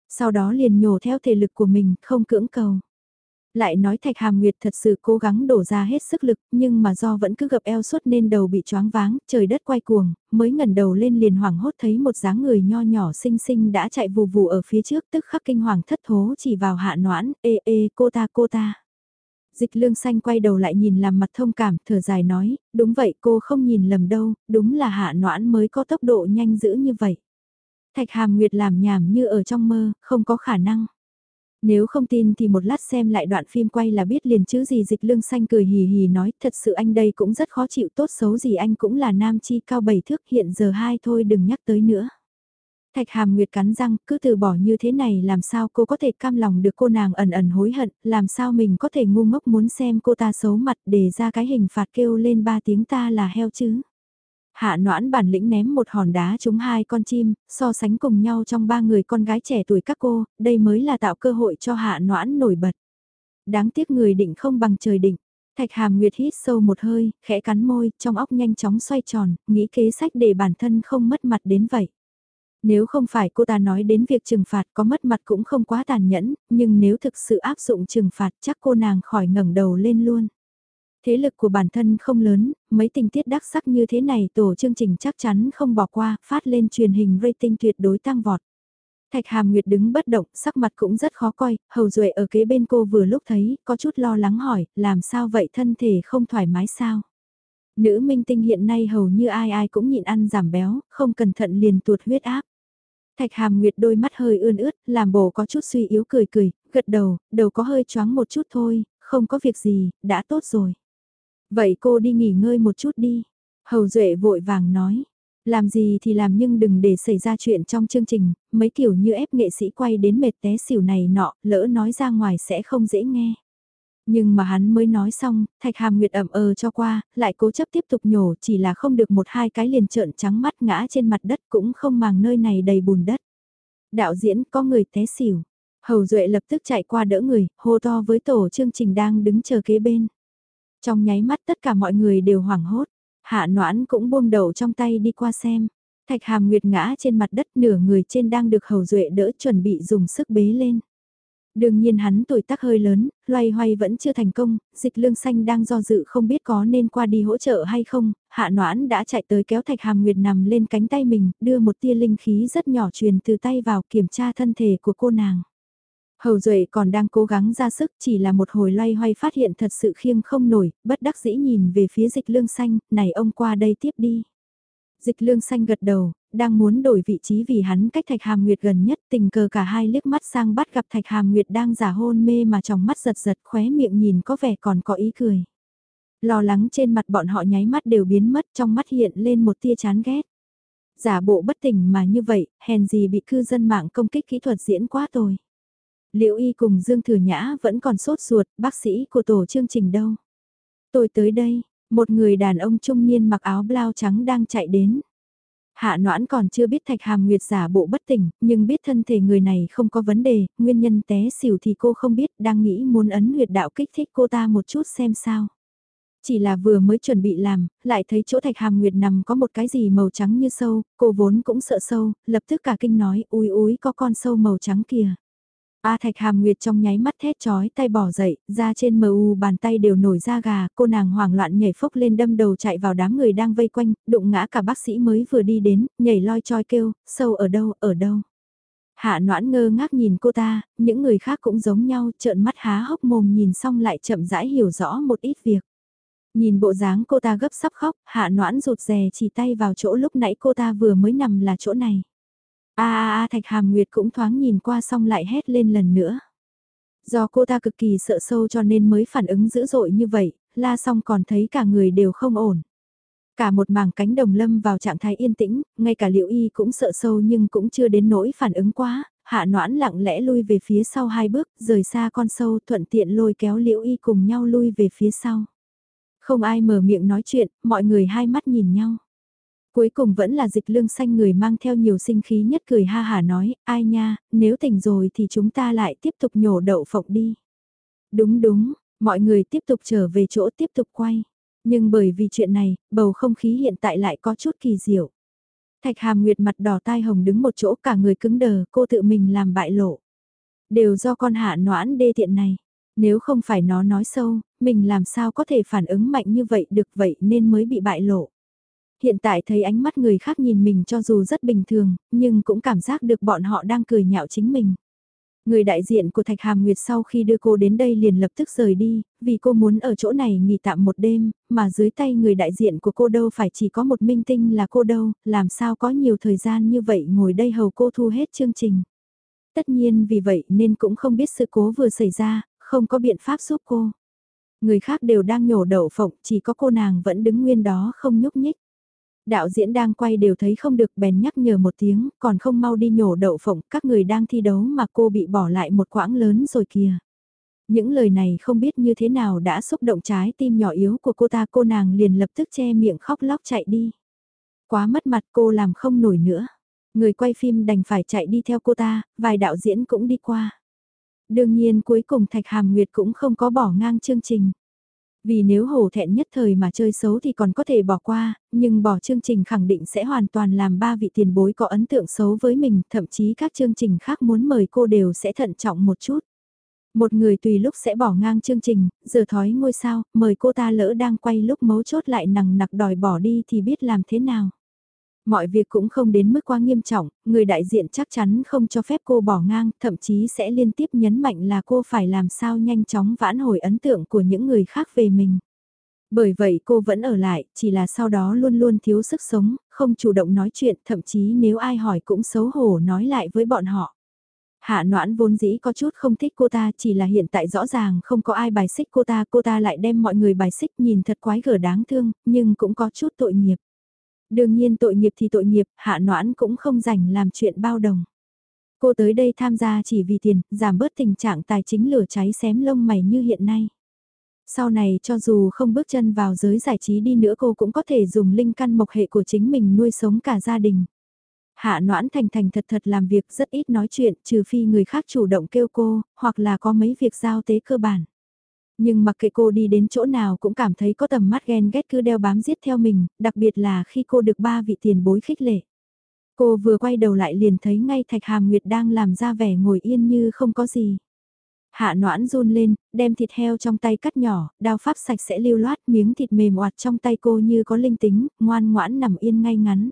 Sau đó liền nhổ theo thể lực của mình, không cưỡng cầu. Lại nói Thạch Hàm Nguyệt thật sự cố gắng đổ ra hết sức lực, nhưng mà do vẫn cứ gập eo suốt nên đầu bị choáng váng, trời đất quay cuồng, mới ngẩng đầu lên liền hoảng hốt thấy một dáng người nho nhỏ xinh xinh đã chạy vù vù ở phía trước tức khắc kinh hoàng thất thố chỉ vào hạ noãn, ê ê cô ta cô ta. Dịch lương xanh quay đầu lại nhìn làm mặt thông cảm, thở dài nói, đúng vậy cô không nhìn lầm đâu, đúng là hạ noãn mới có tốc độ nhanh dữ như vậy. Thạch hàm nguyệt làm nhảm như ở trong mơ, không có khả năng. Nếu không tin thì một lát xem lại đoạn phim quay là biết liền chữ gì dịch lương xanh cười hì hì nói thật sự anh đây cũng rất khó chịu tốt xấu gì anh cũng là nam chi cao bảy thước hiện giờ hai thôi đừng nhắc tới nữa. Thạch Hàm Nguyệt cắn răng, cứ từ bỏ như thế này làm sao cô có thể cam lòng được cô nàng ẩn ẩn hối hận, làm sao mình có thể ngu ngốc muốn xem cô ta xấu mặt để ra cái hình phạt kêu lên ba tiếng ta là heo chứ. Hạ noãn bản lĩnh ném một hòn đá trúng hai con chim, so sánh cùng nhau trong ba người con gái trẻ tuổi các cô, đây mới là tạo cơ hội cho hạ noãn nổi bật. Đáng tiếc người định không bằng trời định. Thạch Hàm Nguyệt hít sâu một hơi, khẽ cắn môi, trong óc nhanh chóng xoay tròn, nghĩ kế sách để bản thân không mất mặt đến vậy. Nếu không phải cô ta nói đến việc trừng phạt có mất mặt cũng không quá tàn nhẫn, nhưng nếu thực sự áp dụng trừng phạt chắc cô nàng khỏi ngẩng đầu lên luôn. Thế lực của bản thân không lớn, mấy tình tiết đắc sắc như thế này tổ chương trình chắc chắn không bỏ qua, phát lên truyền hình rating tuyệt đối tăng vọt. Thạch Hàm Nguyệt đứng bất động, sắc mặt cũng rất khó coi, hầu duệ ở kế bên cô vừa lúc thấy, có chút lo lắng hỏi, làm sao vậy thân thể không thoải mái sao? Nữ minh tinh hiện nay hầu như ai ai cũng nhịn ăn giảm béo, không cẩn thận liền tuột huyết áp. Thạch Hàm Nguyệt đôi mắt hơi ươn ướt, làm bổ có chút suy yếu cười cười, gật đầu, đầu có hơi choáng một chút thôi, không có việc gì, đã tốt rồi. Vậy cô đi nghỉ ngơi một chút đi. Hầu Duệ vội vàng nói. Làm gì thì làm nhưng đừng để xảy ra chuyện trong chương trình, mấy kiểu như ép nghệ sĩ quay đến mệt té xỉu này nọ, lỡ nói ra ngoài sẽ không dễ nghe. Nhưng mà hắn mới nói xong, Thạch Hàm Nguyệt ẩm ờ cho qua, lại cố chấp tiếp tục nhổ chỉ là không được một hai cái liền trợn trắng mắt ngã trên mặt đất cũng không màng nơi này đầy bùn đất. Đạo diễn có người té xỉu. Hầu Duệ lập tức chạy qua đỡ người, hô to với tổ chương trình đang đứng chờ kế bên. Trong nháy mắt tất cả mọi người đều hoảng hốt, hạ noãn cũng buông đầu trong tay đi qua xem. Thạch hàm nguyệt ngã trên mặt đất nửa người trên đang được hầu duệ đỡ chuẩn bị dùng sức bế lên. Đương nhiên hắn tuổi tác hơi lớn, loay hoay vẫn chưa thành công, dịch lương xanh đang do dự không biết có nên qua đi hỗ trợ hay không, hạ noãn đã chạy tới kéo thạch hàm nguyệt nằm lên cánh tay mình, đưa một tia linh khí rất nhỏ truyền từ tay vào kiểm tra thân thể của cô nàng. Hầu Duệ còn đang cố gắng ra sức chỉ là một hồi loay hoay phát hiện thật sự khiêng không nổi, bất đắc dĩ nhìn về phía dịch lương xanh, này ông qua đây tiếp đi. Dịch lương xanh gật đầu, đang muốn đổi vị trí vì hắn cách Thạch Hàm Nguyệt gần nhất tình cờ cả hai liếc mắt sang bắt gặp Thạch Hàm Nguyệt đang giả hôn mê mà trong mắt giật giật khóe miệng nhìn có vẻ còn có ý cười. Lo lắng trên mặt bọn họ nháy mắt đều biến mất trong mắt hiện lên một tia chán ghét. Giả bộ bất tỉnh mà như vậy, hèn gì bị cư dân mạng công kích kỹ thuật diễn quá tồi. Liệu y cùng Dương Thừa Nhã vẫn còn sốt ruột, bác sĩ của tổ chương trình đâu? Tôi tới đây, một người đàn ông trung niên mặc áo blau trắng đang chạy đến. Hạ noãn còn chưa biết thạch hàm nguyệt giả bộ bất tỉnh, nhưng biết thân thể người này không có vấn đề, nguyên nhân té xỉu thì cô không biết, đang nghĩ muốn ấn huyệt đạo kích thích cô ta một chút xem sao. Chỉ là vừa mới chuẩn bị làm, lại thấy chỗ thạch hàm nguyệt nằm có một cái gì màu trắng như sâu, cô vốn cũng sợ sâu, lập tức cả kinh nói, ui ui có con sâu màu trắng kìa. A Thạch Hàm Nguyệt trong nháy mắt thét chói tay bỏ dậy, ra trên mờ u bàn tay đều nổi da gà, cô nàng hoảng loạn nhảy phốc lên đâm đầu chạy vào đám người đang vây quanh, đụng ngã cả bác sĩ mới vừa đi đến, nhảy loi choi kêu, sâu ở đâu, ở đâu. Hạ noãn ngơ ngác nhìn cô ta, những người khác cũng giống nhau, trợn mắt há hốc mồm nhìn xong lại chậm rãi hiểu rõ một ít việc. Nhìn bộ dáng cô ta gấp sắp khóc, hạ noãn rụt rè chỉ tay vào chỗ lúc nãy cô ta vừa mới nằm là chỗ này a a a thạch hàm nguyệt cũng thoáng nhìn qua xong lại hét lên lần nữa. Do cô ta cực kỳ sợ sâu cho nên mới phản ứng dữ dội như vậy, la xong còn thấy cả người đều không ổn. Cả một mảng cánh đồng lâm vào trạng thái yên tĩnh, ngay cả liệu y cũng sợ sâu nhưng cũng chưa đến nỗi phản ứng quá, hạ noãn lặng lẽ lui về phía sau hai bước, rời xa con sâu thuận tiện lôi kéo liễu y cùng nhau lui về phía sau. Không ai mở miệng nói chuyện, mọi người hai mắt nhìn nhau. Cuối cùng vẫn là dịch lương xanh người mang theo nhiều sinh khí nhất cười ha hả nói, ai nha, nếu tỉnh rồi thì chúng ta lại tiếp tục nhổ đậu phộng đi. Đúng đúng, mọi người tiếp tục trở về chỗ tiếp tục quay. Nhưng bởi vì chuyện này, bầu không khí hiện tại lại có chút kỳ diệu. Thạch hàm nguyệt mặt đỏ tai hồng đứng một chỗ cả người cứng đờ, cô tự mình làm bại lộ. Đều do con hạ noãn đê tiện này. Nếu không phải nó nói sâu, mình làm sao có thể phản ứng mạnh như vậy được vậy nên mới bị bại lộ. Hiện tại thấy ánh mắt người khác nhìn mình cho dù rất bình thường, nhưng cũng cảm giác được bọn họ đang cười nhạo chính mình. Người đại diện của Thạch Hàm Nguyệt sau khi đưa cô đến đây liền lập tức rời đi, vì cô muốn ở chỗ này nghỉ tạm một đêm, mà dưới tay người đại diện của cô đâu phải chỉ có một minh tinh là cô đâu, làm sao có nhiều thời gian như vậy ngồi đây hầu cô thu hết chương trình. Tất nhiên vì vậy nên cũng không biết sự cố vừa xảy ra, không có biện pháp giúp cô. Người khác đều đang nhổ đậu phộng, chỉ có cô nàng vẫn đứng nguyên đó không nhúc nhích. Đạo diễn đang quay đều thấy không được bèn nhắc nhở một tiếng, còn không mau đi nhổ đậu phộng, các người đang thi đấu mà cô bị bỏ lại một quãng lớn rồi kìa. Những lời này không biết như thế nào đã xúc động trái tim nhỏ yếu của cô ta cô nàng liền lập tức che miệng khóc lóc chạy đi. Quá mất mặt cô làm không nổi nữa. Người quay phim đành phải chạy đi theo cô ta, vài đạo diễn cũng đi qua. Đương nhiên cuối cùng Thạch Hàm Nguyệt cũng không có bỏ ngang chương trình. Vì nếu hổ thẹn nhất thời mà chơi xấu thì còn có thể bỏ qua, nhưng bỏ chương trình khẳng định sẽ hoàn toàn làm ba vị tiền bối có ấn tượng xấu với mình, thậm chí các chương trình khác muốn mời cô đều sẽ thận trọng một chút. Một người tùy lúc sẽ bỏ ngang chương trình, giờ thói ngôi sao, mời cô ta lỡ đang quay lúc mấu chốt lại nằng nặc đòi bỏ đi thì biết làm thế nào. Mọi việc cũng không đến mức quá nghiêm trọng, người đại diện chắc chắn không cho phép cô bỏ ngang, thậm chí sẽ liên tiếp nhấn mạnh là cô phải làm sao nhanh chóng vãn hồi ấn tượng của những người khác về mình. Bởi vậy cô vẫn ở lại, chỉ là sau đó luôn luôn thiếu sức sống, không chủ động nói chuyện, thậm chí nếu ai hỏi cũng xấu hổ nói lại với bọn họ. Hạ noãn vốn dĩ có chút không thích cô ta chỉ là hiện tại rõ ràng không có ai bài xích cô ta, cô ta lại đem mọi người bài xích nhìn thật quái gở đáng thương, nhưng cũng có chút tội nghiệp. Đương nhiên tội nghiệp thì tội nghiệp, hạ noãn cũng không rảnh làm chuyện bao đồng. Cô tới đây tham gia chỉ vì tiền, giảm bớt tình trạng tài chính lửa cháy xém lông mày như hiện nay. Sau này cho dù không bước chân vào giới giải trí đi nữa cô cũng có thể dùng linh căn mộc hệ của chính mình nuôi sống cả gia đình. Hạ noãn thành thành thật thật làm việc rất ít nói chuyện trừ phi người khác chủ động kêu cô, hoặc là có mấy việc giao tế cơ bản. Nhưng mặc kệ cô đi đến chỗ nào cũng cảm thấy có tầm mắt ghen ghét cứ đeo bám giết theo mình, đặc biệt là khi cô được ba vị tiền bối khích lệ. Cô vừa quay đầu lại liền thấy ngay Thạch Hàm Nguyệt đang làm ra vẻ ngồi yên như không có gì. Hạ noãn run lên, đem thịt heo trong tay cắt nhỏ, đao pháp sạch sẽ lưu loát miếng thịt mềm oạt trong tay cô như có linh tính, ngoan ngoãn nằm yên ngay ngắn.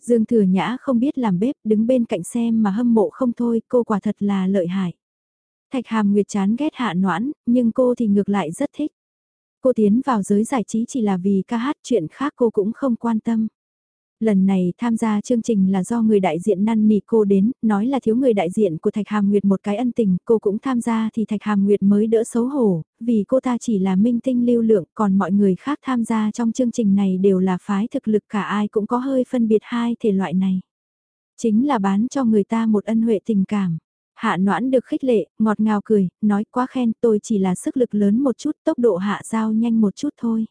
Dương Thừa Nhã không biết làm bếp, đứng bên cạnh xem mà hâm mộ không thôi, cô quả thật là lợi hại. Thạch Hàm Nguyệt chán ghét hạ noãn, nhưng cô thì ngược lại rất thích. Cô tiến vào giới giải trí chỉ là vì ca hát chuyện khác cô cũng không quan tâm. Lần này tham gia chương trình là do người đại diện năn nỉ cô đến, nói là thiếu người đại diện của Thạch Hàm Nguyệt một cái ân tình, cô cũng tham gia thì Thạch Hàm Nguyệt mới đỡ xấu hổ, vì cô ta chỉ là minh tinh lưu lượng, còn mọi người khác tham gia trong chương trình này đều là phái thực lực cả ai cũng có hơi phân biệt hai thể loại này. Chính là bán cho người ta một ân huệ tình cảm. Hạ noãn được khích lệ, ngọt ngào cười, nói quá khen tôi chỉ là sức lực lớn một chút, tốc độ hạ giao nhanh một chút thôi.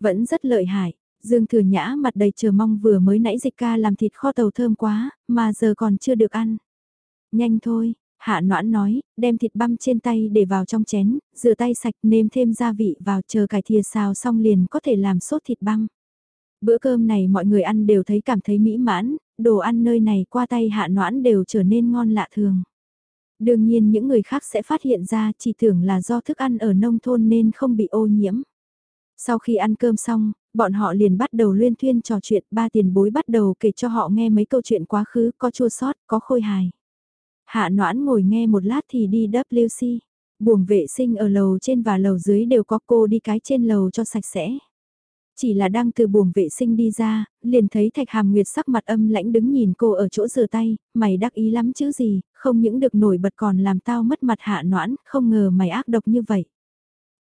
Vẫn rất lợi hại, Dương Thừa Nhã mặt đầy chờ mong vừa mới nãy dịch ca làm thịt kho tàu thơm quá, mà giờ còn chưa được ăn. Nhanh thôi, Hạ Noãn nói, đem thịt băm trên tay để vào trong chén, rửa tay sạch nêm thêm gia vị vào chờ cải thìa xào xong liền có thể làm sốt thịt băm. Bữa cơm này mọi người ăn đều thấy cảm thấy mỹ mãn, đồ ăn nơi này qua tay Hạ Noãn đều trở nên ngon lạ thường. Đương nhiên những người khác sẽ phát hiện ra chỉ tưởng là do thức ăn ở nông thôn nên không bị ô nhiễm. Sau khi ăn cơm xong, bọn họ liền bắt đầu luyên thuyên trò chuyện, ba tiền bối bắt đầu kể cho họ nghe mấy câu chuyện quá khứ, có chua sót, có khôi hài. Hạ noãn ngồi nghe một lát thì đi WC, buồng vệ sinh ở lầu trên và lầu dưới đều có cô đi cái trên lầu cho sạch sẽ. Chỉ là đang từ buồng vệ sinh đi ra, liền thấy Thạch Hàm Nguyệt sắc mặt âm lãnh đứng nhìn cô ở chỗ rửa tay, mày đắc ý lắm chứ gì, không những được nổi bật còn làm tao mất mặt hạ noãn, không ngờ mày ác độc như vậy.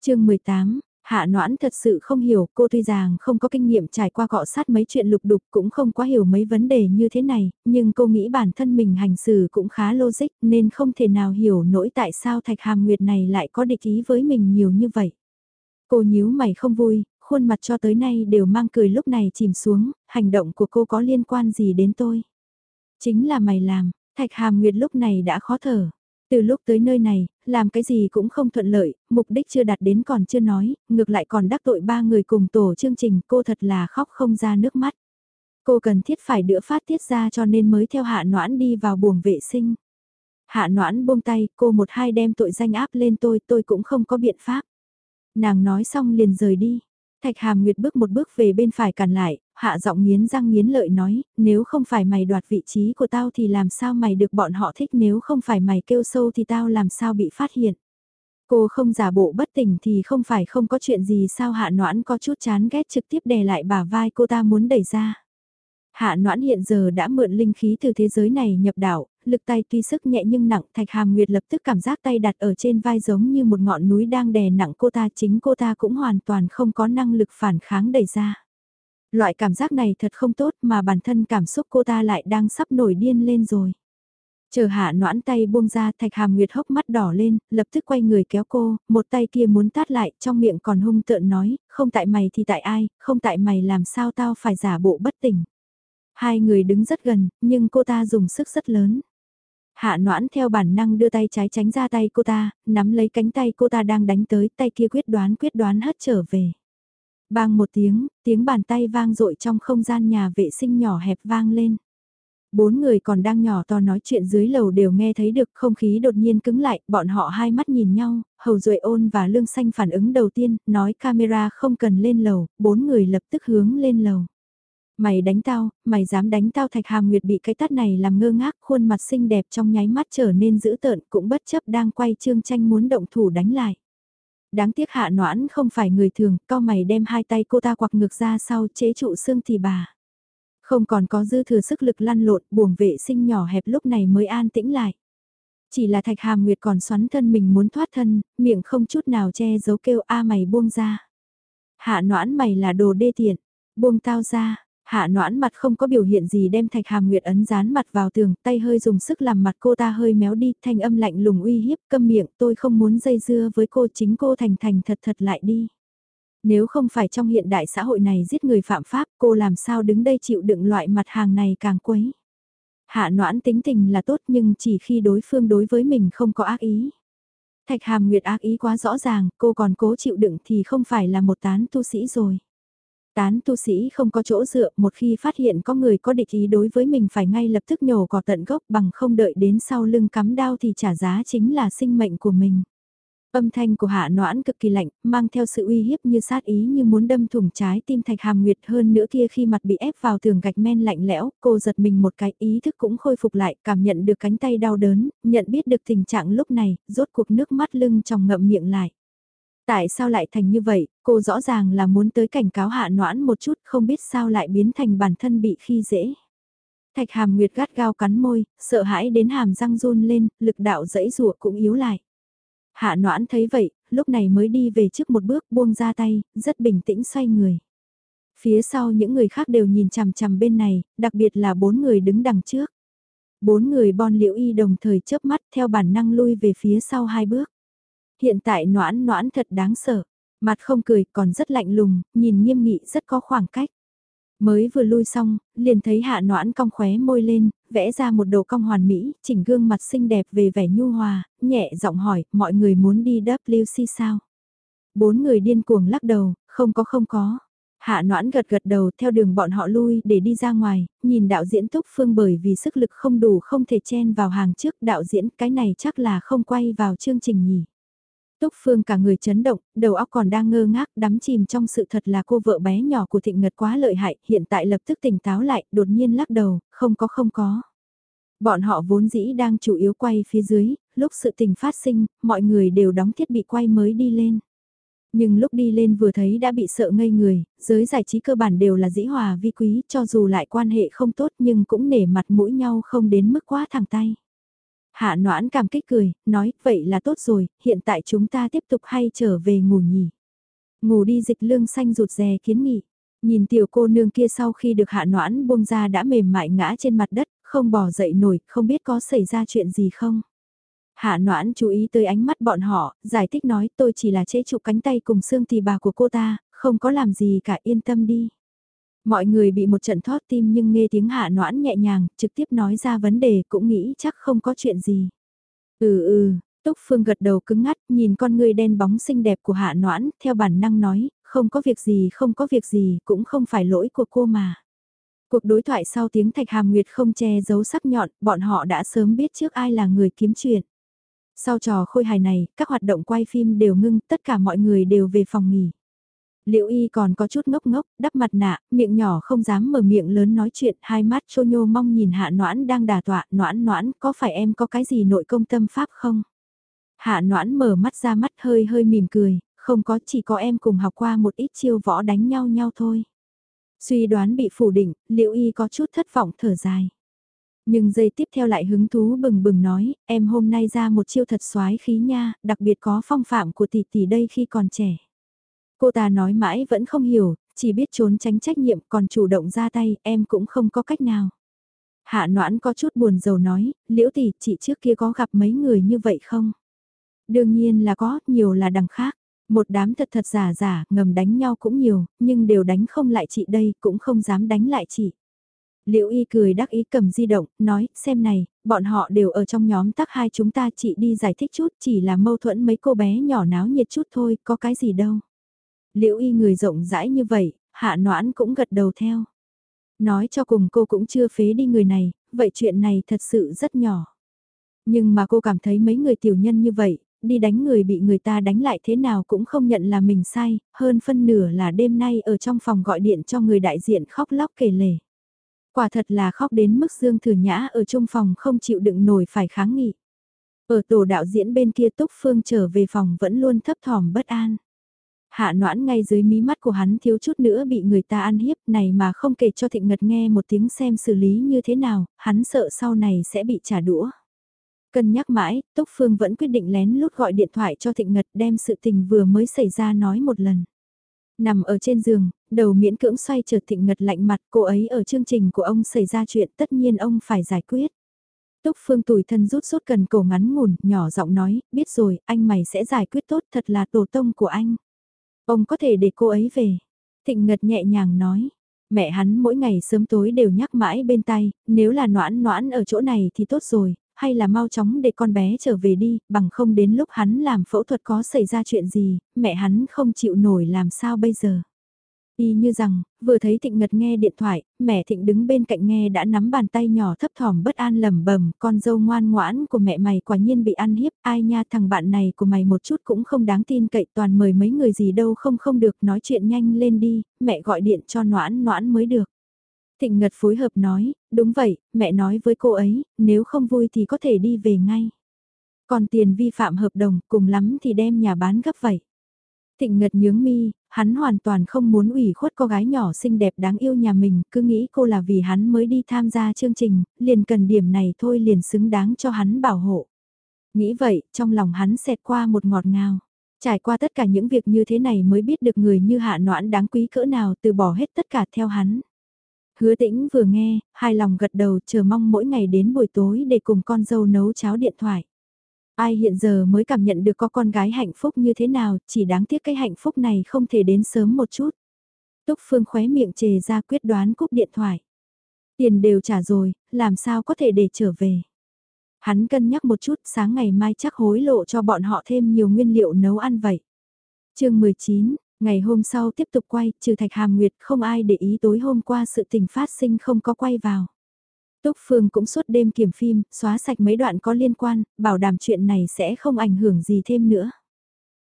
chương 18, Hạ noãn thật sự không hiểu, cô tuy rằng không có kinh nghiệm trải qua cọ sát mấy chuyện lục đục cũng không quá hiểu mấy vấn đề như thế này, nhưng cô nghĩ bản thân mình hành xử cũng khá logic nên không thể nào hiểu nổi tại sao Thạch Hàm Nguyệt này lại có địch ý với mình nhiều như vậy. Cô nhíu mày không vui, khuôn mặt cho tới nay đều mang cười lúc này chìm xuống, hành động của cô có liên quan gì đến tôi? Chính là mày làm, Thạch Hàm Nguyệt lúc này đã khó thở. Từ lúc tới nơi này, làm cái gì cũng không thuận lợi, mục đích chưa đạt đến còn chưa nói, ngược lại còn đắc tội ba người cùng tổ chương trình, cô thật là khóc không ra nước mắt. Cô cần thiết phải đỡ phát tiết ra cho nên mới theo hạ noãn đi vào buồng vệ sinh. Hạ noãn buông tay, cô một hai đem tội danh áp lên tôi, tôi cũng không có biện pháp. Nàng nói xong liền rời đi. Thạch Hàm Nguyệt bước một bước về bên phải cản lại, hạ giọng nghiến răng nghiến lợi nói, nếu không phải mày đoạt vị trí của tao thì làm sao mày được bọn họ thích nếu không phải mày kêu sâu thì tao làm sao bị phát hiện. Cô không giả bộ bất tỉnh thì không phải không có chuyện gì sao hạ noãn có chút chán ghét trực tiếp đè lại bả vai cô ta muốn đẩy ra. Hạ noãn hiện giờ đã mượn linh khí từ thế giới này nhập đảo, lực tay tuy sức nhẹ nhưng nặng thạch hàm nguyệt lập tức cảm giác tay đặt ở trên vai giống như một ngọn núi đang đè nặng cô ta chính cô ta cũng hoàn toàn không có năng lực phản kháng đẩy ra. Loại cảm giác này thật không tốt mà bản thân cảm xúc cô ta lại đang sắp nổi điên lên rồi. Chờ hạ noãn tay buông ra thạch hàm nguyệt hốc mắt đỏ lên, lập tức quay người kéo cô, một tay kia muốn tát lại, trong miệng còn hung tợn nói, không tại mày thì tại ai, không tại mày làm sao tao phải giả bộ bất tỉnh. Hai người đứng rất gần, nhưng cô ta dùng sức rất lớn. Hạ noãn theo bản năng đưa tay trái tránh ra tay cô ta, nắm lấy cánh tay cô ta đang đánh tới, tay kia quyết đoán quyết đoán hất trở về. Bang một tiếng, tiếng bàn tay vang dội trong không gian nhà vệ sinh nhỏ hẹp vang lên. Bốn người còn đang nhỏ to nói chuyện dưới lầu đều nghe thấy được không khí đột nhiên cứng lại, bọn họ hai mắt nhìn nhau, hầu duệ ôn và lương xanh phản ứng đầu tiên, nói camera không cần lên lầu, bốn người lập tức hướng lên lầu. Mày đánh tao, mày dám đánh tao Thạch Hàm Nguyệt bị cái tát này làm ngơ ngác, khuôn mặt xinh đẹp trong nháy mắt trở nên dữ tợn cũng bất chấp đang quay chương tranh muốn động thủ đánh lại. Đáng tiếc hạ noãn không phải người thường, cao mày đem hai tay cô ta quặc ngược ra sau chế trụ xương thì bà. Không còn có dư thừa sức lực lăn lộn, buồng vệ sinh nhỏ hẹp lúc này mới an tĩnh lại. Chỉ là Thạch Hàm Nguyệt còn xoắn thân mình muốn thoát thân, miệng không chút nào che giấu kêu a mày buông ra. Hạ noãn mày là đồ đê tiện, buông tao ra, Hạ noãn mặt không có biểu hiện gì đem thạch hàm nguyệt ấn dán mặt vào tường, tay hơi dùng sức làm mặt cô ta hơi méo đi, thanh âm lạnh lùng uy hiếp, câm miệng, tôi không muốn dây dưa với cô chính cô thành thành thật thật lại đi. Nếu không phải trong hiện đại xã hội này giết người phạm pháp, cô làm sao đứng đây chịu đựng loại mặt hàng này càng quấy. Hạ noãn tính tình là tốt nhưng chỉ khi đối phương đối với mình không có ác ý. Thạch hàm nguyệt ác ý quá rõ ràng, cô còn cố chịu đựng thì không phải là một tán tu sĩ rồi. Tán tu sĩ không có chỗ dựa, một khi phát hiện có người có địch ý đối với mình phải ngay lập tức nhổ cỏ tận gốc bằng không đợi đến sau lưng cắm đao thì trả giá chính là sinh mệnh của mình. Âm thanh của hạ noãn cực kỳ lạnh, mang theo sự uy hiếp như sát ý như muốn đâm thủng trái tim thạch hàm nguyệt hơn nữa kia khi mặt bị ép vào tường gạch men lạnh lẽo, cô giật mình một cái ý thức cũng khôi phục lại, cảm nhận được cánh tay đau đớn, nhận biết được tình trạng lúc này, rốt cuộc nước mắt lưng trong ngậm miệng lại. Tại sao lại thành như vậy, cô rõ ràng là muốn tới cảnh cáo hạ noãn một chút không biết sao lại biến thành bản thân bị khi dễ. Thạch hàm nguyệt gắt gao cắn môi, sợ hãi đến hàm răng run lên, lực đạo dẫy rùa cũng yếu lại. Hạ noãn thấy vậy, lúc này mới đi về trước một bước buông ra tay, rất bình tĩnh xoay người. Phía sau những người khác đều nhìn chằm chằm bên này, đặc biệt là bốn người đứng đằng trước. Bốn người bon liễu y đồng thời chớp mắt theo bản năng lui về phía sau hai bước. Hiện tại noãn noãn thật đáng sợ, mặt không cười còn rất lạnh lùng, nhìn nghiêm nghị rất có khoảng cách. Mới vừa lui xong, liền thấy hạ noãn cong khóe môi lên, vẽ ra một đồ cong hoàn mỹ, chỉnh gương mặt xinh đẹp về vẻ nhu hòa, nhẹ giọng hỏi, mọi người muốn đi WC sao? Bốn người điên cuồng lắc đầu, không có không có. Hạ noãn gật gật đầu theo đường bọn họ lui để đi ra ngoài, nhìn đạo diễn Túc Phương bởi vì sức lực không đủ không thể chen vào hàng trước đạo diễn cái này chắc là không quay vào chương trình nhỉ. Túc Phương cả người chấn động, đầu óc còn đang ngơ ngác đắm chìm trong sự thật là cô vợ bé nhỏ của Thịnh Ngật quá lợi hại, hiện tại lập tức tỉnh táo lại, đột nhiên lắc đầu, không có không có. Bọn họ vốn dĩ đang chủ yếu quay phía dưới, lúc sự tình phát sinh, mọi người đều đóng thiết bị quay mới đi lên. Nhưng lúc đi lên vừa thấy đã bị sợ ngây người, giới giải trí cơ bản đều là dĩ hòa vi quý, cho dù lại quan hệ không tốt nhưng cũng nể mặt mũi nhau không đến mức quá thẳng tay. Hạ noãn cảm kích cười, nói, vậy là tốt rồi, hiện tại chúng ta tiếp tục hay trở về ngủ nhỉ. Ngủ đi dịch lương xanh rụt rè kiến nghị. Nhìn tiểu cô nương kia sau khi được hạ noãn buông ra đã mềm mại ngã trên mặt đất, không bỏ dậy nổi, không biết có xảy ra chuyện gì không. Hạ noãn chú ý tới ánh mắt bọn họ, giải thích nói tôi chỉ là chế trụ cánh tay cùng xương tì bà của cô ta, không có làm gì cả yên tâm đi. Mọi người bị một trận thoát tim nhưng nghe tiếng hạ noãn nhẹ nhàng, trực tiếp nói ra vấn đề cũng nghĩ chắc không có chuyện gì. Ừ ừ, Túc Phương gật đầu cứng ngắt, nhìn con người đen bóng xinh đẹp của hạ noãn, theo bản năng nói, không có việc gì không có việc gì, cũng không phải lỗi của cô mà. Cuộc đối thoại sau tiếng thạch hàm nguyệt không che giấu sắc nhọn, bọn họ đã sớm biết trước ai là người kiếm chuyện. Sau trò khôi hài này, các hoạt động quay phim đều ngưng, tất cả mọi người đều về phòng nghỉ. Liễu y còn có chút ngốc ngốc, đắp mặt nạ, miệng nhỏ không dám mở miệng lớn nói chuyện, hai mắt trô nhô mong nhìn hạ noãn đang đà tọa, noãn noãn, có phải em có cái gì nội công tâm pháp không? Hạ noãn mở mắt ra mắt hơi hơi mỉm cười, không có chỉ có em cùng học qua một ít chiêu võ đánh nhau nhau thôi. Suy đoán bị phủ định, Liễu y có chút thất vọng thở dài. Nhưng giây tiếp theo lại hứng thú bừng bừng nói, em hôm nay ra một chiêu thật xoái khí nha, đặc biệt có phong phạm của tỷ tỷ đây khi còn trẻ. Cô ta nói mãi vẫn không hiểu, chỉ biết trốn tránh trách nhiệm còn chủ động ra tay, em cũng không có cách nào. Hạ noãn có chút buồn rầu nói, liễu tỷ chị trước kia có gặp mấy người như vậy không? Đương nhiên là có, nhiều là đằng khác. Một đám thật thật giả giả, ngầm đánh nhau cũng nhiều, nhưng đều đánh không lại chị đây, cũng không dám đánh lại chị. Liễu y cười đắc ý cầm di động, nói, xem này, bọn họ đều ở trong nhóm tắc hai chúng ta chị đi giải thích chút, chỉ là mâu thuẫn mấy cô bé nhỏ náo nhiệt chút thôi, có cái gì đâu. Liễu y người rộng rãi như vậy, hạ noãn cũng gật đầu theo. Nói cho cùng cô cũng chưa phế đi người này, vậy chuyện này thật sự rất nhỏ. Nhưng mà cô cảm thấy mấy người tiểu nhân như vậy, đi đánh người bị người ta đánh lại thế nào cũng không nhận là mình sai, hơn phân nửa là đêm nay ở trong phòng gọi điện cho người đại diện khóc lóc kể lể. Quả thật là khóc đến mức Dương Thừa Nhã ở trong phòng không chịu đựng nổi phải kháng nghị. Ở tổ đạo diễn bên kia Túc Phương trở về phòng vẫn luôn thấp thỏm bất an. Hạ noãn ngay dưới mí mắt của hắn thiếu chút nữa bị người ta ăn hiếp này mà không kể cho thịnh ngật nghe một tiếng xem xử lý như thế nào, hắn sợ sau này sẽ bị trả đũa. Cân nhắc mãi, Túc Phương vẫn quyết định lén lút gọi điện thoại cho thịnh ngật đem sự tình vừa mới xảy ra nói một lần. Nằm ở trên giường, đầu miễn cưỡng xoay trở thịnh ngật lạnh mặt cô ấy ở chương trình của ông xảy ra chuyện tất nhiên ông phải giải quyết. Túc Phương tủi thân rút rút cần cổ ngắn ngủn, nhỏ giọng nói, biết rồi, anh mày sẽ giải quyết tốt thật là tổ tông của anh. Ông có thể để cô ấy về. Thịnh Ngật nhẹ nhàng nói. Mẹ hắn mỗi ngày sớm tối đều nhắc mãi bên tay, nếu là noãn noãn ở chỗ này thì tốt rồi, hay là mau chóng để con bé trở về đi, bằng không đến lúc hắn làm phẫu thuật có xảy ra chuyện gì, mẹ hắn không chịu nổi làm sao bây giờ. Y như rằng, vừa thấy Thịnh Ngật nghe điện thoại, mẹ Thịnh đứng bên cạnh nghe đã nắm bàn tay nhỏ thấp thỏm bất an lầm bầm, con dâu ngoan ngoãn của mẹ mày quả nhiên bị ăn hiếp, ai nha thằng bạn này của mày một chút cũng không đáng tin cậy toàn mời mấy người gì đâu không không được nói chuyện nhanh lên đi, mẹ gọi điện cho noãn noãn mới được. Thịnh Ngật phối hợp nói, đúng vậy, mẹ nói với cô ấy, nếu không vui thì có thể đi về ngay. Còn tiền vi phạm hợp đồng, cùng lắm thì đem nhà bán gấp vậy. Thịnh Ngật nhướng mi, hắn hoàn toàn không muốn ủy khuất cô gái nhỏ xinh đẹp đáng yêu nhà mình, cứ nghĩ cô là vì hắn mới đi tham gia chương trình, liền cần điểm này thôi liền xứng đáng cho hắn bảo hộ. Nghĩ vậy, trong lòng hắn xẹt qua một ngọt ngào. Trải qua tất cả những việc như thế này mới biết được người như hạ noãn đáng quý cỡ nào từ bỏ hết tất cả theo hắn. Hứa tĩnh vừa nghe, hài lòng gật đầu chờ mong mỗi ngày đến buổi tối để cùng con dâu nấu cháo điện thoại. Ai hiện giờ mới cảm nhận được có con gái hạnh phúc như thế nào, chỉ đáng tiếc cái hạnh phúc này không thể đến sớm một chút. Túc Phương khóe miệng chề ra quyết đoán cúp điện thoại. Tiền đều trả rồi, làm sao có thể để trở về. Hắn cân nhắc một chút sáng ngày mai chắc hối lộ cho bọn họ thêm nhiều nguyên liệu nấu ăn vậy. chương 19, ngày hôm sau tiếp tục quay, trừ Thạch Hàm Nguyệt không ai để ý tối hôm qua sự tình phát sinh không có quay vào. Túc Phương cũng suốt đêm kiểm phim, xóa sạch mấy đoạn có liên quan, bảo đảm chuyện này sẽ không ảnh hưởng gì thêm nữa.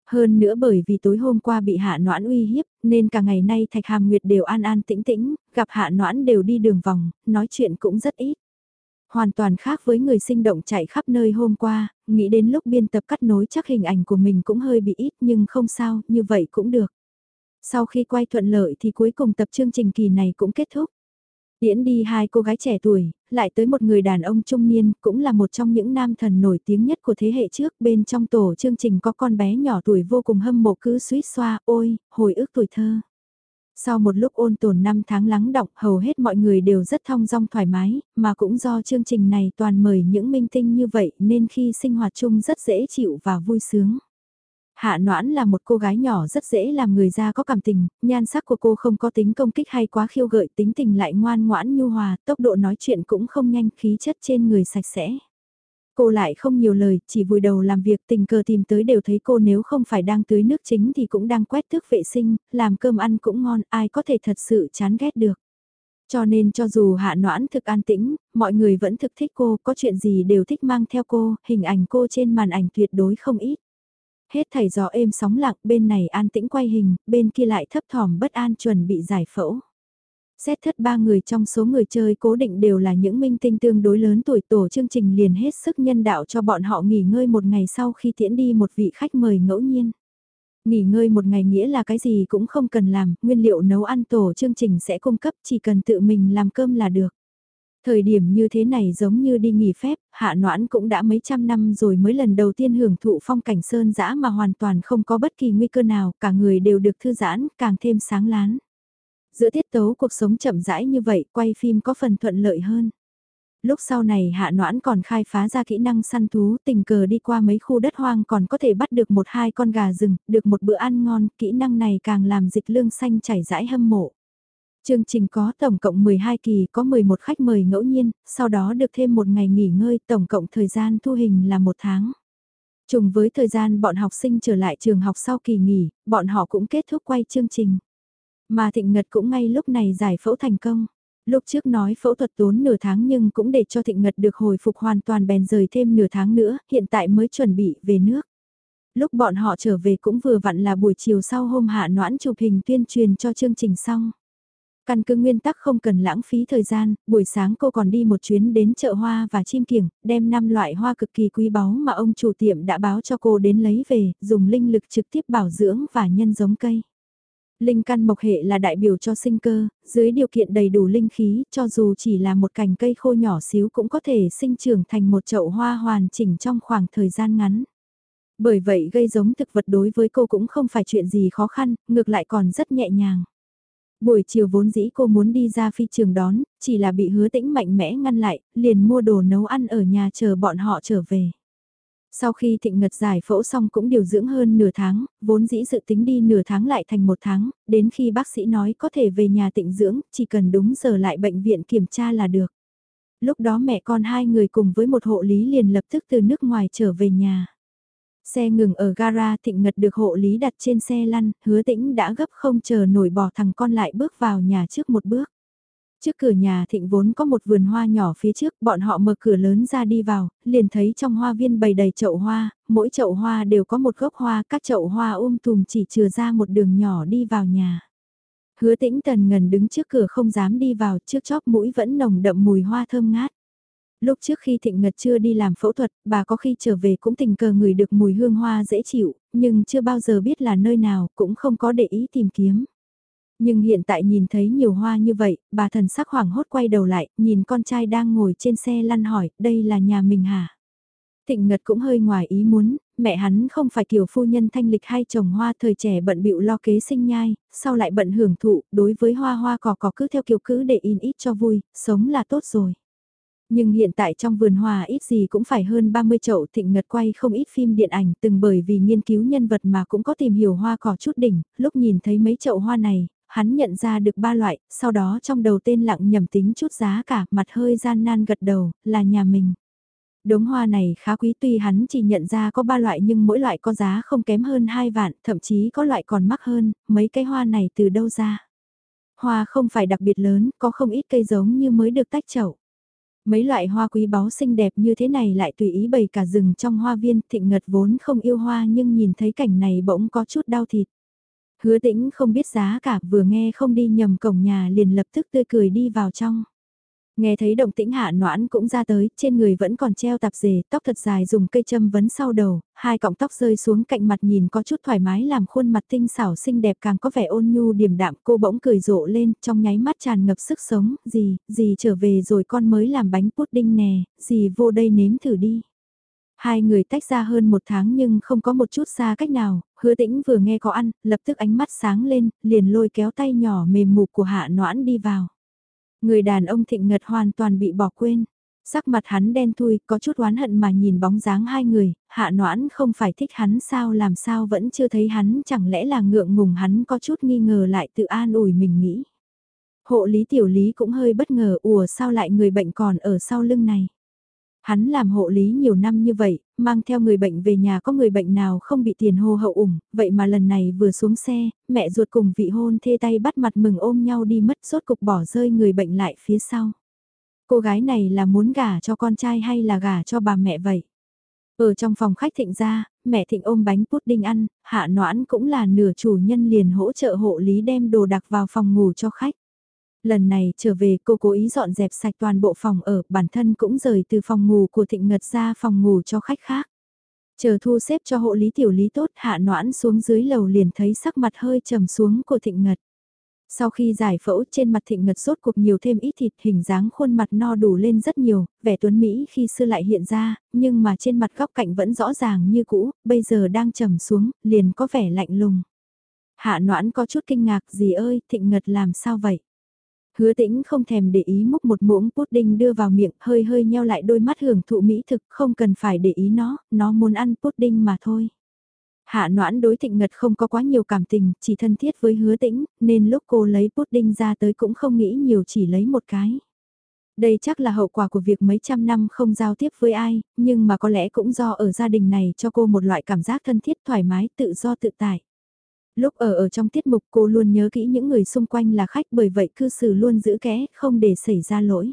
Hơn nữa bởi vì tối hôm qua bị hạ noãn uy hiếp, nên cả ngày nay Thạch Hàm Nguyệt đều an an tĩnh tĩnh, gặp hạ noãn đều đi đường vòng, nói chuyện cũng rất ít. Hoàn toàn khác với người sinh động chạy khắp nơi hôm qua, nghĩ đến lúc biên tập cắt nối chắc hình ảnh của mình cũng hơi bị ít nhưng không sao, như vậy cũng được. Sau khi quay thuận lợi thì cuối cùng tập chương trình kỳ này cũng kết thúc. Tiễn đi hai cô gái trẻ tuổi, lại tới một người đàn ông trung niên, cũng là một trong những nam thần nổi tiếng nhất của thế hệ trước. Bên trong tổ chương trình có con bé nhỏ tuổi vô cùng hâm mộ cứ suýt xoa, ôi, hồi ức tuổi thơ. Sau một lúc ôn tồn năm tháng lắng đọng, hầu hết mọi người đều rất thong dong thoải mái, mà cũng do chương trình này toàn mời những minh tinh như vậy nên khi sinh hoạt chung rất dễ chịu và vui sướng. Hạ Noãn là một cô gái nhỏ rất dễ làm người ra có cảm tình, nhan sắc của cô không có tính công kích hay quá khiêu gợi tính tình lại ngoan ngoãn nhu hòa, tốc độ nói chuyện cũng không nhanh khí chất trên người sạch sẽ. Cô lại không nhiều lời, chỉ vùi đầu làm việc tình cờ tìm tới đều thấy cô nếu không phải đang tưới nước chính thì cũng đang quét thước vệ sinh, làm cơm ăn cũng ngon, ai có thể thật sự chán ghét được. Cho nên cho dù hạ noãn thực an tĩnh, mọi người vẫn thực thích cô, có chuyện gì đều thích mang theo cô, hình ảnh cô trên màn ảnh tuyệt đối không ít. Hết thầy gió êm sóng lặng, bên này an tĩnh quay hình, bên kia lại thấp thỏm bất an chuẩn bị giải phẫu. Xét thất ba người trong số người chơi cố định đều là những minh tinh tương đối lớn tuổi tổ chương trình liền hết sức nhân đạo cho bọn họ nghỉ ngơi một ngày sau khi tiễn đi một vị khách mời ngẫu nhiên. Nghỉ ngơi một ngày nghĩa là cái gì cũng không cần làm, nguyên liệu nấu ăn tổ chương trình sẽ cung cấp chỉ cần tự mình làm cơm là được. Thời điểm như thế này giống như đi nghỉ phép, hạ noãn cũng đã mấy trăm năm rồi mới lần đầu tiên hưởng thụ phong cảnh sơn dã mà hoàn toàn không có bất kỳ nguy cơ nào, cả người đều được thư giãn, càng thêm sáng lán. Giữa tiết tấu cuộc sống chậm rãi như vậy, quay phim có phần thuận lợi hơn. Lúc sau này hạ noãn còn khai phá ra kỹ năng săn thú, tình cờ đi qua mấy khu đất hoang còn có thể bắt được một hai con gà rừng, được một bữa ăn ngon, kỹ năng này càng làm dịch lương xanh chảy rãi hâm mộ. Chương trình có tổng cộng 12 kỳ, có 11 khách mời ngẫu nhiên, sau đó được thêm một ngày nghỉ ngơi, tổng cộng thời gian thu hình là một tháng. Trùng với thời gian bọn học sinh trở lại trường học sau kỳ nghỉ, bọn họ cũng kết thúc quay chương trình. Mà Thịnh Ngật cũng ngay lúc này giải phẫu thành công. Lúc trước nói phẫu thuật tốn nửa tháng nhưng cũng để cho Thịnh Ngật được hồi phục hoàn toàn bèn rời thêm nửa tháng nữa, hiện tại mới chuẩn bị về nước. Lúc bọn họ trở về cũng vừa vặn là buổi chiều sau hôm hạ noãn chụp hình tuyên truyền cho chương trình xong. Căn cứ nguyên tắc không cần lãng phí thời gian, buổi sáng cô còn đi một chuyến đến chợ hoa và chim kiểng, đem 5 loại hoa cực kỳ quý báu mà ông chủ tiệm đã báo cho cô đến lấy về, dùng linh lực trực tiếp bảo dưỡng và nhân giống cây. Linh căn mộc hệ là đại biểu cho sinh cơ, dưới điều kiện đầy đủ linh khí, cho dù chỉ là một cành cây khô nhỏ xíu cũng có thể sinh trưởng thành một chậu hoa hoàn chỉnh trong khoảng thời gian ngắn. Bởi vậy gây giống thực vật đối với cô cũng không phải chuyện gì khó khăn, ngược lại còn rất nhẹ nhàng. Buổi chiều vốn dĩ cô muốn đi ra phi trường đón, chỉ là bị hứa tĩnh mạnh mẽ ngăn lại, liền mua đồ nấu ăn ở nhà chờ bọn họ trở về. Sau khi thịnh ngật giải phẫu xong cũng điều dưỡng hơn nửa tháng, vốn dĩ dự tính đi nửa tháng lại thành một tháng, đến khi bác sĩ nói có thể về nhà tịnh dưỡng, chỉ cần đúng giờ lại bệnh viện kiểm tra là được. Lúc đó mẹ con hai người cùng với một hộ lý liền lập tức từ nước ngoài trở về nhà. Xe ngừng ở gara thịnh ngật được hộ lý đặt trên xe lăn, hứa tĩnh đã gấp không chờ nổi bỏ thằng con lại bước vào nhà trước một bước. Trước cửa nhà thịnh vốn có một vườn hoa nhỏ phía trước, bọn họ mở cửa lớn ra đi vào, liền thấy trong hoa viên bày đầy chậu hoa, mỗi chậu hoa đều có một gốc hoa, các chậu hoa um tùm chỉ chừa ra một đường nhỏ đi vào nhà. Hứa tĩnh tần ngần đứng trước cửa không dám đi vào, trước chóp mũi vẫn nồng đậm mùi hoa thơm ngát. Lúc trước khi Thịnh Ngật chưa đi làm phẫu thuật, bà có khi trở về cũng tình cờ ngửi được mùi hương hoa dễ chịu, nhưng chưa bao giờ biết là nơi nào, cũng không có để ý tìm kiếm. Nhưng hiện tại nhìn thấy nhiều hoa như vậy, bà thần sắc hoảng hốt quay đầu lại, nhìn con trai đang ngồi trên xe lăn hỏi, đây là nhà mình hả? Thịnh Ngật cũng hơi ngoài ý muốn, mẹ hắn không phải kiểu phu nhân thanh lịch hay trồng hoa thời trẻ bận bịu lo kế sinh nhai, sau lại bận hưởng thụ, đối với hoa hoa cỏ cỏ cứ theo kiểu cứ để in ít cho vui, sống là tốt rồi. Nhưng hiện tại trong vườn hoa ít gì cũng phải hơn 30 chậu thịnh ngật quay không ít phim điện ảnh từng bởi vì nghiên cứu nhân vật mà cũng có tìm hiểu hoa cỏ chút đỉnh, lúc nhìn thấy mấy chậu hoa này, hắn nhận ra được ba loại, sau đó trong đầu tên lặng nhầm tính chút giá cả, mặt hơi gian nan gật đầu, là nhà mình. Đống hoa này khá quý tuy hắn chỉ nhận ra có ba loại nhưng mỗi loại có giá không kém hơn hai vạn, thậm chí có loại còn mắc hơn, mấy cái hoa này từ đâu ra. Hoa không phải đặc biệt lớn, có không ít cây giống như mới được tách chậu. Mấy loại hoa quý báu xinh đẹp như thế này lại tùy ý bày cả rừng trong hoa viên, thịnh ngật vốn không yêu hoa nhưng nhìn thấy cảnh này bỗng có chút đau thịt. Hứa tĩnh không biết giá cả, vừa nghe không đi nhầm cổng nhà liền lập tức tươi cười đi vào trong. Nghe thấy động tĩnh hạ noãn cũng ra tới, trên người vẫn còn treo tạp dề, tóc thật dài dùng cây châm vấn sau đầu, hai cọng tóc rơi xuống cạnh mặt nhìn có chút thoải mái làm khuôn mặt tinh xảo xinh đẹp càng có vẻ ôn nhu điềm đạm cô bỗng cười rộ lên, trong nháy mắt tràn ngập sức sống, gì, gì trở về rồi con mới làm bánh pudding nè, gì vô đây nếm thử đi. Hai người tách ra hơn một tháng nhưng không có một chút xa cách nào, hứa tĩnh vừa nghe có ăn, lập tức ánh mắt sáng lên, liền lôi kéo tay nhỏ mềm mục của hạ noãn đi vào. Người đàn ông thịnh ngật hoàn toàn bị bỏ quên. Sắc mặt hắn đen thui, có chút oán hận mà nhìn bóng dáng hai người, hạ noãn không phải thích hắn sao làm sao vẫn chưa thấy hắn chẳng lẽ là ngượng ngùng hắn có chút nghi ngờ lại tự an ủi mình nghĩ. Hộ lý tiểu lý cũng hơi bất ngờ ùa sao lại người bệnh còn ở sau lưng này. Hắn làm hộ lý nhiều năm như vậy, mang theo người bệnh về nhà có người bệnh nào không bị tiền hô hậu ủng, vậy mà lần này vừa xuống xe, mẹ ruột cùng vị hôn thê tay bắt mặt mừng ôm nhau đi mất sốt cục bỏ rơi người bệnh lại phía sau. Cô gái này là muốn gả cho con trai hay là gả cho bà mẹ vậy? Ở trong phòng khách thịnh ra, mẹ thịnh ôm bánh pudding ăn, hạ noãn cũng là nửa chủ nhân liền hỗ trợ hộ lý đem đồ đặc vào phòng ngủ cho khách. Lần này trở về cô cố ý dọn dẹp sạch toàn bộ phòng ở, bản thân cũng rời từ phòng ngủ của Thịnh Ngật ra phòng ngủ cho khách khác. Chờ thu xếp cho hộ lý tiểu lý tốt hạ noãn xuống dưới lầu liền thấy sắc mặt hơi trầm xuống của Thịnh Ngật. Sau khi giải phẫu trên mặt thịnh ngật sốt cuộc nhiều thêm ít thịt hình dáng khuôn mặt no đủ lên rất nhiều, vẻ tuấn Mỹ khi xưa lại hiện ra, nhưng mà trên mặt góc cạnh vẫn rõ ràng như cũ, bây giờ đang trầm xuống, liền có vẻ lạnh lùng. Hạ noãn có chút kinh ngạc gì ơi, thịnh ngật làm sao vậy? Hứa tĩnh không thèm để ý múc một muỗng pudding đưa vào miệng, hơi hơi nheo lại đôi mắt hưởng thụ mỹ thực, không cần phải để ý nó, nó muốn ăn pudding mà thôi. Hạ noãn đối thịnh ngật không có quá nhiều cảm tình, chỉ thân thiết với hứa tĩnh, nên lúc cô lấy pudding ra tới cũng không nghĩ nhiều chỉ lấy một cái. Đây chắc là hậu quả của việc mấy trăm năm không giao tiếp với ai, nhưng mà có lẽ cũng do ở gia đình này cho cô một loại cảm giác thân thiết thoải mái tự do tự tại. Lúc ở ở trong tiết mục cô luôn nhớ kỹ những người xung quanh là khách bởi vậy cư xử luôn giữ kẽ, không để xảy ra lỗi.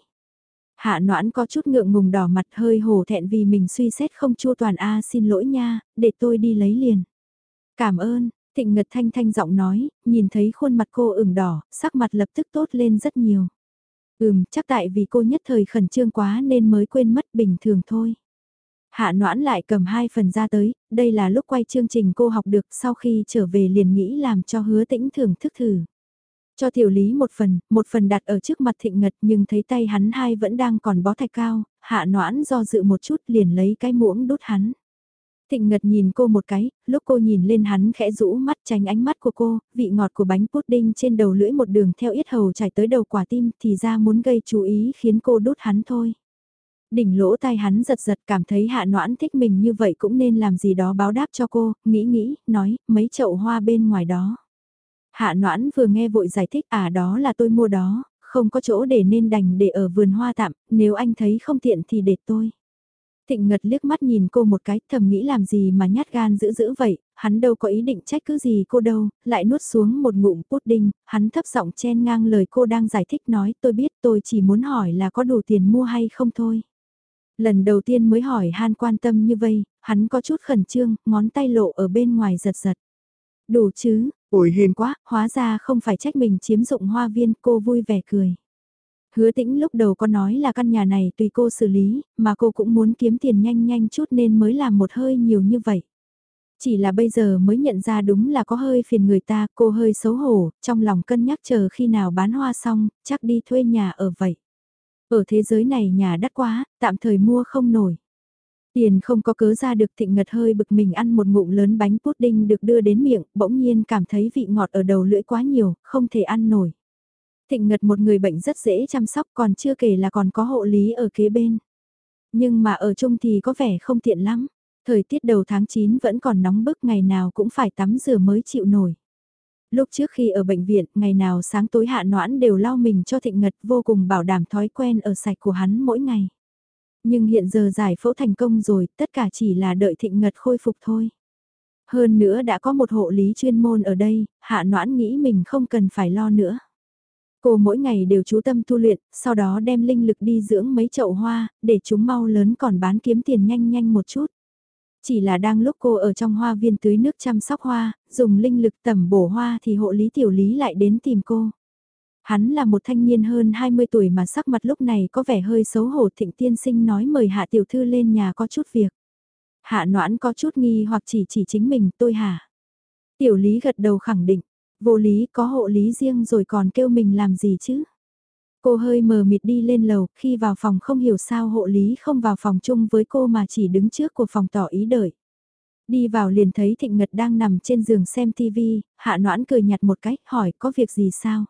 Hạ noãn có chút ngượng ngùng đỏ mặt hơi hổ thẹn vì mình suy xét không chua toàn A xin lỗi nha, để tôi đi lấy liền. Cảm ơn, thịnh ngật thanh thanh giọng nói, nhìn thấy khuôn mặt cô ửng đỏ, sắc mặt lập tức tốt lên rất nhiều. Ừm, chắc tại vì cô nhất thời khẩn trương quá nên mới quên mất bình thường thôi. Hạ noãn lại cầm hai phần ra tới, đây là lúc quay chương trình cô học được sau khi trở về liền nghĩ làm cho hứa tĩnh thưởng thức thử. Cho tiểu lý một phần, một phần đặt ở trước mặt thịnh ngật nhưng thấy tay hắn hai vẫn đang còn bó thạch cao, hạ noãn do dự một chút liền lấy cái muỗng đút hắn. Thịnh Ngật nhìn cô một cái, lúc cô nhìn lên hắn khẽ rũ mắt tránh ánh mắt của cô, vị ngọt của bánh pudding trên đầu lưỡi một đường theo yết hầu chảy tới đầu quả tim thì ra muốn gây chú ý khiến cô đút hắn thôi. Đỉnh lỗ tai hắn giật giật cảm thấy hạ noãn thích mình như vậy cũng nên làm gì đó báo đáp cho cô, nghĩ nghĩ, nói, mấy chậu hoa bên ngoài đó. Hạ noãn vừa nghe vội giải thích à đó là tôi mua đó, không có chỗ để nên đành để ở vườn hoa tạm, nếu anh thấy không tiện thì để tôi. Thịnh Ngật liếc mắt nhìn cô một cái, thầm nghĩ làm gì mà nhát gan dữ dữ vậy, hắn đâu có ý định trách cứ gì cô đâu, lại nuốt xuống một ngụm pudding, hắn thấp giọng chen ngang lời cô đang giải thích nói tôi biết tôi chỉ muốn hỏi là có đủ tiền mua hay không thôi. Lần đầu tiên mới hỏi Han quan tâm như vậy, hắn có chút khẩn trương, ngón tay lộ ở bên ngoài giật giật. Đủ chứ, ủi hên quá, hóa ra không phải trách mình chiếm dụng hoa viên, cô vui vẻ cười. Hứa tĩnh lúc đầu có nói là căn nhà này tùy cô xử lý, mà cô cũng muốn kiếm tiền nhanh nhanh chút nên mới làm một hơi nhiều như vậy. Chỉ là bây giờ mới nhận ra đúng là có hơi phiền người ta, cô hơi xấu hổ, trong lòng cân nhắc chờ khi nào bán hoa xong, chắc đi thuê nhà ở vậy. Ở thế giới này nhà đắt quá, tạm thời mua không nổi. Tiền không có cớ ra được thịnh ngật hơi bực mình ăn một ngụm lớn bánh pudding được đưa đến miệng, bỗng nhiên cảm thấy vị ngọt ở đầu lưỡi quá nhiều, không thể ăn nổi. Thịnh ngật một người bệnh rất dễ chăm sóc còn chưa kể là còn có hộ lý ở kế bên. Nhưng mà ở chung thì có vẻ không tiện lắm. Thời tiết đầu tháng 9 vẫn còn nóng bức ngày nào cũng phải tắm rửa mới chịu nổi. Lúc trước khi ở bệnh viện, ngày nào sáng tối hạ noãn đều lau mình cho thịnh ngật vô cùng bảo đảm thói quen ở sạch của hắn mỗi ngày. Nhưng hiện giờ giải phẫu thành công rồi, tất cả chỉ là đợi thịnh ngật khôi phục thôi. Hơn nữa đã có một hộ lý chuyên môn ở đây, hạ noãn nghĩ mình không cần phải lo nữa. Cô mỗi ngày đều chú tâm tu luyện, sau đó đem linh lực đi dưỡng mấy chậu hoa, để chúng mau lớn còn bán kiếm tiền nhanh nhanh một chút. Chỉ là đang lúc cô ở trong hoa viên tưới nước chăm sóc hoa, dùng linh lực tẩm bổ hoa thì hộ lý tiểu lý lại đến tìm cô. Hắn là một thanh niên hơn 20 tuổi mà sắc mặt lúc này có vẻ hơi xấu hổ thịnh tiên sinh nói mời hạ tiểu thư lên nhà có chút việc. Hạ noãn có chút nghi hoặc chỉ chỉ chính mình tôi hả. Tiểu lý gật đầu khẳng định, vô lý có hộ lý riêng rồi còn kêu mình làm gì chứ. Cô hơi mờ mịt đi lên lầu, khi vào phòng không hiểu sao hộ lý không vào phòng chung với cô mà chỉ đứng trước của phòng tỏ ý đợi. Đi vào liền thấy Thịnh Ngật đang nằm trên giường xem TV, hạ noãn cười nhạt một cách, hỏi có việc gì sao?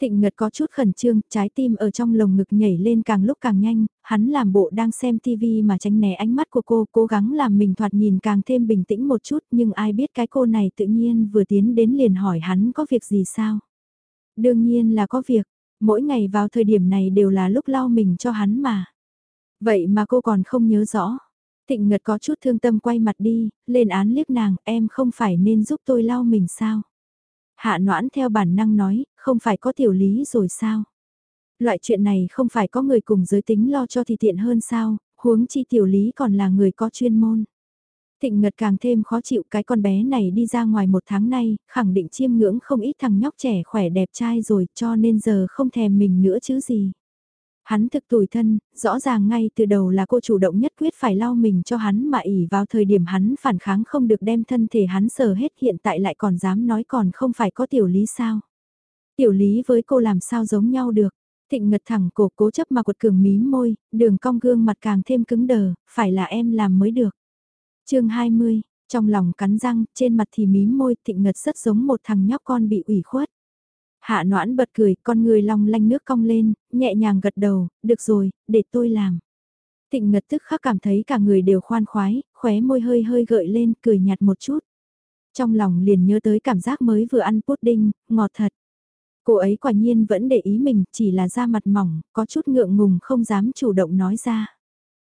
Thịnh Ngật có chút khẩn trương, trái tim ở trong lồng ngực nhảy lên càng lúc càng nhanh, hắn làm bộ đang xem TV mà tránh né ánh mắt của cô, cố gắng làm mình thoạt nhìn càng thêm bình tĩnh một chút, nhưng ai biết cái cô này tự nhiên vừa tiến đến liền hỏi hắn có việc gì sao? Đương nhiên là có việc, mỗi ngày vào thời điểm này đều là lúc lau mình cho hắn mà. Vậy mà cô còn không nhớ rõ. Thịnh Ngật có chút thương tâm quay mặt đi, lên án liếc nàng, em không phải nên giúp tôi lau mình sao? Hạ noãn theo bản năng nói, không phải có tiểu lý rồi sao? Loại chuyện này không phải có người cùng giới tính lo cho thì tiện hơn sao, huống chi tiểu lý còn là người có chuyên môn. Thịnh Ngật càng thêm khó chịu cái con bé này đi ra ngoài một tháng nay, khẳng định chiêm ngưỡng không ít thằng nhóc trẻ khỏe đẹp trai rồi cho nên giờ không thèm mình nữa chứ gì. Hắn thực tủi thân, rõ ràng ngay từ đầu là cô chủ động nhất quyết phải lau mình cho hắn mà ỉ vào thời điểm hắn phản kháng không được đem thân thể hắn sờ hết hiện tại lại còn dám nói còn không phải có tiểu lý sao. Tiểu lý với cô làm sao giống nhau được. Thịnh ngật thẳng cổ cố chấp mà quật cường mím môi, đường cong gương mặt càng thêm cứng đờ, phải là em làm mới được chương 20, trong lòng cắn răng, trên mặt thì mím môi, thịnh ngật rất giống một thằng nhóc con bị ủy khuất. Hạ noãn bật cười, con người long lanh nước cong lên, nhẹ nhàng gật đầu, được rồi, để tôi làm. Thịnh ngật tức khắc cảm thấy cả người đều khoan khoái, khóe môi hơi hơi gợi lên, cười nhạt một chút. Trong lòng liền nhớ tới cảm giác mới vừa ăn pudding, ngọt thật. Cô ấy quả nhiên vẫn để ý mình, chỉ là da mặt mỏng, có chút ngượng ngùng không dám chủ động nói ra.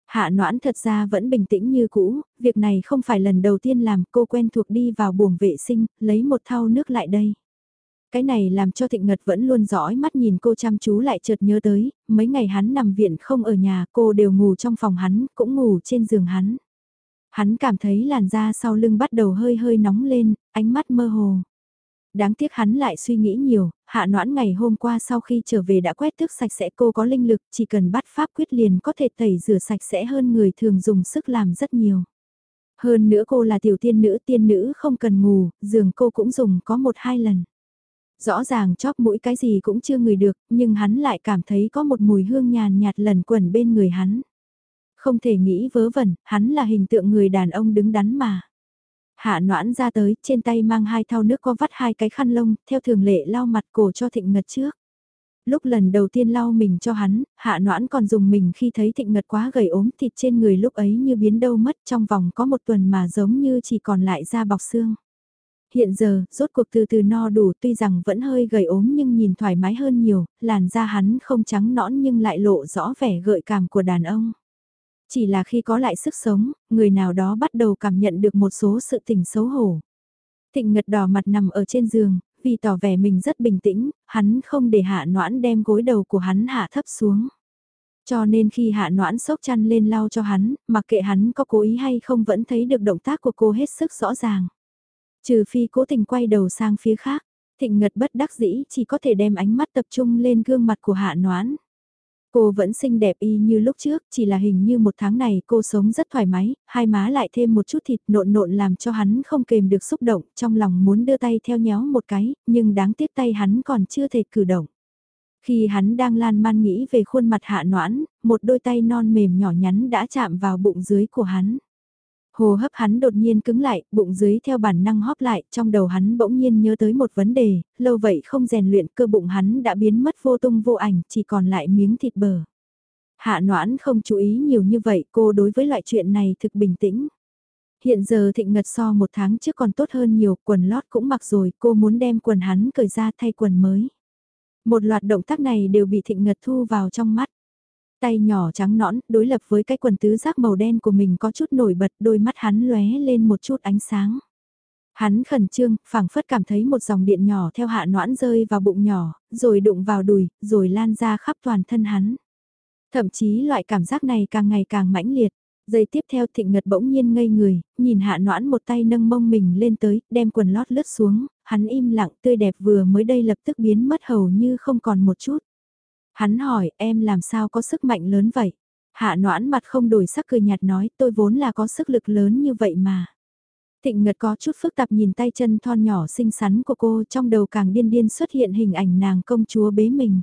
Hạ noãn thật ra vẫn bình tĩnh như cũ, việc này không phải lần đầu tiên làm cô quen thuộc đi vào buồng vệ sinh, lấy một thau nước lại đây. Cái này làm cho Thịnh Ngật vẫn luôn dõi mắt nhìn cô chăm chú lại chợt nhớ tới, mấy ngày hắn nằm viện không ở nhà cô đều ngủ trong phòng hắn, cũng ngủ trên giường hắn. Hắn cảm thấy làn da sau lưng bắt đầu hơi hơi nóng lên, ánh mắt mơ hồ. Đáng tiếc hắn lại suy nghĩ nhiều, hạ noãn ngày hôm qua sau khi trở về đã quét tước sạch sẽ cô có linh lực, chỉ cần bắt pháp quyết liền có thể tẩy rửa sạch sẽ hơn người thường dùng sức làm rất nhiều. Hơn nữa cô là tiểu tiên nữ, tiên nữ không cần ngủ, giường cô cũng dùng có một hai lần. Rõ ràng chóp mũi cái gì cũng chưa ngửi được, nhưng hắn lại cảm thấy có một mùi hương nhàn nhạt lần quẩn bên người hắn. Không thể nghĩ vớ vẩn, hắn là hình tượng người đàn ông đứng đắn mà. Hạ noãn ra tới, trên tay mang hai thau nước có vắt hai cái khăn lông, theo thường lệ lau mặt cổ cho thịnh ngật trước. Lúc lần đầu tiên lau mình cho hắn, hạ noãn còn dùng mình khi thấy thịnh ngật quá gầy ốm thịt trên người lúc ấy như biến đâu mất trong vòng có một tuần mà giống như chỉ còn lại da bọc xương. Hiện giờ, rốt cuộc từ từ no đủ tuy rằng vẫn hơi gầy ốm nhưng nhìn thoải mái hơn nhiều, làn da hắn không trắng nõn nhưng lại lộ rõ vẻ gợi cảm của đàn ông. Chỉ là khi có lại sức sống, người nào đó bắt đầu cảm nhận được một số sự tình xấu hổ. Thịnh ngật đỏ mặt nằm ở trên giường, vì tỏ vẻ mình rất bình tĩnh, hắn không để hạ noãn đem gối đầu của hắn hạ thấp xuống. Cho nên khi hạ noãn sốc chăn lên lau cho hắn, mặc kệ hắn có cố ý hay không vẫn thấy được động tác của cô hết sức rõ ràng. Trừ phi cố tình quay đầu sang phía khác, thịnh ngật bất đắc dĩ chỉ có thể đem ánh mắt tập trung lên gương mặt của hạ noãn. Cô vẫn xinh đẹp y như lúc trước, chỉ là hình như một tháng này cô sống rất thoải mái, hai má lại thêm một chút thịt nộn nộn làm cho hắn không kềm được xúc động, trong lòng muốn đưa tay theo nhéo một cái, nhưng đáng tiếc tay hắn còn chưa thể cử động. Khi hắn đang lan man nghĩ về khuôn mặt hạ noãn, một đôi tay non mềm nhỏ nhắn đã chạm vào bụng dưới của hắn. Hồ hấp hắn đột nhiên cứng lại, bụng dưới theo bản năng hóp lại, trong đầu hắn bỗng nhiên nhớ tới một vấn đề, lâu vậy không rèn luyện cơ bụng hắn đã biến mất vô tung vô ảnh, chỉ còn lại miếng thịt bờ. Hạ noãn không chú ý nhiều như vậy, cô đối với loại chuyện này thực bình tĩnh. Hiện giờ thịnh ngật so một tháng trước còn tốt hơn nhiều, quần lót cũng mặc rồi, cô muốn đem quần hắn cởi ra thay quần mới. Một loạt động tác này đều bị thịnh ngật thu vào trong mắt. Tay nhỏ trắng nõn, đối lập với cái quần tứ giác màu đen của mình có chút nổi bật, đôi mắt hắn lóe lên một chút ánh sáng. Hắn khẩn trương, phảng phất cảm thấy một dòng điện nhỏ theo hạ noãn rơi vào bụng nhỏ, rồi đụng vào đùi, rồi lan ra khắp toàn thân hắn. Thậm chí loại cảm giác này càng ngày càng mãnh liệt. Giây tiếp theo thịnh ngật bỗng nhiên ngây người, nhìn hạ noãn một tay nâng mông mình lên tới, đem quần lót lướt xuống, hắn im lặng tươi đẹp vừa mới đây lập tức biến mất hầu như không còn một chút. Hắn hỏi em làm sao có sức mạnh lớn vậy? Hạ noãn mặt không đổi sắc cười nhạt nói tôi vốn là có sức lực lớn như vậy mà. Thịnh Ngật có chút phức tạp nhìn tay chân thon nhỏ xinh xắn của cô trong đầu càng điên điên xuất hiện hình ảnh nàng công chúa bế mình.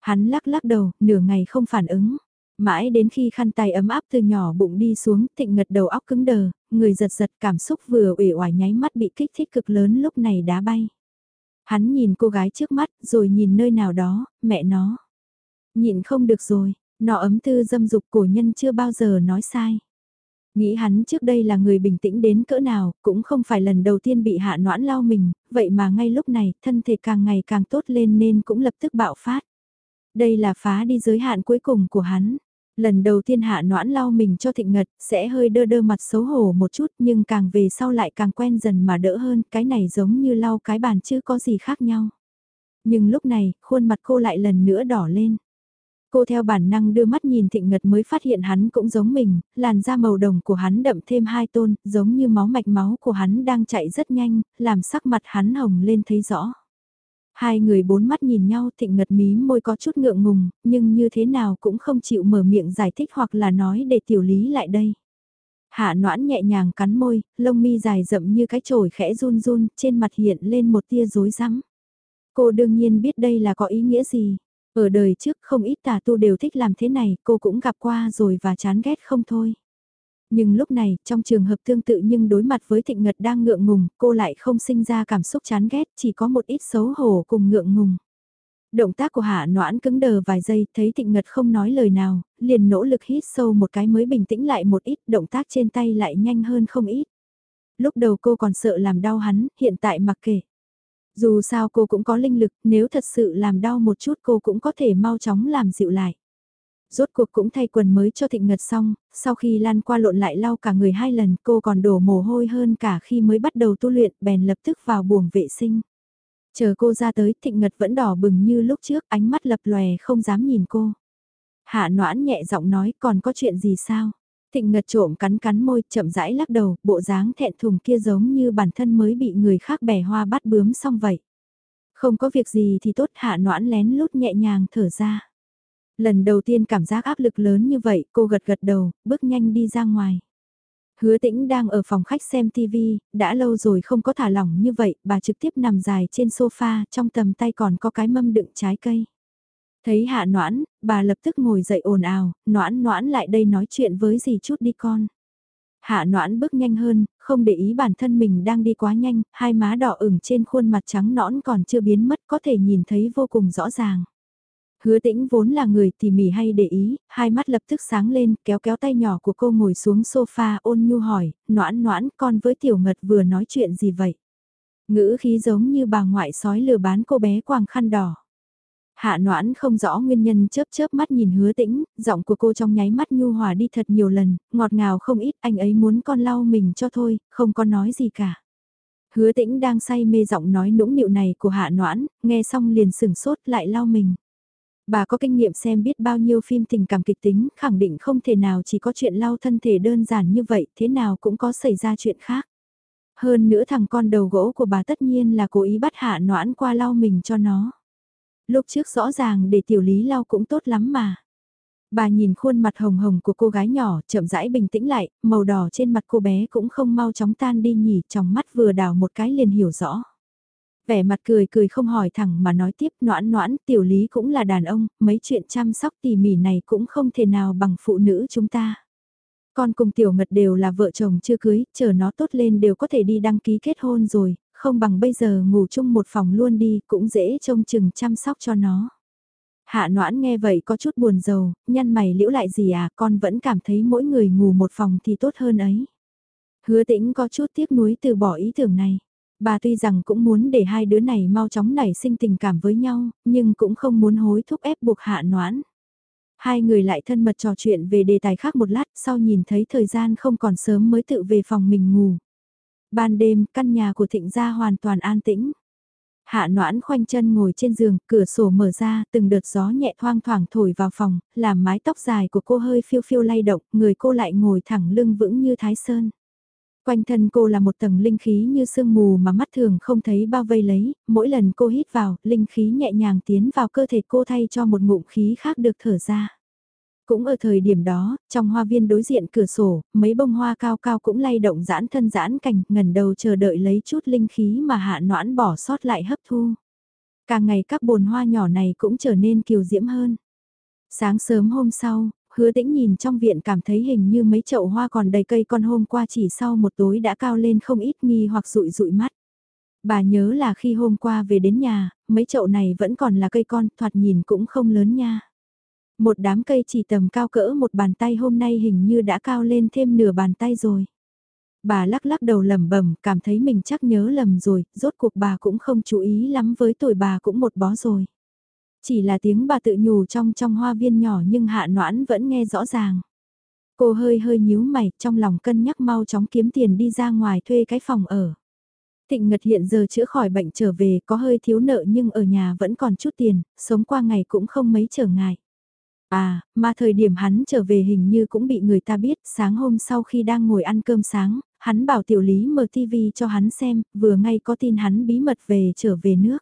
Hắn lắc lắc đầu, nửa ngày không phản ứng. Mãi đến khi khăn tay ấm áp từ nhỏ bụng đi xuống, thịnh ngật đầu óc cứng đờ, người giật giật cảm xúc vừa ủy oải nháy mắt bị kích thích cực lớn lúc này đá bay. Hắn nhìn cô gái trước mắt, rồi nhìn nơi nào đó, mẹ nó. Nhịn không được rồi, nọ ấm tư dâm dục cổ nhân chưa bao giờ nói sai. Nghĩ hắn trước đây là người bình tĩnh đến cỡ nào, cũng không phải lần đầu tiên bị hạ noãn lao mình, vậy mà ngay lúc này, thân thể càng ngày càng tốt lên nên cũng lập tức bạo phát. Đây là phá đi giới hạn cuối cùng của hắn. Lần đầu tiên hạ noãn lau mình cho thịnh ngật, sẽ hơi đơ đơ mặt xấu hổ một chút nhưng càng về sau lại càng quen dần mà đỡ hơn, cái này giống như lau cái bàn chứ có gì khác nhau. Nhưng lúc này, khuôn mặt cô lại lần nữa đỏ lên. Cô theo bản năng đưa mắt nhìn thịnh ngật mới phát hiện hắn cũng giống mình, làn da màu đồng của hắn đậm thêm hai tôn, giống như máu mạch máu của hắn đang chạy rất nhanh, làm sắc mặt hắn hồng lên thấy rõ. Hai người bốn mắt nhìn nhau thịnh ngật mí môi có chút ngượng ngùng, nhưng như thế nào cũng không chịu mở miệng giải thích hoặc là nói để tiểu lý lại đây. Hạ noãn nhẹ nhàng cắn môi, lông mi dài rậm như cái chổi khẽ run run, trên mặt hiện lên một tia rối rắm. Cô đương nhiên biết đây là có ý nghĩa gì. Ở đời trước không ít tà tu đều thích làm thế này, cô cũng gặp qua rồi và chán ghét không thôi. Nhưng lúc này, trong trường hợp tương tự nhưng đối mặt với thịnh ngật đang ngượng ngùng, cô lại không sinh ra cảm xúc chán ghét, chỉ có một ít xấu hổ cùng ngượng ngùng. Động tác của hạ noãn cứng đờ vài giây, thấy thịnh ngật không nói lời nào, liền nỗ lực hít sâu một cái mới bình tĩnh lại một ít, động tác trên tay lại nhanh hơn không ít. Lúc đầu cô còn sợ làm đau hắn, hiện tại mặc kệ. Dù sao cô cũng có linh lực, nếu thật sự làm đau một chút cô cũng có thể mau chóng làm dịu lại. Rốt cuộc cũng thay quần mới cho thịnh ngật xong, sau khi lan qua lộn lại lau cả người hai lần cô còn đổ mồ hôi hơn cả khi mới bắt đầu tu luyện bèn lập tức vào buồng vệ sinh. Chờ cô ra tới thịnh ngật vẫn đỏ bừng như lúc trước ánh mắt lập lòe không dám nhìn cô. Hạ noãn nhẹ giọng nói còn có chuyện gì sao? Thịnh ngật trộm cắn cắn môi chậm rãi lắc đầu, bộ dáng thẹn thùng kia giống như bản thân mới bị người khác bẻ hoa bắt bướm xong vậy. Không có việc gì thì tốt hạ noãn lén lút nhẹ nhàng thở ra. Lần đầu tiên cảm giác áp lực lớn như vậy, cô gật gật đầu, bước nhanh đi ra ngoài. Hứa tĩnh đang ở phòng khách xem TV, đã lâu rồi không có thả lỏng như vậy, bà trực tiếp nằm dài trên sofa, trong tầm tay còn có cái mâm đựng trái cây. Thấy hạ noãn, bà lập tức ngồi dậy ồn ào, noãn noãn lại đây nói chuyện với gì chút đi con. Hạ noãn bước nhanh hơn, không để ý bản thân mình đang đi quá nhanh, hai má đỏ ửng trên khuôn mặt trắng nõn còn chưa biến mất có thể nhìn thấy vô cùng rõ ràng. Hứa tĩnh vốn là người tỉ mỉ hay để ý, hai mắt lập tức sáng lên, kéo kéo tay nhỏ của cô ngồi xuống sofa ôn nhu hỏi, noãn noãn con với tiểu ngật vừa nói chuyện gì vậy? Ngữ khí giống như bà ngoại sói lừa bán cô bé quàng khăn đỏ. Hạ noãn không rõ nguyên nhân chớp chớp mắt nhìn hứa tĩnh, giọng của cô trong nháy mắt nhu hòa đi thật nhiều lần, ngọt ngào không ít, anh ấy muốn con lau mình cho thôi, không có nói gì cả. Hứa tĩnh đang say mê giọng nói nũng nịu này của hạ noãn, nghe xong liền sừng sốt lại lau mình. Bà có kinh nghiệm xem biết bao nhiêu phim tình cảm kịch tính, khẳng định không thể nào chỉ có chuyện lau thân thể đơn giản như vậy, thế nào cũng có xảy ra chuyện khác. Hơn nữa thằng con đầu gỗ của bà tất nhiên là cố ý bắt hạ noãn qua lau mình cho nó. Lúc trước rõ ràng để tiểu lý lau cũng tốt lắm mà. Bà nhìn khuôn mặt hồng hồng của cô gái nhỏ, chậm rãi bình tĩnh lại, màu đỏ trên mặt cô bé cũng không mau chóng tan đi nhỉ, trong mắt vừa đào một cái liền hiểu rõ. Vẻ mặt cười cười không hỏi thẳng mà nói tiếp noãn noãn, tiểu lý cũng là đàn ông, mấy chuyện chăm sóc tỉ mỉ này cũng không thể nào bằng phụ nữ chúng ta. Con cùng tiểu ngật đều là vợ chồng chưa cưới, chờ nó tốt lên đều có thể đi đăng ký kết hôn rồi, không bằng bây giờ ngủ chung một phòng luôn đi, cũng dễ trông chừng chăm sóc cho nó. Hạ noãn nghe vậy có chút buồn rầu, nhăn mày liễu lại gì à, con vẫn cảm thấy mỗi người ngủ một phòng thì tốt hơn ấy. Hứa tĩnh có chút tiếc nuối từ bỏ ý tưởng này. Bà tuy rằng cũng muốn để hai đứa này mau chóng nảy sinh tình cảm với nhau, nhưng cũng không muốn hối thúc ép buộc hạ noãn. Hai người lại thân mật trò chuyện về đề tài khác một lát sau nhìn thấy thời gian không còn sớm mới tự về phòng mình ngủ. Ban đêm, căn nhà của thịnh gia hoàn toàn an tĩnh. Hạ noãn khoanh chân ngồi trên giường, cửa sổ mở ra, từng đợt gió nhẹ thoang thoảng thổi vào phòng, làm mái tóc dài của cô hơi phiêu phiêu lay động, người cô lại ngồi thẳng lưng vững như thái sơn. Quanh thân cô là một tầng linh khí như sương mù mà mắt thường không thấy bao vây lấy, mỗi lần cô hít vào, linh khí nhẹ nhàng tiến vào cơ thể cô thay cho một ngụm khí khác được thở ra. Cũng ở thời điểm đó, trong hoa viên đối diện cửa sổ, mấy bông hoa cao cao cũng lay động giãn thân giãn cành, ngẩn đầu chờ đợi lấy chút linh khí mà hạ noãn bỏ sót lại hấp thu. Càng ngày các bồn hoa nhỏ này cũng trở nên kiều diễm hơn. Sáng sớm hôm sau, hứa tĩnh nhìn trong viện cảm thấy hình như mấy chậu hoa còn đầy cây con hôm qua chỉ sau một tối đã cao lên không ít nghi hoặc rụi rụi mắt. Bà nhớ là khi hôm qua về đến nhà, mấy chậu này vẫn còn là cây con, thoạt nhìn cũng không lớn nha. Một đám cây chỉ tầm cao cỡ một bàn tay hôm nay hình như đã cao lên thêm nửa bàn tay rồi. Bà lắc lắc đầu lẩm bẩm cảm thấy mình chắc nhớ lầm rồi, rốt cuộc bà cũng không chú ý lắm với tuổi bà cũng một bó rồi. Chỉ là tiếng bà tự nhủ trong trong hoa viên nhỏ nhưng hạ noãn vẫn nghe rõ ràng. Cô hơi hơi nhíu mày, trong lòng cân nhắc mau chóng kiếm tiền đi ra ngoài thuê cái phòng ở. Thịnh Ngật hiện giờ chữa khỏi bệnh trở về có hơi thiếu nợ nhưng ở nhà vẫn còn chút tiền, sống qua ngày cũng không mấy trở ngại. À, mà thời điểm hắn trở về hình như cũng bị người ta biết, sáng hôm sau khi đang ngồi ăn cơm sáng, hắn bảo tiểu lý mở TV cho hắn xem, vừa ngay có tin hắn bí mật về trở về nước.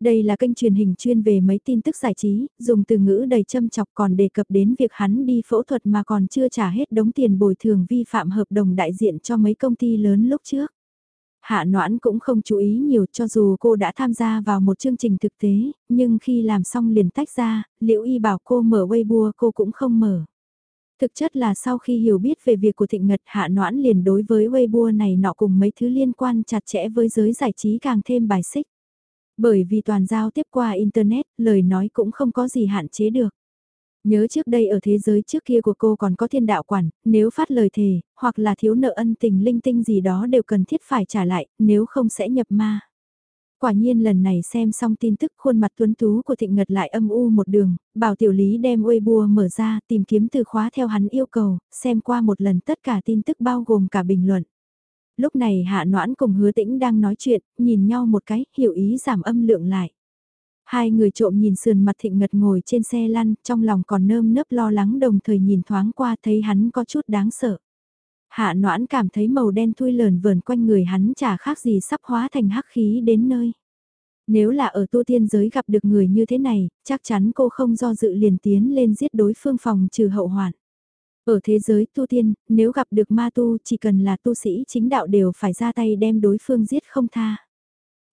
Đây là kênh truyền hình chuyên về mấy tin tức giải trí, dùng từ ngữ đầy châm chọc còn đề cập đến việc hắn đi phẫu thuật mà còn chưa trả hết đống tiền bồi thường vi phạm hợp đồng đại diện cho mấy công ty lớn lúc trước. Hạ Noãn cũng không chú ý nhiều cho dù cô đã tham gia vào một chương trình thực tế, nhưng khi làm xong liền tách ra, Liễu Y bảo cô mở Weibo cô cũng không mở. Thực chất là sau khi hiểu biết về việc của Thịnh Ngật Hạ Noãn liền đối với Weibo này nọ cùng mấy thứ liên quan chặt chẽ với giới giải trí càng thêm bài xích. Bởi vì toàn giao tiếp qua Internet, lời nói cũng không có gì hạn chế được. Nhớ trước đây ở thế giới trước kia của cô còn có thiên đạo quản, nếu phát lời thề, hoặc là thiếu nợ ân tình linh tinh gì đó đều cần thiết phải trả lại, nếu không sẽ nhập ma. Quả nhiên lần này xem xong tin tức khuôn mặt tuấn tú của thịnh ngật lại âm u một đường, bảo tiểu lý đem Weibo mở ra tìm kiếm từ khóa theo hắn yêu cầu, xem qua một lần tất cả tin tức bao gồm cả bình luận. Lúc này hạ noãn cùng hứa tĩnh đang nói chuyện, nhìn nhau một cái, hiểu ý giảm âm lượng lại. Hai người trộm nhìn sườn mặt thịnh ngật ngồi trên xe lăn, trong lòng còn nơm nớp lo lắng đồng thời nhìn thoáng qua thấy hắn có chút đáng sợ. Hạ noãn cảm thấy màu đen thui lờn vờn quanh người hắn chả khác gì sắp hóa thành hắc khí đến nơi. Nếu là ở tu tiên giới gặp được người như thế này, chắc chắn cô không do dự liền tiến lên giết đối phương phòng trừ hậu hoạn. Ở thế giới tu tiên, nếu gặp được ma tu chỉ cần là tu sĩ chính đạo đều phải ra tay đem đối phương giết không tha.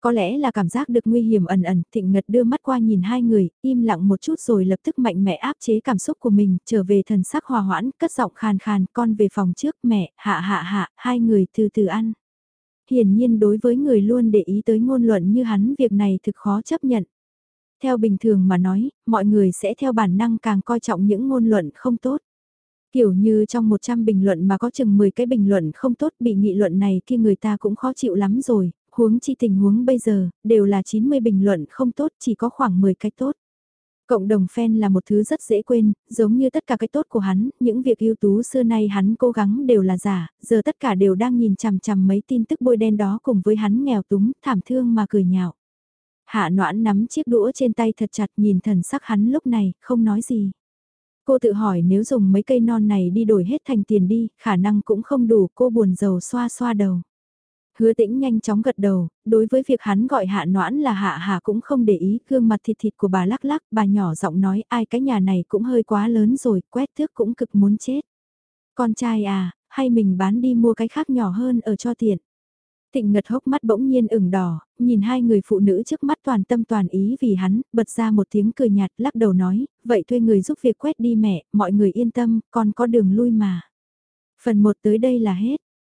Có lẽ là cảm giác được nguy hiểm ẩn ẩn, thịnh ngật đưa mắt qua nhìn hai người, im lặng một chút rồi lập tức mạnh mẽ áp chế cảm xúc của mình, trở về thần sắc hòa hoãn, cất giọng khàn khàn, con về phòng trước, mẹ, hạ hạ hạ, hai người từ từ ăn. Hiển nhiên đối với người luôn để ý tới ngôn luận như hắn việc này thực khó chấp nhận. Theo bình thường mà nói, mọi người sẽ theo bản năng càng coi trọng những ngôn luận không tốt. Kiểu như trong 100 bình luận mà có chừng 10 cái bình luận không tốt bị nghị luận này kia người ta cũng khó chịu lắm rồi, huống chi tình huống bây giờ, đều là 90 bình luận không tốt chỉ có khoảng 10 cái tốt. Cộng đồng fan là một thứ rất dễ quên, giống như tất cả cái tốt của hắn, những việc ưu tú xưa nay hắn cố gắng đều là giả, giờ tất cả đều đang nhìn chằm chằm mấy tin tức bôi đen đó cùng với hắn nghèo túng, thảm thương mà cười nhạo. Hạ noãn nắm chiếc đũa trên tay thật chặt nhìn thần sắc hắn lúc này, không nói gì. Cô tự hỏi nếu dùng mấy cây non này đi đổi hết thành tiền đi, khả năng cũng không đủ, cô buồn rầu xoa xoa đầu. Hứa tĩnh nhanh chóng gật đầu, đối với việc hắn gọi hạ noãn là hạ hạ cũng không để ý, gương mặt thịt thịt của bà lắc lắc, bà nhỏ giọng nói ai cái nhà này cũng hơi quá lớn rồi, quét thước cũng cực muốn chết. Con trai à, hay mình bán đi mua cái khác nhỏ hơn ở cho tiện. Tịnh ngật hốc mắt bỗng nhiên ửng đỏ, nhìn hai người phụ nữ trước mắt toàn tâm toàn ý vì hắn, bật ra một tiếng cười nhạt lắc đầu nói, vậy thuê người giúp việc quét đi mẹ, mọi người yên tâm, con có đường lui mà. Phần 1 tới đây là hết.